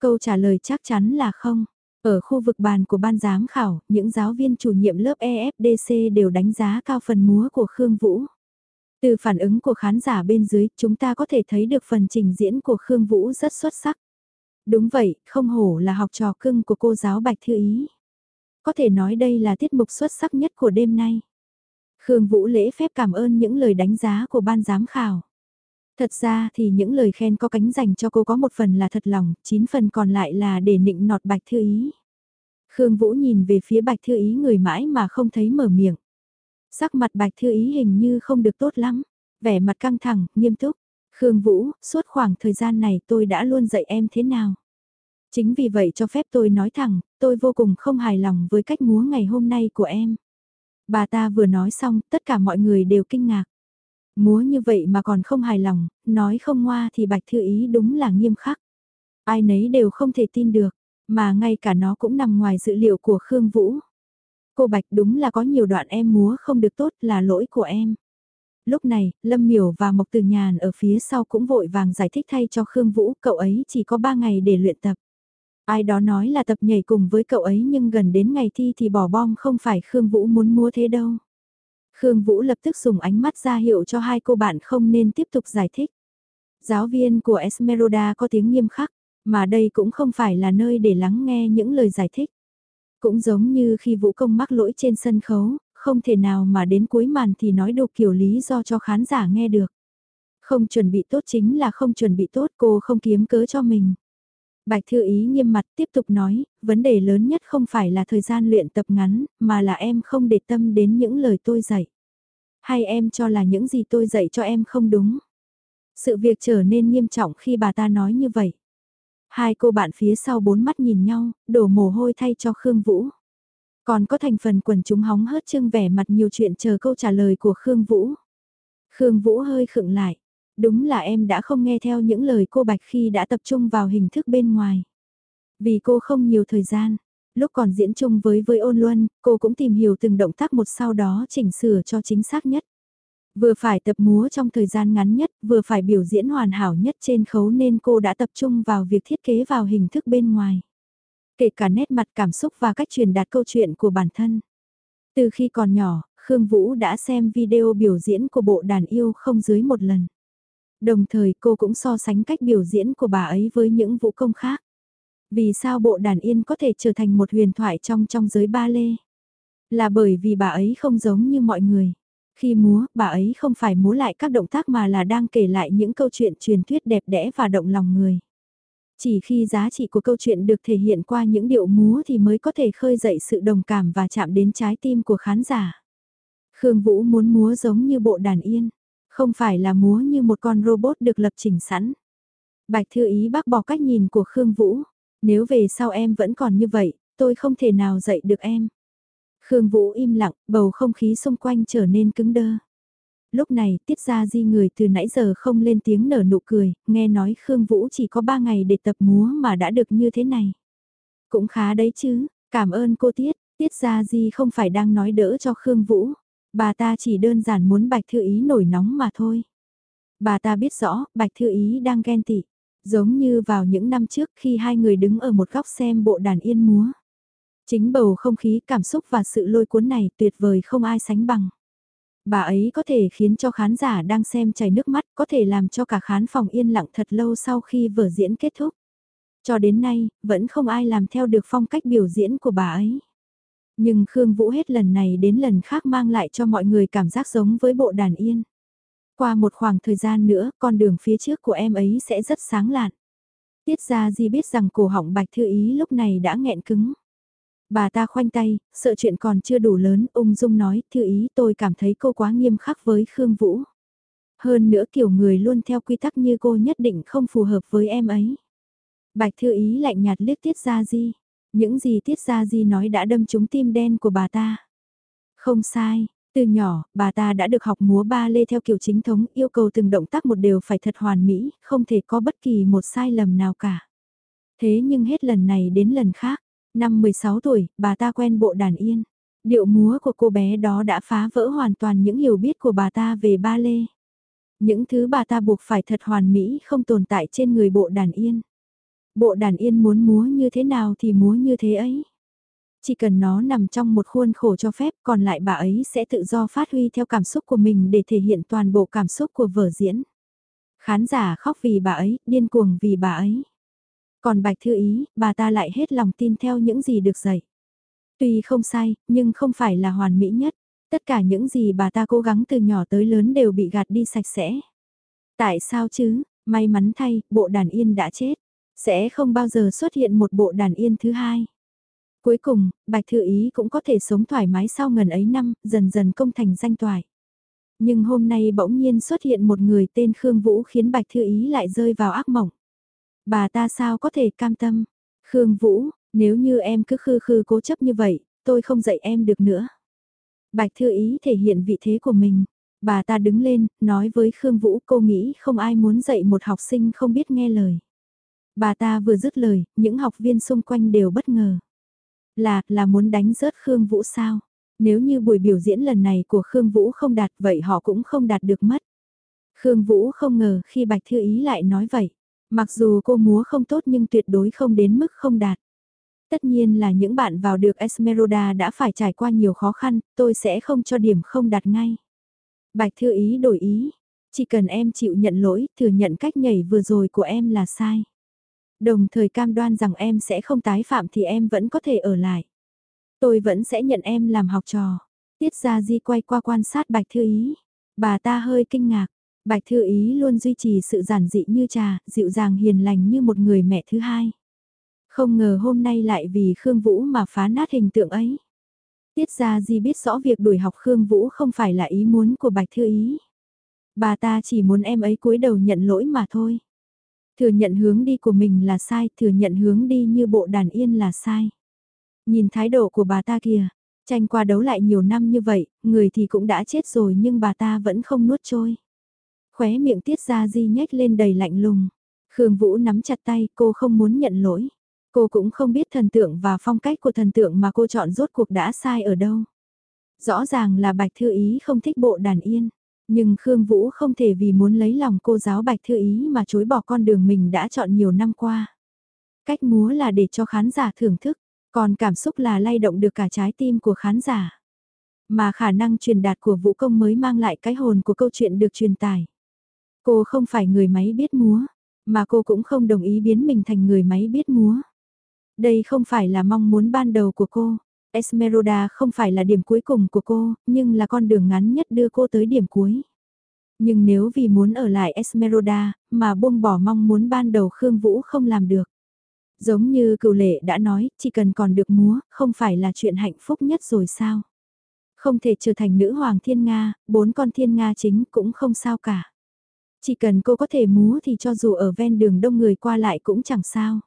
Câu trả lời chắc chắn là không. Ở khu vực bàn của ban giám khảo, những giáo viên chủ nhiệm lớp EFDC đều đánh giá cao phần múa của Khương Vũ. Từ phản ứng của khán giả bên dưới, chúng ta có thể thấy được phần trình diễn của Khương Vũ rất xuất sắc. Đúng vậy, không hổ là học trò cưng của cô giáo Bạch Thư Ý. Có thể nói đây là tiết mục xuất sắc nhất của đêm nay. Khương Vũ lễ phép cảm ơn những lời đánh giá của ban giám khảo. Thật ra thì những lời khen có cánh dành cho cô có một phần là thật lòng, chín phần còn lại là để nịnh nọt Bạch Thư Ý. Khương Vũ nhìn về phía Bạch Thư Ý người mãi mà không thấy mở miệng. Sắc mặt Bạch Thư Ý hình như không được tốt lắm, vẻ mặt căng thẳng, nghiêm túc. Khương Vũ, suốt khoảng thời gian này tôi đã luôn dạy em thế nào. Chính vì vậy cho phép tôi nói thẳng, tôi vô cùng không hài lòng với cách múa ngày hôm nay của em. Bà ta vừa nói xong, tất cả mọi người đều kinh ngạc. Múa như vậy mà còn không hài lòng, nói không ngoa thì Bạch Thư Ý đúng là nghiêm khắc. Ai nấy đều không thể tin được, mà ngay cả nó cũng nằm ngoài dự liệu của Khương Vũ. Cô Bạch đúng là có nhiều đoạn em múa không được tốt là lỗi của em. Lúc này, Lâm Miểu và Mộc Từ Nhàn ở phía sau cũng vội vàng giải thích thay cho Khương Vũ, cậu ấy chỉ có 3 ngày để luyện tập. Ai đó nói là tập nhảy cùng với cậu ấy nhưng gần đến ngày thi thì bỏ bom không phải Khương Vũ muốn mua thế đâu. Khương Vũ lập tức dùng ánh mắt ra hiệu cho hai cô bạn không nên tiếp tục giải thích. Giáo viên của Esmeralda có tiếng nghiêm khắc, mà đây cũng không phải là nơi để lắng nghe những lời giải thích. Cũng giống như khi Vũ Công mắc lỗi trên sân khấu, không thể nào mà đến cuối màn thì nói đủ kiểu lý do cho khán giả nghe được. Không chuẩn bị tốt chính là không chuẩn bị tốt cô không kiếm cớ cho mình. Bạch Thư Ý nghiêm mặt tiếp tục nói, vấn đề lớn nhất không phải là thời gian luyện tập ngắn, mà là em không để tâm đến những lời tôi dạy. Hay em cho là những gì tôi dạy cho em không đúng. Sự việc trở nên nghiêm trọng khi bà ta nói như vậy. Hai cô bạn phía sau bốn mắt nhìn nhau, đổ mồ hôi thay cho Khương Vũ. Còn có thành phần quần chúng hóng hớt trưng vẻ mặt nhiều chuyện chờ câu trả lời của Khương Vũ. Khương Vũ hơi khựng lại. Đúng là em đã không nghe theo những lời cô Bạch khi đã tập trung vào hình thức bên ngoài. Vì cô không nhiều thời gian, lúc còn diễn chung với với ôn luân, cô cũng tìm hiểu từng động tác một sau đó chỉnh sửa cho chính xác nhất. Vừa phải tập múa trong thời gian ngắn nhất, vừa phải biểu diễn hoàn hảo nhất trên khấu nên cô đã tập trung vào việc thiết kế vào hình thức bên ngoài. Kể cả nét mặt cảm xúc và cách truyền đạt câu chuyện của bản thân. Từ khi còn nhỏ, Khương Vũ đã xem video biểu diễn của bộ đàn yêu không dưới một lần. Đồng thời cô cũng so sánh cách biểu diễn của bà ấy với những vũ công khác. Vì sao bộ đàn yên có thể trở thành một huyền thoại trong trong giới ba lê? Là bởi vì bà ấy không giống như mọi người. Khi múa, bà ấy không phải múa lại các động tác mà là đang kể lại những câu chuyện truyền thuyết đẹp đẽ và động lòng người. Chỉ khi giá trị của câu chuyện được thể hiện qua những điệu múa thì mới có thể khơi dậy sự đồng cảm và chạm đến trái tim của khán giả. Khương Vũ muốn múa giống như bộ đàn yên, không phải là múa như một con robot được lập trình sẵn. Bạch Thư Ý bác bỏ cách nhìn của Khương Vũ. Nếu về sau em vẫn còn như vậy, tôi không thể nào dạy được em. Khương Vũ im lặng, bầu không khí xung quanh trở nên cứng đơ. Lúc này, tiết ra di người từ nãy giờ không lên tiếng nở nụ cười, nghe nói Khương Vũ chỉ có 3 ngày để tập múa mà đã được như thế này. Cũng khá đấy chứ, cảm ơn cô Tiết, Tiết ra di không phải đang nói đỡ cho Khương Vũ. Bà ta chỉ đơn giản muốn Bạch Thư Ý nổi nóng mà thôi. Bà ta biết rõ, Bạch Thư Ý đang ghen tị. Giống như vào những năm trước khi hai người đứng ở một góc xem bộ đàn yên múa. Chính bầu không khí cảm xúc và sự lôi cuốn này tuyệt vời không ai sánh bằng. Bà ấy có thể khiến cho khán giả đang xem chảy nước mắt, có thể làm cho cả khán phòng yên lặng thật lâu sau khi vở diễn kết thúc. Cho đến nay, vẫn không ai làm theo được phong cách biểu diễn của bà ấy. Nhưng Khương Vũ hết lần này đến lần khác mang lại cho mọi người cảm giác giống với bộ đàn yên. Qua một khoảng thời gian nữa, con đường phía trước của em ấy sẽ rất sáng lạn. Tiết ra Di biết rằng cổ họng Bạch Thư Ý lúc này đã nghẹn cứng. Bà ta khoanh tay, sợ chuyện còn chưa đủ lớn, ung dung nói, Thư Ý tôi cảm thấy cô quá nghiêm khắc với Khương Vũ. Hơn nữa kiểu người luôn theo quy tắc như cô nhất định không phù hợp với em ấy. Bạch Thư Ý lạnh nhạt liếc Tiết gia Di. Những gì Tiết Gia Di nói đã đâm trúng tim đen của bà ta. Không sai, Từ nhỏ, bà ta đã được học múa ba lê theo kiểu chính thống, yêu cầu từng động tác một đều phải thật hoàn mỹ, không thể có bất kỳ một sai lầm nào cả. Thế nhưng hết lần này đến lần khác, năm 16 tuổi, bà ta quen bộ đàn yên. Điệu múa của cô bé đó đã phá vỡ hoàn toàn những hiểu biết của bà ta về ba lê. Những thứ bà ta buộc phải thật hoàn mỹ không tồn tại trên người bộ đàn yên. Bộ đàn yên muốn múa như thế nào thì múa như thế ấy. Chỉ cần nó nằm trong một khuôn khổ cho phép còn lại bà ấy sẽ tự do phát huy theo cảm xúc của mình để thể hiện toàn bộ cảm xúc của vở diễn. Khán giả khóc vì bà ấy, điên cuồng vì bà ấy. Còn Bạch Thư Ý, bà ta lại hết lòng tin theo những gì được dạy. Tuy không sai, nhưng không phải là hoàn mỹ nhất. Tất cả những gì bà ta cố gắng từ nhỏ tới lớn đều bị gạt đi sạch sẽ. Tại sao chứ, may mắn thay, bộ đàn yên đã chết. Sẽ không bao giờ xuất hiện một bộ đàn yên thứ hai. Cuối cùng, Bạch Thư Ý cũng có thể sống thoải mái sau ngần ấy năm, dần dần công thành danh toại. Nhưng hôm nay bỗng nhiên xuất hiện một người tên Khương Vũ khiến Bạch Thư Ý lại rơi vào ác mộng. Bà ta sao có thể cam tâm? Khương Vũ, nếu như em cứ khư khư cố chấp như vậy, tôi không dạy em được nữa. Bạch Thư Ý thể hiện vị thế của mình. Bà ta đứng lên, nói với Khương Vũ cô nghĩ không ai muốn dạy một học sinh không biết nghe lời. Bà ta vừa dứt lời, những học viên xung quanh đều bất ngờ. Là, là muốn đánh rớt Khương Vũ sao? Nếu như buổi biểu diễn lần này của Khương Vũ không đạt vậy họ cũng không đạt được mất. Khương Vũ không ngờ khi Bạch Thư Ý lại nói vậy. Mặc dù cô múa không tốt nhưng tuyệt đối không đến mức không đạt. Tất nhiên là những bạn vào được Esmeralda đã phải trải qua nhiều khó khăn, tôi sẽ không cho điểm không đạt ngay. Bạch Thư Ý đổi ý, chỉ cần em chịu nhận lỗi, thừa nhận cách nhảy vừa rồi của em là sai. Đồng thời cam đoan rằng em sẽ không tái phạm thì em vẫn có thể ở lại. Tôi vẫn sẽ nhận em làm học trò. Tiết Gia Di quay qua quan sát Bạch Thư Ý. Bà ta hơi kinh ngạc. Bạch Thư Ý luôn duy trì sự giản dị như trà, dịu dàng hiền lành như một người mẹ thứ hai. Không ngờ hôm nay lại vì Khương Vũ mà phá nát hình tượng ấy. Tiết Gia Di biết rõ việc đuổi học Khương Vũ không phải là ý muốn của Bạch Thư Ý. Bà ta chỉ muốn em ấy cúi đầu nhận lỗi mà thôi. Thừa nhận hướng đi của mình là sai, thừa nhận hướng đi như bộ đàn yên là sai. Nhìn thái độ của bà ta kìa, tranh qua đấu lại nhiều năm như vậy, người thì cũng đã chết rồi nhưng bà ta vẫn không nuốt trôi. Khóe miệng tiết ra di nhếch lên đầy lạnh lùng. Khương Vũ nắm chặt tay, cô không muốn nhận lỗi. Cô cũng không biết thần tượng và phong cách của thần tượng mà cô chọn rốt cuộc đã sai ở đâu. Rõ ràng là Bạch Thư Ý không thích bộ đàn yên. Nhưng Khương Vũ không thể vì muốn lấy lòng cô giáo Bạch Thư Ý mà chối bỏ con đường mình đã chọn nhiều năm qua. Cách múa là để cho khán giả thưởng thức, còn cảm xúc là lay động được cả trái tim của khán giả. Mà khả năng truyền đạt của vũ công mới mang lại cái hồn của câu chuyện được truyền tải. Cô không phải người máy biết múa, mà cô cũng không đồng ý biến mình thành người máy biết múa. Đây không phải là mong muốn ban đầu của cô. Esmeralda không phải là điểm cuối cùng của cô, nhưng là con đường ngắn nhất đưa cô tới điểm cuối. Nhưng nếu vì muốn ở lại Esmeralda, mà buông bỏ mong muốn ban đầu Khương Vũ không làm được. Giống như cựu lệ đã nói, chỉ cần còn được múa, không phải là chuyện hạnh phúc nhất rồi sao? Không thể trở thành nữ hoàng thiên Nga, bốn con thiên Nga chính cũng không sao cả. Chỉ cần cô có thể múa thì cho dù ở ven đường đông người qua lại cũng chẳng sao.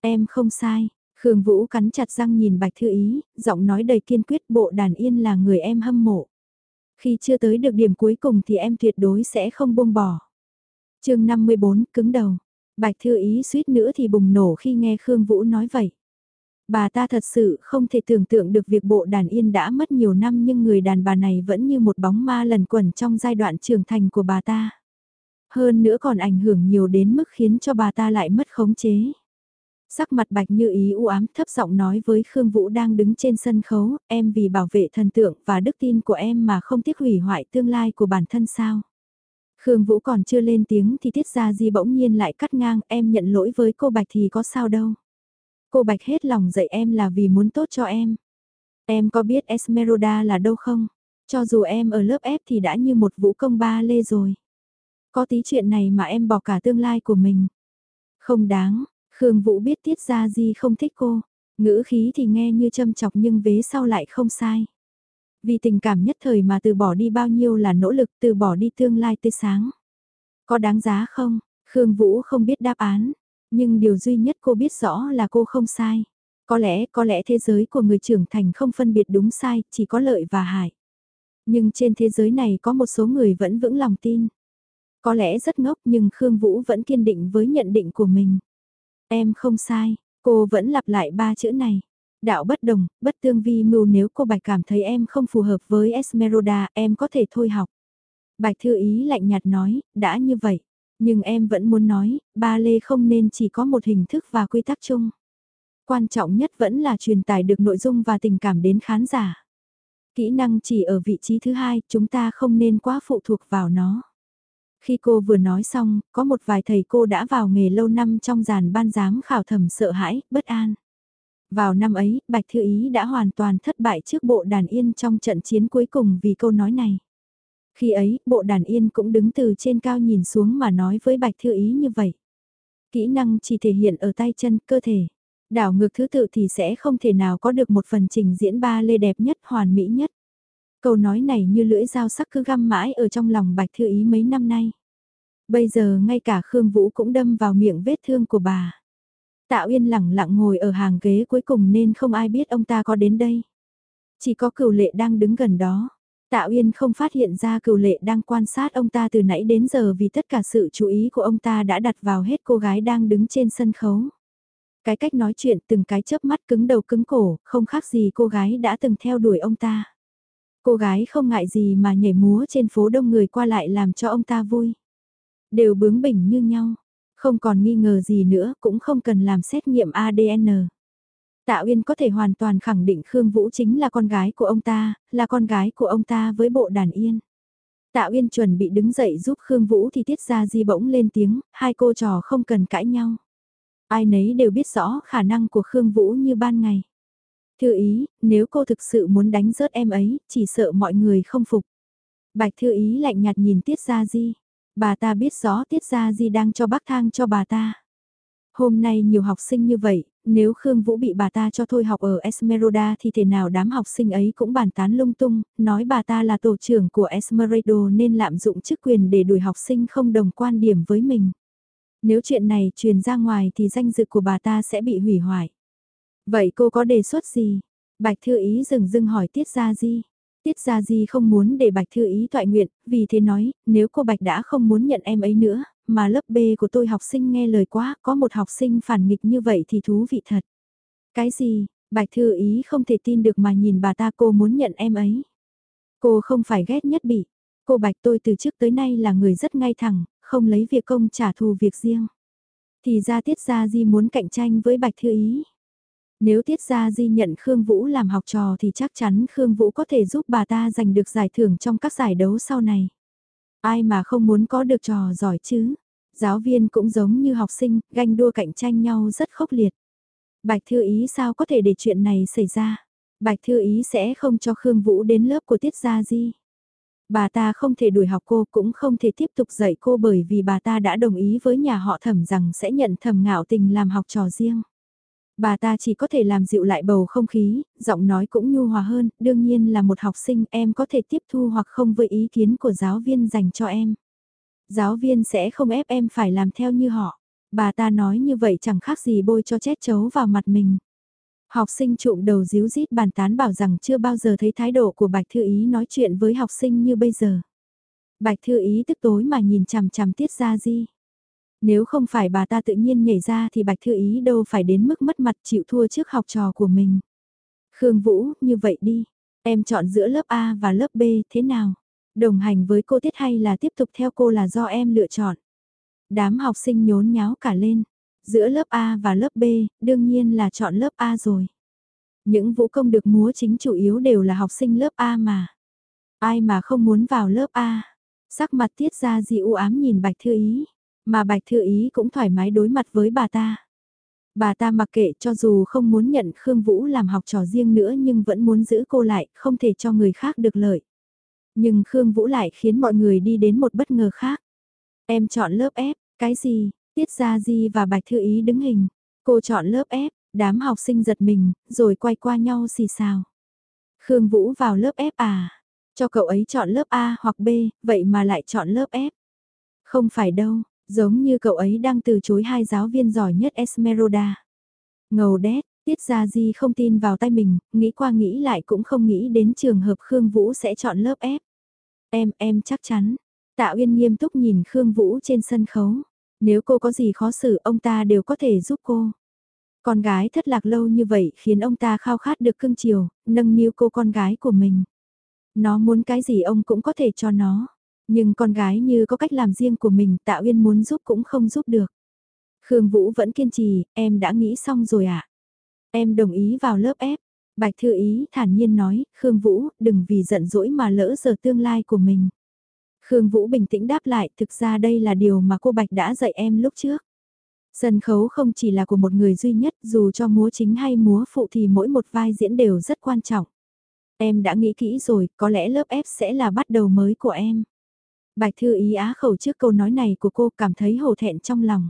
Em không sai, Khương Vũ cắn chặt răng nhìn Bạch Thư Ý, giọng nói đầy kiên quyết bộ đàn yên là người em hâm mộ. Khi chưa tới được điểm cuối cùng thì em tuyệt đối sẽ không buông bỏ. chương 54, cứng đầu. Bạch Thư Ý suýt nữa thì bùng nổ khi nghe Khương Vũ nói vậy. Bà ta thật sự không thể tưởng tượng được việc bộ đàn yên đã mất nhiều năm nhưng người đàn bà này vẫn như một bóng ma lần quẩn trong giai đoạn trưởng thành của bà ta. Hơn nữa còn ảnh hưởng nhiều đến mức khiến cho bà ta lại mất khống chế. Sắc mặt bạch như ý u ám thấp giọng nói với Khương Vũ đang đứng trên sân khấu, em vì bảo vệ thần tượng và đức tin của em mà không tiếc hủy hoại tương lai của bản thân sao. Khương Vũ còn chưa lên tiếng thì Tiết Gia Di bỗng nhiên lại cắt ngang em nhận lỗi với cô Bạch thì có sao đâu. Cô Bạch hết lòng dạy em là vì muốn tốt cho em. Em có biết Esmeralda là đâu không? Cho dù em ở lớp F thì đã như một vũ công ba lê rồi. Có tí chuyện này mà em bỏ cả tương lai của mình. Không đáng, Khương Vũ biết Tiết Gia Di không thích cô, ngữ khí thì nghe như châm chọc nhưng vế sau lại không sai. Vì tình cảm nhất thời mà từ bỏ đi bao nhiêu là nỗ lực từ bỏ đi tương lai tươi sáng. Có đáng giá không? Khương Vũ không biết đáp án, nhưng điều duy nhất cô biết rõ là cô không sai. Có lẽ, có lẽ thế giới của người trưởng thành không phân biệt đúng sai, chỉ có lợi và hại. Nhưng trên thế giới này có một số người vẫn vững lòng tin. Có lẽ rất ngốc nhưng Khương Vũ vẫn kiên định với nhận định của mình. Em không sai, cô vẫn lặp lại ba chữ này. Đạo bất đồng, bất tương vi mưu nếu cô Bạch cảm thấy em không phù hợp với Esmeralda, em có thể thôi học. Bạch thư ý lạnh nhạt nói, đã như vậy. Nhưng em vẫn muốn nói, ba lê không nên chỉ có một hình thức và quy tắc chung. Quan trọng nhất vẫn là truyền tải được nội dung và tình cảm đến khán giả. Kỹ năng chỉ ở vị trí thứ hai, chúng ta không nên quá phụ thuộc vào nó. Khi cô vừa nói xong, có một vài thầy cô đã vào nghề lâu năm trong giàn ban giám khảo thầm sợ hãi, bất an. Vào năm ấy, Bạch Thư Ý đã hoàn toàn thất bại trước bộ đàn yên trong trận chiến cuối cùng vì câu nói này. Khi ấy, bộ đàn yên cũng đứng từ trên cao nhìn xuống mà nói với Bạch Thư Ý như vậy. Kỹ năng chỉ thể hiện ở tay chân, cơ thể. Đảo ngược thứ tự thì sẽ không thể nào có được một phần trình diễn ba lê đẹp nhất, hoàn mỹ nhất. Câu nói này như lưỡi dao sắc cứ găm mãi ở trong lòng Bạch Thư Ý mấy năm nay. Bây giờ ngay cả Khương Vũ cũng đâm vào miệng vết thương của bà. Tạ Uyên lẳng lặng ngồi ở hàng ghế cuối cùng nên không ai biết ông ta có đến đây. Chỉ có cửu lệ đang đứng gần đó. Tạ Uyên không phát hiện ra cửu lệ đang quan sát ông ta từ nãy đến giờ vì tất cả sự chú ý của ông ta đã đặt vào hết cô gái đang đứng trên sân khấu. Cái cách nói chuyện từng cái chớp mắt cứng đầu cứng cổ, không khác gì cô gái đã từng theo đuổi ông ta. Cô gái không ngại gì mà nhảy múa trên phố đông người qua lại làm cho ông ta vui. Đều bướng bỉnh như nhau, không còn nghi ngờ gì nữa cũng không cần làm xét nghiệm ADN. Tạ Uyên có thể hoàn toàn khẳng định Khương Vũ chính là con gái của ông ta, là con gái của ông ta với bộ đàn yên. Tạ Uyên chuẩn bị đứng dậy giúp Khương Vũ thì tiết ra di bỗng lên tiếng, hai cô trò không cần cãi nhau. Ai nấy đều biết rõ khả năng của Khương Vũ như ban ngày. Thư ý, nếu cô thực sự muốn đánh rớt em ấy, chỉ sợ mọi người không phục. Bạch thư ý lạnh nhạt nhìn Tiết Gia Di. Bà ta biết rõ Tiết Gia Di đang cho bác thang cho bà ta. Hôm nay nhiều học sinh như vậy, nếu Khương Vũ bị bà ta cho thôi học ở Esmeralda thì thể nào đám học sinh ấy cũng bàn tán lung tung, nói bà ta là tổ trưởng của Esmeralda nên lạm dụng chức quyền để đuổi học sinh không đồng quan điểm với mình. Nếu chuyện này truyền ra ngoài thì danh dự của bà ta sẽ bị hủy hoại. Vậy cô có đề xuất gì? Bạch Thư Ý dừng dưng hỏi Tiết Gia Di. Tiết Gia Di không muốn để Bạch Thư Ý toại nguyện, vì thế nói, nếu cô Bạch đã không muốn nhận em ấy nữa, mà lớp B của tôi học sinh nghe lời quá, có một học sinh phản nghịch như vậy thì thú vị thật. Cái gì, Bạch Thư Ý không thể tin được mà nhìn bà ta cô muốn nhận em ấy. Cô không phải ghét nhất bị. Cô Bạch tôi từ trước tới nay là người rất ngay thẳng, không lấy việc công trả thù việc riêng. Thì ra Tiết Gia Di muốn cạnh tranh với Bạch Thư Ý. Nếu Tiết Gia Di nhận Khương Vũ làm học trò thì chắc chắn Khương Vũ có thể giúp bà ta giành được giải thưởng trong các giải đấu sau này. Ai mà không muốn có được trò giỏi chứ? Giáo viên cũng giống như học sinh, ganh đua cạnh tranh nhau rất khốc liệt. Bạch Thư Ý sao có thể để chuyện này xảy ra? Bạch Thư Ý sẽ không cho Khương Vũ đến lớp của Tiết Gia Di. Bà ta không thể đuổi học cô cũng không thể tiếp tục dạy cô bởi vì bà ta đã đồng ý với nhà họ thẩm rằng sẽ nhận thẩm ngạo tình làm học trò riêng. Bà ta chỉ có thể làm dịu lại bầu không khí, giọng nói cũng nhu hòa hơn, đương nhiên là một học sinh em có thể tiếp thu hoặc không với ý kiến của giáo viên dành cho em. Giáo viên sẽ không ép em phải làm theo như họ. Bà ta nói như vậy chẳng khác gì bôi cho chết chấu vào mặt mình. Học sinh trụm đầu díu dít bàn tán bảo rằng chưa bao giờ thấy thái độ của Bạch Thư Ý nói chuyện với học sinh như bây giờ. Bạch Thư Ý tức tối mà nhìn chằm chằm Tiết Gia Di. Nếu không phải bà ta tự nhiên nhảy ra thì Bạch Thư Ý đâu phải đến mức mất mặt chịu thua trước học trò của mình. Khương Vũ, như vậy đi. Em chọn giữa lớp A và lớp B thế nào? Đồng hành với cô Tiết hay là tiếp tục theo cô là do em lựa chọn? Đám học sinh nhốn nháo cả lên. Giữa lớp A và lớp B, đương nhiên là chọn lớp A rồi. Những vũ công được múa chính chủ yếu đều là học sinh lớp A mà. Ai mà không muốn vào lớp A? Sắc mặt tiết ra gì u ám nhìn Bạch Thư Ý. Mà Bạch Thư Ý cũng thoải mái đối mặt với bà ta. Bà ta mặc kệ cho dù không muốn nhận Khương Vũ làm học trò riêng nữa nhưng vẫn muốn giữ cô lại, không thể cho người khác được lợi. Nhưng Khương Vũ lại khiến mọi người đi đến một bất ngờ khác. Em chọn lớp F, cái gì? Tiết Gia Di và Bạch Thư Ý đứng hình. Cô chọn lớp F, đám học sinh giật mình, rồi quay qua nhau xì xào. Khương Vũ vào lớp F à? Cho cậu ấy chọn lớp A hoặc B, vậy mà lại chọn lớp F. Không phải đâu, giống như cậu ấy đang từ chối hai giáo viên giỏi nhất Esmeralda. Ngầu đét, Tiết Gia Di không tin vào tay mình, nghĩ qua nghĩ lại cũng không nghĩ đến trường hợp Khương Vũ sẽ chọn lớp ép. Em, em chắc chắn. Tạ Uyên nghiêm túc nhìn Khương Vũ trên sân khấu. Nếu cô có gì khó xử ông ta đều có thể giúp cô. Con gái thất lạc lâu như vậy khiến ông ta khao khát được cưng chiều, nâng niu cô con gái của mình. Nó muốn cái gì ông cũng có thể cho nó. Nhưng con gái như có cách làm riêng của mình Tạ Uyên muốn giúp cũng không giúp được. Khương Vũ vẫn kiên trì, em đã nghĩ xong rồi ạ. À? Em đồng ý vào lớp ép. Bạch Thư Ý thản nhiên nói, Khương Vũ, đừng vì giận dỗi mà lỡ giờ tương lai của mình. Khương Vũ bình tĩnh đáp lại, thực ra đây là điều mà cô Bạch đã dạy em lúc trước. Sân khấu không chỉ là của một người duy nhất, dù cho múa chính hay múa phụ thì mỗi một vai diễn đều rất quan trọng. Em đã nghĩ kỹ rồi, có lẽ lớp F sẽ là bắt đầu mới của em. Bạch Thư Ý á khẩu trước câu nói này của cô cảm thấy hổ thẹn trong lòng.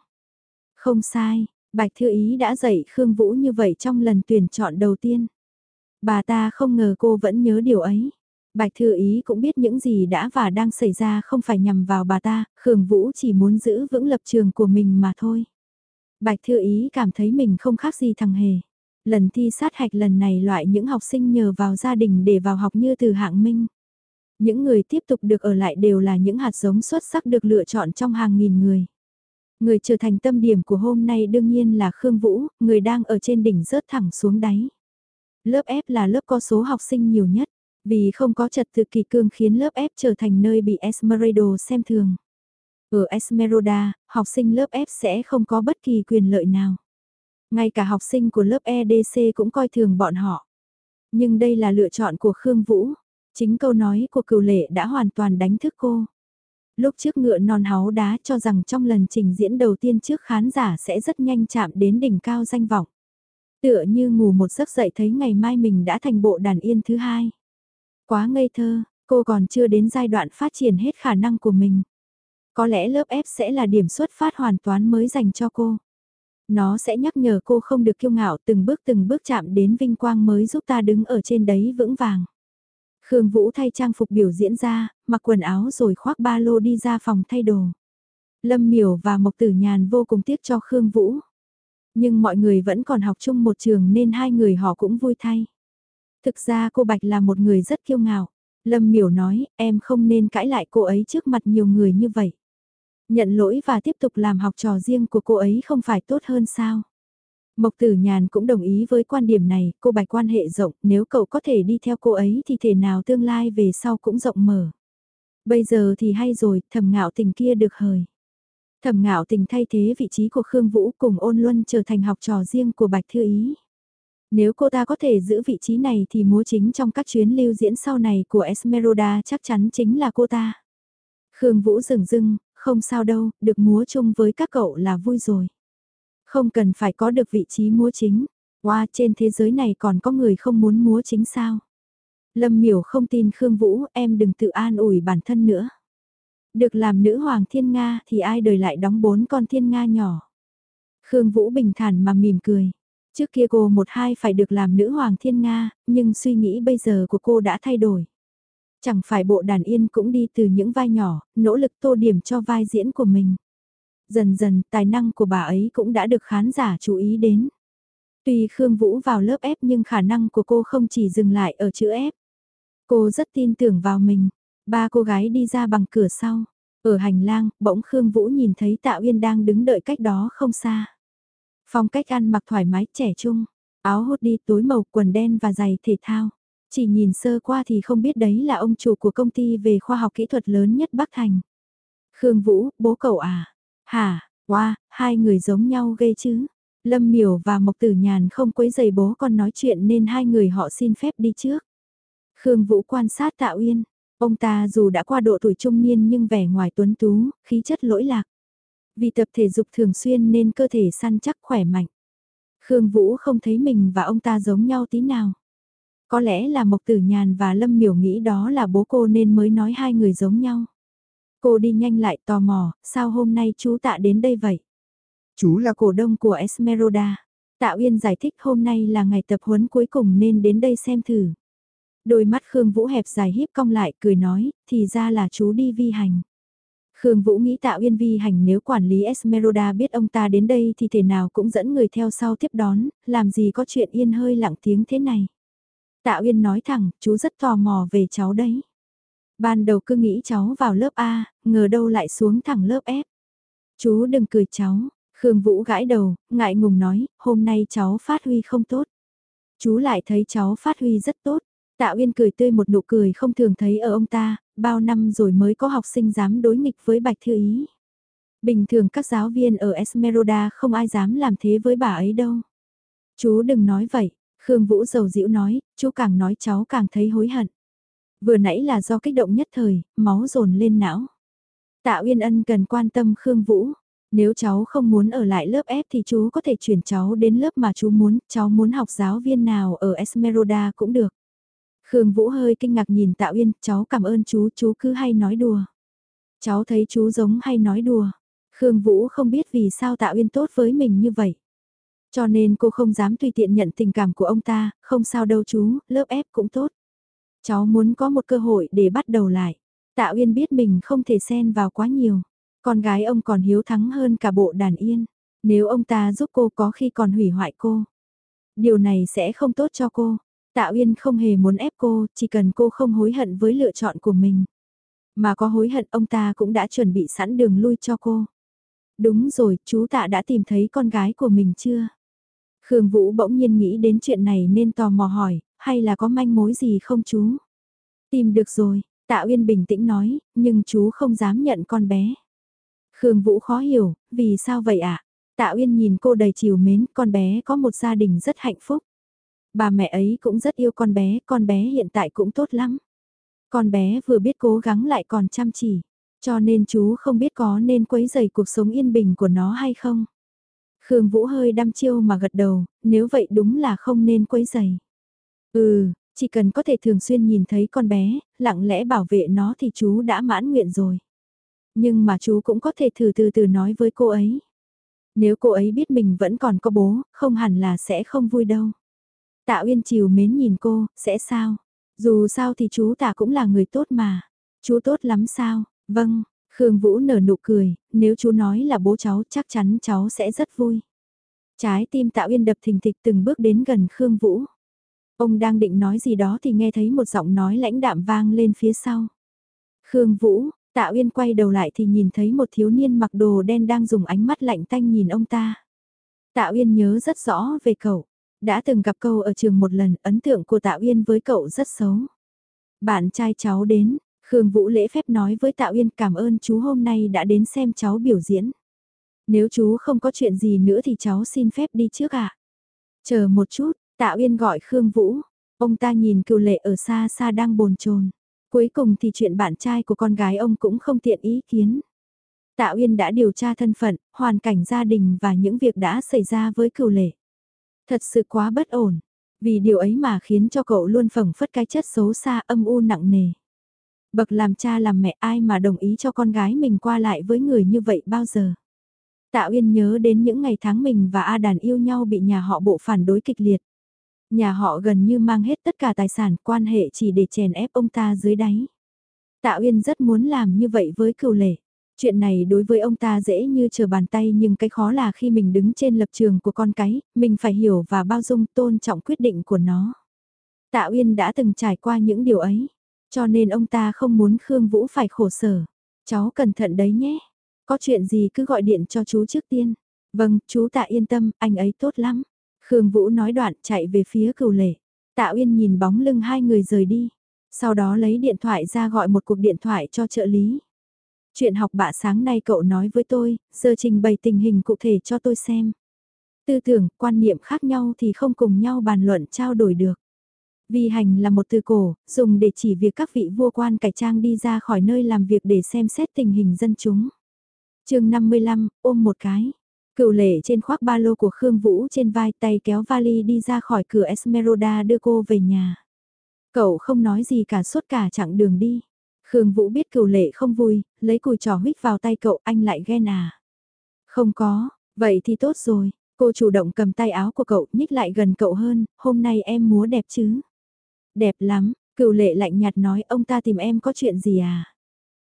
Không sai, Bạch Thư Ý đã dạy Khương Vũ như vậy trong lần tuyển chọn đầu tiên. Bà ta không ngờ cô vẫn nhớ điều ấy. Bạch Thư Ý cũng biết những gì đã và đang xảy ra không phải nhằm vào bà ta, Khương Vũ chỉ muốn giữ vững lập trường của mình mà thôi. Bạch Thư Ý cảm thấy mình không khác gì thằng Hề. Lần thi sát hạch lần này loại những học sinh nhờ vào gia đình để vào học như từ hạng minh. Những người tiếp tục được ở lại đều là những hạt giống xuất sắc được lựa chọn trong hàng nghìn người. Người trở thành tâm điểm của hôm nay đương nhiên là Khương Vũ, người đang ở trên đỉnh rớt thẳng xuống đáy. Lớp F là lớp có số học sinh nhiều nhất, vì không có trật tự kỳ cương khiến lớp F trở thành nơi bị Esmeralda xem thường. Ở Esmeralda, học sinh lớp F sẽ không có bất kỳ quyền lợi nào. Ngay cả học sinh của lớp EDC cũng coi thường bọn họ. Nhưng đây là lựa chọn của Khương Vũ. Chính câu nói của cửu lệ đã hoàn toàn đánh thức cô. Lúc trước ngựa non háu đá cho rằng trong lần trình diễn đầu tiên trước khán giả sẽ rất nhanh chạm đến đỉnh cao danh vọng. Tựa như ngủ một giấc dậy thấy ngày mai mình đã thành bộ đàn yên thứ hai. Quá ngây thơ, cô còn chưa đến giai đoạn phát triển hết khả năng của mình. Có lẽ lớp F sẽ là điểm xuất phát hoàn toàn mới dành cho cô. Nó sẽ nhắc nhở cô không được kiêu ngạo từng bước từng bước chạm đến vinh quang mới giúp ta đứng ở trên đấy vững vàng. Khương Vũ thay trang phục biểu diễn ra, mặc quần áo rồi khoác ba lô đi ra phòng thay đồ. Lâm Miểu và Mộc Tử Nhàn vô cùng tiếc cho Khương Vũ. Nhưng mọi người vẫn còn học chung một trường nên hai người họ cũng vui thay. Thực ra cô Bạch là một người rất kiêu ngạo. Lâm Miểu nói, em không nên cãi lại cô ấy trước mặt nhiều người như vậy. Nhận lỗi và tiếp tục làm học trò riêng của cô ấy không phải tốt hơn sao? Mộc Tử Nhàn cũng đồng ý với quan điểm này, cô Bạch quan hệ rộng, nếu cậu có thể đi theo cô ấy thì thể nào tương lai về sau cũng rộng mở. Bây giờ thì hay rồi, thầm ngạo tình kia được hời. Thẩm ngạo tình thay thế vị trí của Khương Vũ cùng ôn luân trở thành học trò riêng của Bạch Thư Ý. Nếu cô ta có thể giữ vị trí này thì múa chính trong các chuyến lưu diễn sau này của Esmeralda chắc chắn chính là cô ta. Khương Vũ rừng rưng, không sao đâu, được múa chung với các cậu là vui rồi. Không cần phải có được vị trí múa chính. Wow, trên thế giới này còn có người không muốn múa chính sao? Lâm miểu không tin Khương Vũ, em đừng tự an ủi bản thân nữa. Được làm nữ hoàng thiên Nga thì ai đời lại đóng bốn con thiên Nga nhỏ. Khương Vũ bình thản mà mỉm cười. Trước kia cô một hai phải được làm nữ hoàng thiên Nga, nhưng suy nghĩ bây giờ của cô đã thay đổi. Chẳng phải bộ đàn yên cũng đi từ những vai nhỏ, nỗ lực tô điểm cho vai diễn của mình. Dần dần, tài năng của bà ấy cũng đã được khán giả chú ý đến. Tuy Khương Vũ vào lớp ép nhưng khả năng của cô không chỉ dừng lại ở chữ ép. Cô rất tin tưởng vào mình. Ba cô gái đi ra bằng cửa sau. Ở hành lang, bỗng Khương Vũ nhìn thấy Tạ Uyên đang đứng đợi cách đó không xa. Phong cách ăn mặc thoải mái, trẻ trung. Áo hốt đi tối màu quần đen và giày thể thao. Chỉ nhìn sơ qua thì không biết đấy là ông chủ của công ty về khoa học kỹ thuật lớn nhất Bắc Thành. Khương Vũ, bố cậu à? Hả, wow, hai người giống nhau ghê chứ. Lâm Miểu và Mộc Tử Nhàn không quấy giày bố con nói chuyện nên hai người họ xin phép đi trước. Khương Vũ quan sát Tạ Uyên. Ông ta dù đã qua độ tuổi trung niên nhưng vẻ ngoài tuấn tú, khí chất lỗi lạc. Vì tập thể dục thường xuyên nên cơ thể săn chắc khỏe mạnh. Khương Vũ không thấy mình và ông ta giống nhau tí nào. Có lẽ là Mộc Tử Nhàn và Lâm Miểu nghĩ đó là bố cô nên mới nói hai người giống nhau. Cô đi nhanh lại tò mò, sao hôm nay chú tạ đến đây vậy? Chú là cổ đông của Esmeralda. Tạ Uyên giải thích hôm nay là ngày tập huấn cuối cùng nên đến đây xem thử. Đôi mắt Khương Vũ hẹp dài híp cong lại cười nói, thì ra là chú đi vi hành. Khương Vũ nghĩ Tạ Uyên vi hành nếu quản lý Esmeralda biết ông ta đến đây thì thể nào cũng dẫn người theo sau tiếp đón, làm gì có chuyện yên hơi lặng tiếng thế này. Tạ Uyên nói thẳng, chú rất tò mò về cháu đấy. Ban đầu cứ nghĩ cháu vào lớp A, ngờ đâu lại xuống thẳng lớp F. Chú đừng cười cháu, Khương Vũ gãi đầu, ngại ngùng nói, hôm nay cháu phát huy không tốt. Chú lại thấy cháu phát huy rất tốt. Tạ Uyên cười tươi một nụ cười không thường thấy ở ông ta, bao năm rồi mới có học sinh dám đối nghịch với Bạch Thư Ý. Bình thường các giáo viên ở Esmeralda không ai dám làm thế với bà ấy đâu. Chú đừng nói vậy, Khương Vũ dầu dĩu nói, chú càng nói cháu càng thấy hối hận. Vừa nãy là do kích động nhất thời, máu dồn lên não. Tạ Uyên Ân cần quan tâm Khương Vũ. Nếu cháu không muốn ở lại lớp F thì chú có thể chuyển cháu đến lớp mà chú muốn, cháu muốn học giáo viên nào ở Esmeralda cũng được. Khương Vũ hơi kinh ngạc nhìn Tạ Uyên, cháu cảm ơn chú, chú cứ hay nói đùa. Cháu thấy chú giống hay nói đùa. Khương Vũ không biết vì sao Tạ Uyên tốt với mình như vậy. Cho nên cô không dám tùy tiện nhận tình cảm của ông ta, không sao đâu chú, lớp ép cũng tốt. Cháu muốn có một cơ hội để bắt đầu lại. Tạ Uyên biết mình không thể xen vào quá nhiều. Con gái ông còn hiếu thắng hơn cả bộ đàn yên. Nếu ông ta giúp cô có khi còn hủy hoại cô. Điều này sẽ không tốt cho cô. Tạ Uyên không hề muốn ép cô, chỉ cần cô không hối hận với lựa chọn của mình. Mà có hối hận ông ta cũng đã chuẩn bị sẵn đường lui cho cô. Đúng rồi, chú Tạ đã tìm thấy con gái của mình chưa? Khương Vũ bỗng nhiên nghĩ đến chuyện này nên tò mò hỏi, hay là có manh mối gì không chú? Tìm được rồi, Tạ Uyên bình tĩnh nói, nhưng chú không dám nhận con bé. Khương Vũ khó hiểu, vì sao vậy ạ? À? Tạ Uyên nhìn cô đầy chiều mến, con bé có một gia đình rất hạnh phúc. Bà mẹ ấy cũng rất yêu con bé, con bé hiện tại cũng tốt lắm. Con bé vừa biết cố gắng lại còn chăm chỉ, cho nên chú không biết có nên quấy rầy cuộc sống yên bình của nó hay không. Khương Vũ hơi đăm chiêu mà gật đầu, nếu vậy đúng là không nên quấy rầy. Ừ, chỉ cần có thể thường xuyên nhìn thấy con bé, lặng lẽ bảo vệ nó thì chú đã mãn nguyện rồi. Nhưng mà chú cũng có thể thử từ từ nói với cô ấy. Nếu cô ấy biết mình vẫn còn có bố, không hẳn là sẽ không vui đâu. Tạ Uyên chiều mến nhìn cô, sẽ sao? Dù sao thì chú Tạ cũng là người tốt mà. Chú tốt lắm sao? Vâng, Khương Vũ nở nụ cười, nếu chú nói là bố cháu chắc chắn cháu sẽ rất vui. Trái tim Tạ Uyên đập thình thịch từng bước đến gần Khương Vũ. Ông đang định nói gì đó thì nghe thấy một giọng nói lãnh đạm vang lên phía sau. Khương Vũ, Tạ Uyên quay đầu lại thì nhìn thấy một thiếu niên mặc đồ đen đang dùng ánh mắt lạnh tanh nhìn ông ta. Tạ Uyên nhớ rất rõ về cậu. Đã từng gặp cậu ở trường một lần, ấn tượng của Tạ Uyên với cậu rất xấu. Bạn trai cháu đến, Khương Vũ lễ phép nói với Tạ Uyên cảm ơn chú hôm nay đã đến xem cháu biểu diễn. Nếu chú không có chuyện gì nữa thì cháu xin phép đi trước ạ. À? Chờ một chút, Tạ Uyên gọi Khương Vũ. Ông ta nhìn cựu lệ ở xa xa đang bồn chồn. Cuối cùng thì chuyện bạn trai của con gái ông cũng không tiện ý kiến. Tạ Uyên đã điều tra thân phận, hoàn cảnh gia đình và những việc đã xảy ra với cựu lệ. Thật sự quá bất ổn. Vì điều ấy mà khiến cho cậu luôn phẳng phất cái chất xấu xa âm u nặng nề. Bậc làm cha làm mẹ ai mà đồng ý cho con gái mình qua lại với người như vậy bao giờ. Tạ Uyên nhớ đến những ngày tháng mình và A Đàn yêu nhau bị nhà họ bộ phản đối kịch liệt. Nhà họ gần như mang hết tất cả tài sản quan hệ chỉ để chèn ép ông ta dưới đáy. Tạ Uyên rất muốn làm như vậy với cựu lệ. Chuyện này đối với ông ta dễ như chờ bàn tay nhưng cái khó là khi mình đứng trên lập trường của con cái, mình phải hiểu và bao dung tôn trọng quyết định của nó. Tạ Uyên đã từng trải qua những điều ấy, cho nên ông ta không muốn Khương Vũ phải khổ sở. Cháu cẩn thận đấy nhé, có chuyện gì cứ gọi điện cho chú trước tiên. Vâng, chú Tạ yên tâm, anh ấy tốt lắm. Khương Vũ nói đoạn chạy về phía cửu lệ. Tạ Uyên nhìn bóng lưng hai người rời đi. Sau đó lấy điện thoại ra gọi một cuộc điện thoại cho trợ lý. Chuyện học bạ sáng nay cậu nói với tôi, giờ trình bày tình hình cụ thể cho tôi xem. Tư tưởng, quan niệm khác nhau thì không cùng nhau bàn luận trao đổi được. Vi hành là một từ cổ, dùng để chỉ việc các vị vua quan cải trang đi ra khỏi nơi làm việc để xem xét tình hình dân chúng. chương 55, ôm một cái. Cựu lệ trên khoác ba lô của Khương Vũ trên vai tay kéo vali đi ra khỏi cửa Esmeralda đưa cô về nhà. Cậu không nói gì cả suốt cả chặng đường đi. Khương Vũ biết cựu lệ không vui, lấy cùi trò huyết vào tay cậu anh lại ghen à. Không có, vậy thì tốt rồi. Cô chủ động cầm tay áo của cậu nhích lại gần cậu hơn, hôm nay em múa đẹp chứ. Đẹp lắm, cựu lệ lạnh nhạt nói ông ta tìm em có chuyện gì à.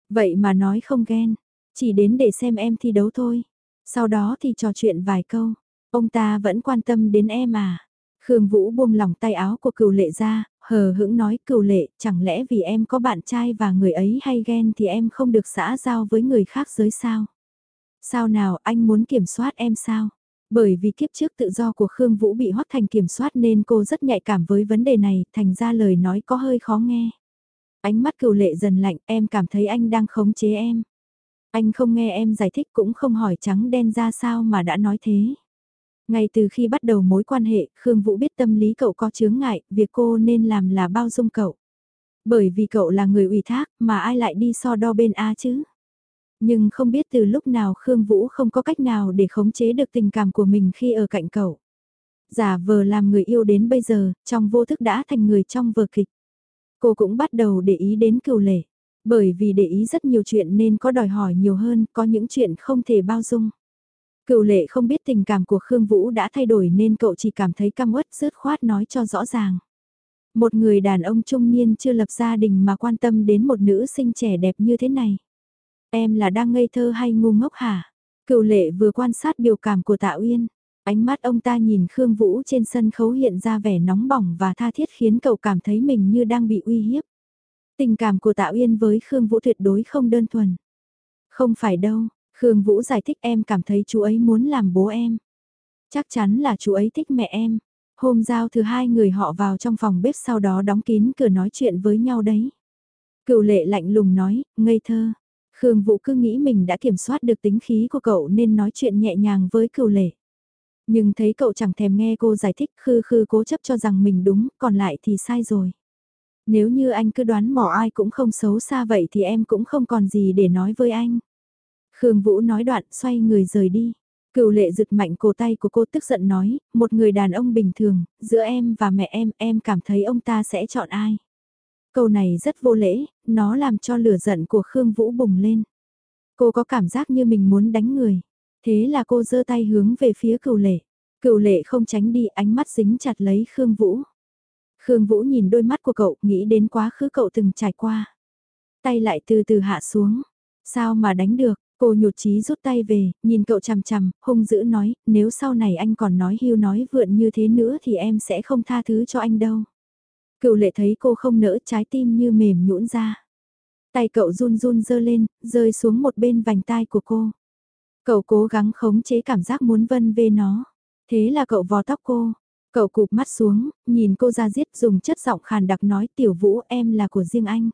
Vậy mà nói không ghen, Chỉ đến để xem em thi đấu thôi. Sau đó thì trò chuyện vài câu. Ông ta vẫn quan tâm đến em à. Khương Vũ buông lỏng tay áo của cửu lệ ra, hờ hững nói cửu lệ, chẳng lẽ vì em có bạn trai và người ấy hay ghen thì em không được xã giao với người khác giới sao? Sao nào, anh muốn kiểm soát em sao? Bởi vì kiếp trước tự do của Khương Vũ bị Hoắc Thành kiểm soát nên cô rất nhạy cảm với vấn đề này, thành ra lời nói có hơi khó nghe. Ánh mắt cựu lệ dần lạnh, em cảm thấy anh đang khống chế em. Anh không nghe em giải thích cũng không hỏi trắng đen ra sao mà đã nói thế. Ngay từ khi bắt đầu mối quan hệ, Khương Vũ biết tâm lý cậu có chướng ngại, việc cô nên làm là bao dung cậu. Bởi vì cậu là người ủy thác, mà ai lại đi so đo bên A chứ? Nhưng không biết từ lúc nào Khương Vũ không có cách nào để khống chế được tình cảm của mình khi ở cạnh cậu. Giả vờ làm người yêu đến bây giờ, trong vô thức đã thành người trong vở kịch. Cô cũng bắt đầu để ý đến cựu lệ. Bởi vì để ý rất nhiều chuyện nên có đòi hỏi nhiều hơn, có những chuyện không thể bao dung. Cựu lệ không biết tình cảm của Khương Vũ đã thay đổi nên cậu chỉ cảm thấy căm uất rớt khoát nói cho rõ ràng. Một người đàn ông trung niên chưa lập gia đình mà quan tâm đến một nữ sinh trẻ đẹp như thế này. Em là đang ngây thơ hay ngu ngốc hả? Cựu lệ vừa quan sát biểu cảm của Tạ Uyên. Ánh mắt ông ta nhìn Khương Vũ trên sân khấu hiện ra vẻ nóng bỏng và tha thiết khiến cậu cảm thấy mình như đang bị uy hiếp. Tình cảm của Tạ Uyên với Khương Vũ tuyệt đối không đơn thuần. Không phải đâu, Khương Vũ giải thích em cảm thấy chú ấy muốn làm bố em. Chắc chắn là chú ấy thích mẹ em. Hôm giao thứ hai người họ vào trong phòng bếp sau đó đóng kín cửa nói chuyện với nhau đấy. Cựu lệ lạnh lùng nói, ngây thơ. Khương Vũ cứ nghĩ mình đã kiểm soát được tính khí của cậu nên nói chuyện nhẹ nhàng với cựu lệ. Nhưng thấy cậu chẳng thèm nghe cô giải thích khư khư cố chấp cho rằng mình đúng, còn lại thì sai rồi. Nếu như anh cứ đoán mò ai cũng không xấu xa vậy thì em cũng không còn gì để nói với anh. Khương Vũ nói đoạn xoay người rời đi. Cựu lệ giựt mạnh cổ tay của cô tức giận nói, một người đàn ông bình thường, giữa em và mẹ em, em cảm thấy ông ta sẽ chọn ai. Câu này rất vô lễ, nó làm cho lửa giận của Khương Vũ bùng lên. Cô có cảm giác như mình muốn đánh người. Thế là cô giơ tay hướng về phía cựu lệ. Cựu lệ không tránh đi ánh mắt dính chặt lấy Khương Vũ. Khương Vũ nhìn đôi mắt của cậu, nghĩ đến quá khứ cậu từng trải qua. Tay lại từ từ hạ xuống. Sao mà đánh được, cô nhụt chí rút tay về, nhìn cậu chằm chằm, hung dữ nói, nếu sau này anh còn nói hưu nói vượn như thế nữa thì em sẽ không tha thứ cho anh đâu. Cựu lệ thấy cô không nỡ trái tim như mềm nhũn ra. Tay cậu run run dơ lên, rơi xuống một bên vành tai của cô. Cậu cố gắng khống chế cảm giác muốn vân về nó. Thế là cậu vò tóc cô. Cậu cụp mắt xuống, nhìn cô ra giết dùng chất giọng khàn đặc nói tiểu vũ em là của riêng anh.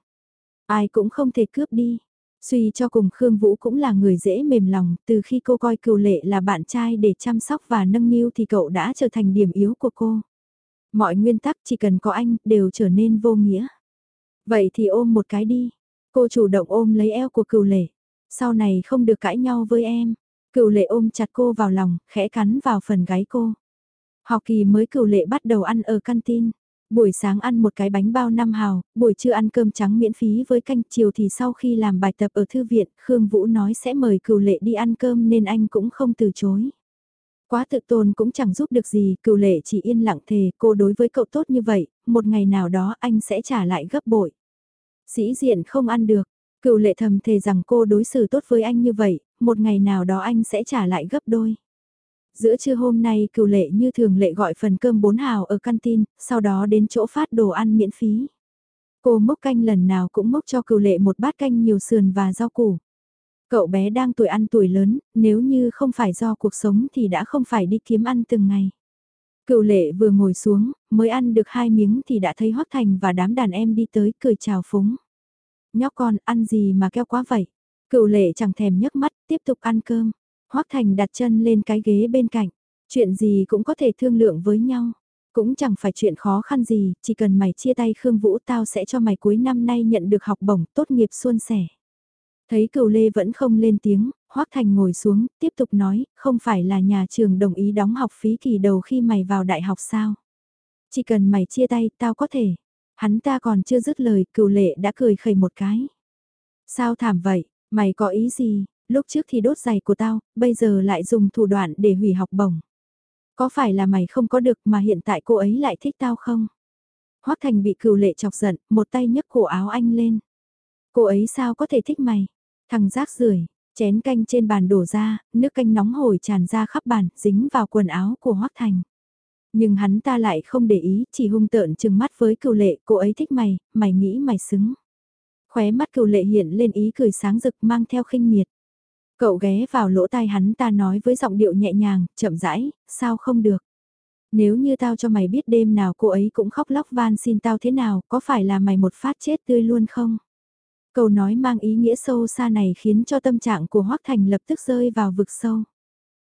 Ai cũng không thể cướp đi. Suy cho cùng Khương Vũ cũng là người dễ mềm lòng, từ khi cô coi cựu lệ là bạn trai để chăm sóc và nâng niu thì cậu đã trở thành điểm yếu của cô. Mọi nguyên tắc chỉ cần có anh đều trở nên vô nghĩa. Vậy thì ôm một cái đi. Cô chủ động ôm lấy eo của cựu lệ. Sau này không được cãi nhau với em. Cựu lệ ôm chặt cô vào lòng, khẽ cắn vào phần gáy cô. Học kỳ mới cựu lệ bắt đầu ăn ở canteen. Buổi sáng ăn một cái bánh bao năm hào, buổi trưa ăn cơm trắng miễn phí với canh chiều thì sau khi làm bài tập ở thư viện, Khương Vũ nói sẽ mời cựu lệ đi ăn cơm nên anh cũng không từ chối. Quá tự tôn cũng chẳng giúp được gì, cựu lệ chỉ yên lặng thề, cô đối với cậu tốt như vậy, một ngày nào đó anh sẽ trả lại gấp bội. Sĩ diện không ăn được, cựu lệ thầm thề rằng cô đối xử tốt với anh như vậy, một ngày nào đó anh sẽ trả lại gấp đôi. Giữa trưa hôm nay cựu lệ như thường lệ gọi phần cơm bốn hào ở canteen, sau đó đến chỗ phát đồ ăn miễn phí. Cô mốc canh lần nào cũng mốc cho cựu lệ một bát canh nhiều sườn và rau củ. Cậu bé đang tuổi ăn tuổi lớn, nếu như không phải do cuộc sống thì đã không phải đi kiếm ăn từng ngày. Cựu lệ vừa ngồi xuống, mới ăn được hai miếng thì đã thấy Hoắc Thành và đám đàn em đi tới cười chào phúng. Nhóc con ăn gì mà keo quá vậy? Cựu lệ chẳng thèm nhấc mắt, tiếp tục ăn cơm. Hoắc Thành đặt chân lên cái ghế bên cạnh. Chuyện gì cũng có thể thương lượng với nhau. Cũng chẳng phải chuyện khó khăn gì, chỉ cần mày chia tay Khương Vũ tao sẽ cho mày cuối năm nay nhận được học bổng tốt nghiệp suôn sẻ. Thấy cửu lê vẫn không lên tiếng, Hoác Thành ngồi xuống, tiếp tục nói, không phải là nhà trường đồng ý đóng học phí kỳ đầu khi mày vào đại học sao? Chỉ cần mày chia tay, tao có thể. Hắn ta còn chưa dứt lời, cửu lệ đã cười khẩy một cái. Sao thảm vậy, mày có ý gì? Lúc trước thì đốt giày của tao, bây giờ lại dùng thủ đoạn để hủy học bổng. Có phải là mày không có được mà hiện tại cô ấy lại thích tao không? Hoác Thành bị cừu lệ chọc giận, một tay nhấc cổ áo anh lên. Cô ấy sao có thể thích mày? Thằng rác rưởi Chén canh trên bàn đổ ra, nước canh nóng hổi tràn ra khắp bàn, dính vào quần áo của Hoắc Thành. Nhưng hắn ta lại không để ý, chỉ hung tợn chừng mắt với cừu lệ, cô ấy thích mày, mày nghĩ mày xứng. Khóe mắt cừu lệ hiện lên ý cười sáng rực mang theo khinh miệt. Cậu ghé vào lỗ tai hắn ta nói với giọng điệu nhẹ nhàng, chậm rãi, sao không được. Nếu như tao cho mày biết đêm nào cô ấy cũng khóc lóc van xin tao thế nào, có phải là mày một phát chết tươi luôn không? Câu nói mang ý nghĩa sâu xa này khiến cho tâm trạng của Hoác Thành lập tức rơi vào vực sâu.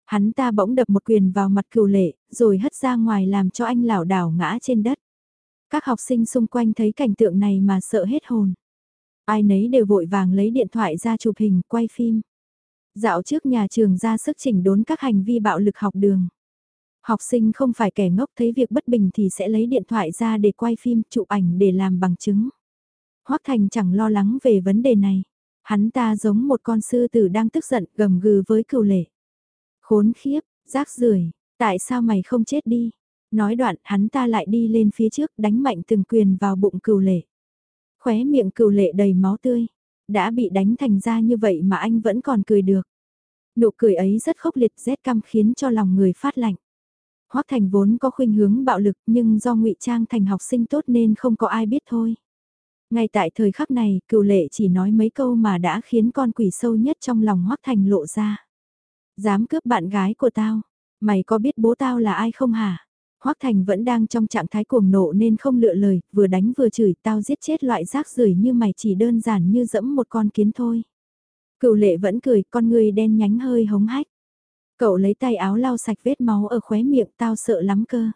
Hắn ta bỗng đập một quyền vào mặt cửu lệ, rồi hất ra ngoài làm cho anh lảo đảo ngã trên đất. Các học sinh xung quanh thấy cảnh tượng này mà sợ hết hồn. Ai nấy đều vội vàng lấy điện thoại ra chụp hình, quay phim. Dạo trước nhà trường ra sức chỉnh đốn các hành vi bạo lực học đường. Học sinh không phải kẻ ngốc thấy việc bất bình thì sẽ lấy điện thoại ra để quay phim, chụp ảnh để làm bằng chứng. Hoắc Thành chẳng lo lắng về vấn đề này. Hắn ta giống một con sư tử đang tức giận gầm gừ với cửu lệ. Khốn khiếp, rác rưởi, tại sao mày không chết đi? Nói đoạn hắn ta lại đi lên phía trước đánh mạnh từng quyền vào bụng cửu lệ. Khóe miệng cửu lệ đầy máu tươi. Đã bị đánh thành ra như vậy mà anh vẫn còn cười được. Nụ cười ấy rất khốc liệt rét căm khiến cho lòng người phát lạnh. Hoắc Thành vốn có khuynh hướng bạo lực nhưng do ngụy trang thành học sinh tốt nên không có ai biết thôi. Ngay tại thời khắc này, cựu lệ chỉ nói mấy câu mà đã khiến con quỷ sâu nhất trong lòng Hoắc Thành lộ ra. Dám cướp bạn gái của tao, mày có biết bố tao là ai không hả? Hoắc Thành vẫn đang trong trạng thái cuồng nộ nên không lựa lời, vừa đánh vừa chửi tao giết chết loại rác rưởi như mày chỉ đơn giản như dẫm một con kiến thôi. Cựu lệ vẫn cười, con người đen nhánh hơi hống hách. Cậu lấy tay áo lau sạch vết máu ở khóe miệng tao sợ lắm cơ.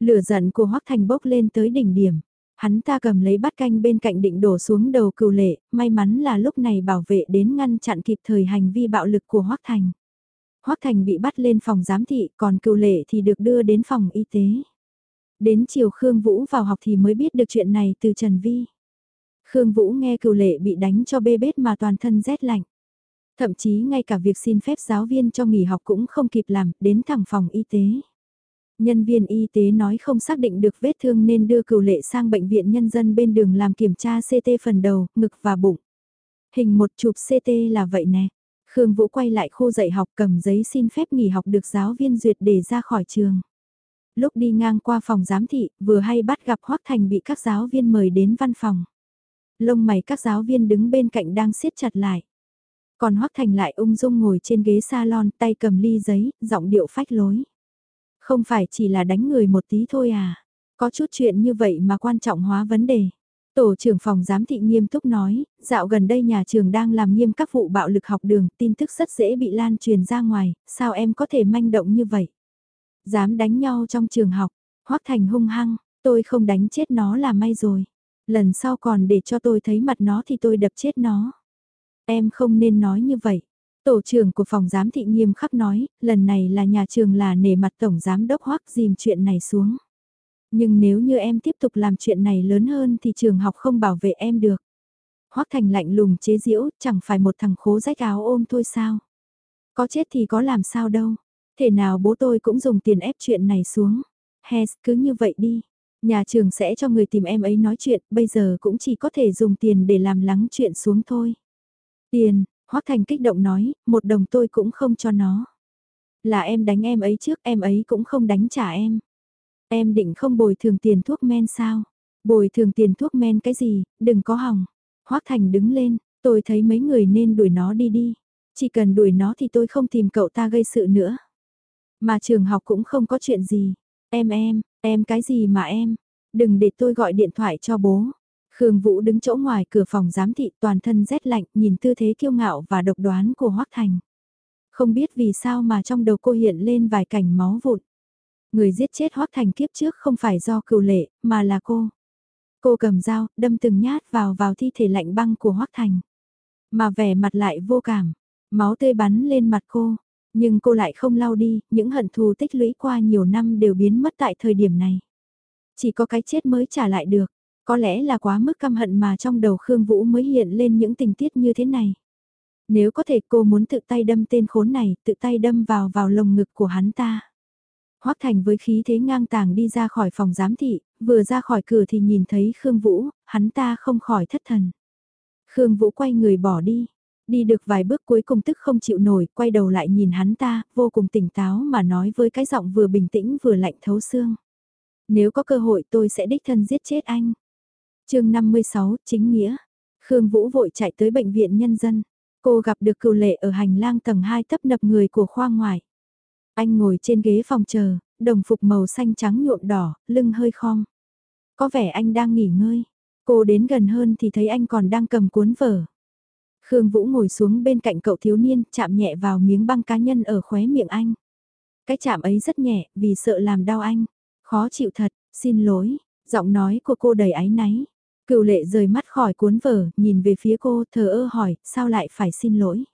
Lửa giận của Hoắc Thành bốc lên tới đỉnh điểm. Hắn ta cầm lấy bát canh bên cạnh định đổ xuống đầu cựu lệ, may mắn là lúc này bảo vệ đến ngăn chặn kịp thời hành vi bạo lực của Hoắc Thành. Hoắc Thành bị bắt lên phòng giám thị, còn cựu lệ thì được đưa đến phòng y tế. Đến chiều Khương Vũ vào học thì mới biết được chuyện này từ Trần Vi. Khương Vũ nghe cựu lệ bị đánh cho bê bết mà toàn thân rét lạnh. Thậm chí ngay cả việc xin phép giáo viên cho nghỉ học cũng không kịp làm, đến thẳng phòng y tế. Nhân viên y tế nói không xác định được vết thương nên đưa cửu lệ sang bệnh viện nhân dân bên đường làm kiểm tra CT phần đầu, ngực và bụng. Hình một chụp CT là vậy nè. Khương Vũ quay lại khu dạy học cầm giấy xin phép nghỉ học được giáo viên duyệt để ra khỏi trường. Lúc đi ngang qua phòng giám thị, vừa hay bắt gặp Hoác Thành bị các giáo viên mời đến văn phòng. Lông mày các giáo viên đứng bên cạnh đang siết chặt lại. Còn Hoác Thành lại ung dung ngồi trên ghế salon tay cầm ly giấy, giọng điệu phách lối. Không phải chỉ là đánh người một tí thôi à. Có chút chuyện như vậy mà quan trọng hóa vấn đề. Tổ trưởng phòng giám thị nghiêm túc nói, dạo gần đây nhà trường đang làm nghiêm các vụ bạo lực học đường, tin tức rất dễ bị lan truyền ra ngoài, sao em có thể manh động như vậy? Dám đánh nhau trong trường học, hoắc thành hung hăng, tôi không đánh chết nó là may rồi. Lần sau còn để cho tôi thấy mặt nó thì tôi đập chết nó. Em không nên nói như vậy. Tổ trưởng của phòng giám thị nghiêm khắc nói, lần này là nhà trường là nể mặt tổng giám đốc hoắc dìm chuyện này xuống. Nhưng nếu như em tiếp tục làm chuyện này lớn hơn thì trường học không bảo vệ em được. Hoắc Thành lạnh lùng chế giễu, chẳng phải một thằng khố rách áo ôm thôi sao. Có chết thì có làm sao đâu. Thể nào bố tôi cũng dùng tiền ép chuyện này xuống. Hes, cứ như vậy đi. Nhà trường sẽ cho người tìm em ấy nói chuyện, bây giờ cũng chỉ có thể dùng tiền để làm lắng chuyện xuống thôi. Tiền, Hoắc Thành kích động nói, một đồng tôi cũng không cho nó. Là em đánh em ấy trước, em ấy cũng không đánh trả em. Em định không bồi thường tiền thuốc men sao? Bồi thường tiền thuốc men cái gì, đừng có hỏng. Hoắc Thành đứng lên, tôi thấy mấy người nên đuổi nó đi đi. Chỉ cần đuổi nó thì tôi không tìm cậu ta gây sự nữa. Mà trường học cũng không có chuyện gì. Em em, em cái gì mà em? Đừng để tôi gọi điện thoại cho bố. Khương Vũ đứng chỗ ngoài cửa phòng giám thị toàn thân rét lạnh nhìn tư thế kiêu ngạo và độc đoán của Hoắc Thành. Không biết vì sao mà trong đầu cô hiện lên vài cảnh máu vụn. Người giết chết hoác Thành kiếp trước không phải do cựu lệ, mà là cô. Cô cầm dao, đâm từng nhát vào vào thi thể lạnh băng của hoác Thành. Mà vẻ mặt lại vô cảm, máu tươi bắn lên mặt cô. Nhưng cô lại không lau đi, những hận thù tích lũy qua nhiều năm đều biến mất tại thời điểm này. Chỉ có cái chết mới trả lại được. Có lẽ là quá mức căm hận mà trong đầu Khương Vũ mới hiện lên những tình tiết như thế này. Nếu có thể cô muốn tự tay đâm tên khốn này, tự tay đâm vào vào lồng ngực của hắn ta. Hoắc Thành với khí thế ngang tàng đi ra khỏi phòng giám thị, vừa ra khỏi cửa thì nhìn thấy Khương Vũ, hắn ta không khỏi thất thần. Khương Vũ quay người bỏ đi. Đi được vài bước cuối cùng tức không chịu nổi, quay đầu lại nhìn hắn ta, vô cùng tỉnh táo mà nói với cái giọng vừa bình tĩnh vừa lạnh thấu xương. Nếu có cơ hội tôi sẽ đích thân giết chết anh. chương 56, chính nghĩa. Khương Vũ vội chạy tới bệnh viện nhân dân. Cô gặp được cựu lệ ở hành lang tầng 2 tấp nập người của khoa ngoài. Anh ngồi trên ghế phòng chờ, đồng phục màu xanh trắng nhuộm đỏ, lưng hơi khom. Có vẻ anh đang nghỉ ngơi. Cô đến gần hơn thì thấy anh còn đang cầm cuốn vở. Khương Vũ ngồi xuống bên cạnh cậu thiếu niên, chạm nhẹ vào miếng băng cá nhân ở khóe miệng anh. Cái chạm ấy rất nhẹ, vì sợ làm đau anh. Khó chịu thật, xin lỗi, giọng nói của cô đầy áy náy. Cựu lệ rời mắt khỏi cuốn vở, nhìn về phía cô, thờ ơ hỏi, sao lại phải xin lỗi?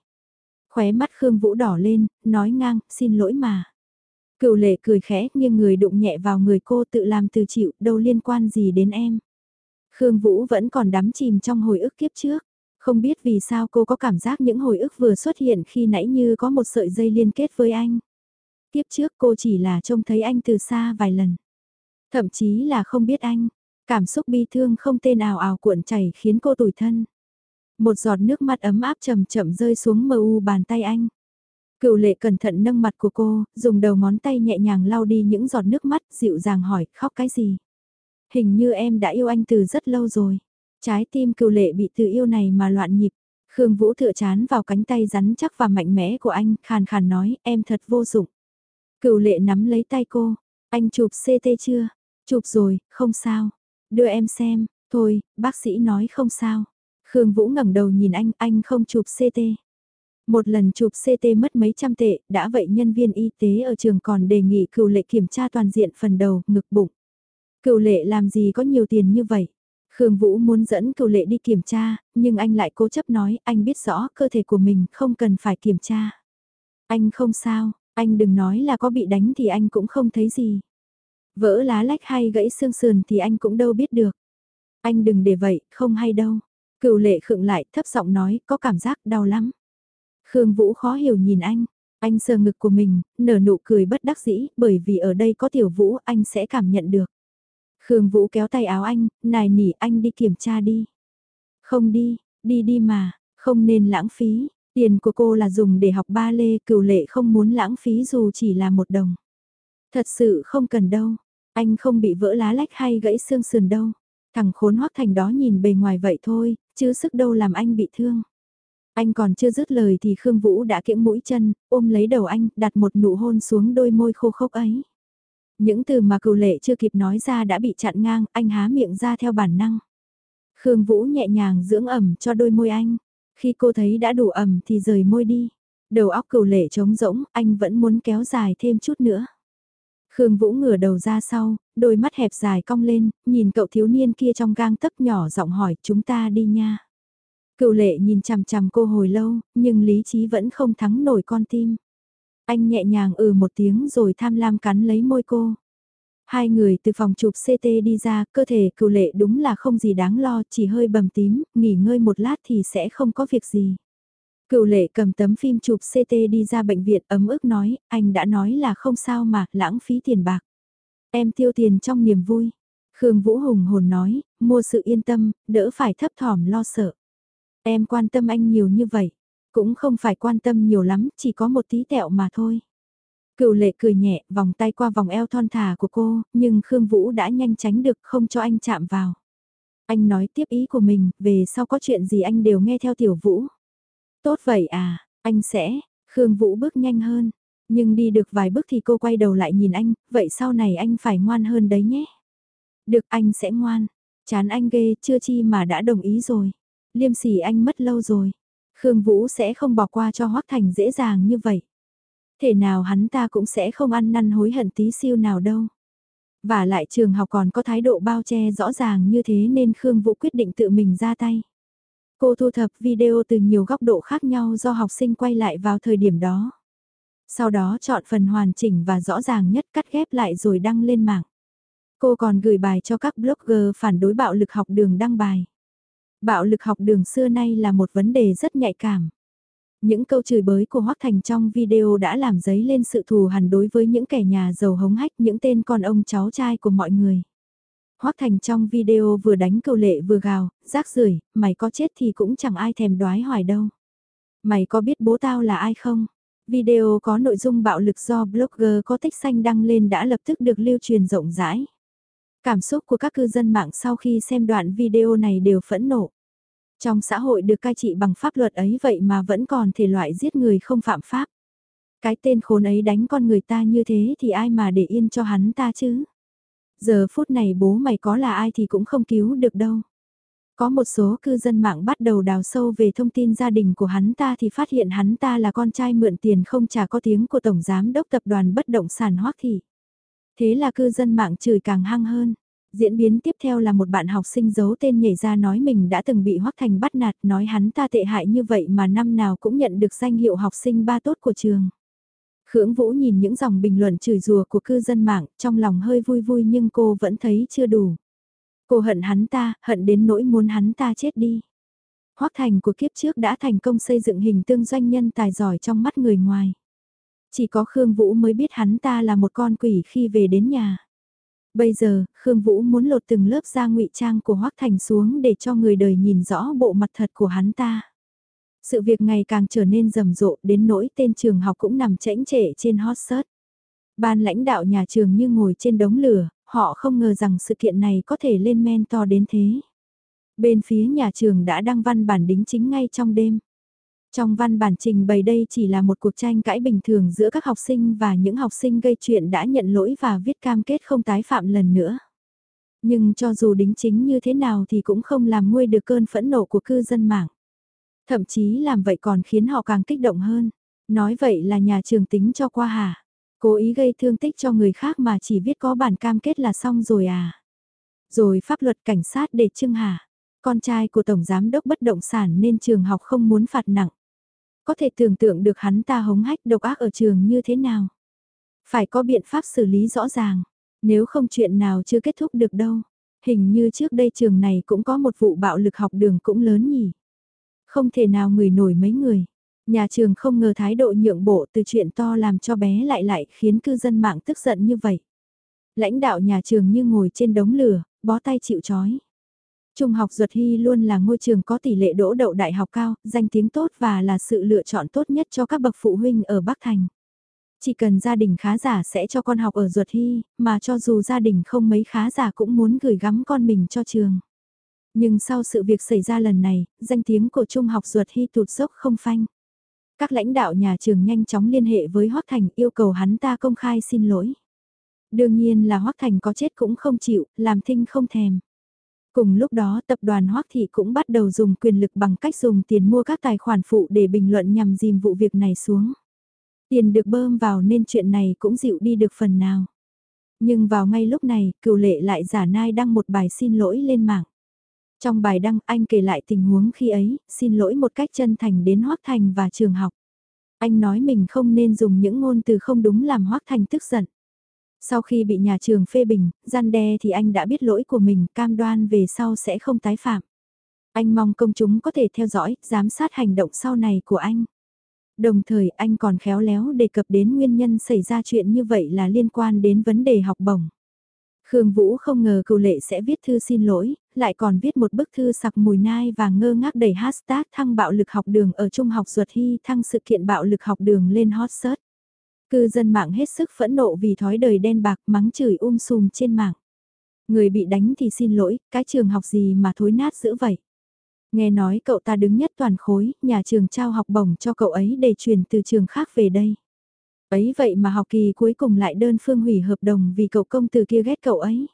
Khóe mắt Khương Vũ đỏ lên, nói ngang, xin lỗi mà. Cựu lệ cười khẽ, nhưng người đụng nhẹ vào người cô tự làm từ chịu, đâu liên quan gì đến em. Khương Vũ vẫn còn đắm chìm trong hồi ức kiếp trước. Không biết vì sao cô có cảm giác những hồi ức vừa xuất hiện khi nãy như có một sợi dây liên kết với anh. kiếp trước cô chỉ là trông thấy anh từ xa vài lần. Thậm chí là không biết anh. Cảm xúc bi thương không tên ào ào cuộn chảy khiến cô tủi thân. Một giọt nước mắt ấm áp chậm chậm rơi xuống mờ u bàn tay anh. Cựu lệ cẩn thận nâng mặt của cô, dùng đầu ngón tay nhẹ nhàng lau đi những giọt nước mắt, dịu dàng hỏi, khóc cái gì? Hình như em đã yêu anh từ rất lâu rồi. Trái tim cựu lệ bị từ yêu này mà loạn nhịp. Khương Vũ tựa chán vào cánh tay rắn chắc và mạnh mẽ của anh, khàn khàn nói, em thật vô dụng. Cựu lệ nắm lấy tay cô, anh chụp CT chưa? Chụp rồi, không sao. Đưa em xem, thôi, bác sĩ nói không sao. Khương Vũ ngẩng đầu nhìn anh, anh không chụp CT. Một lần chụp CT mất mấy trăm tệ, đã vậy nhân viên y tế ở trường còn đề nghị cựu lệ kiểm tra toàn diện phần đầu, ngực bụng. Cựu lệ làm gì có nhiều tiền như vậy? Khương Vũ muốn dẫn cựu lệ đi kiểm tra, nhưng anh lại cố chấp nói anh biết rõ cơ thể của mình không cần phải kiểm tra. Anh không sao, anh đừng nói là có bị đánh thì anh cũng không thấy gì. Vỡ lá lách hay gãy xương sườn thì anh cũng đâu biết được. Anh đừng để vậy, không hay đâu. Cựu lệ khựng lại thấp giọng nói có cảm giác đau lắm. Khương Vũ khó hiểu nhìn anh. Anh sờ ngực của mình, nở nụ cười bất đắc dĩ bởi vì ở đây có tiểu vũ anh sẽ cảm nhận được. Khương Vũ kéo tay áo anh, nài nỉ anh đi kiểm tra đi. Không đi, đi đi mà, không nên lãng phí, tiền của cô là dùng để học ba lê, cửu lệ không muốn lãng phí dù chỉ là một đồng. Thật sự không cần đâu, anh không bị vỡ lá lách hay gãy xương sườn đâu. Thằng khốn hoắc thành đó nhìn bề ngoài vậy thôi, chứ sức đâu làm anh bị thương. Anh còn chưa dứt lời thì Khương Vũ đã kiễng mũi chân, ôm lấy đầu anh, đặt một nụ hôn xuống đôi môi khô khốc ấy. Những từ mà cựu lệ chưa kịp nói ra đã bị chặn ngang, anh há miệng ra theo bản năng. Khương Vũ nhẹ nhàng dưỡng ẩm cho đôi môi anh. Khi cô thấy đã đủ ẩm thì rời môi đi. Đầu óc cựu lệ trống rỗng, anh vẫn muốn kéo dài thêm chút nữa. Khương Vũ ngửa đầu ra sau, đôi mắt hẹp dài cong lên, nhìn cậu thiếu niên kia trong gang tấc nhỏ giọng hỏi chúng ta đi nha. Cựu lệ nhìn chằm chằm cô hồi lâu, nhưng lý trí vẫn không thắng nổi con tim. Anh nhẹ nhàng ừ một tiếng rồi tham lam cắn lấy môi cô. Hai người từ phòng chụp CT đi ra, cơ thể cựu lệ đúng là không gì đáng lo, chỉ hơi bầm tím, nghỉ ngơi một lát thì sẽ không có việc gì. Cựu lệ cầm tấm phim chụp CT đi ra bệnh viện ấm ức nói, anh đã nói là không sao mà, lãng phí tiền bạc. Em tiêu tiền trong niềm vui. Khương Vũ Hùng hồn nói, mua sự yên tâm, đỡ phải thấp thỏm lo sợ. Em quan tâm anh nhiều như vậy. Cũng không phải quan tâm nhiều lắm, chỉ có một tí tẹo mà thôi. Cựu lệ cười nhẹ, vòng tay qua vòng eo thon thả của cô, nhưng Khương Vũ đã nhanh tránh được không cho anh chạm vào. Anh nói tiếp ý của mình, về sau có chuyện gì anh đều nghe theo tiểu Vũ. Tốt vậy à, anh sẽ, Khương Vũ bước nhanh hơn, nhưng đi được vài bước thì cô quay đầu lại nhìn anh, vậy sau này anh phải ngoan hơn đấy nhé. Được anh sẽ ngoan, chán anh ghê, chưa chi mà đã đồng ý rồi. Liêm sỉ anh mất lâu rồi. Khương Vũ sẽ không bỏ qua cho Hoác Thành dễ dàng như vậy. Thể nào hắn ta cũng sẽ không ăn năn hối hận tí siêu nào đâu. Và lại trường học còn có thái độ bao che rõ ràng như thế nên Khương Vũ quyết định tự mình ra tay. Cô thu thập video từ nhiều góc độ khác nhau do học sinh quay lại vào thời điểm đó. Sau đó chọn phần hoàn chỉnh và rõ ràng nhất cắt ghép lại rồi đăng lên mạng. Cô còn gửi bài cho các blogger phản đối bạo lực học đường đăng bài. Bạo lực học đường xưa nay là một vấn đề rất nhạy cảm. Những câu chửi bới của Hoắc Thành trong video đã làm dấy lên sự thù hằn đối với những kẻ nhà giàu hống hách, những tên con ông cháu trai của mọi người. Hoắc Thành trong video vừa đánh cầu lệ vừa gào, rác rưởi, mày có chết thì cũng chẳng ai thèm đoái hoài đâu. Mày có biết bố tao là ai không? Video có nội dung bạo lực do blogger có tích xanh đăng lên đã lập tức được lưu truyền rộng rãi. Cảm xúc của các cư dân mạng sau khi xem đoạn video này đều phẫn nộ. Trong xã hội được cai trị bằng pháp luật ấy vậy mà vẫn còn thể loại giết người không phạm pháp. Cái tên khốn ấy đánh con người ta như thế thì ai mà để yên cho hắn ta chứ? Giờ phút này bố mày có là ai thì cũng không cứu được đâu. Có một số cư dân mạng bắt đầu đào sâu về thông tin gia đình của hắn ta thì phát hiện hắn ta là con trai mượn tiền không trả có tiếng của Tổng Giám đốc Tập đoàn Bất Động sản Hoác Thị. Thế là cư dân mạng chửi càng hăng hơn. Diễn biến tiếp theo là một bạn học sinh giấu tên nhảy ra nói mình đã từng bị Hoác Thành bắt nạt, nói hắn ta tệ hại như vậy mà năm nào cũng nhận được danh hiệu học sinh ba tốt của trường. Khưỡng Vũ nhìn những dòng bình luận chửi rùa của cư dân mạng, trong lòng hơi vui vui nhưng cô vẫn thấy chưa đủ. Cô hận hắn ta, hận đến nỗi muốn hắn ta chết đi. Hoắc Thành của kiếp trước đã thành công xây dựng hình tương doanh nhân tài giỏi trong mắt người ngoài. Chỉ có Khương Vũ mới biết hắn ta là một con quỷ khi về đến nhà. Bây giờ, Khương Vũ muốn lột từng lớp da ngụy trang của Hoắc Thành xuống để cho người đời nhìn rõ bộ mặt thật của hắn ta. Sự việc ngày càng trở nên rầm rộ đến nỗi tên trường học cũng nằm chẽn trễ trên hot search. Ban lãnh đạo nhà trường như ngồi trên đống lửa, họ không ngờ rằng sự kiện này có thể lên men to đến thế. Bên phía nhà trường đã đăng văn bản đính chính ngay trong đêm. Trong văn bản trình bày đây chỉ là một cuộc tranh cãi bình thường giữa các học sinh và những học sinh gây chuyện đã nhận lỗi và viết cam kết không tái phạm lần nữa. Nhưng cho dù đính chính như thế nào thì cũng không làm nguôi được cơn phẫn nộ của cư dân mạng. Thậm chí làm vậy còn khiến họ càng kích động hơn. Nói vậy là nhà trường tính cho qua hả? Cố ý gây thương tích cho người khác mà chỉ viết có bản cam kết là xong rồi à? Rồi pháp luật cảnh sát để trưng hả? Con trai của Tổng Giám đốc bất động sản nên trường học không muốn phạt nặng. Có thể tưởng tượng được hắn ta hống hách độc ác ở trường như thế nào? Phải có biện pháp xử lý rõ ràng. Nếu không chuyện nào chưa kết thúc được đâu. Hình như trước đây trường này cũng có một vụ bạo lực học đường cũng lớn nhỉ. Không thể nào người nổi mấy người. Nhà trường không ngờ thái độ nhượng bộ từ chuyện to làm cho bé lại lại khiến cư dân mạng tức giận như vậy. Lãnh đạo nhà trường như ngồi trên đống lửa, bó tay chịu chói. Trung học Duật Hy luôn là ngôi trường có tỷ lệ đỗ đậu đại học cao, danh tiếng tốt và là sự lựa chọn tốt nhất cho các bậc phụ huynh ở Bắc Thành. Chỉ cần gia đình khá giả sẽ cho con học ở Duật Hy, mà cho dù gia đình không mấy khá giả cũng muốn gửi gắm con mình cho trường. Nhưng sau sự việc xảy ra lần này, danh tiếng của Trung học ruột Hy tụt dốc không phanh. Các lãnh đạo nhà trường nhanh chóng liên hệ với Hoác Thành yêu cầu hắn ta công khai xin lỗi. Đương nhiên là Hoác Thành có chết cũng không chịu, làm thinh không thèm. Cùng lúc đó tập đoàn Hoác Thị cũng bắt đầu dùng quyền lực bằng cách dùng tiền mua các tài khoản phụ để bình luận nhằm dìm vụ việc này xuống. Tiền được bơm vào nên chuyện này cũng dịu đi được phần nào. Nhưng vào ngay lúc này, cựu lệ lại giả nai đăng một bài xin lỗi lên mạng. Trong bài đăng anh kể lại tình huống khi ấy, xin lỗi một cách chân thành đến Hoác Thành và trường học. Anh nói mình không nên dùng những ngôn từ không đúng làm Hoác Thành tức giận. Sau khi bị nhà trường phê bình, gian đe thì anh đã biết lỗi của mình, cam đoan về sau sẽ không tái phạm. Anh mong công chúng có thể theo dõi, giám sát hành động sau này của anh. Đồng thời anh còn khéo léo đề cập đến nguyên nhân xảy ra chuyện như vậy là liên quan đến vấn đề học bổng. Khương Vũ không ngờ cựu lệ sẽ viết thư xin lỗi, lại còn viết một bức thư sặc mùi nai và ngơ ngác đầy hashtag thăng bạo lực học đường ở Trung học ruột Hy thăng sự kiện bạo lực học đường lên hot search. Cư dân mạng hết sức phẫn nộ vì thói đời đen bạc mắng chửi um sùm trên mạng. Người bị đánh thì xin lỗi, cái trường học gì mà thối nát dữ vậy. Nghe nói cậu ta đứng nhất toàn khối, nhà trường trao học bổng cho cậu ấy để chuyển từ trường khác về đây. Ấy vậy mà học kỳ cuối cùng lại đơn phương hủy hợp đồng vì cậu công từ kia ghét cậu ấy.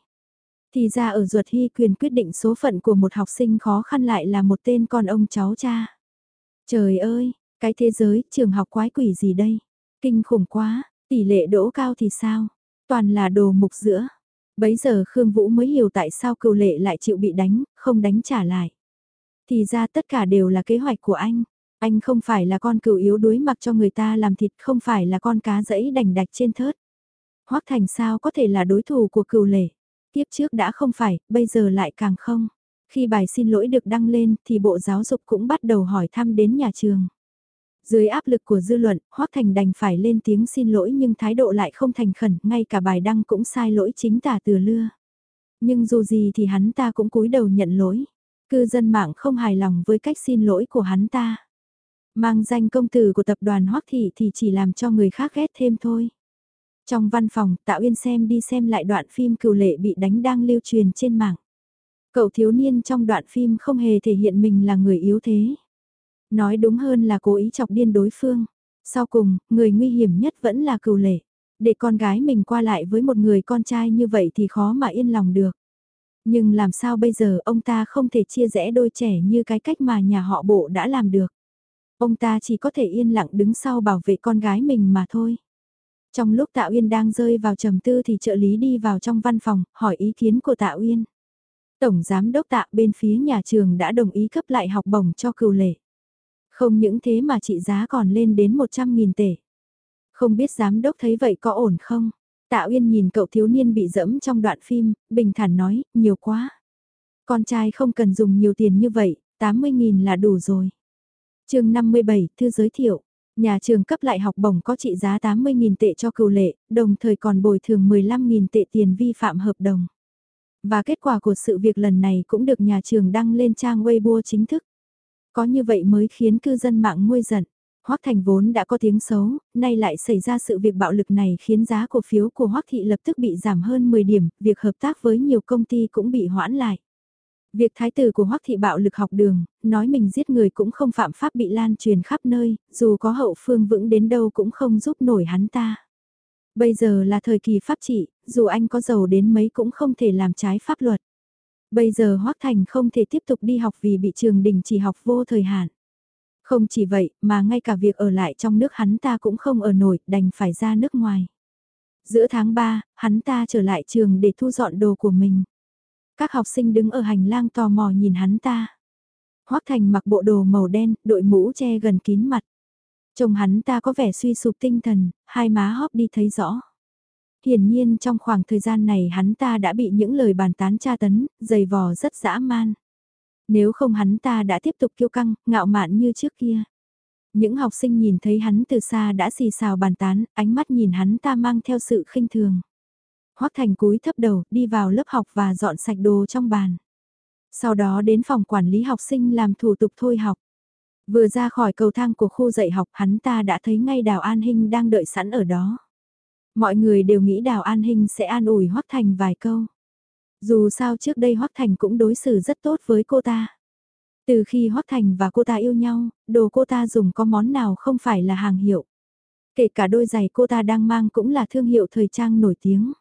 Thì ra ở ruột hy quyền quyết định số phận của một học sinh khó khăn lại là một tên con ông cháu cha. Trời ơi, cái thế giới, trường học quái quỷ gì đây? Kinh khủng quá, tỷ lệ đỗ cao thì sao? Toàn là đồ mục giữa. Bấy giờ Khương Vũ mới hiểu tại sao cựu lệ lại chịu bị đánh, không đánh trả lại. Thì ra tất cả đều là kế hoạch của anh. Anh không phải là con cừu yếu đuối mặc cho người ta làm thịt, không phải là con cá dẫy đành đạch trên thớt. Hoắc Thành sao có thể là đối thủ của cừu lệ. Tiếp trước đã không phải, bây giờ lại càng không. Khi bài xin lỗi được đăng lên thì Bộ Giáo dục cũng bắt đầu hỏi thăm đến nhà trường. Dưới áp lực của dư luận, Hoắc Thành đành phải lên tiếng xin lỗi nhưng thái độ lại không thành khẩn, ngay cả bài đăng cũng sai lỗi chính tả từ lưa. Nhưng dù gì thì hắn ta cũng cúi đầu nhận lỗi. Cư dân mạng không hài lòng với cách xin lỗi của hắn ta. Mang danh công tử của tập đoàn Hoắc Thị thì chỉ làm cho người khác ghét thêm thôi. Trong văn phòng, Tạ Uyên xem đi xem lại đoạn phim cựu lệ bị đánh đang lưu truyền trên mạng. Cậu thiếu niên trong đoạn phim không hề thể hiện mình là người yếu thế. Nói đúng hơn là cố ý chọc điên đối phương. Sau cùng, người nguy hiểm nhất vẫn là cựu lệ. Để con gái mình qua lại với một người con trai như vậy thì khó mà yên lòng được. Nhưng làm sao bây giờ ông ta không thể chia rẽ đôi trẻ như cái cách mà nhà họ bộ đã làm được. Ông ta chỉ có thể yên lặng đứng sau bảo vệ con gái mình mà thôi. Trong lúc Tạ Uyên đang rơi vào trầm tư thì trợ lý đi vào trong văn phòng, hỏi ý kiến của Tạ Uyên. Tổng Giám Đốc Tạ bên phía nhà trường đã đồng ý cấp lại học bổng cho cựu lệ. Không những thế mà trị giá còn lên đến 100.000 tệ. Không biết Giám Đốc thấy vậy có ổn không? Tạ Uyên nhìn cậu thiếu niên bị dẫm trong đoạn phim, bình thản nói, nhiều quá. Con trai không cần dùng nhiều tiền như vậy, 80.000 là đủ rồi chương 57, thư giới thiệu. Nhà trường cấp lại học bổng có trị giá 80.000 tệ cho cựu lệ, đồng thời còn bồi thường 15.000 tệ tiền vi phạm hợp đồng. Và kết quả của sự việc lần này cũng được nhà trường đăng lên trang Weibo chính thức. Có như vậy mới khiến cư dân mạng nguôi giận. Hoắc Thành vốn đã có tiếng xấu, nay lại xảy ra sự việc bạo lực này khiến giá cổ phiếu của Hoắc Thị lập tức bị giảm hơn 10 điểm, việc hợp tác với nhiều công ty cũng bị hoãn lại. Việc thái tử của Hoắc Thị bạo lực học đường, nói mình giết người cũng không phạm pháp bị lan truyền khắp nơi, dù có hậu phương vững đến đâu cũng không giúp nổi hắn ta. Bây giờ là thời kỳ pháp trị, dù anh có giàu đến mấy cũng không thể làm trái pháp luật. Bây giờ Hoắc Thành không thể tiếp tục đi học vì bị trường đình chỉ học vô thời hạn. Không chỉ vậy, mà ngay cả việc ở lại trong nước hắn ta cũng không ở nổi, đành phải ra nước ngoài. Giữa tháng 3, hắn ta trở lại trường để thu dọn đồ của mình. Các học sinh đứng ở hành lang tò mò nhìn hắn ta. Hoắc Thành mặc bộ đồ màu đen, đội mũ che gần kín mặt. Trông hắn ta có vẻ suy sụp tinh thần, hai má hóp đi thấy rõ. Hiển nhiên trong khoảng thời gian này hắn ta đã bị những lời bàn tán tra tấn, dày vò rất dã man. Nếu không hắn ta đã tiếp tục kiêu căng, ngạo mạn như trước kia. Những học sinh nhìn thấy hắn từ xa đã xì xào bàn tán, ánh mắt nhìn hắn ta mang theo sự khinh thường. Hoắc Thành cúi thấp đầu, đi vào lớp học và dọn sạch đồ trong bàn. Sau đó đến phòng quản lý học sinh làm thủ tục thôi học. Vừa ra khỏi cầu thang của khu dạy học hắn ta đã thấy ngay Đào An Hinh đang đợi sẵn ở đó. Mọi người đều nghĩ Đào An Hinh sẽ an ủi Hoắc Thành vài câu. Dù sao trước đây Hoắc Thành cũng đối xử rất tốt với cô ta. Từ khi Hoắc Thành và cô ta yêu nhau, đồ cô ta dùng có món nào không phải là hàng hiệu. Kể cả đôi giày cô ta đang mang cũng là thương hiệu thời trang nổi tiếng.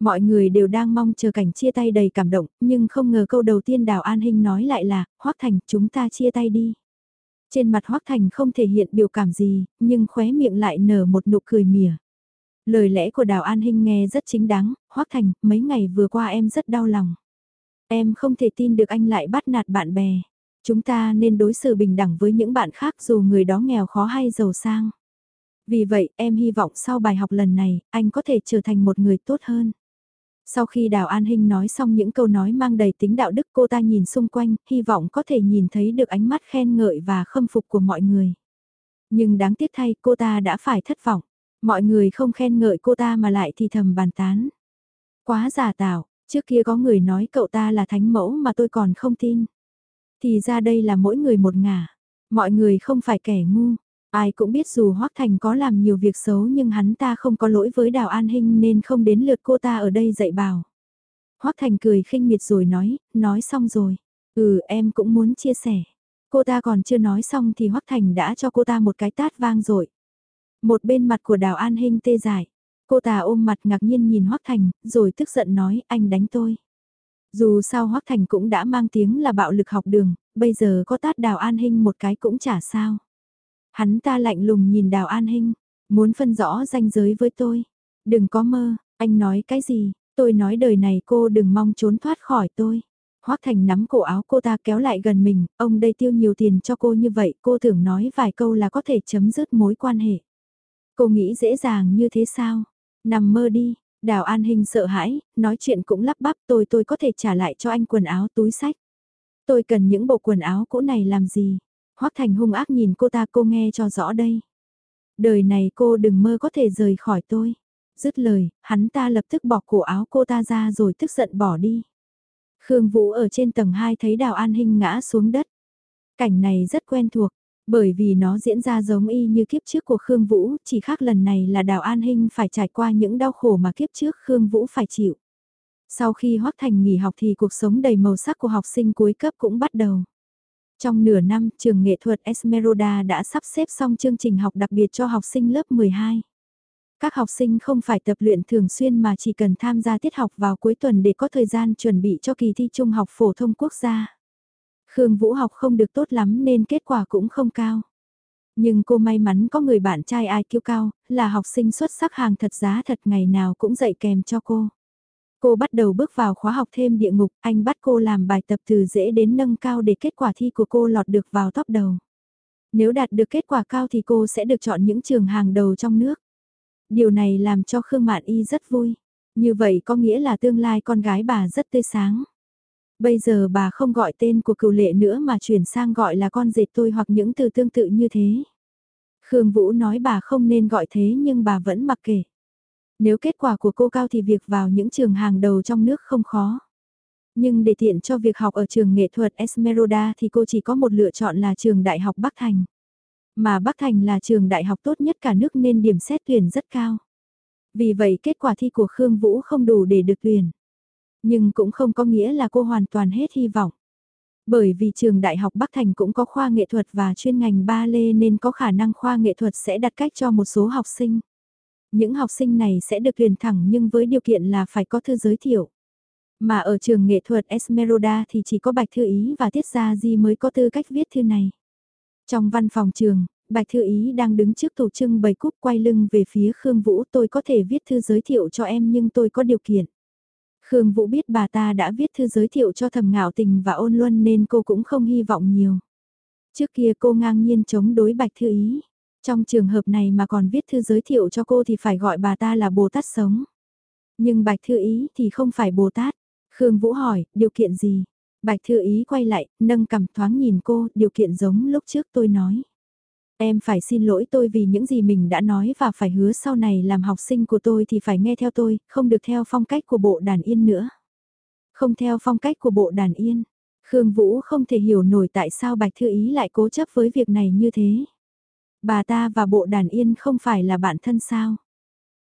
Mọi người đều đang mong chờ cảnh chia tay đầy cảm động, nhưng không ngờ câu đầu tiên Đào An Hinh nói lại là, Hoắc Thành, chúng ta chia tay đi. Trên mặt Hoắc Thành không thể hiện biểu cảm gì, nhưng khóe miệng lại nở một nụ cười mỉa. Lời lẽ của Đào An Hinh nghe rất chính đáng, Hoắc Thành, mấy ngày vừa qua em rất đau lòng. Em không thể tin được anh lại bắt nạt bạn bè. Chúng ta nên đối xử bình đẳng với những bạn khác dù người đó nghèo khó hay giàu sang. Vì vậy, em hy vọng sau bài học lần này, anh có thể trở thành một người tốt hơn. Sau khi Đào An Hinh nói xong những câu nói mang đầy tính đạo đức cô ta nhìn xung quanh, hy vọng có thể nhìn thấy được ánh mắt khen ngợi và khâm phục của mọi người. Nhưng đáng tiếc thay cô ta đã phải thất vọng. Mọi người không khen ngợi cô ta mà lại thì thầm bàn tán. Quá giả tạo, trước kia có người nói cậu ta là thánh mẫu mà tôi còn không tin. Thì ra đây là mỗi người một ngả. Mọi người không phải kẻ ngu. Ai cũng biết dù Hoác Thành có làm nhiều việc xấu nhưng hắn ta không có lỗi với Đào An Hinh nên không đến lượt cô ta ở đây dạy bảo. Hoác Thành cười khinh miệt rồi nói, nói xong rồi. Ừ em cũng muốn chia sẻ. Cô ta còn chưa nói xong thì Hoác Thành đã cho cô ta một cái tát vang rồi. Một bên mặt của Đào An Hinh tê dại. Cô ta ôm mặt ngạc nhiên nhìn Hoác Thành, rồi tức giận nói anh đánh tôi. Dù sao Hoác Thành cũng đã mang tiếng là bạo lực học đường, bây giờ có tát Đào An Hinh một cái cũng chả sao. Hắn ta lạnh lùng nhìn Đào An Hinh, muốn phân rõ ranh giới với tôi. Đừng có mơ, anh nói cái gì, tôi nói đời này cô đừng mong trốn thoát khỏi tôi. Hoác Thành nắm cổ áo cô ta kéo lại gần mình, ông đây tiêu nhiều tiền cho cô như vậy, cô tưởng nói vài câu là có thể chấm dứt mối quan hệ. Cô nghĩ dễ dàng như thế sao? Nằm mơ đi, Đào An Hinh sợ hãi, nói chuyện cũng lắp bắp tôi tôi có thể trả lại cho anh quần áo túi sách. Tôi cần những bộ quần áo cũ này làm gì? Hoắc Thành hung ác nhìn cô ta cô nghe cho rõ đây. Đời này cô đừng mơ có thể rời khỏi tôi. Dứt lời, hắn ta lập tức bỏ cổ áo cô ta ra rồi tức giận bỏ đi. Khương Vũ ở trên tầng 2 thấy Đào An Hinh ngã xuống đất. Cảnh này rất quen thuộc, Bởi vì nó diễn ra giống y như kiếp trước của Khương Vũ, chỉ khác lần này là Đào An Hinh phải trải qua những đau khổ mà kiếp trước Khương Vũ phải chịu. Sau khi Hoắc Thành nghỉ học thì cuộc sống đầy màu sắc của học sinh cuối cấp cũng bắt đầu. Trong nửa năm, trường nghệ thuật Esmeralda đã sắp xếp xong chương trình học đặc biệt cho học sinh lớp 12. Các học sinh không phải tập luyện thường xuyên mà chỉ cần tham gia tiết học vào cuối tuần để có thời gian chuẩn bị cho kỳ thi trung học phổ thông quốc gia. Khương Vũ học không được tốt lắm nên kết quả cũng không cao. Nhưng cô may mắn có người bạn trai ai kiêu cao, là học sinh xuất sắc hàng thật giá thật ngày nào cũng dạy kèm cho cô. Cô bắt đầu bước vào khóa học thêm địa ngục, anh bắt cô làm bài tập từ dễ đến nâng cao để kết quả thi của cô lọt được vào top đầu. Nếu đạt được kết quả cao thì cô sẽ được chọn những trường hàng đầu trong nước. Điều này làm cho Khương Mạn Y rất vui. Như vậy có nghĩa là tương lai con gái bà rất tươi sáng. Bây giờ bà không gọi tên của cựu lệ nữa mà chuyển sang gọi là con dệt tôi hoặc những từ tương tự như thế. Khương Vũ nói bà không nên gọi thế nhưng bà vẫn mặc kệ. Nếu kết quả của cô cao thì việc vào những trường hàng đầu trong nước không khó. Nhưng để tiện cho việc học ở trường nghệ thuật Esmeralda thì cô chỉ có một lựa chọn là trường Đại học Bắc Thành. Mà Bắc Thành là trường đại học tốt nhất cả nước nên điểm xét tuyển rất cao. Vì vậy kết quả thi của Khương Vũ không đủ để được tuyển. Nhưng cũng không có nghĩa là cô hoàn toàn hết hy vọng. Bởi vì trường Đại học Bắc Thành cũng có khoa nghệ thuật và chuyên ngành ba lê nên có khả năng khoa nghệ thuật sẽ đặt cách cho một số học sinh. Những học sinh này sẽ được tuyển thẳng nhưng với điều kiện là phải có thư giới thiệu. Mà ở trường nghệ thuật Esmeralda thì chỉ có Bạch Thư Ý và Tiết Gia Di mới có tư cách viết thư này. Trong văn phòng trường, Bạch Thư Ý đang đứng trước tủ trưng bày cúp quay lưng về phía Khương Vũ tôi có thể viết thư giới thiệu cho em nhưng tôi có điều kiện. Khương Vũ biết bà ta đã viết thư giới thiệu cho thầm ngạo tình và ôn luân nên cô cũng không hy vọng nhiều. Trước kia cô ngang nhiên chống đối Bạch Thư Ý. Trong trường hợp này mà còn viết thư giới thiệu cho cô thì phải gọi bà ta là Bồ Tát sống. Nhưng Bạch Thư Ý thì không phải Bồ Tát. Khương Vũ hỏi, điều kiện gì? Bạch Thư Ý quay lại, nâng cằm thoáng nhìn cô, điều kiện giống lúc trước tôi nói. Em phải xin lỗi tôi vì những gì mình đã nói và phải hứa sau này làm học sinh của tôi thì phải nghe theo tôi, không được theo phong cách của bộ đàn yên nữa. Không theo phong cách của bộ đàn yên. Khương Vũ không thể hiểu nổi tại sao Bạch Thư Ý lại cố chấp với việc này như thế. Bà ta và bộ đàn yên không phải là bạn thân sao?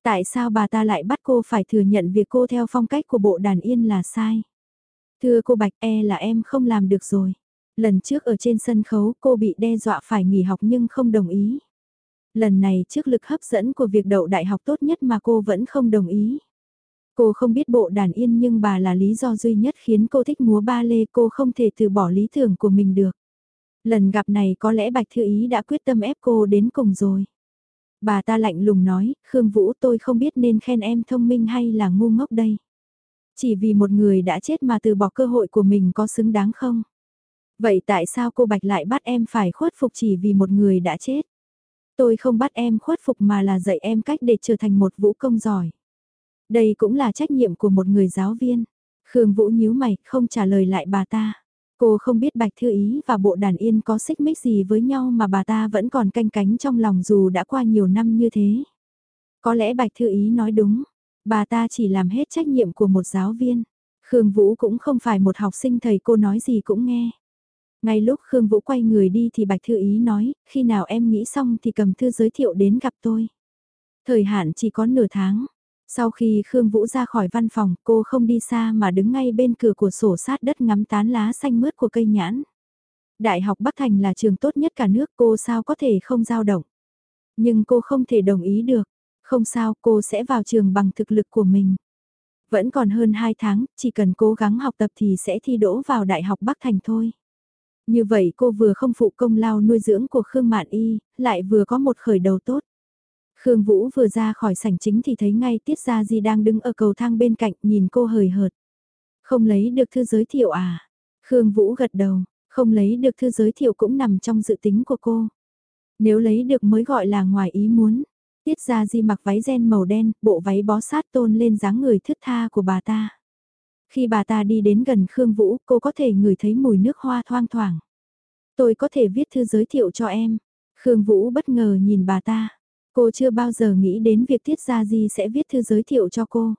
Tại sao bà ta lại bắt cô phải thừa nhận việc cô theo phong cách của bộ đàn yên là sai? Thưa cô Bạch e là em không làm được rồi. Lần trước ở trên sân khấu, cô bị đe dọa phải nghỉ học nhưng không đồng ý. Lần này trước lực hấp dẫn của việc đậu đại học tốt nhất mà cô vẫn không đồng ý. Cô không biết bộ đàn yên nhưng bà là lý do duy nhất khiến cô thích múa ba lê, cô không thể từ bỏ lý tưởng của mình được. Lần gặp này có lẽ Bạch Thư Ý đã quyết tâm ép cô đến cùng rồi. Bà ta lạnh lùng nói, Khương Vũ tôi không biết nên khen em thông minh hay là ngu ngốc đây. Chỉ vì một người đã chết mà từ bỏ cơ hội của mình có xứng đáng không? Vậy tại sao cô Bạch lại bắt em phải khuất phục chỉ vì một người đã chết? Tôi không bắt em khuất phục mà là dạy em cách để trở thành một vũ công giỏi. Đây cũng là trách nhiệm của một người giáo viên. Khương Vũ nhíu mày, không trả lời lại bà ta. Cô không biết Bạch Thư Ý và bộ đàn yên có xích mích gì với nhau mà bà ta vẫn còn canh cánh trong lòng dù đã qua nhiều năm như thế. Có lẽ Bạch Thư Ý nói đúng, bà ta chỉ làm hết trách nhiệm của một giáo viên. Khương Vũ cũng không phải một học sinh thầy cô nói gì cũng nghe. Ngay lúc Khương Vũ quay người đi thì Bạch Thư Ý nói, khi nào em nghĩ xong thì cầm thư giới thiệu đến gặp tôi. Thời hạn chỉ có nửa tháng. Sau khi Khương Vũ ra khỏi văn phòng, cô không đi xa mà đứng ngay bên cửa của sổ sát đất ngắm tán lá xanh mướt của cây nhãn. Đại học Bắc Thành là trường tốt nhất cả nước cô sao có thể không giao động. Nhưng cô không thể đồng ý được. Không sao cô sẽ vào trường bằng thực lực của mình. Vẫn còn hơn 2 tháng, chỉ cần cố gắng học tập thì sẽ thi đỗ vào Đại học Bắc Thành thôi. Như vậy cô vừa không phụ công lao nuôi dưỡng của Khương Mạn Y, lại vừa có một khởi đầu tốt. Khương Vũ vừa ra khỏi sảnh chính thì thấy ngay Tiết Gia Di đang đứng ở cầu thang bên cạnh nhìn cô hời hợt. Không lấy được thư giới thiệu à? Khương Vũ gật đầu, không lấy được thư giới thiệu cũng nằm trong dự tính của cô. Nếu lấy được mới gọi là ngoài ý muốn. Tiết Gia Di mặc váy ren màu đen, bộ váy bó sát tôn lên dáng người thướt tha của bà ta. Khi bà ta đi đến gần Khương Vũ, cô có thể ngửi thấy mùi nước hoa thoang thoảng. Tôi có thể viết thư giới thiệu cho em. Khương Vũ bất ngờ nhìn bà ta. Cô chưa bao giờ nghĩ đến việc Tiết Gia Di sẽ viết thư giới thiệu cho cô.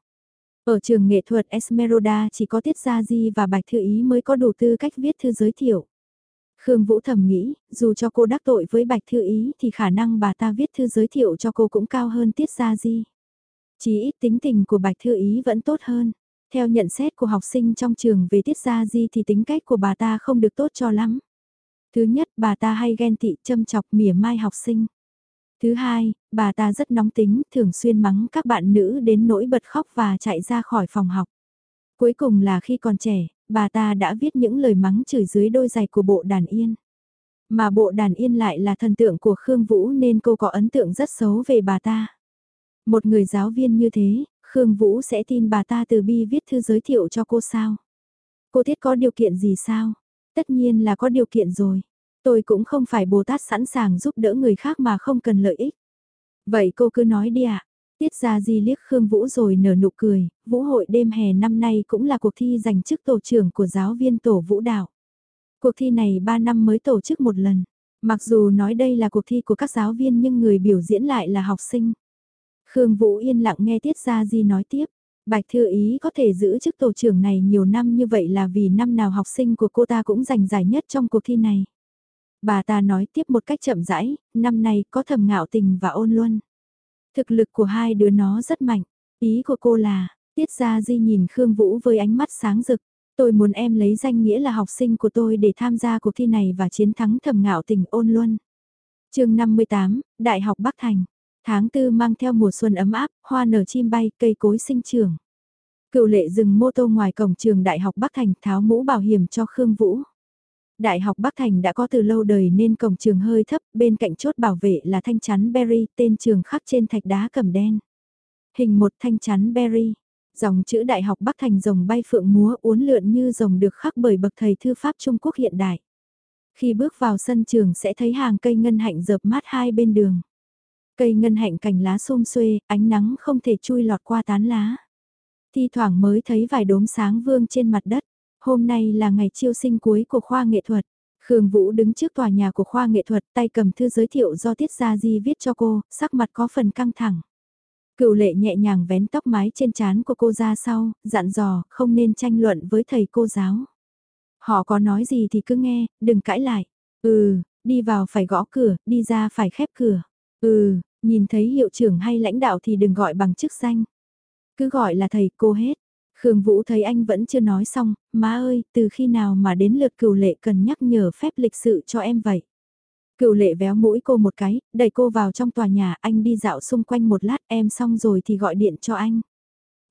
Ở trường nghệ thuật Esmeralda chỉ có Tiết Gia Di và Bạch Thư Ý mới có đủ tư cách viết thư giới thiệu. Khương Vũ thầm nghĩ, dù cho cô đắc tội với Bạch Thư Ý thì khả năng bà ta viết thư giới thiệu cho cô cũng cao hơn Tiết Gia Di. Chỉ ít tính tình của Bạch Thư Ý vẫn tốt hơn. Theo nhận xét của học sinh trong trường về Tiết Gia Di thì tính cách của bà ta không được tốt cho lắm. Thứ nhất, bà ta hay ghen tị châm chọc mỉa mai học sinh. Thứ hai, bà ta rất nóng tính, thường xuyên mắng các bạn nữ đến nỗi bật khóc và chạy ra khỏi phòng học. Cuối cùng là khi còn trẻ, bà ta đã viết những lời mắng chửi dưới đôi giày của bộ đàn yên. Mà bộ đàn yên lại là thần tượng của Khương Vũ nên cô có ấn tượng rất xấu về bà ta. Một người giáo viên như thế, Khương Vũ sẽ tin bà ta từ bi viết thư giới thiệu cho cô sao? Cô thiết có điều kiện gì sao? Tất nhiên là có điều kiện rồi. Tôi cũng không phải Bồ Tát sẵn sàng giúp đỡ người khác mà không cần lợi ích. Vậy cô cứ nói đi ạ. À? Tiết ra di liếc Khương Vũ rồi nở nụ cười, Vũ hội đêm hè năm nay cũng là cuộc thi giành chức tổ trưởng của giáo viên tổ vũ đạo. Cuộc thi này 3 năm mới tổ chức một lần. Mặc dù nói đây là cuộc thi của các giáo viên nhưng người biểu diễn lại là học sinh. Khương Vũ yên lặng nghe Tiết Gia Di nói tiếp. Bạch Thư Ý có thể giữ chức tổ trưởng này nhiều năm như vậy là vì năm nào học sinh của cô ta cũng giành giải nhất trong cuộc thi này. Bà ta nói tiếp một cách chậm rãi, năm nay có thầm ngạo tình và ôn luân. Thực lực của hai đứa nó rất mạnh. Ý của cô là, Tiết Gia Di nhìn Khương Vũ với ánh mắt sáng rực. Tôi muốn em lấy danh nghĩa là học sinh của tôi để tham gia cuộc thi này và chiến thắng thầm ngạo tình ôn luân. chương 58, Đại học Bắc Thành. Tháng tư mang theo mùa xuân ấm áp, hoa nở chim bay, cây cối sinh trưởng. Cựu lệ dừng mô tô ngoài cổng trường Đại học Bắc Thành tháo mũ bảo hiểm cho Khương Vũ. Đại học Bắc Thành đã có từ lâu đời nên cổng trường hơi thấp, bên cạnh chốt bảo vệ là thanh chắn Berry, tên trường khắc trên thạch đá cầm đen. Hình một thanh chắn Berry, dòng chữ Đại học Bắc Thành rồng bay phượng múa uốn lượn như rồng được khắc bởi bậc thầy thư pháp Trung Quốc hiện đại. Khi bước vào sân trường sẽ thấy hàng cây ngân hạnh dợp mát hai bên đường. Cây ngân hạnh cành lá xôm xuê, ánh nắng không thể chui lọt qua tán lá. Thi thoảng mới thấy vài đốm sáng vương trên mặt đất. Hôm nay là ngày chiêu sinh cuối của khoa nghệ thuật. Khương Vũ đứng trước tòa nhà của khoa nghệ thuật tay cầm thư giới thiệu do Tiết Gia Di viết cho cô, sắc mặt có phần căng thẳng. Cựu lệ nhẹ nhàng vén tóc mái trên trán của cô ra sau, dặn dò, không nên tranh luận với thầy cô giáo. Họ có nói gì thì cứ nghe, đừng cãi lại. Ừ, đi vào phải gõ cửa, đi ra phải khép cửa. Ừ, nhìn thấy hiệu trưởng hay lãnh đạo thì đừng gọi bằng chức danh. Cứ gọi là thầy cô hết. Khương Vũ thấy anh vẫn chưa nói xong, má ơi, từ khi nào mà đến lượt cửu lệ cần nhắc nhở phép lịch sự cho em vậy? Cửu lệ véo mũi cô một cái, đẩy cô vào trong tòa nhà, anh đi dạo xung quanh một lát em xong rồi thì gọi điện cho anh.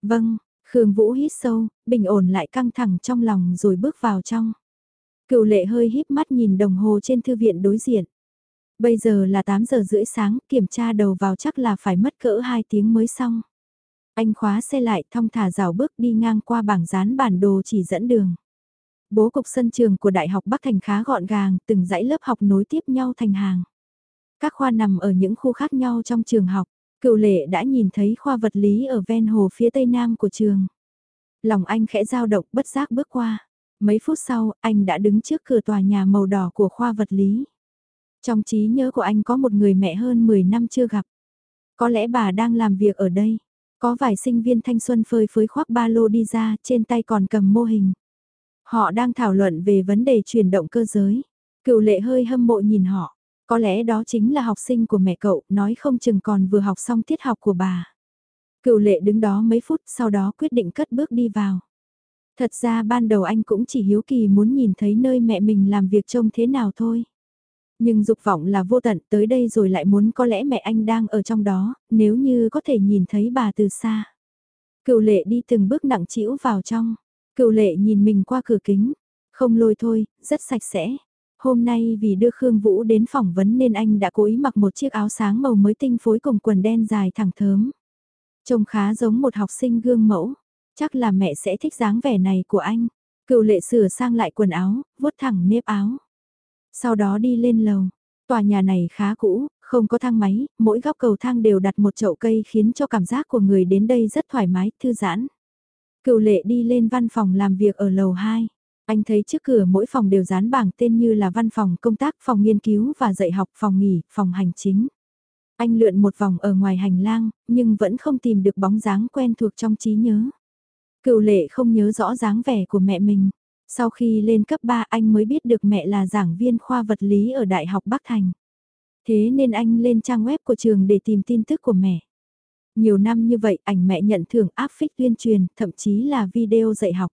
Vâng, Khương Vũ hít sâu, bình ổn lại căng thẳng trong lòng rồi bước vào trong. Cửu lệ hơi híp mắt nhìn đồng hồ trên thư viện đối diện. Bây giờ là 8 giờ rưỡi sáng, kiểm tra đầu vào chắc là phải mất cỡ 2 tiếng mới xong. Anh khóa xe lại thong thả rào bước đi ngang qua bảng dán bản đồ chỉ dẫn đường. Bố cục sân trường của Đại học Bắc Thành khá gọn gàng, từng dãy lớp học nối tiếp nhau thành hàng. Các khoa nằm ở những khu khác nhau trong trường học. Cựu lệ đã nhìn thấy khoa vật lý ở ven hồ phía tây nam của trường. Lòng anh khẽ dao động bất giác bước qua. Mấy phút sau, anh đã đứng trước cửa tòa nhà màu đỏ của khoa vật lý. Trong trí nhớ của anh có một người mẹ hơn 10 năm chưa gặp. Có lẽ bà đang làm việc ở đây. Có vài sinh viên thanh xuân phơi phới khoác ba lô đi ra, trên tay còn cầm mô hình. Họ đang thảo luận về vấn đề chuyển động cơ giới. Cựu lệ hơi hâm mộ nhìn họ. Có lẽ đó chính là học sinh của mẹ cậu, nói không chừng còn vừa học xong tiết học của bà. Cựu lệ đứng đó mấy phút sau đó quyết định cất bước đi vào. Thật ra ban đầu anh cũng chỉ hiếu kỳ muốn nhìn thấy nơi mẹ mình làm việc trông thế nào thôi. Nhưng dục vọng là vô tận tới đây rồi lại muốn có lẽ mẹ anh đang ở trong đó, nếu như có thể nhìn thấy bà từ xa. Cựu lệ đi từng bước nặng trĩu vào trong. Cựu lệ nhìn mình qua cửa kính. Không lôi thôi, rất sạch sẽ. Hôm nay vì đưa Khương Vũ đến phỏng vấn nên anh đã cố ý mặc một chiếc áo sáng màu mới tinh phối cùng quần đen dài thẳng thớm. Trông khá giống một học sinh gương mẫu. Chắc là mẹ sẽ thích dáng vẻ này của anh. Cựu lệ sửa sang lại quần áo, vuốt thẳng nếp áo. Sau đó đi lên lầu. Tòa nhà này khá cũ, không có thang máy, mỗi góc cầu thang đều đặt một chậu cây khiến cho cảm giác của người đến đây rất thoải mái, thư giãn. Cựu lệ đi lên văn phòng làm việc ở lầu 2. Anh thấy trước cửa mỗi phòng đều dán bảng tên như là văn phòng công tác, phòng nghiên cứu và dạy học, phòng nghỉ, phòng hành chính. Anh lượn một vòng ở ngoài hành lang, nhưng vẫn không tìm được bóng dáng quen thuộc trong trí nhớ. Cựu lệ không nhớ rõ dáng vẻ của mẹ mình. Sau khi lên cấp 3 anh mới biết được mẹ là giảng viên khoa vật lý ở Đại học Bắc Thành. Thế nên anh lên trang web của trường để tìm tin tức của mẹ. Nhiều năm như vậy ảnh mẹ nhận thưởng áp phích tuyên truyền, thậm chí là video dạy học.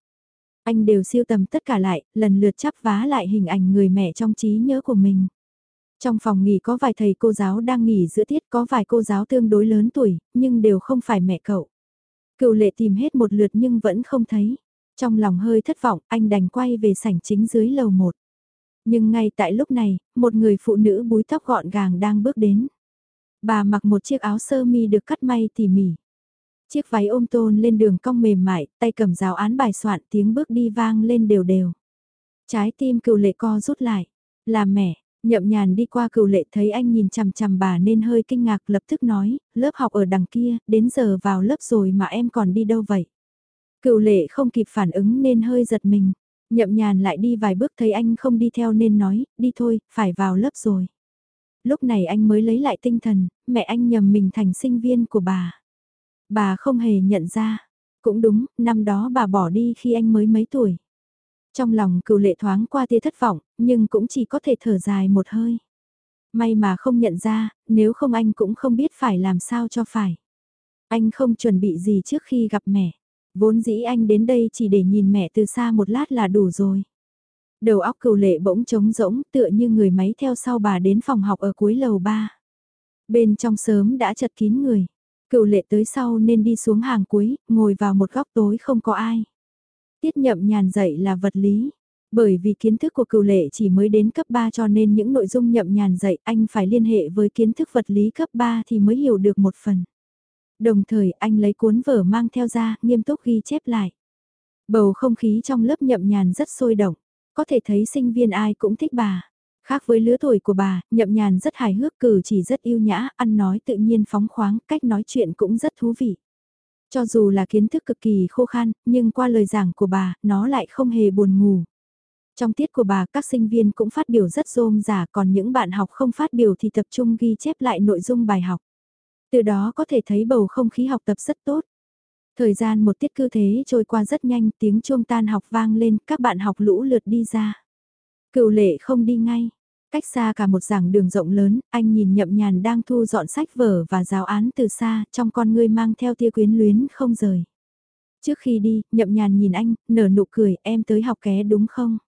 Anh đều siêu tầm tất cả lại, lần lượt chắp vá lại hình ảnh người mẹ trong trí nhớ của mình. Trong phòng nghỉ có vài thầy cô giáo đang nghỉ giữa tiết có vài cô giáo tương đối lớn tuổi, nhưng đều không phải mẹ cậu. Cựu lệ tìm hết một lượt nhưng vẫn không thấy. Trong lòng hơi thất vọng, anh đành quay về sảnh chính dưới lầu một. Nhưng ngay tại lúc này, một người phụ nữ búi tóc gọn gàng đang bước đến. Bà mặc một chiếc áo sơ mi được cắt may tỉ mỉ. Chiếc váy ôm tôn lên đường cong mềm mại, tay cầm giáo án bài soạn tiếng bước đi vang lên đều đều. Trái tim cựu lệ co rút lại. Là mẹ, nhậm nhàn đi qua cựu lệ thấy anh nhìn chằm chằm bà nên hơi kinh ngạc lập tức nói, lớp học ở đằng kia, đến giờ vào lớp rồi mà em còn đi đâu vậy? Cựu lệ không kịp phản ứng nên hơi giật mình. Nhậm nhàn lại đi vài bước thấy anh không đi theo nên nói, đi thôi, phải vào lớp rồi. Lúc này anh mới lấy lại tinh thần, mẹ anh nhầm mình thành sinh viên của bà. Bà không hề nhận ra. Cũng đúng, năm đó bà bỏ đi khi anh mới mấy tuổi. Trong lòng cựu lệ thoáng qua tia thất vọng, nhưng cũng chỉ có thể thở dài một hơi. May mà không nhận ra, nếu không anh cũng không biết phải làm sao cho phải. Anh không chuẩn bị gì trước khi gặp mẹ. Vốn dĩ anh đến đây chỉ để nhìn mẹ từ xa một lát là đủ rồi. Đầu óc cựu lệ bỗng trống rỗng tựa như người máy theo sau bà đến phòng học ở cuối lầu ba. Bên trong sớm đã chật kín người. Cựu lệ tới sau nên đi xuống hàng cuối, ngồi vào một góc tối không có ai. Tiết nhậm nhàn dạy là vật lý. Bởi vì kiến thức của cựu lệ chỉ mới đến cấp 3 cho nên những nội dung nhậm nhàn dạy anh phải liên hệ với kiến thức vật lý cấp 3 thì mới hiểu được một phần. Đồng thời anh lấy cuốn vở mang theo ra, nghiêm túc ghi chép lại. Bầu không khí trong lớp nhậm nhàn rất sôi động, có thể thấy sinh viên ai cũng thích bà. Khác với lứa tuổi của bà, nhậm nhàn rất hài hước cử chỉ rất yêu nhã, ăn nói tự nhiên phóng khoáng, cách nói chuyện cũng rất thú vị. Cho dù là kiến thức cực kỳ khô khan, nhưng qua lời giảng của bà, nó lại không hề buồn ngủ. Trong tiết của bà, các sinh viên cũng phát biểu rất rôm rả, còn những bạn học không phát biểu thì tập trung ghi chép lại nội dung bài học. Từ đó có thể thấy bầu không khí học tập rất tốt. Thời gian một tiết cư thế trôi qua rất nhanh, tiếng chuông tan học vang lên, các bạn học lũ lượt đi ra. Cựu lệ không đi ngay. Cách xa cả một giảng đường rộng lớn, anh nhìn nhậm nhàn đang thu dọn sách vở và giáo án từ xa, trong con ngươi mang theo tia quyến luyến không rời. Trước khi đi, nhậm nhàn nhìn anh, nở nụ cười, em tới học ké đúng không?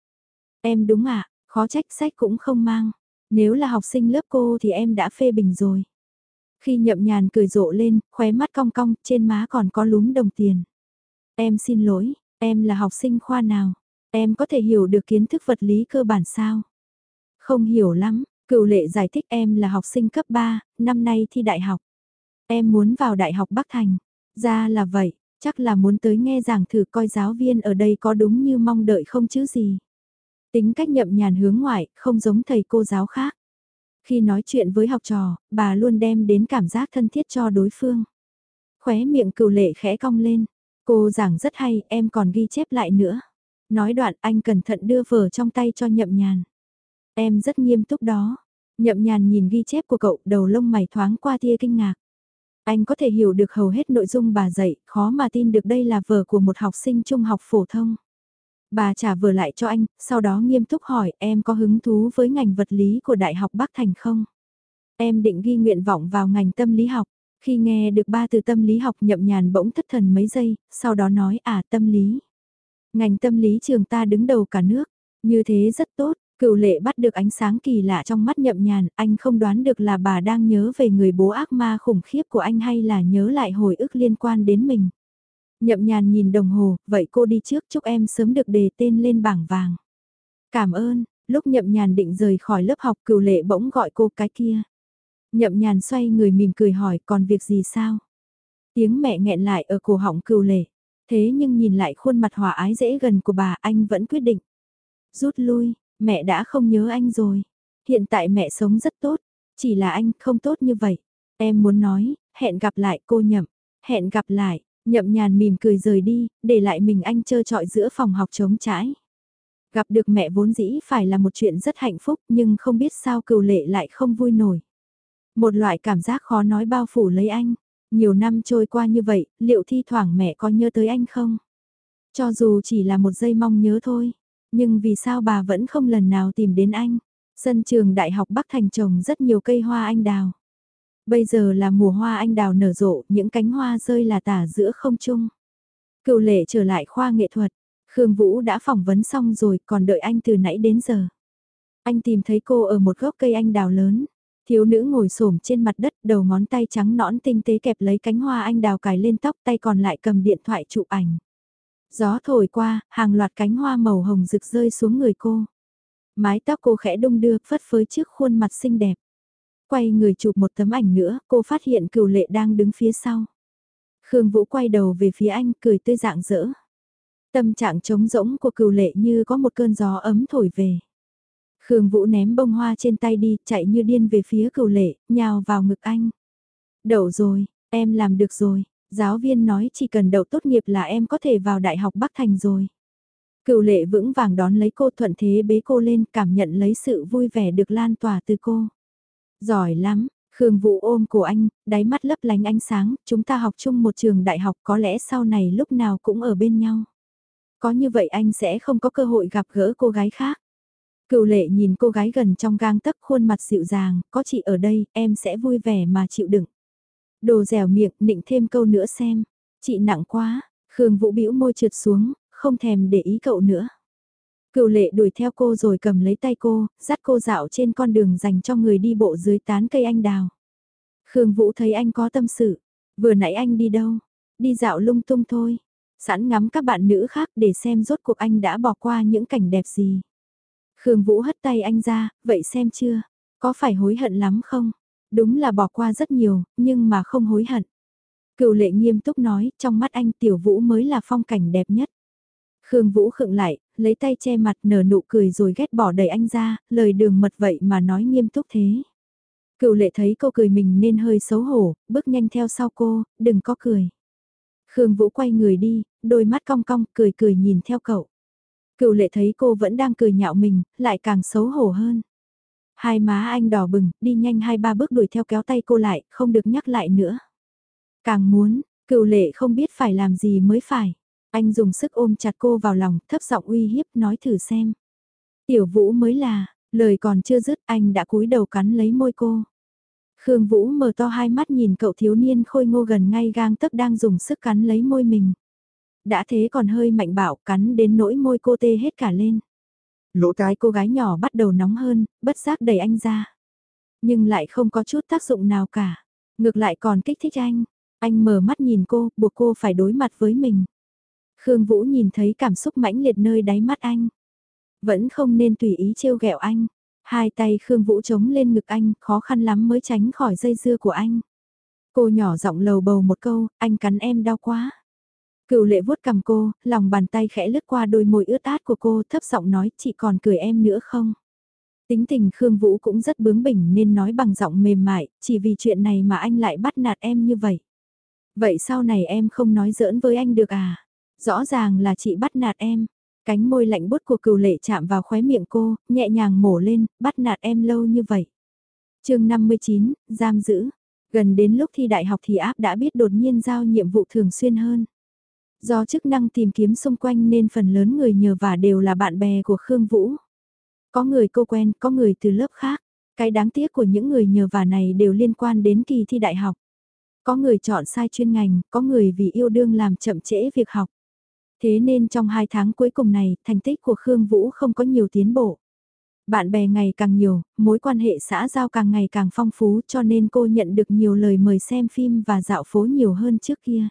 Em đúng ạ, khó trách sách cũng không mang. Nếu là học sinh lớp cô thì em đã phê bình rồi. Khi nhậm nhàn cười rộ lên, khóe mắt cong cong, trên má còn có lúm đồng tiền. Em xin lỗi, em là học sinh khoa nào? Em có thể hiểu được kiến thức vật lý cơ bản sao? Không hiểu lắm, cựu lệ giải thích em là học sinh cấp 3, năm nay thi đại học. Em muốn vào đại học Bắc Thành. Ra là vậy, chắc là muốn tới nghe giảng thử coi giáo viên ở đây có đúng như mong đợi không chứ gì. Tính cách nhậm nhàn hướng ngoại, không giống thầy cô giáo khác. Khi nói chuyện với học trò, bà luôn đem đến cảm giác thân thiết cho đối phương. Khóe miệng cựu lệ khẽ cong lên. Cô giảng rất hay, em còn ghi chép lại nữa. Nói đoạn anh cẩn thận đưa vở trong tay cho nhậm nhàn. Em rất nghiêm túc đó. Nhậm nhàn nhìn ghi chép của cậu, đầu lông mày thoáng qua tia kinh ngạc. Anh có thể hiểu được hầu hết nội dung bà dạy, khó mà tin được đây là vở của một học sinh trung học phổ thông. Bà trả vừa lại cho anh, sau đó nghiêm túc hỏi em có hứng thú với ngành vật lý của Đại học Bắc Thành không? Em định ghi nguyện vọng vào ngành tâm lý học. Khi nghe được ba từ tâm lý học nhậm nhàn bỗng thất thần mấy giây, sau đó nói à tâm lý. Ngành tâm lý trường ta đứng đầu cả nước, như thế rất tốt, cựu lệ bắt được ánh sáng kỳ lạ trong mắt nhậm nhàn, anh không đoán được là bà đang nhớ về người bố ác ma khủng khiếp của anh hay là nhớ lại hồi ức liên quan đến mình. Nhậm nhàn nhìn đồng hồ, vậy cô đi trước chúc em sớm được đề tên lên bảng vàng. Cảm ơn, lúc nhậm nhàn định rời khỏi lớp học cựu lệ bỗng gọi cô cái kia. Nhậm nhàn xoay người mỉm cười hỏi còn việc gì sao? Tiếng mẹ nghẹn lại ở cổ họng cựu lệ. Thế nhưng nhìn lại khuôn mặt hòa ái dễ gần của bà anh vẫn quyết định. Rút lui, mẹ đã không nhớ anh rồi. Hiện tại mẹ sống rất tốt, chỉ là anh không tốt như vậy. Em muốn nói, hẹn gặp lại cô nhậm, hẹn gặp lại, Nhậm nhàn mỉm cười rời đi, để lại mình anh trơ trọi giữa phòng học trống trải. Gặp được mẹ vốn dĩ phải là một chuyện rất hạnh phúc nhưng không biết sao cừu lệ lại không vui nổi. Một loại cảm giác khó nói bao phủ lấy anh. Nhiều năm trôi qua như vậy, liệu thi thoảng mẹ có nhớ tới anh không? Cho dù chỉ là một giây mong nhớ thôi. Nhưng vì sao bà vẫn không lần nào tìm đến anh? Sân trường Đại học Bắc Thành trồng rất nhiều cây hoa anh đào. Bây giờ là mùa hoa anh đào nở rộ, những cánh hoa rơi là tả giữa không trung. Cựu lệ trở lại khoa nghệ thuật, Khương Vũ đã phỏng vấn xong rồi còn đợi anh từ nãy đến giờ. Anh tìm thấy cô ở một gốc cây anh đào lớn. Thiếu nữ ngồi xổm trên mặt đất, đầu ngón tay trắng nõn tinh tế kẹp lấy cánh hoa anh đào cài lên tóc tay còn lại cầm điện thoại chụp ảnh. Gió thổi qua, hàng loạt cánh hoa màu hồng rực rơi xuống người cô. Mái tóc cô khẽ đung đưa, phất phới trước khuôn mặt xinh đẹp. Quay người chụp một tấm ảnh nữa, cô phát hiện cửu lệ đang đứng phía sau. Khương Vũ quay đầu về phía anh, cười tươi dạng dỡ. Tâm trạng trống rỗng của cửu lệ như có một cơn gió ấm thổi về. Khương Vũ ném bông hoa trên tay đi, chạy như điên về phía cửu lệ, nhào vào ngực anh. Đậu rồi, em làm được rồi, giáo viên nói chỉ cần đậu tốt nghiệp là em có thể vào Đại học Bắc Thành rồi. Cựu lệ vững vàng đón lấy cô thuận thế bế cô lên cảm nhận lấy sự vui vẻ được lan tỏa từ cô. Giỏi lắm, Khương Vũ ôm cổ anh, đáy mắt lấp lánh ánh sáng, chúng ta học chung một trường đại học có lẽ sau này lúc nào cũng ở bên nhau. Có như vậy anh sẽ không có cơ hội gặp gỡ cô gái khác. Cựu lệ nhìn cô gái gần trong gang tấc khuôn mặt dịu dàng, có chị ở đây, em sẽ vui vẻ mà chịu đựng. Đồ dẻo miệng, nịnh thêm câu nữa xem. Chị nặng quá, Khương Vũ bĩu môi trượt xuống, không thèm để ý cậu nữa. Cựu lệ đuổi theo cô rồi cầm lấy tay cô, dắt cô dạo trên con đường dành cho người đi bộ dưới tán cây anh đào. Khương Vũ thấy anh có tâm sự. Vừa nãy anh đi đâu? Đi dạo lung tung thôi. Sẵn ngắm các bạn nữ khác để xem rốt cuộc anh đã bỏ qua những cảnh đẹp gì. Khương Vũ hất tay anh ra, vậy xem chưa? Có phải hối hận lắm không? Đúng là bỏ qua rất nhiều, nhưng mà không hối hận. Cựu lệ nghiêm túc nói, trong mắt anh tiểu vũ mới là phong cảnh đẹp nhất. Khương Vũ khựng lại, lấy tay che mặt nở nụ cười rồi ghét bỏ đẩy anh ra, lời đường mật vậy mà nói nghiêm túc thế. Cựu lệ thấy cô cười mình nên hơi xấu hổ, bước nhanh theo sau cô, đừng có cười. Khương Vũ quay người đi, đôi mắt cong cong, cười cười nhìn theo cậu. Cựu lệ thấy cô vẫn đang cười nhạo mình, lại càng xấu hổ hơn. Hai má anh đỏ bừng, đi nhanh hai ba bước đuổi theo kéo tay cô lại, không được nhắc lại nữa. Càng muốn, cựu lệ không biết phải làm gì mới phải. Anh dùng sức ôm chặt cô vào lòng, thấp giọng uy hiếp nói thử xem. Tiểu Vũ mới là, lời còn chưa dứt anh đã cúi đầu cắn lấy môi cô. Khương Vũ mở to hai mắt nhìn cậu thiếu niên khôi ngô gần ngay gang tấc đang dùng sức cắn lấy môi mình. Đã thế còn hơi mạnh bạo cắn đến nỗi môi cô tê hết cả lên. Lỗ cái cô gái nhỏ bắt đầu nóng hơn, bất giác đẩy anh ra. Nhưng lại không có chút tác dụng nào cả. Ngược lại còn kích thích anh. Anh mở mắt nhìn cô, buộc cô phải đối mặt với mình. Khương Vũ nhìn thấy cảm xúc mãnh liệt nơi đáy mắt anh. Vẫn không nên tùy ý trêu ghẹo anh. Hai tay Khương Vũ chống lên ngực anh, khó khăn lắm mới tránh khỏi dây dưa của anh. Cô nhỏ giọng lầu bầu một câu, anh cắn em đau quá. Cựu lệ vuốt cầm cô, lòng bàn tay khẽ lướt qua đôi môi ướt át của cô thấp giọng nói chị còn cười em nữa không? Tính tình Khương Vũ cũng rất bướng bỉnh nên nói bằng giọng mềm mại, chỉ vì chuyện này mà anh lại bắt nạt em như vậy. Vậy sau này em không nói giỡn với anh được à? Rõ ràng là chị bắt nạt em. Cánh môi lạnh bút của cừu lệ chạm vào khóe miệng cô, nhẹ nhàng mổ lên, bắt nạt em lâu như vậy. chương 59, giam giữ. Gần đến lúc thi đại học thì áp đã biết đột nhiên giao nhiệm vụ thường xuyên hơn. Do chức năng tìm kiếm xung quanh nên phần lớn người nhờ vả đều là bạn bè của Khương Vũ. Có người cô quen, có người từ lớp khác. Cái đáng tiếc của những người nhờ vả này đều liên quan đến kỳ thi đại học. Có người chọn sai chuyên ngành, có người vì yêu đương làm chậm trễ việc học. Thế nên trong hai tháng cuối cùng này, thành tích của Khương Vũ không có nhiều tiến bộ. Bạn bè ngày càng nhiều, mối quan hệ xã giao càng ngày càng phong phú cho nên cô nhận được nhiều lời mời xem phim và dạo phố nhiều hơn trước kia.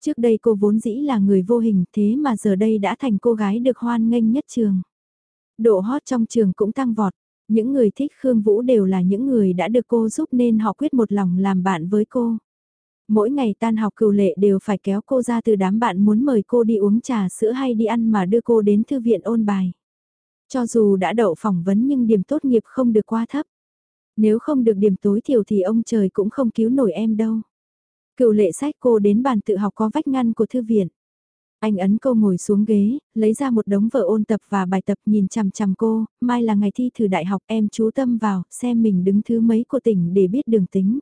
Trước đây cô vốn dĩ là người vô hình thế mà giờ đây đã thành cô gái được hoan nghênh nhất trường. Độ hot trong trường cũng tăng vọt. Những người thích Khương Vũ đều là những người đã được cô giúp nên họ quyết một lòng làm bạn với cô. Mỗi ngày tan học cựu lệ đều phải kéo cô ra từ đám bạn muốn mời cô đi uống trà sữa hay đi ăn mà đưa cô đến thư viện ôn bài. Cho dù đã đậu phỏng vấn nhưng điểm tốt nghiệp không được quá thấp. Nếu không được điểm tối thiểu thì ông trời cũng không cứu nổi em đâu. Cựu lệ sách cô đến bàn tự học có vách ngăn của thư viện. Anh ấn cô ngồi xuống ghế, lấy ra một đống vở ôn tập và bài tập nhìn chằm chằm cô, mai là ngày thi thử đại học em chú tâm vào, xem mình đứng thứ mấy của tỉnh để biết đường tính.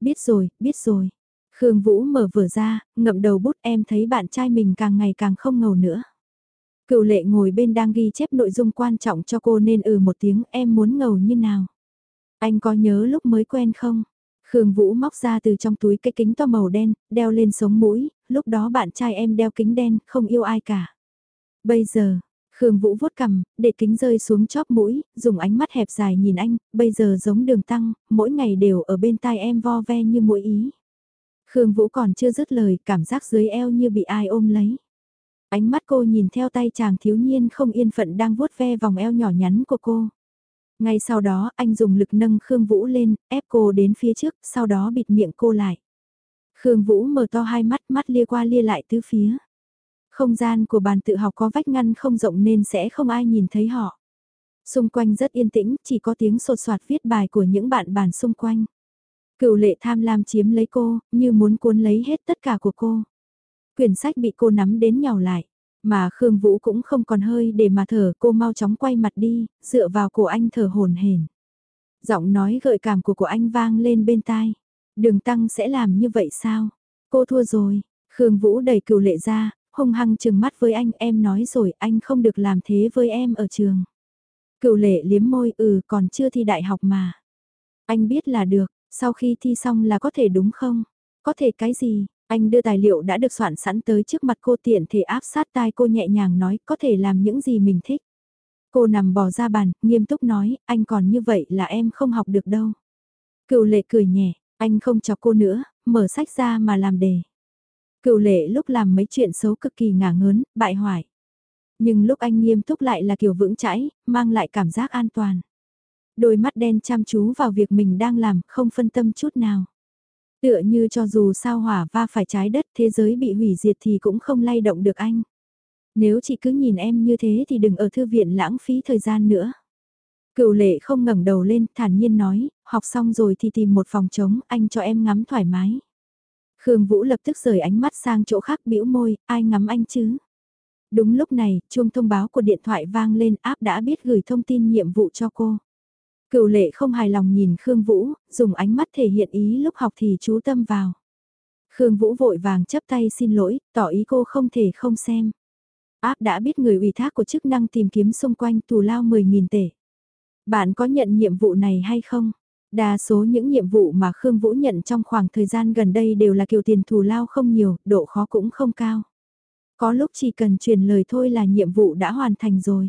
Biết rồi, biết rồi. Khương Vũ mở vừa ra, ngậm đầu bút em thấy bạn trai mình càng ngày càng không ngầu nữa. Cựu lệ ngồi bên đang ghi chép nội dung quan trọng cho cô nên ừ một tiếng em muốn ngầu như nào. Anh có nhớ lúc mới quen không? Khương Vũ móc ra từ trong túi cái kính to màu đen, đeo lên sống mũi, lúc đó bạn trai em đeo kính đen, không yêu ai cả. Bây giờ, Khương Vũ vuốt cằm, để kính rơi xuống chóp mũi, dùng ánh mắt hẹp dài nhìn anh, bây giờ giống đường tăng, mỗi ngày đều ở bên tai em vo ve như mũi ý. Khương Vũ còn chưa dứt lời, cảm giác dưới eo như bị ai ôm lấy. Ánh mắt cô nhìn theo tay chàng thiếu niên không yên phận đang vuốt ve vòng eo nhỏ nhắn của cô. Ngay sau đó anh dùng lực nâng Khương Vũ lên, ép cô đến phía trước, sau đó bịt miệng cô lại. Khương Vũ mở to hai mắt, mắt lia qua lia lại tứ phía. Không gian của bàn tự học có vách ngăn không rộng nên sẽ không ai nhìn thấy họ. Xung quanh rất yên tĩnh, chỉ có tiếng sột soạt viết bài của những bạn bàn xung quanh. Cựu lệ tham lam chiếm lấy cô, như muốn cuốn lấy hết tất cả của cô. Quyển sách bị cô nắm đến nhào lại. Mà Khương Vũ cũng không còn hơi để mà thở cô mau chóng quay mặt đi, dựa vào cổ anh thở hồn hển. Giọng nói gợi cảm của của anh vang lên bên tai. Đường tăng sẽ làm như vậy sao? Cô thua rồi. Khương Vũ đẩy cựu lệ ra, hung hăng chừng mắt với anh em nói rồi anh không được làm thế với em ở trường. Cựu lệ liếm môi ừ còn chưa thi đại học mà. Anh biết là được, sau khi thi xong là có thể đúng không? Có thể cái gì? Anh đưa tài liệu đã được soạn sẵn tới trước mặt cô tiện thể áp sát tai cô nhẹ nhàng nói có thể làm những gì mình thích. Cô nằm bò ra bàn, nghiêm túc nói, anh còn như vậy là em không học được đâu. Cựu lệ cười nhẹ, anh không chọc cô nữa, mở sách ra mà làm đề. Cựu lệ lúc làm mấy chuyện xấu cực kỳ ngả ngớn, bại hoại. Nhưng lúc anh nghiêm túc lại là kiểu vững chãi, mang lại cảm giác an toàn. Đôi mắt đen chăm chú vào việc mình đang làm, không phân tâm chút nào. Tựa như cho dù sao hỏa va phải trái đất thế giới bị hủy diệt thì cũng không lay động được anh. Nếu chị cứ nhìn em như thế thì đừng ở thư viện lãng phí thời gian nữa. Cựu lệ không ngẩng đầu lên, thản nhiên nói, học xong rồi thì tìm một phòng trống, anh cho em ngắm thoải mái. Khương Vũ lập tức rời ánh mắt sang chỗ khác bĩu môi, ai ngắm anh chứ? Đúng lúc này, chuông thông báo của điện thoại vang lên áp đã biết gửi thông tin nhiệm vụ cho cô. Cựu lệ không hài lòng nhìn Khương Vũ, dùng ánh mắt thể hiện ý lúc học thì chú tâm vào. Khương Vũ vội vàng chấp tay xin lỗi, tỏ ý cô không thể không xem. Áp đã biết người ủy thác của chức năng tìm kiếm xung quanh tù lao 10.000 tể. Bạn có nhận nhiệm vụ này hay không? Đa số những nhiệm vụ mà Khương Vũ nhận trong khoảng thời gian gần đây đều là kiểu tiền thù lao không nhiều, độ khó cũng không cao. Có lúc chỉ cần truyền lời thôi là nhiệm vụ đã hoàn thành rồi.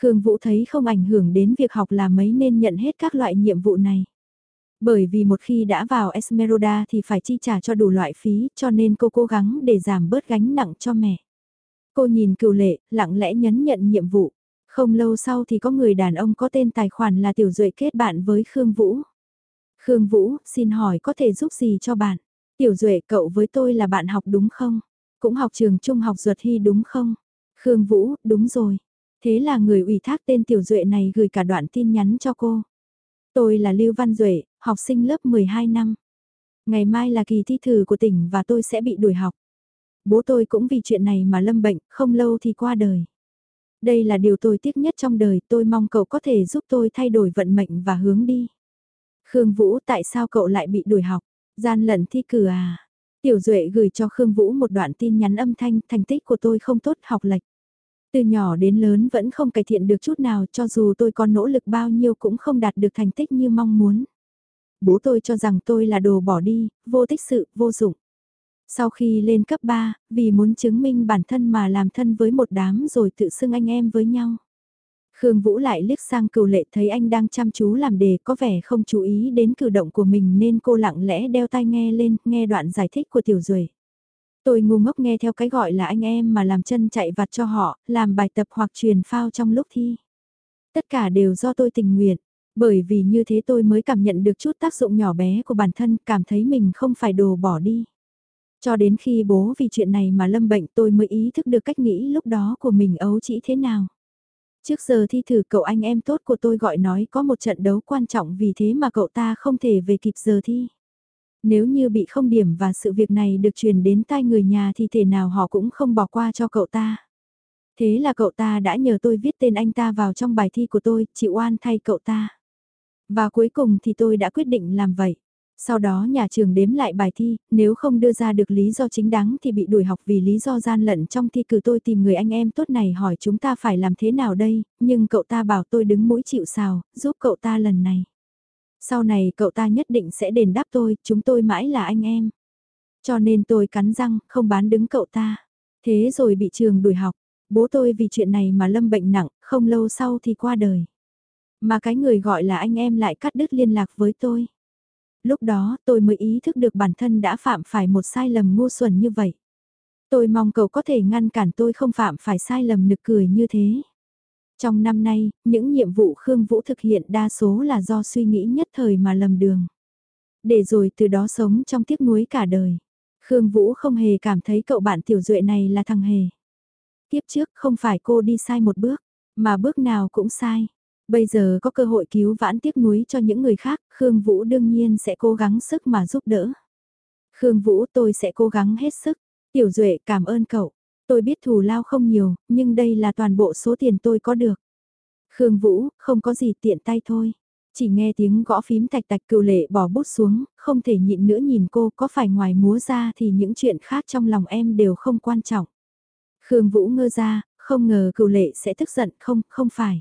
Khương Vũ thấy không ảnh hưởng đến việc học là mấy nên nhận hết các loại nhiệm vụ này. Bởi vì một khi đã vào Esmeralda thì phải chi trả cho đủ loại phí cho nên cô cố gắng để giảm bớt gánh nặng cho mẹ. Cô nhìn cựu lệ, lặng lẽ nhấn nhận nhiệm vụ. Không lâu sau thì có người đàn ông có tên tài khoản là Tiểu Duệ kết bạn với Khương Vũ. Khương Vũ, xin hỏi có thể giúp gì cho bạn? Tiểu Duệ cậu với tôi là bạn học đúng không? Cũng học trường trung học ruột hy đúng không? Khương Vũ, đúng rồi. Thế là người ủy thác tên Tiểu Duệ này gửi cả đoạn tin nhắn cho cô. Tôi là Lưu Văn Duệ, học sinh lớp 12 năm. Ngày mai là kỳ thi thử của tỉnh và tôi sẽ bị đuổi học. Bố tôi cũng vì chuyện này mà lâm bệnh, không lâu thì qua đời. Đây là điều tôi tiếc nhất trong đời, tôi mong cậu có thể giúp tôi thay đổi vận mệnh và hướng đi. Khương Vũ tại sao cậu lại bị đuổi học? Gian lận thi cử à? Tiểu Duệ gửi cho Khương Vũ một đoạn tin nhắn âm thanh, thành tích của tôi không tốt học lệch. Từ nhỏ đến lớn vẫn không cải thiện được chút nào cho dù tôi có nỗ lực bao nhiêu cũng không đạt được thành tích như mong muốn. Bố tôi cho rằng tôi là đồ bỏ đi, vô tích sự, vô dụng. Sau khi lên cấp 3, vì muốn chứng minh bản thân mà làm thân với một đám rồi tự xưng anh em với nhau. Khương Vũ lại liếc sang cửu lệ thấy anh đang chăm chú làm đề có vẻ không chú ý đến cử động của mình nên cô lặng lẽ đeo tai nghe lên, nghe đoạn giải thích của Tiểu Duệ. Tôi ngu ngốc nghe theo cái gọi là anh em mà làm chân chạy vặt cho họ, làm bài tập hoặc truyền phao trong lúc thi. Tất cả đều do tôi tình nguyện, bởi vì như thế tôi mới cảm nhận được chút tác dụng nhỏ bé của bản thân, cảm thấy mình không phải đồ bỏ đi. Cho đến khi bố vì chuyện này mà lâm bệnh tôi mới ý thức được cách nghĩ lúc đó của mình ấu chỉ thế nào. Trước giờ thi thử cậu anh em tốt của tôi gọi nói có một trận đấu quan trọng vì thế mà cậu ta không thể về kịp giờ thi. Nếu như bị không điểm và sự việc này được truyền đến tai người nhà thì thể nào họ cũng không bỏ qua cho cậu ta. Thế là cậu ta đã nhờ tôi viết tên anh ta vào trong bài thi của tôi, chịu oan thay cậu ta. Và cuối cùng thì tôi đã quyết định làm vậy. Sau đó nhà trường đếm lại bài thi, nếu không đưa ra được lý do chính đáng thì bị đuổi học vì lý do gian lận trong thi cử tôi tìm người anh em tốt này hỏi chúng ta phải làm thế nào đây, nhưng cậu ta bảo tôi đứng mũi chịu sào, giúp cậu ta lần này. Sau này cậu ta nhất định sẽ đền đáp tôi, chúng tôi mãi là anh em. Cho nên tôi cắn răng, không bán đứng cậu ta. Thế rồi bị trường đuổi học, bố tôi vì chuyện này mà lâm bệnh nặng, không lâu sau thì qua đời. Mà cái người gọi là anh em lại cắt đứt liên lạc với tôi. Lúc đó tôi mới ý thức được bản thân đã phạm phải một sai lầm ngu xuẩn như vậy. Tôi mong cậu có thể ngăn cản tôi không phạm phải sai lầm nực cười như thế. Trong năm nay, những nhiệm vụ Khương Vũ thực hiện đa số là do suy nghĩ nhất thời mà lầm đường. Để rồi từ đó sống trong tiếc nuối cả đời. Khương Vũ không hề cảm thấy cậu bạn tiểu duệ này là thằng hề. Tiếp trước không phải cô đi sai một bước, mà bước nào cũng sai. Bây giờ có cơ hội cứu vãn tiếc nuối cho những người khác, Khương Vũ đương nhiên sẽ cố gắng sức mà giúp đỡ. Khương Vũ tôi sẽ cố gắng hết sức. Tiểu Duệ cảm ơn cậu. Tôi biết thù lao không nhiều, nhưng đây là toàn bộ số tiền tôi có được. Khương Vũ, không có gì tiện tay thôi. Chỉ nghe tiếng gõ phím tạch tạch cựu lệ bỏ bút xuống, không thể nhịn nữa nhìn cô có phải ngoài múa ra thì những chuyện khác trong lòng em đều không quan trọng. Khương Vũ ngơ ra, không ngờ cựu lệ sẽ tức giận không, không phải.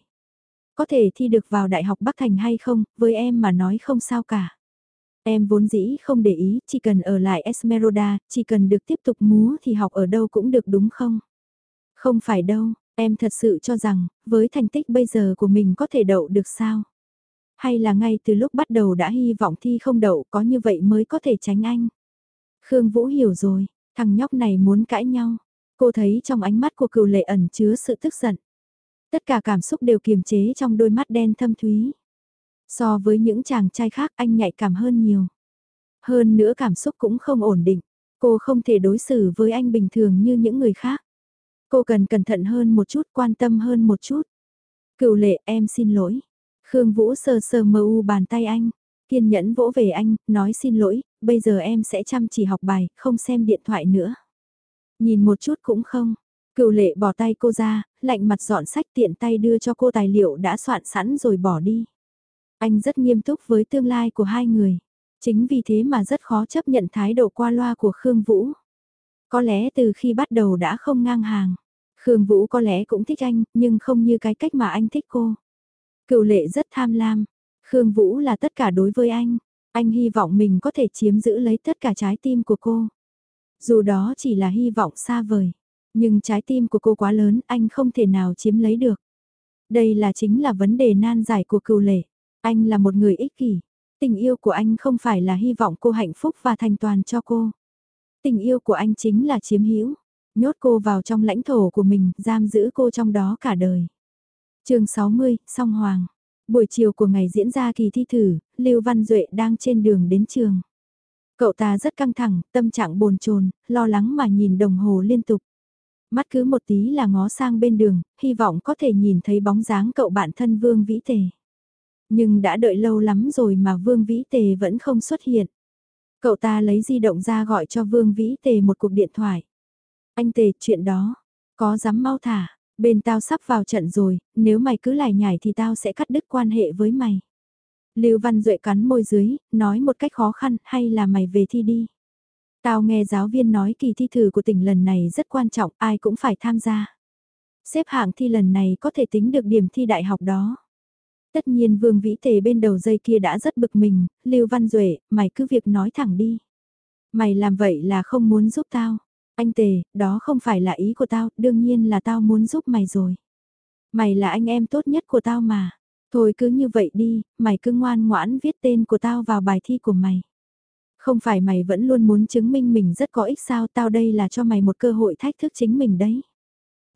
Có thể thi được vào Đại học Bắc Thành hay không, với em mà nói không sao cả. Em vốn dĩ không để ý, chỉ cần ở lại Esmeralda, chỉ cần được tiếp tục múa thì học ở đâu cũng được đúng không? Không phải đâu, em thật sự cho rằng, với thành tích bây giờ của mình có thể đậu được sao? Hay là ngay từ lúc bắt đầu đã hy vọng thi không đậu có như vậy mới có thể tránh anh? Khương Vũ hiểu rồi, thằng nhóc này muốn cãi nhau. Cô thấy trong ánh mắt của cựu lệ ẩn chứa sự tức giận. Tất cả cảm xúc đều kiềm chế trong đôi mắt đen thâm thúy. So với những chàng trai khác anh nhạy cảm hơn nhiều. Hơn nữa cảm xúc cũng không ổn định. Cô không thể đối xử với anh bình thường như những người khác. Cô cần cẩn thận hơn một chút, quan tâm hơn một chút. Cựu lệ em xin lỗi. Khương Vũ sờ sờ mơ u bàn tay anh. Kiên nhẫn vỗ về anh, nói xin lỗi, bây giờ em sẽ chăm chỉ học bài, không xem điện thoại nữa. Nhìn một chút cũng không, Cựu lệ bỏ tay cô ra, lạnh mặt dọn sách tiện tay đưa cho cô tài liệu đã soạn sẵn rồi bỏ đi. Anh rất nghiêm túc với tương lai của hai người. Chính vì thế mà rất khó chấp nhận thái độ qua loa của Khương Vũ. Có lẽ từ khi bắt đầu đã không ngang hàng. Khương Vũ có lẽ cũng thích anh, nhưng không như cái cách mà anh thích cô. Cựu lệ rất tham lam. Khương Vũ là tất cả đối với anh. Anh hy vọng mình có thể chiếm giữ lấy tất cả trái tim của cô. Dù đó chỉ là hy vọng xa vời. Nhưng trái tim của cô quá lớn, anh không thể nào chiếm lấy được. Đây là chính là vấn đề nan giải của cựu lệ. Anh là một người ích kỷ. Tình yêu của anh không phải là hy vọng cô hạnh phúc và thành toàn cho cô. Tình yêu của anh chính là chiếm hữu, nhốt cô vào trong lãnh thổ của mình, giam giữ cô trong đó cả đời. chương 60, Song Hoàng. Buổi chiều của ngày diễn ra kỳ thi thử, Lưu Văn Duệ đang trên đường đến trường. Cậu ta rất căng thẳng, tâm trạng bồn chồn, lo lắng mà nhìn đồng hồ liên tục. Mắt cứ một tí là ngó sang bên đường, hy vọng có thể nhìn thấy bóng dáng cậu bạn thân Vương Vĩ Tề. Nhưng đã đợi lâu lắm rồi mà Vương Vĩ Tề vẫn không xuất hiện. Cậu ta lấy di động ra gọi cho Vương Vĩ Tề một cuộc điện thoại. Anh Tề, chuyện đó, có dám mau thả, bên tao sắp vào trận rồi, nếu mày cứ lải nhải thì tao sẽ cắt đứt quan hệ với mày. Lưu Văn Duệ cắn môi dưới, nói một cách khó khăn, hay là mày về thi đi. Tao nghe giáo viên nói kỳ thi thử của tỉnh lần này rất quan trọng, ai cũng phải tham gia. Xếp hạng thi lần này có thể tính được điểm thi đại học đó. Tất nhiên Vương Vĩ Tề bên đầu dây kia đã rất bực mình, Lưu Văn Duệ, mày cứ việc nói thẳng đi. Mày làm vậy là không muốn giúp tao. Anh Tề, đó không phải là ý của tao, đương nhiên là tao muốn giúp mày rồi. Mày là anh em tốt nhất của tao mà. Thôi cứ như vậy đi, mày cứ ngoan ngoãn viết tên của tao vào bài thi của mày. Không phải mày vẫn luôn muốn chứng minh mình rất có ích sao tao đây là cho mày một cơ hội thách thức chính mình đấy.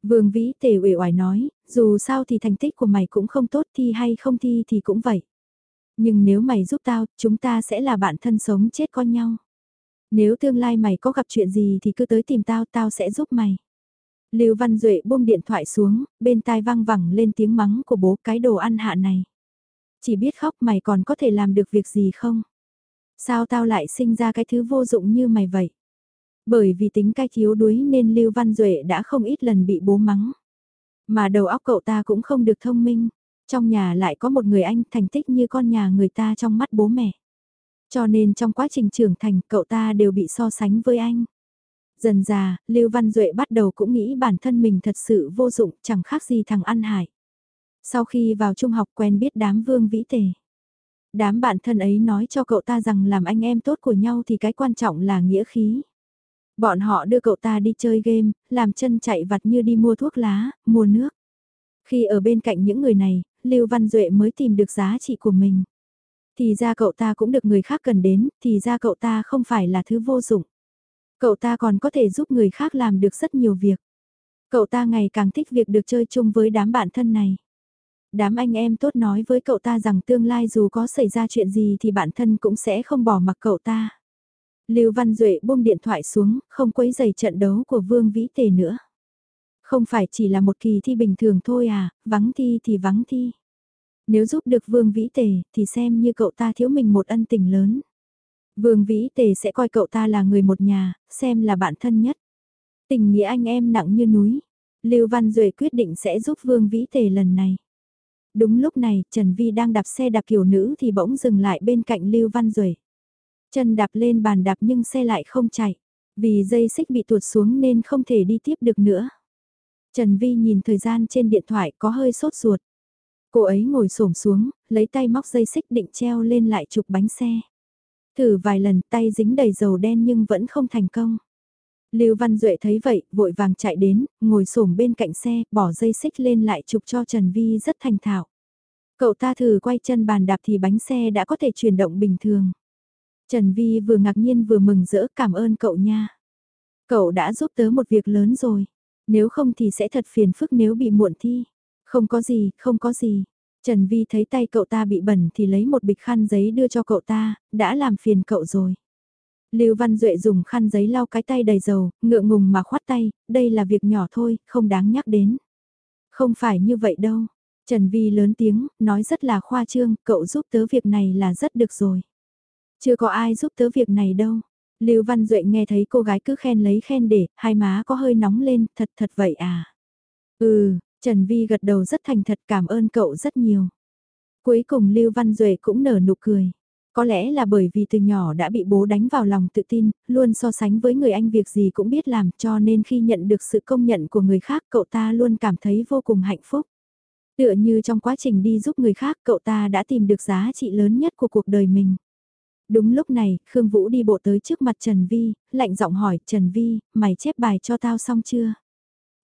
Vương Vĩ Tề uể oải nói, dù sao thì thành tích của mày cũng không tốt thi hay không thi thì cũng vậy. Nhưng nếu mày giúp tao, chúng ta sẽ là bạn thân sống chết con nhau. Nếu tương lai mày có gặp chuyện gì thì cứ tới tìm tao, tao sẽ giúp mày. Lưu Văn Duệ buông điện thoại xuống, bên tai vang vẳng lên tiếng mắng của bố cái đồ ăn hạ này. Chỉ biết khóc mày còn có thể làm được việc gì không? Sao tao lại sinh ra cái thứ vô dụng như mày vậy? Bởi vì tính cai thiếu đuối nên Lưu Văn Duệ đã không ít lần bị bố mắng. Mà đầu óc cậu ta cũng không được thông minh. Trong nhà lại có một người anh thành tích như con nhà người ta trong mắt bố mẹ. Cho nên trong quá trình trưởng thành cậu ta đều bị so sánh với anh. Dần già, Lưu Văn Duệ bắt đầu cũng nghĩ bản thân mình thật sự vô dụng, chẳng khác gì thằng ăn hải. Sau khi vào trung học quen biết đám vương vĩ tề. Đám bạn thân ấy nói cho cậu ta rằng làm anh em tốt của nhau thì cái quan trọng là nghĩa khí. Bọn họ đưa cậu ta đi chơi game, làm chân chạy vặt như đi mua thuốc lá, mua nước. Khi ở bên cạnh những người này, Lưu Văn Duệ mới tìm được giá trị của mình. Thì ra cậu ta cũng được người khác cần đến, thì ra cậu ta không phải là thứ vô dụng. Cậu ta còn có thể giúp người khác làm được rất nhiều việc. Cậu ta ngày càng thích việc được chơi chung với đám bạn thân này. Đám anh em tốt nói với cậu ta rằng tương lai dù có xảy ra chuyện gì thì bản thân cũng sẽ không bỏ mặc cậu ta. Lưu Văn Duệ buông điện thoại xuống, không quấy giày trận đấu của Vương Vĩ Tề nữa. Không phải chỉ là một kỳ thi bình thường thôi à, vắng thi thì vắng thi. Nếu giúp được Vương Vĩ Tề thì xem như cậu ta thiếu mình một ân tình lớn. Vương Vĩ Tề sẽ coi cậu ta là người một nhà, xem là bạn thân nhất. Tình nghĩa anh em nặng như núi. Lưu Văn Duệ quyết định sẽ giúp Vương Vĩ Tề lần này. Đúng lúc này, Trần Vi đang đạp xe đạp kiểu nữ thì bỗng dừng lại bên cạnh Lưu Văn Duệ. Chân đạp lên bàn đạp nhưng xe lại không chạy. Vì dây xích bị tuột xuống nên không thể đi tiếp được nữa. Trần Vi nhìn thời gian trên điện thoại có hơi sốt ruột. Cô ấy ngồi xổm xuống, lấy tay móc dây xích định treo lên lại trục bánh xe. Thử vài lần tay dính đầy dầu đen nhưng vẫn không thành công. Lưu Văn Duệ thấy vậy, vội vàng chạy đến, ngồi xổm bên cạnh xe, bỏ dây xích lên lại trục cho Trần Vi rất thành thạo. Cậu ta thử quay chân bàn đạp thì bánh xe đã có thể chuyển động bình thường. Trần Vi vừa ngạc nhiên vừa mừng rỡ cảm ơn cậu nha. Cậu đã giúp tớ một việc lớn rồi. Nếu không thì sẽ thật phiền phức nếu bị muộn thi. Không có gì, không có gì. Trần Vi thấy tay cậu ta bị bẩn thì lấy một bịch khăn giấy đưa cho cậu ta, đã làm phiền cậu rồi. Lưu Văn Duệ dùng khăn giấy lau cái tay đầy dầu, ngượng ngùng mà khoát tay, đây là việc nhỏ thôi, không đáng nhắc đến. Không phải như vậy đâu. Trần Vi lớn tiếng, nói rất là khoa trương, cậu giúp tớ việc này là rất được rồi. Chưa có ai giúp tớ việc này đâu. Lưu Văn Duệ nghe thấy cô gái cứ khen lấy khen để, hai má có hơi nóng lên, thật thật vậy à. Ừ, Trần Vi gật đầu rất thành thật cảm ơn cậu rất nhiều. Cuối cùng Lưu Văn Duệ cũng nở nụ cười. Có lẽ là bởi vì từ nhỏ đã bị bố đánh vào lòng tự tin, luôn so sánh với người anh việc gì cũng biết làm cho nên khi nhận được sự công nhận của người khác cậu ta luôn cảm thấy vô cùng hạnh phúc. Tựa như trong quá trình đi giúp người khác cậu ta đã tìm được giá trị lớn nhất của cuộc đời mình. Đúng lúc này, Khương Vũ đi bộ tới trước mặt Trần Vi, lạnh giọng hỏi, Trần Vi, mày chép bài cho tao xong chưa?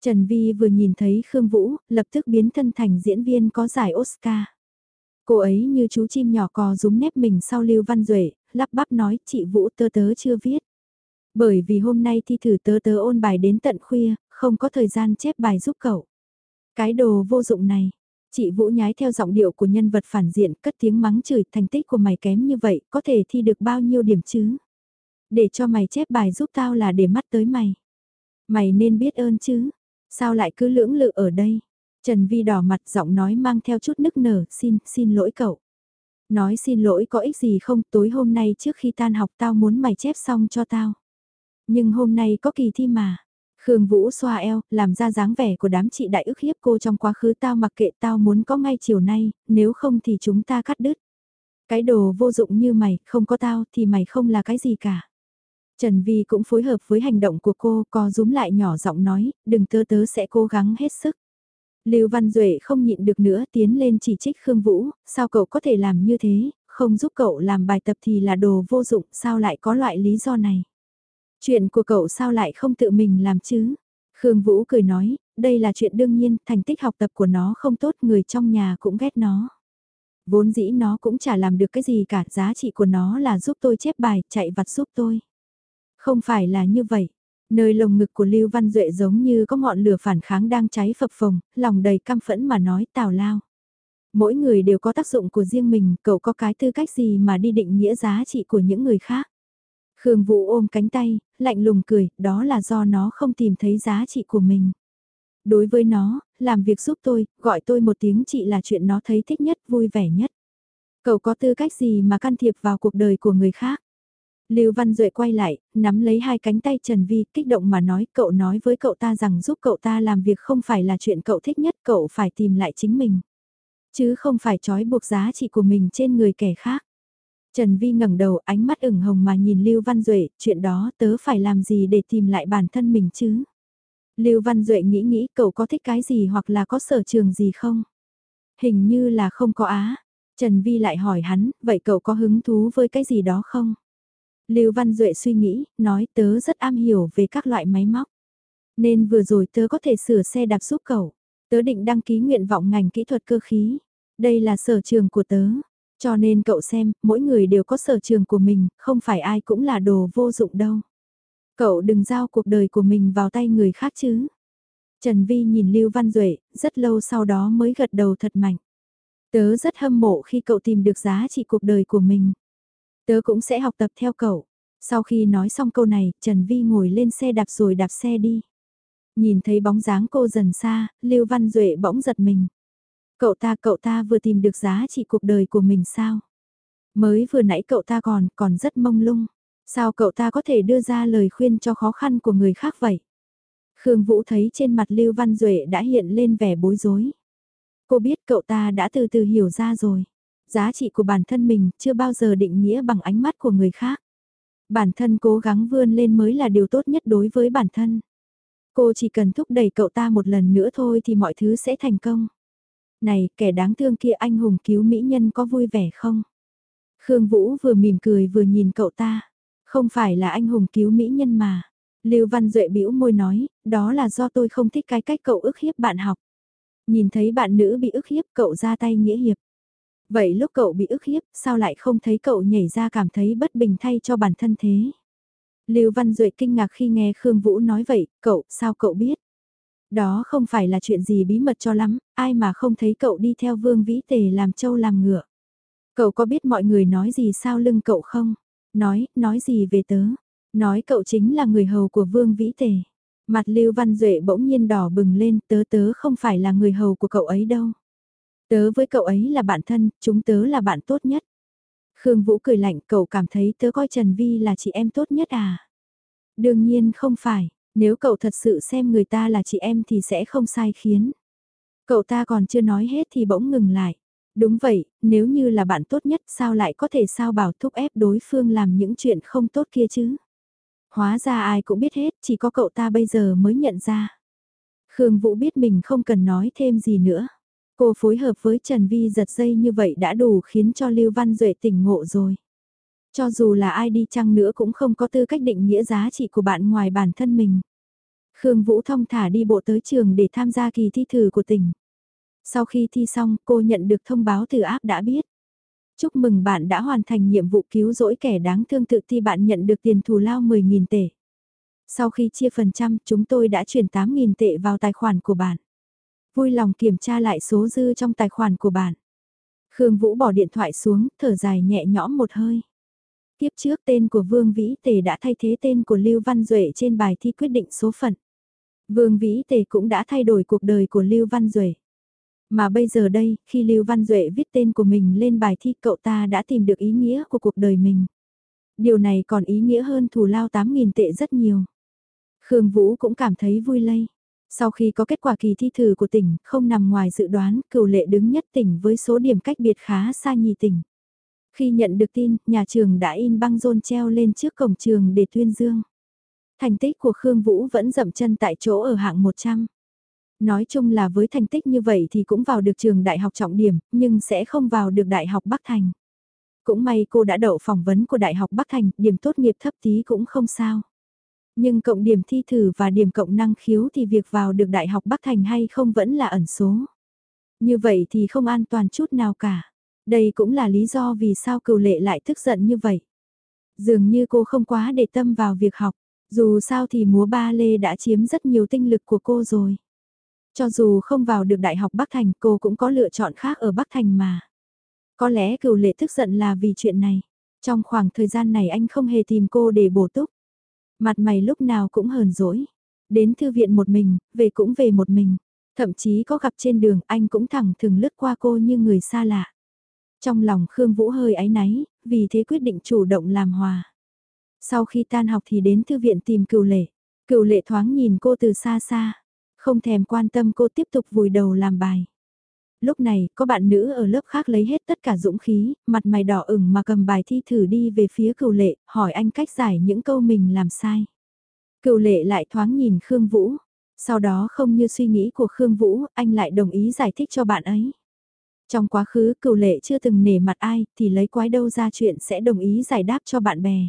Trần Vi vừa nhìn thấy Khương Vũ, lập tức biến thân thành diễn viên có giải Oscar. Cô ấy như chú chim nhỏ cò rúm nép mình sau Lưu Văn Duệ, lắp bắp nói, chị Vũ tơ tớ chưa viết. Bởi vì hôm nay thi thử tớ tớ ôn bài đến tận khuya, không có thời gian chép bài giúp cậu. Cái đồ vô dụng này, Chị Vũ nhái theo giọng điệu của nhân vật phản diện cất tiếng mắng chửi thành tích của mày kém như vậy có thể thi được bao nhiêu điểm chứ? Để cho mày chép bài giúp tao là để mắt tới mày. Mày nên biết ơn chứ? Sao lại cứ lưỡng lự ở đây? Trần Vi đỏ mặt giọng nói mang theo chút nức nở, xin, xin lỗi cậu. Nói xin lỗi có ích gì không, tối hôm nay trước khi tan học tao muốn mày chép xong cho tao. Nhưng hôm nay có kỳ thi mà. Khương Vũ xoa eo, làm ra dáng vẻ của đám chị đại ức hiếp cô trong quá khứ tao mặc kệ tao muốn có ngay chiều nay, nếu không thì chúng ta cắt đứt. Cái đồ vô dụng như mày, không có tao thì mày không là cái gì cả. Trần Vi cũng phối hợp với hành động của cô, co rúm lại nhỏ giọng nói, đừng tớ tớ sẽ cố gắng hết sức. Lưu Văn Duệ không nhịn được nữa tiến lên chỉ trích Khương Vũ, sao cậu có thể làm như thế, không giúp cậu làm bài tập thì là đồ vô dụng, sao lại có loại lý do này. Chuyện của cậu sao lại không tự mình làm chứ? Khương Vũ cười nói, đây là chuyện đương nhiên, thành tích học tập của nó không tốt, người trong nhà cũng ghét nó. Vốn dĩ nó cũng chả làm được cái gì cả, giá trị của nó là giúp tôi chép bài, chạy vặt giúp tôi. Không phải là như vậy. Nơi lồng ngực của Lưu Văn Duệ giống như có ngọn lửa phản kháng đang cháy phập phồng, lòng đầy căm phẫn mà nói tào lao. Mỗi người đều có tác dụng của riêng mình, cậu có cái tư cách gì mà đi định nghĩa giá trị của những người khác. Khương Vũ ôm cánh tay, lạnh lùng cười, đó là do nó không tìm thấy giá trị của mình. Đối với nó, làm việc giúp tôi, gọi tôi một tiếng chị là chuyện nó thấy thích nhất, vui vẻ nhất. Cậu có tư cách gì mà can thiệp vào cuộc đời của người khác? Lưu Văn Duệ quay lại, nắm lấy hai cánh tay Trần Vi, kích động mà nói, cậu nói với cậu ta rằng giúp cậu ta làm việc không phải là chuyện cậu thích nhất, cậu phải tìm lại chính mình. Chứ không phải trói buộc giá trị của mình trên người kẻ khác. Trần Vi ngẩng đầu ánh mắt ửng hồng mà nhìn Lưu Văn Duệ, chuyện đó tớ phải làm gì để tìm lại bản thân mình chứ? Lưu Văn Duệ nghĩ nghĩ cậu có thích cái gì hoặc là có sở trường gì không? Hình như là không có á. Trần Vi lại hỏi hắn, vậy cậu có hứng thú với cái gì đó không? Lưu Văn Duệ suy nghĩ, nói tớ rất am hiểu về các loại máy móc. Nên vừa rồi tớ có thể sửa xe đạp giúp cậu. Tớ định đăng ký nguyện vọng ngành kỹ thuật cơ khí. Đây là sở trường của tớ. Cho nên cậu xem, mỗi người đều có sở trường của mình, không phải ai cũng là đồ vô dụng đâu. Cậu đừng giao cuộc đời của mình vào tay người khác chứ. Trần Vi nhìn Lưu Văn Duệ, rất lâu sau đó mới gật đầu thật mạnh. Tớ rất hâm mộ khi cậu tìm được giá trị cuộc đời của mình. Tớ cũng sẽ học tập theo cậu. Sau khi nói xong câu này, Trần Vi ngồi lên xe đạp rồi đạp xe đi. Nhìn thấy bóng dáng cô dần xa, Lưu Văn Duệ bỗng giật mình. Cậu ta cậu ta vừa tìm được giá trị cuộc đời của mình sao? Mới vừa nãy cậu ta còn, còn rất mông lung. Sao cậu ta có thể đưa ra lời khuyên cho khó khăn của người khác vậy? Khương Vũ thấy trên mặt Lưu Văn Duệ đã hiện lên vẻ bối rối. Cô biết cậu ta đã từ từ hiểu ra rồi. Giá trị của bản thân mình chưa bao giờ định nghĩa bằng ánh mắt của người khác. Bản thân cố gắng vươn lên mới là điều tốt nhất đối với bản thân. Cô chỉ cần thúc đẩy cậu ta một lần nữa thôi thì mọi thứ sẽ thành công. Này, kẻ đáng thương kia anh hùng cứu mỹ nhân có vui vẻ không? Khương Vũ vừa mỉm cười vừa nhìn cậu ta. Không phải là anh hùng cứu mỹ nhân mà. Lưu Văn Duệ bĩu môi nói, đó là do tôi không thích cái cách cậu ức hiếp bạn học. Nhìn thấy bạn nữ bị ức hiếp cậu ra tay nghĩa hiệp. Vậy lúc cậu bị ức hiếp, sao lại không thấy cậu nhảy ra cảm thấy bất bình thay cho bản thân thế? Lưu Văn Duệ kinh ngạc khi nghe Khương Vũ nói vậy, cậu, sao cậu biết? Đó không phải là chuyện gì bí mật cho lắm, ai mà không thấy cậu đi theo Vương Vĩ Tề làm trâu làm ngựa. Cậu có biết mọi người nói gì sao lưng cậu không? Nói, nói gì về tớ? Nói cậu chính là người hầu của Vương Vĩ Tề. Mặt Lưu Văn Duệ bỗng nhiên đỏ bừng lên, tớ tớ không phải là người hầu của cậu ấy đâu. Tớ với cậu ấy là bạn thân, chúng tớ là bạn tốt nhất. Khương Vũ cười lạnh, cậu cảm thấy tớ coi Trần Vi là chị em tốt nhất à? Đương nhiên không phải, nếu cậu thật sự xem người ta là chị em thì sẽ không sai khiến. Cậu ta còn chưa nói hết thì bỗng ngừng lại. Đúng vậy, nếu như là bạn tốt nhất sao lại có thể sao bảo thúc ép đối phương làm những chuyện không tốt kia chứ? Hóa ra ai cũng biết hết, chỉ có cậu ta bây giờ mới nhận ra. Khương Vũ biết mình không cần nói thêm gì nữa. Cô phối hợp với Trần Vi giật dây như vậy đã đủ khiến cho Lưu Văn Duệ tỉnh ngộ rồi. Cho dù là ai đi chăng nữa cũng không có tư cách định nghĩa giá trị của bạn ngoài bản thân mình. Khương Vũ thông thả đi bộ tới trường để tham gia kỳ thi thử của tỉnh. Sau khi thi xong, cô nhận được thông báo từ áp đã biết. Chúc mừng bạn đã hoàn thành nhiệm vụ cứu rỗi kẻ đáng thương tự thi bạn nhận được tiền thù lao 10.000 tệ. Sau khi chia phần trăm, chúng tôi đã chuyển 8.000 tệ vào tài khoản của bạn. Vui lòng kiểm tra lại số dư trong tài khoản của bạn. Khương Vũ bỏ điện thoại xuống, thở dài nhẹ nhõm một hơi. Tiếp trước tên của Vương Vĩ Tề đã thay thế tên của Lưu Văn Duệ trên bài thi quyết định số phận. Vương Vĩ Tề cũng đã thay đổi cuộc đời của Lưu Văn Duệ. Mà bây giờ đây, khi Lưu Văn Duệ viết tên của mình lên bài thi cậu ta đã tìm được ý nghĩa của cuộc đời mình. Điều này còn ý nghĩa hơn thù lao 8.000 tệ rất nhiều. Khương Vũ cũng cảm thấy vui lây. Sau khi có kết quả kỳ thi thử của tỉnh, không nằm ngoài dự đoán, cửu lệ đứng nhất tỉnh với số điểm cách biệt khá xa nhì tỉnh. Khi nhận được tin, nhà trường đã in băng rôn treo lên trước cổng trường để tuyên dương. Thành tích của Khương Vũ vẫn dậm chân tại chỗ ở hạng 100. Nói chung là với thành tích như vậy thì cũng vào được trường đại học trọng điểm, nhưng sẽ không vào được đại học Bắc Thành. Cũng may cô đã đậu phỏng vấn của đại học Bắc Thành, điểm tốt nghiệp thấp tí cũng không sao. Nhưng cộng điểm thi thử và điểm cộng năng khiếu thì việc vào được đại học Bắc Thành hay không vẫn là ẩn số. Như vậy thì không an toàn chút nào cả. Đây cũng là lý do vì sao cựu lệ lại tức giận như vậy. Dường như cô không quá để tâm vào việc học, dù sao thì múa ba lê đã chiếm rất nhiều tinh lực của cô rồi. Cho dù không vào được Đại học Bắc Thành cô cũng có lựa chọn khác ở Bắc Thành mà. Có lẽ cựu lệ tức giận là vì chuyện này. Trong khoảng thời gian này anh không hề tìm cô để bổ túc. Mặt mày lúc nào cũng hờn dỗi. Đến thư viện một mình, về cũng về một mình. Thậm chí có gặp trên đường anh cũng thẳng thường lướt qua cô như người xa lạ. Trong lòng Khương Vũ hơi áy náy, vì thế quyết định chủ động làm hòa. Sau khi tan học thì đến thư viện tìm cựu lệ. Cựu lệ thoáng nhìn cô từ xa xa. Không thèm quan tâm cô tiếp tục vùi đầu làm bài. Lúc này, có bạn nữ ở lớp khác lấy hết tất cả dũng khí, mặt mày đỏ ửng mà cầm bài thi thử đi về phía Cựu lệ, hỏi anh cách giải những câu mình làm sai. Cựu lệ lại thoáng nhìn Khương Vũ, sau đó không như suy nghĩ của Khương Vũ, anh lại đồng ý giải thích cho bạn ấy. Trong quá khứ cựu lệ chưa từng nể mặt ai thì lấy quái đâu ra chuyện sẽ đồng ý giải đáp cho bạn bè.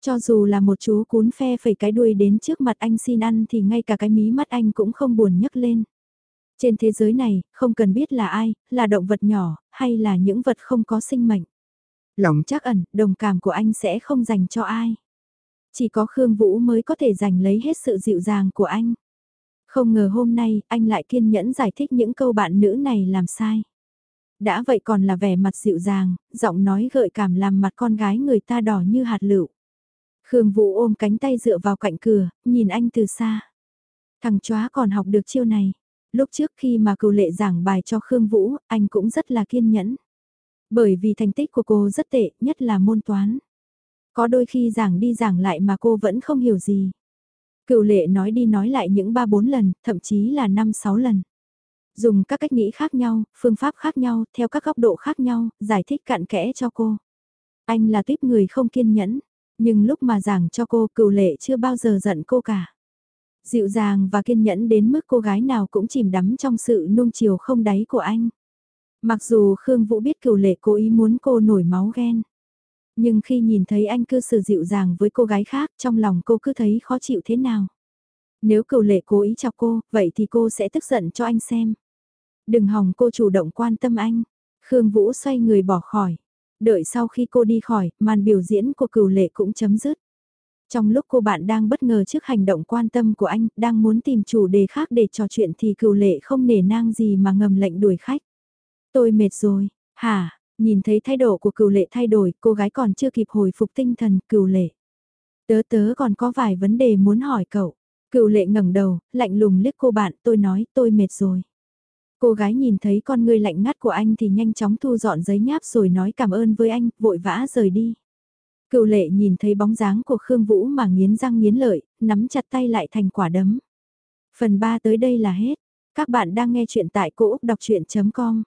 Cho dù là một chú cún phe phẩy cái đuôi đến trước mặt anh xin ăn thì ngay cả cái mí mắt anh cũng không buồn nhấc lên. Trên thế giới này, không cần biết là ai, là động vật nhỏ, hay là những vật không có sinh mệnh. Lòng chắc ẩn, đồng cảm của anh sẽ không dành cho ai. Chỉ có Khương Vũ mới có thể giành lấy hết sự dịu dàng của anh. Không ngờ hôm nay, anh lại kiên nhẫn giải thích những câu bạn nữ này làm sai. Đã vậy còn là vẻ mặt dịu dàng, giọng nói gợi cảm làm mặt con gái người ta đỏ như hạt lựu. Khương Vũ ôm cánh tay dựa vào cạnh cửa, nhìn anh từ xa. Thằng chóa còn học được chiêu này. Lúc trước khi mà cựu lệ giảng bài cho Khương Vũ, anh cũng rất là kiên nhẫn. Bởi vì thành tích của cô rất tệ, nhất là môn toán. Có đôi khi giảng đi giảng lại mà cô vẫn không hiểu gì. Cựu lệ nói đi nói lại những 3-4 lần, thậm chí là 5-6 lần. Dùng các cách nghĩ khác nhau, phương pháp khác nhau, theo các góc độ khác nhau, giải thích cặn kẽ cho cô. Anh là tuyếp người không kiên nhẫn, nhưng lúc mà giảng cho cô cựu lệ chưa bao giờ giận cô cả. Dịu dàng và kiên nhẫn đến mức cô gái nào cũng chìm đắm trong sự nung chiều không đáy của anh. Mặc dù Khương Vũ biết cựu lệ cố ý muốn cô nổi máu ghen. Nhưng khi nhìn thấy anh cư xử dịu dàng với cô gái khác trong lòng cô cứ thấy khó chịu thế nào. Nếu cựu lệ cố ý chọc cô, vậy thì cô sẽ tức giận cho anh xem. Đừng hòng cô chủ động quan tâm anh. Khương Vũ xoay người bỏ khỏi. Đợi sau khi cô đi khỏi, màn biểu diễn của cửu lệ cũng chấm dứt. Trong lúc cô bạn đang bất ngờ trước hành động quan tâm của anh, đang muốn tìm chủ đề khác để trò chuyện thì cửu lệ không nể nang gì mà ngầm lệnh đuổi khách. Tôi mệt rồi, hả, nhìn thấy thái độ của cửu lệ thay đổi, cô gái còn chưa kịp hồi phục tinh thần, cửu lệ. Tớ tớ còn có vài vấn đề muốn hỏi cậu. Cựu lệ ngẩng đầu, lạnh lùng liếc cô bạn, tôi nói, tôi mệt rồi. Cô gái nhìn thấy con người lạnh ngắt của anh thì nhanh chóng thu dọn giấy nháp rồi nói cảm ơn với anh, vội vã rời đi. Cựu lệ nhìn thấy bóng dáng của Khương Vũ mà nghiến răng nghiến lợi, nắm chặt tay lại thành quả đấm. Phần 3 tới đây là hết. Các bạn đang nghe chuyện tại cỗ đọc chuyện.com